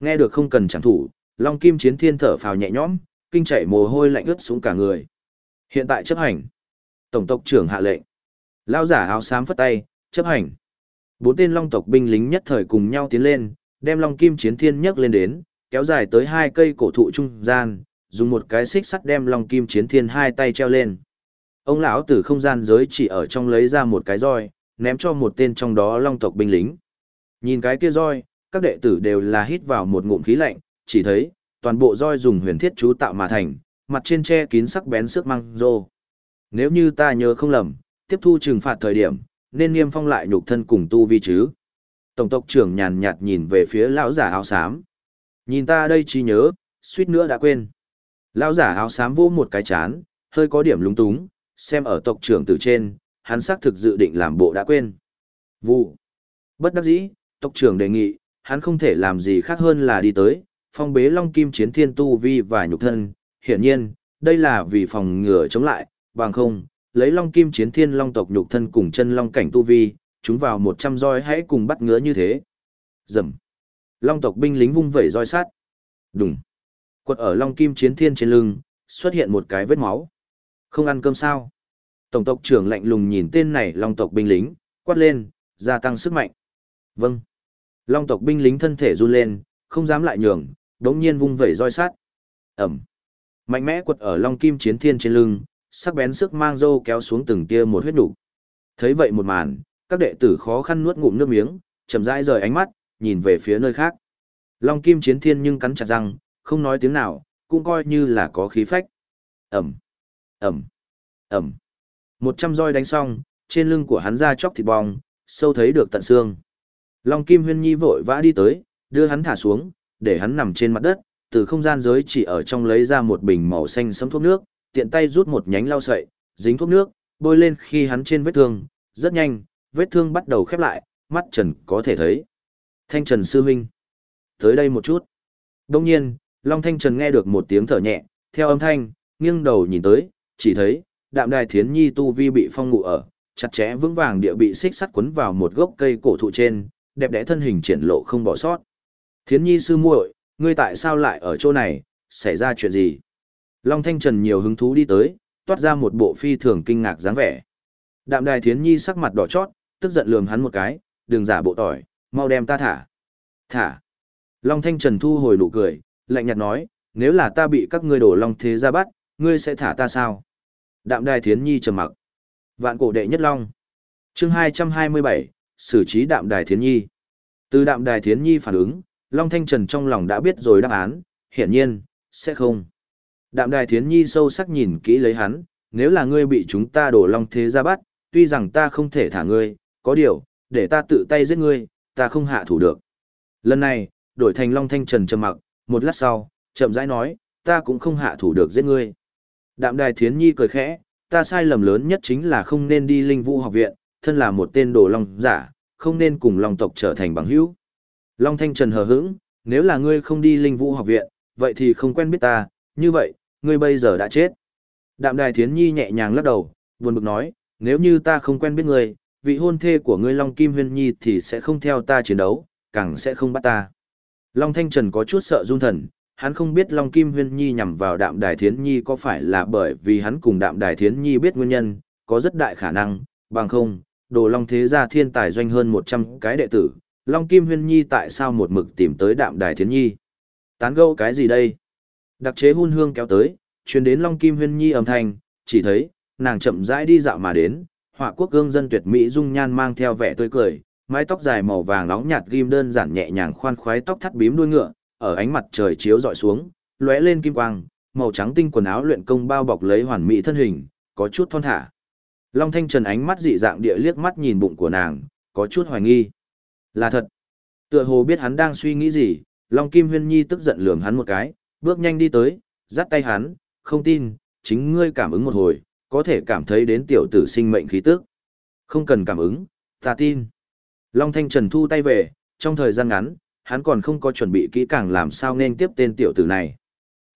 Nghe được không cần chẳng thủ, Long Kim Chiến Thiên thở phào nhẹ nhõm, kinh chảy mồ hôi lạnh ướt xuống cả người. Hiện tại chấp hành. Tổng tộc trưởng hạ lệnh. Lao giả áo xám phất tay, chấp hành. Bốn tên long tộc binh lính nhất thời cùng nhau tiến lên, đem Long Kim Chiến Thiên nhấc lên đến, kéo dài tới hai cây cổ thụ trung gian, dùng một cái xích sắt đem Long Kim Chiến Thiên hai tay treo lên. Ông lão từ không gian giới chỉ ở trong lấy ra một cái roi, ném cho một tên trong đó long tộc binh lính. Nhìn cái kia roi, các đệ tử đều là hít vào một ngụm khí lạnh, chỉ thấy, toàn bộ roi dùng huyền thiết chú tạo mà thành, mặt trên che kín sắc bén sức măng rô. Nếu như ta nhớ không lầm, tiếp thu trừng phạt thời điểm, nên niêm phong lại nhục thân cùng tu vi chứ. Tổng tộc trưởng nhàn nhạt nhìn về phía lão giả áo xám. Nhìn ta đây trí nhớ, suýt nữa đã quên. Lão giả áo xám vô một cái chán, hơi có điểm lúng túng, xem ở tộc trưởng từ trên, hắn xác thực dự định làm bộ đã quên. Vụ. Bất đắc dĩ, tộc trưởng đề nghị, hắn không thể làm gì khác hơn là đi tới, phong bế long kim chiến thiên tu vi và nhục thân. Hiển nhiên, đây là vì phòng ngừa chống lại, bằng không, lấy long kim chiến thiên long tộc nhục thân cùng chân long cảnh tu vi, chúng vào một trăm roi hãy cùng bắt ngứa như thế. Dầm. Long tộc binh lính vung vẩy roi sát. Đùng. Quật ở long kim chiến thiên trên lưng, xuất hiện một cái vết máu. Không ăn cơm sao? Tổng tộc trưởng lạnh lùng nhìn tên này long tộc binh lính, quát lên, gia tăng sức mạnh. Vâng. Long tộc binh lính thân thể run lên, không dám lại nhường, đống nhiên vung vẩy roi sát. Ẩm. Mạnh mẽ quật ở long kim chiến thiên trên lưng, sắc bén sức mang rô kéo xuống từng tia một huyết đủ. Thấy vậy một màn, các đệ tử khó khăn nuốt ngụm nước miếng, chậm rãi rời ánh mắt, nhìn về phía nơi khác. Long kim chiến thiên nhưng cắn chặt răng, không nói tiếng nào, cũng coi như là có khí phách. ầm, ầm, ầm, Một trăm roi đánh xong, trên lưng của hắn ra chóc thịt bong, sâu thấy được tận xương. Long Kim Huyên Nhi vội vã đi tới, đưa hắn thả xuống, để hắn nằm trên mặt đất, từ không gian giới chỉ ở trong lấy ra một bình màu xanh sẫm thuốc nước, tiện tay rút một nhánh lau sậy, dính thuốc nước, bôi lên khi hắn trên vết thương, rất nhanh, vết thương bắt đầu khép lại, mắt Trần có thể thấy. Thanh Trần sư huynh, tới đây một chút. Đông nhiên, Long Thanh Trần nghe được một tiếng thở nhẹ, theo âm thanh, nghiêng đầu nhìn tới, chỉ thấy, đạm đài thiến nhi tu vi bị phong ngụ ở, chặt chẽ vững vàng địa bị xích sắt quấn vào một gốc cây cổ thụ trên, đẹp đẽ thân hình triển lộ không bỏ sót. Thiến nhi sư muội, ngươi tại sao lại ở chỗ này, xảy ra chuyện gì? Long Thanh Trần nhiều hứng thú đi tới, toát ra một bộ phi thường kinh ngạc dáng vẻ. Đạm đài thiến nhi sắc mặt đỏ chót, tức giận lườm hắn một cái, đừng giả bộ tỏi, mau đem ta thả. Thả. Long Thanh Trần thu hồi nụ cười, lạnh nhạt nói, nếu là ta bị các ngươi đổ Long Thế ra bắt, ngươi sẽ thả ta sao? Đạm đài thiến nhi trầm mặc. Vạn cổ đệ nhất long. chương 227, xử trí đạm đài thiến nhi. Từ đạm đài thiến nhi phản ứng, Long Thanh Trần trong lòng đã biết rồi đáp án, hiển nhiên, sẽ không. Đạm đài thiến nhi sâu sắc nhìn kỹ lấy hắn, nếu là ngươi bị chúng ta đổ long thế ra bắt, tuy rằng ta không thể thả ngươi, có điều, để ta tự tay giết ngươi, ta không hạ thủ được. Lần này, đổi thành long thanh trần trầm mặc, một lát sau, chậm rãi nói, ta cũng không hạ thủ được giết ngươi. Đạm đài thiến nhi cười khẽ, ta sai lầm lớn nhất chính là không nên đi linh vũ học viện, thân là một tên đồ long giả, không nên cùng long tộc trở thành bằng hữu. Long thanh trần hờ hững, nếu là ngươi không đi linh vũ học viện, vậy thì không quen biết ta, như vậy, ngươi bây giờ đã chết. Đạm đài thiến nhi nhẹ nhàng lắc đầu, buồn bực nói, nếu như ta không quen biết ngươi, vị hôn thê của ngươi Long Kim Huyên Nhi thì sẽ không theo ta chiến đấu, càng sẽ không bắt ta. Long Thanh Trần có chút sợ run thần, hắn không biết Long Kim Huyên Nhi nhằm vào Đạm Đài Thiến Nhi có phải là bởi vì hắn cùng Đạm Đài Thiến Nhi biết nguyên nhân, có rất đại khả năng, bằng không, đồ Long Thế gia thiên tài doanh hơn 100 cái đệ tử, Long Kim Huyên Nhi tại sao một mực tìm tới Đạm Đài Thiến Nhi? Tán gẫu cái gì đây? Đặc chế hun hương kéo tới, truyền đến Long Kim Huyên Nhi âm thanh, chỉ thấy, nàng chậm rãi đi dạo mà đến, họa quốc gương dân tuyệt mỹ dung nhan mang theo vẻ tươi cười, mái tóc dài màu vàng nóng nhạt ghim đơn giản nhẹ nhàng khoan khoái tóc thắt bím đuôi ngựa, ở ánh mặt trời chiếu dọi xuống, lóe lên kim quang, màu trắng tinh quần áo luyện công bao bọc lấy hoàn mỹ thân hình, có chút thon thả. Long Thanh Trần ánh mắt dị dạng địa liếc mắt nhìn bụng của nàng, có chút hoài nghi. Là thật. Tựa hồ biết hắn đang suy nghĩ gì, Long Kim Huyên Nhi tức giận lườm hắn một cái, bước nhanh đi tới, dắt tay hắn, không tin, chính ngươi cảm ứng một hồi, có thể cảm thấy đến tiểu tử sinh mệnh khí tức. Không cần cảm ứng, ta tin. Long Thanh Trần thu tay về, trong thời gian ngắn, hắn còn không có chuẩn bị kỹ càng làm sao nên tiếp tên tiểu tử này.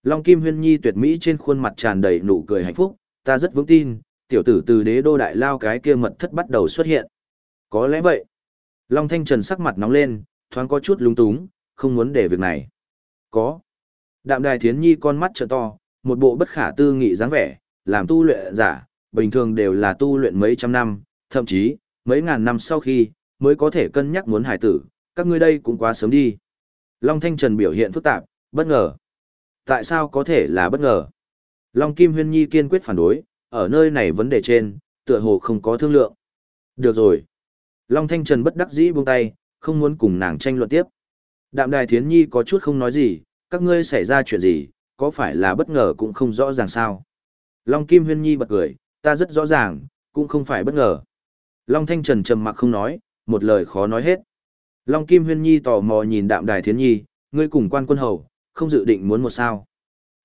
Long Kim Huyên Nhi tuyệt mỹ trên khuôn mặt tràn đầy nụ cười hạnh phúc, ta rất vững tin, tiểu tử từ đế đô đại lao cái kia mật thất bắt đầu xuất hiện. Có lẽ vậy. Long Thanh Trần sắc mặt nóng lên, thoáng có chút lung túng, không muốn để việc này. Có. Đạm đài thiến nhi con mắt trợ to, một bộ bất khả tư nghị dáng vẻ, làm tu luyện giả, bình thường đều là tu luyện mấy trăm năm, thậm chí, mấy ngàn năm sau khi, mới có thể cân nhắc muốn hải tử, các ngươi đây cũng quá sớm đi. Long Thanh Trần biểu hiện phức tạp, bất ngờ. Tại sao có thể là bất ngờ? Long Kim Huyên Nhi kiên quyết phản đối, ở nơi này vấn đề trên, tựa hồ không có thương lượng. Được rồi. Long Thanh Trần bất đắc dĩ buông tay, không muốn cùng nàng tranh luận tiếp. Đạm Đài Thiến Nhi có chút không nói gì, các ngươi xảy ra chuyện gì, có phải là bất ngờ cũng không rõ ràng sao. Long Kim Huyên Nhi bật cười, ta rất rõ ràng, cũng không phải bất ngờ. Long Thanh Trần trầm mặc không nói, một lời khó nói hết. Long Kim Huyên Nhi tò mò nhìn Đạm Đài Thiến Nhi, ngươi cùng quan quân hầu, không dự định muốn một sao.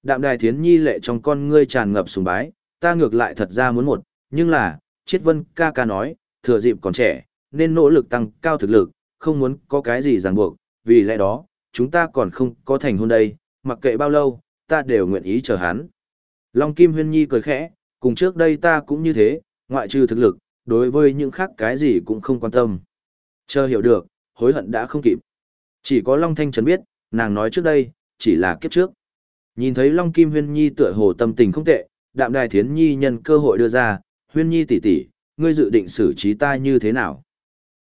Đạm Đài Thiến Nhi lệ trong con ngươi tràn ngập sùng bái, ta ngược lại thật ra muốn một, nhưng là, Triết Vân ca ca nói, thừa dịp còn trẻ, nên nỗ lực tăng cao thực lực, không muốn có cái gì ràng buộc, vì lẽ đó, chúng ta còn không có thành hôn đây, mặc kệ bao lâu, ta đều nguyện ý chờ hắn. Long Kim Huyên Nhi cười khẽ, cùng trước đây ta cũng như thế, ngoại trừ thực lực, đối với những khác cái gì cũng không quan tâm. Chờ hiểu được, hối hận đã không kịp. Chỉ có Long Thanh Trần biết, nàng nói trước đây, chỉ là kiếp trước. Nhìn thấy Long Kim Huyên Nhi tựa hồ tâm tình không tệ, đạm đài thiến nhi nhân cơ hội đưa ra, Huyên Nhi tỷ tỷ, ngươi dự định xử trí ta như thế nào?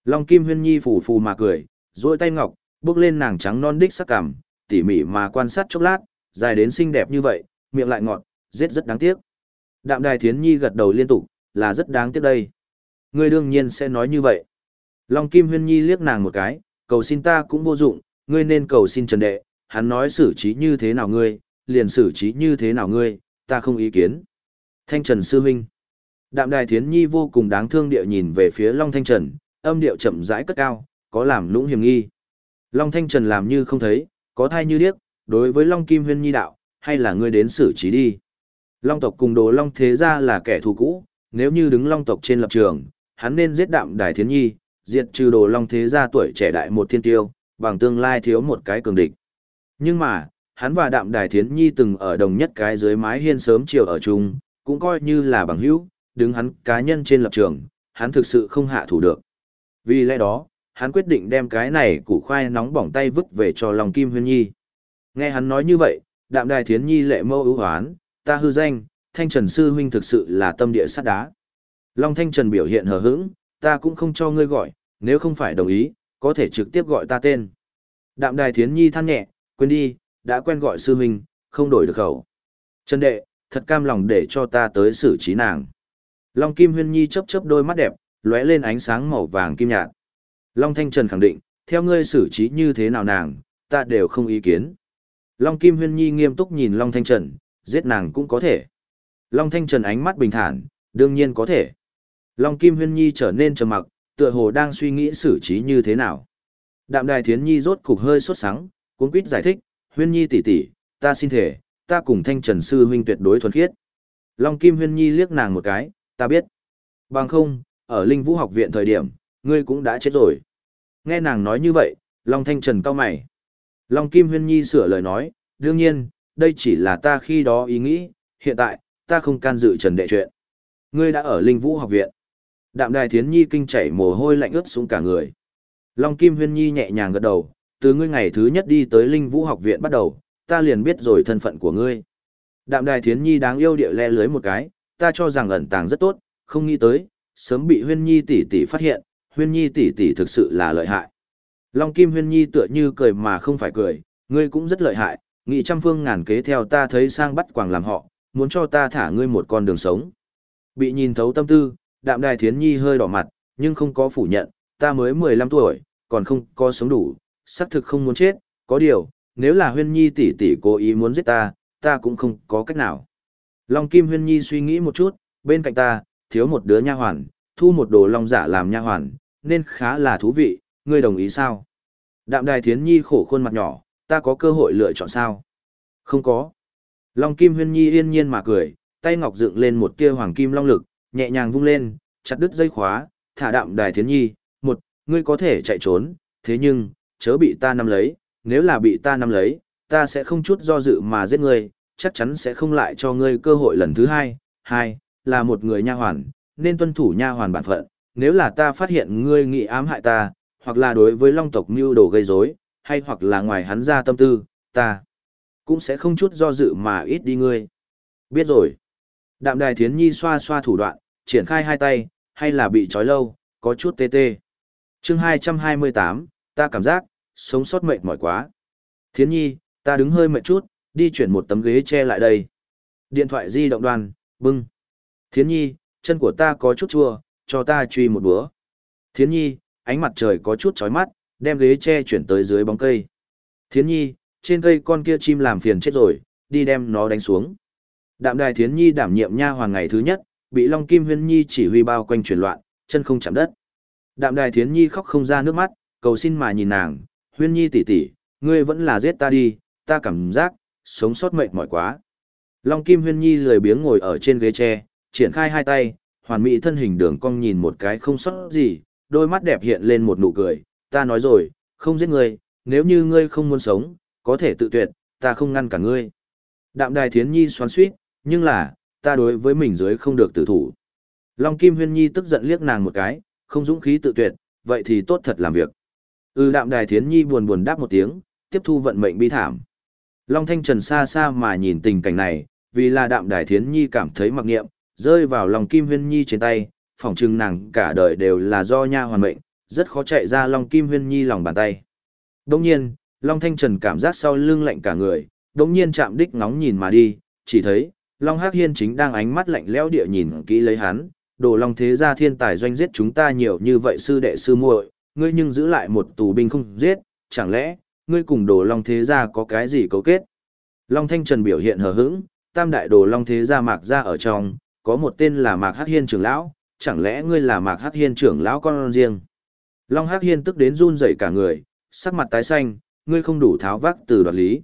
Long Kim Huyên Nhi phù phù mà cười, duỗi tay ngọc, bước lên nàng trắng non đích sắc cằm, tỉ mỉ mà quan sát chốc lát, dài đến xinh đẹp như vậy, miệng lại ngọt, rất rất đáng tiếc. Đạm Đài Thiến Nhi gật đầu liên tục, là rất đáng tiếc đây. Ngươi đương nhiên sẽ nói như vậy. Long Kim Huyên Nhi liếc nàng một cái, cầu xin ta cũng vô dụng, ngươi nên cầu xin Trần Đệ, hắn nói xử trí như thế nào ngươi, liền xử trí như thế nào ngươi, ta không ý kiến. Thanh Trần Sư Minh Đạm Đài Thiến Nhi vô cùng đáng thương địa nhìn về phía Long Thanh Trần, âm điệu chậm rãi cất cao, có làm lũng hiểm nghi. Long Thanh Trần làm như không thấy, có thai như điếc, đối với Long Kim Huyên Nhi đạo, hay là ngươi đến xử trí đi. Long tộc cùng đồ Long Thế Gia là kẻ thù cũ, nếu như đứng Long tộc trên lập trường, hắn nên giết đạm Đài Thiến Nhi, diệt trừ đồ Long Thế Gia tuổi trẻ đại một thiên tiêu, bằng tương lai thiếu một cái cường địch. Nhưng mà, hắn và đạm Đài Thiến Nhi từng ở đồng nhất cái dưới mái hiên sớm chiều ở chung, cũng coi như là bằng hữu, đứng hắn cá nhân trên lập trường, hắn thực sự không hạ thủ được. Vì lẽ đó, hắn quyết định đem cái này củ khoai nóng bỏng tay vứt về cho lòng Kim Huyên Nhi. Nghe hắn nói như vậy, đạm đài thiến nhi lệ mâu ưu hoán, ta hư danh, thanh trần sư huynh thực sự là tâm địa sắt đá. Long thanh trần biểu hiện hờ hững, ta cũng không cho ngươi gọi, nếu không phải đồng ý, có thể trực tiếp gọi ta tên. Đạm đài thiến nhi than nhẹ, quên đi, đã quen gọi sư huynh, không đổi được khẩu. Trần đệ, thật cam lòng để cho ta tới xử trí nàng. Long Kim Huyên Nhi chớp chớp đôi mắt đẹp, lóe lên ánh sáng màu vàng kim nhạt. Long Thanh Trần khẳng định, theo ngươi xử trí như thế nào nàng, ta đều không ý kiến. Long Kim Huyên Nhi nghiêm túc nhìn Long Thanh Trần, giết nàng cũng có thể. Long Thanh Trần ánh mắt bình thản, đương nhiên có thể. Long Kim Huyên Nhi trở nên trầm mặc, tựa hồ đang suy nghĩ xử trí như thế nào. Đạm Đài Thiến Nhi rốt cục hơi sốt sắng, cuốn quýt giải thích, Huyên Nhi tỷ tỷ, ta xin thể, ta cùng Thanh Trần sư huynh tuyệt đối thuần khiết. Long Kim Huyên Nhi liếc nàng một cái, ta biết. Bằng không, ở Linh Vũ học viện thời điểm, ngươi cũng đã chết rồi. Nghe nàng nói như vậy, Long Thanh Trần cao mày. Long Kim Huyên Nhi sửa lời nói, đương nhiên, đây chỉ là ta khi đó ý nghĩ, hiện tại, ta không can dự Trần Đệ chuyện. Ngươi đã ở Linh Vũ học viện. Đạm đài thiến nhi kinh chảy mồ hôi lạnh ướt xuống cả người. Long Kim Huyên Nhi nhẹ nhàng gật đầu, từ ngươi ngày thứ nhất đi tới Linh Vũ học viện bắt đầu, ta liền biết rồi thân phận của ngươi. Đạm đài thiến nhi đáng yêu địa le lưới một cái, ta cho rằng ẩn tàng rất tốt, không nghĩ tới, sớm bị Huyên Nhi tỷ tỷ phát hiện, Huyên Nhi tỷ tỷ thực sự là lợi hại. Long Kim Huyên Nhi tựa như cười mà không phải cười, ngươi cũng rất lợi hại, nghị trăm phương ngàn kế theo ta thấy sang bắt quàng làm họ, muốn cho ta thả ngươi một con đường sống. Bị nhìn thấu tâm tư, đạm đài thiến nhi hơi đỏ mặt, nhưng không có phủ nhận, ta mới 15 tuổi, còn không có sống đủ, xác thực không muốn chết, có điều, nếu là huyên nhi tỷ tỷ cố ý muốn giết ta, ta cũng không có cách nào. Long Kim Huyên Nhi suy nghĩ một chút, bên cạnh ta, thiếu một đứa nha hoàn, thu một đồ long giả làm nha hoàn, nên khá là thú vị, ngươi đồng ý sao? Đạm đài thiến nhi khổ khuôn mặt nhỏ, ta có cơ hội lựa chọn sao? Không có. Long Kim Huyên Nhi yên nhiên mà cười, tay ngọc dựng lên một tia hoàng kim long lực, nhẹ nhàng vung lên, chặt đứt dây khóa, thả đạm đài thiến nhi, một, ngươi có thể chạy trốn, thế nhưng, chớ bị ta nắm lấy, nếu là bị ta nắm lấy, ta sẽ không chút do dự mà giết ngươi, chắc chắn sẽ không lại cho ngươi cơ hội lần thứ hai, hai, là một người nha hoàn, nên tuân thủ nha hoàn bản phận, nếu là ta phát hiện ngươi nghị ám hại ta, hoặc là đối với long tộc mưu đồ gây rối, hay hoặc là ngoài hắn ra tâm tư, ta cũng sẽ không chút do dự mà ít đi ngươi. Biết rồi. Đạm đài thiến nhi xoa xoa thủ đoạn, triển khai hai tay, hay là bị trói lâu, có chút tê tê. chương 228, ta cảm giác, sống sót mệt mỏi quá. Thiến nhi, ta đứng hơi mệt chút, đi chuyển một tấm ghế che lại đây. Điện thoại di động đoàn, bưng. Thiến nhi, chân của ta có chút chua, cho ta truy một búa. Thiến nhi, ánh mặt trời có chút chói mắt, đem ghế che chuyển tới dưới bóng cây. Thiến nhi, trên cây con kia chim làm phiền chết rồi, đi đem nó đánh xuống. Đạm đài thiến nhi đảm nhiệm nha hoàng ngày thứ nhất, bị Long Kim Huyên Nhi chỉ huy bao quanh chuyển loạn, chân không chạm đất. Đạm đài thiến nhi khóc không ra nước mắt, cầu xin mà nhìn nàng, Huyên Nhi tỷ tỷ, ngươi vẫn là giết ta đi, ta cảm giác, sống sót mệt mỏi quá. Long Kim Huyên Nhi lười biếng ngồi ở trên ghế tre, triển khai hai tay, hoàn mỹ thân hình đường cong nhìn một cái không sót gì, đôi mắt đẹp hiện lên một nụ cười, ta nói rồi, không giết ngươi, nếu như ngươi không muốn sống, có thể tự tuyệt, ta không ngăn cả ngươi. Đạm đài thiến nhi xoắn suýt, nhưng là, ta đối với mình dưới không được tự thủ. Long Kim Huyên Nhi tức giận liếc nàng một cái, không dũng khí tự tuyệt, vậy thì tốt thật làm việc. Ừ đạm đài thiến nhi buồn buồn đáp một tiếng, tiếp thu vận mệnh bi thảm. Long Thanh Trần xa xa mà nhìn tình cảnh này, vì là đạm đài thiến nhi cảm thấy mặc nghiệm, rơi vào lòng Kim Huyên Nhi trên tay, phỏng chừng nàng cả đời đều là do nha hoàn mệnh, rất khó chạy ra Long Kim Huyên Nhi lòng bàn tay. Đồng nhiên, Long Thanh Trần cảm giác sau lưng lạnh cả người, đồng nhiên chạm đích ngóng nhìn mà đi, chỉ thấy, Long Hắc Hiên chính đang ánh mắt lạnh lẽo địa nhìn kỹ lấy hắn, đồ Long thế gia thiên tài doanh giết chúng ta nhiều như vậy sư đệ sư muội, ngươi nhưng giữ lại một tù binh không giết, chẳng lẽ, ngươi cùng đồ Long thế gia có cái gì cấu kết? Long Thanh Trần biểu hiện hờ hững, tam đại đồ Long thế gia mạc gia ở trong, có một tên là Mạc Hắc Hiên trưởng lão, chẳng lẽ ngươi là Mạc Hắc Hiên trưởng lão con riêng? Long Hắc Hiên tức đến run rẩy cả người, sắc mặt tái xanh, ngươi không đủ tháo vác từ đoạt lý.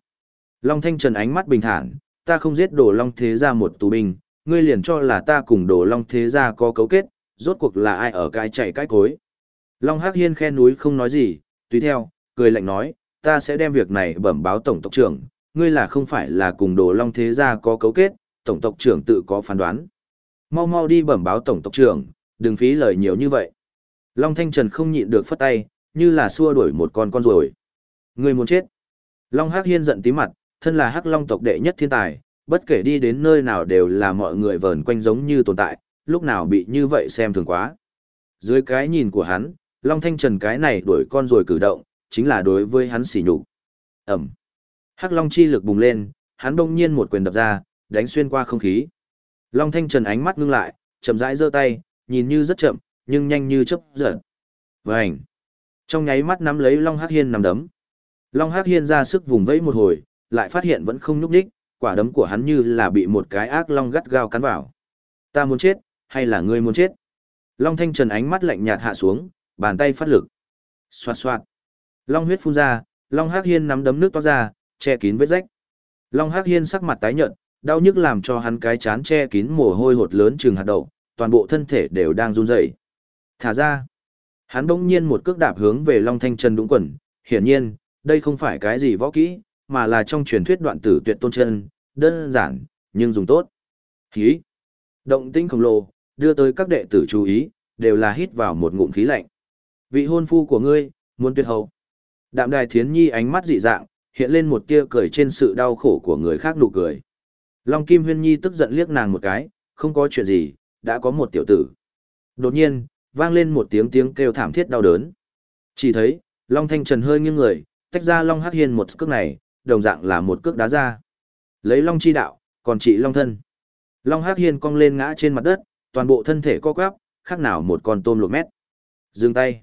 Long Thanh Trần ánh mắt bình thản, ta không giết đồ long thế gia một tù binh, ngươi liền cho là ta cùng đồ long thế gia có cấu kết, rốt cuộc là ai ở cái chạy cái cối. Long Hắc Hiên khe núi không nói gì, tùy theo, cười lạnh nói, ta sẽ đem việc này bẩm báo tổng tộc trưởng, ngươi là không phải là cùng đồ long thế gia có cấu kết, tổng tộc trưởng tự có phán đoán. Mau mau đi bẩm báo tổng tộc trưởng, đừng phí lời nhiều như vậy. Long Thanh Trần không nhịn được phất tay, như là xua đuổi một con con rồi. Ngươi muốn chết. Long Hắc Hiên giận tí mặt, thân là hắc long tộc đệ nhất thiên tài, bất kể đi đến nơi nào đều là mọi người vờn quanh giống như tồn tại, lúc nào bị như vậy xem thường quá. Dưới cái nhìn của hắn, Long Thanh Trần cái này đuổi con rồi cử động, chính là đối với hắn xỉ nhục. Ẩm. Hắc Long chi lực bùng lên, hắn bỗng nhiên một quyền đập ra, đánh xuyên qua không khí. Long Thanh Trần ánh mắt ngưng lại, chậm rãi giơ tay, nhìn như rất chậm, nhưng nhanh như chớp giật. Vành. Trong nháy mắt nắm lấy Long Hắc Hiên nằm đấm. Long Hắc Hiên ra sức vùng vẫy một hồi, lại phát hiện vẫn không nhúc nhích, quả đấm của hắn như là bị một cái ác long gắt gao cắn vào. Ta muốn chết, hay là ngươi muốn chết? Long Thanh Trần ánh mắt lạnh nhạt hạ xuống, bàn tay phát lực. Xoạt xoạt. Long huyết phun ra, Long Hắc Hiên nắm đấm nước toát ra, che kín vết rách. Long Hắc Hiên sắc mặt tái nhợt, đau nhức làm cho hắn cái chán che kín mồ hôi hột lớn chừng hạt đậu, toàn bộ thân thể đều đang run rẩy. Thả ra. Hắn bỗng nhiên một cước đạp hướng về Long Thanh Trần đúng quần, hiển nhiên, đây không phải cái gì võ kỹ, mà là trong truyền thuyết đoạn tử tuyệt tôn chân, đơn giản, nhưng dùng tốt. khí Động tinh khổng lồ, đưa tới các đệ tử chú ý, đều là hít vào một ngụm khí lạnh. Vị hôn phu của ngươi, muốn tuyệt hầu. Đạm đài thiến nhi ánh mắt dị dạng, hiện lên một tia cười trên sự đau khổ của người khác nụ cười. Long Kim Huyên Nhi tức giận liếc nàng một cái, không có chuyện gì, đã có một tiểu tử. Đột nhiên, vang lên một tiếng tiếng kêu thảm thiết đau đớn. Chỉ thấy, Long Thanh Trần hơi nghiêng người, tách ra Long Hắc Hiên một cước này, đồng dạng là một cước đá ra. Lấy Long chi đạo, còn trị Long thân. Long Hắc Hiên cong lên ngã trên mặt đất, toàn bộ thân thể co quắp, khác nào một con tôm lột mét. Dừng tay.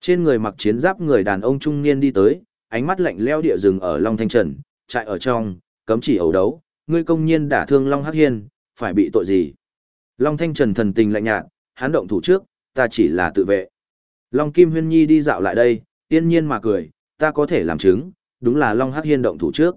Trên người mặc chiến giáp người đàn ông trung niên đi tới, ánh mắt lạnh leo địa rừng ở Long Thanh Trần, chạy ở trong, cấm chỉ ẩu đấu, ngươi công nhiên đả thương Long Hắc Hiên, phải bị tội gì? Long Thanh Trần thần tình lạnh nhạt, hắn động thủ trước, ta chỉ là tự vệ. Long Kim Huyên Nhi đi dạo lại đây, tiên nhiên mà cười, ta có thể làm chứng, đúng là Long Hắc Hiên động thủ trước.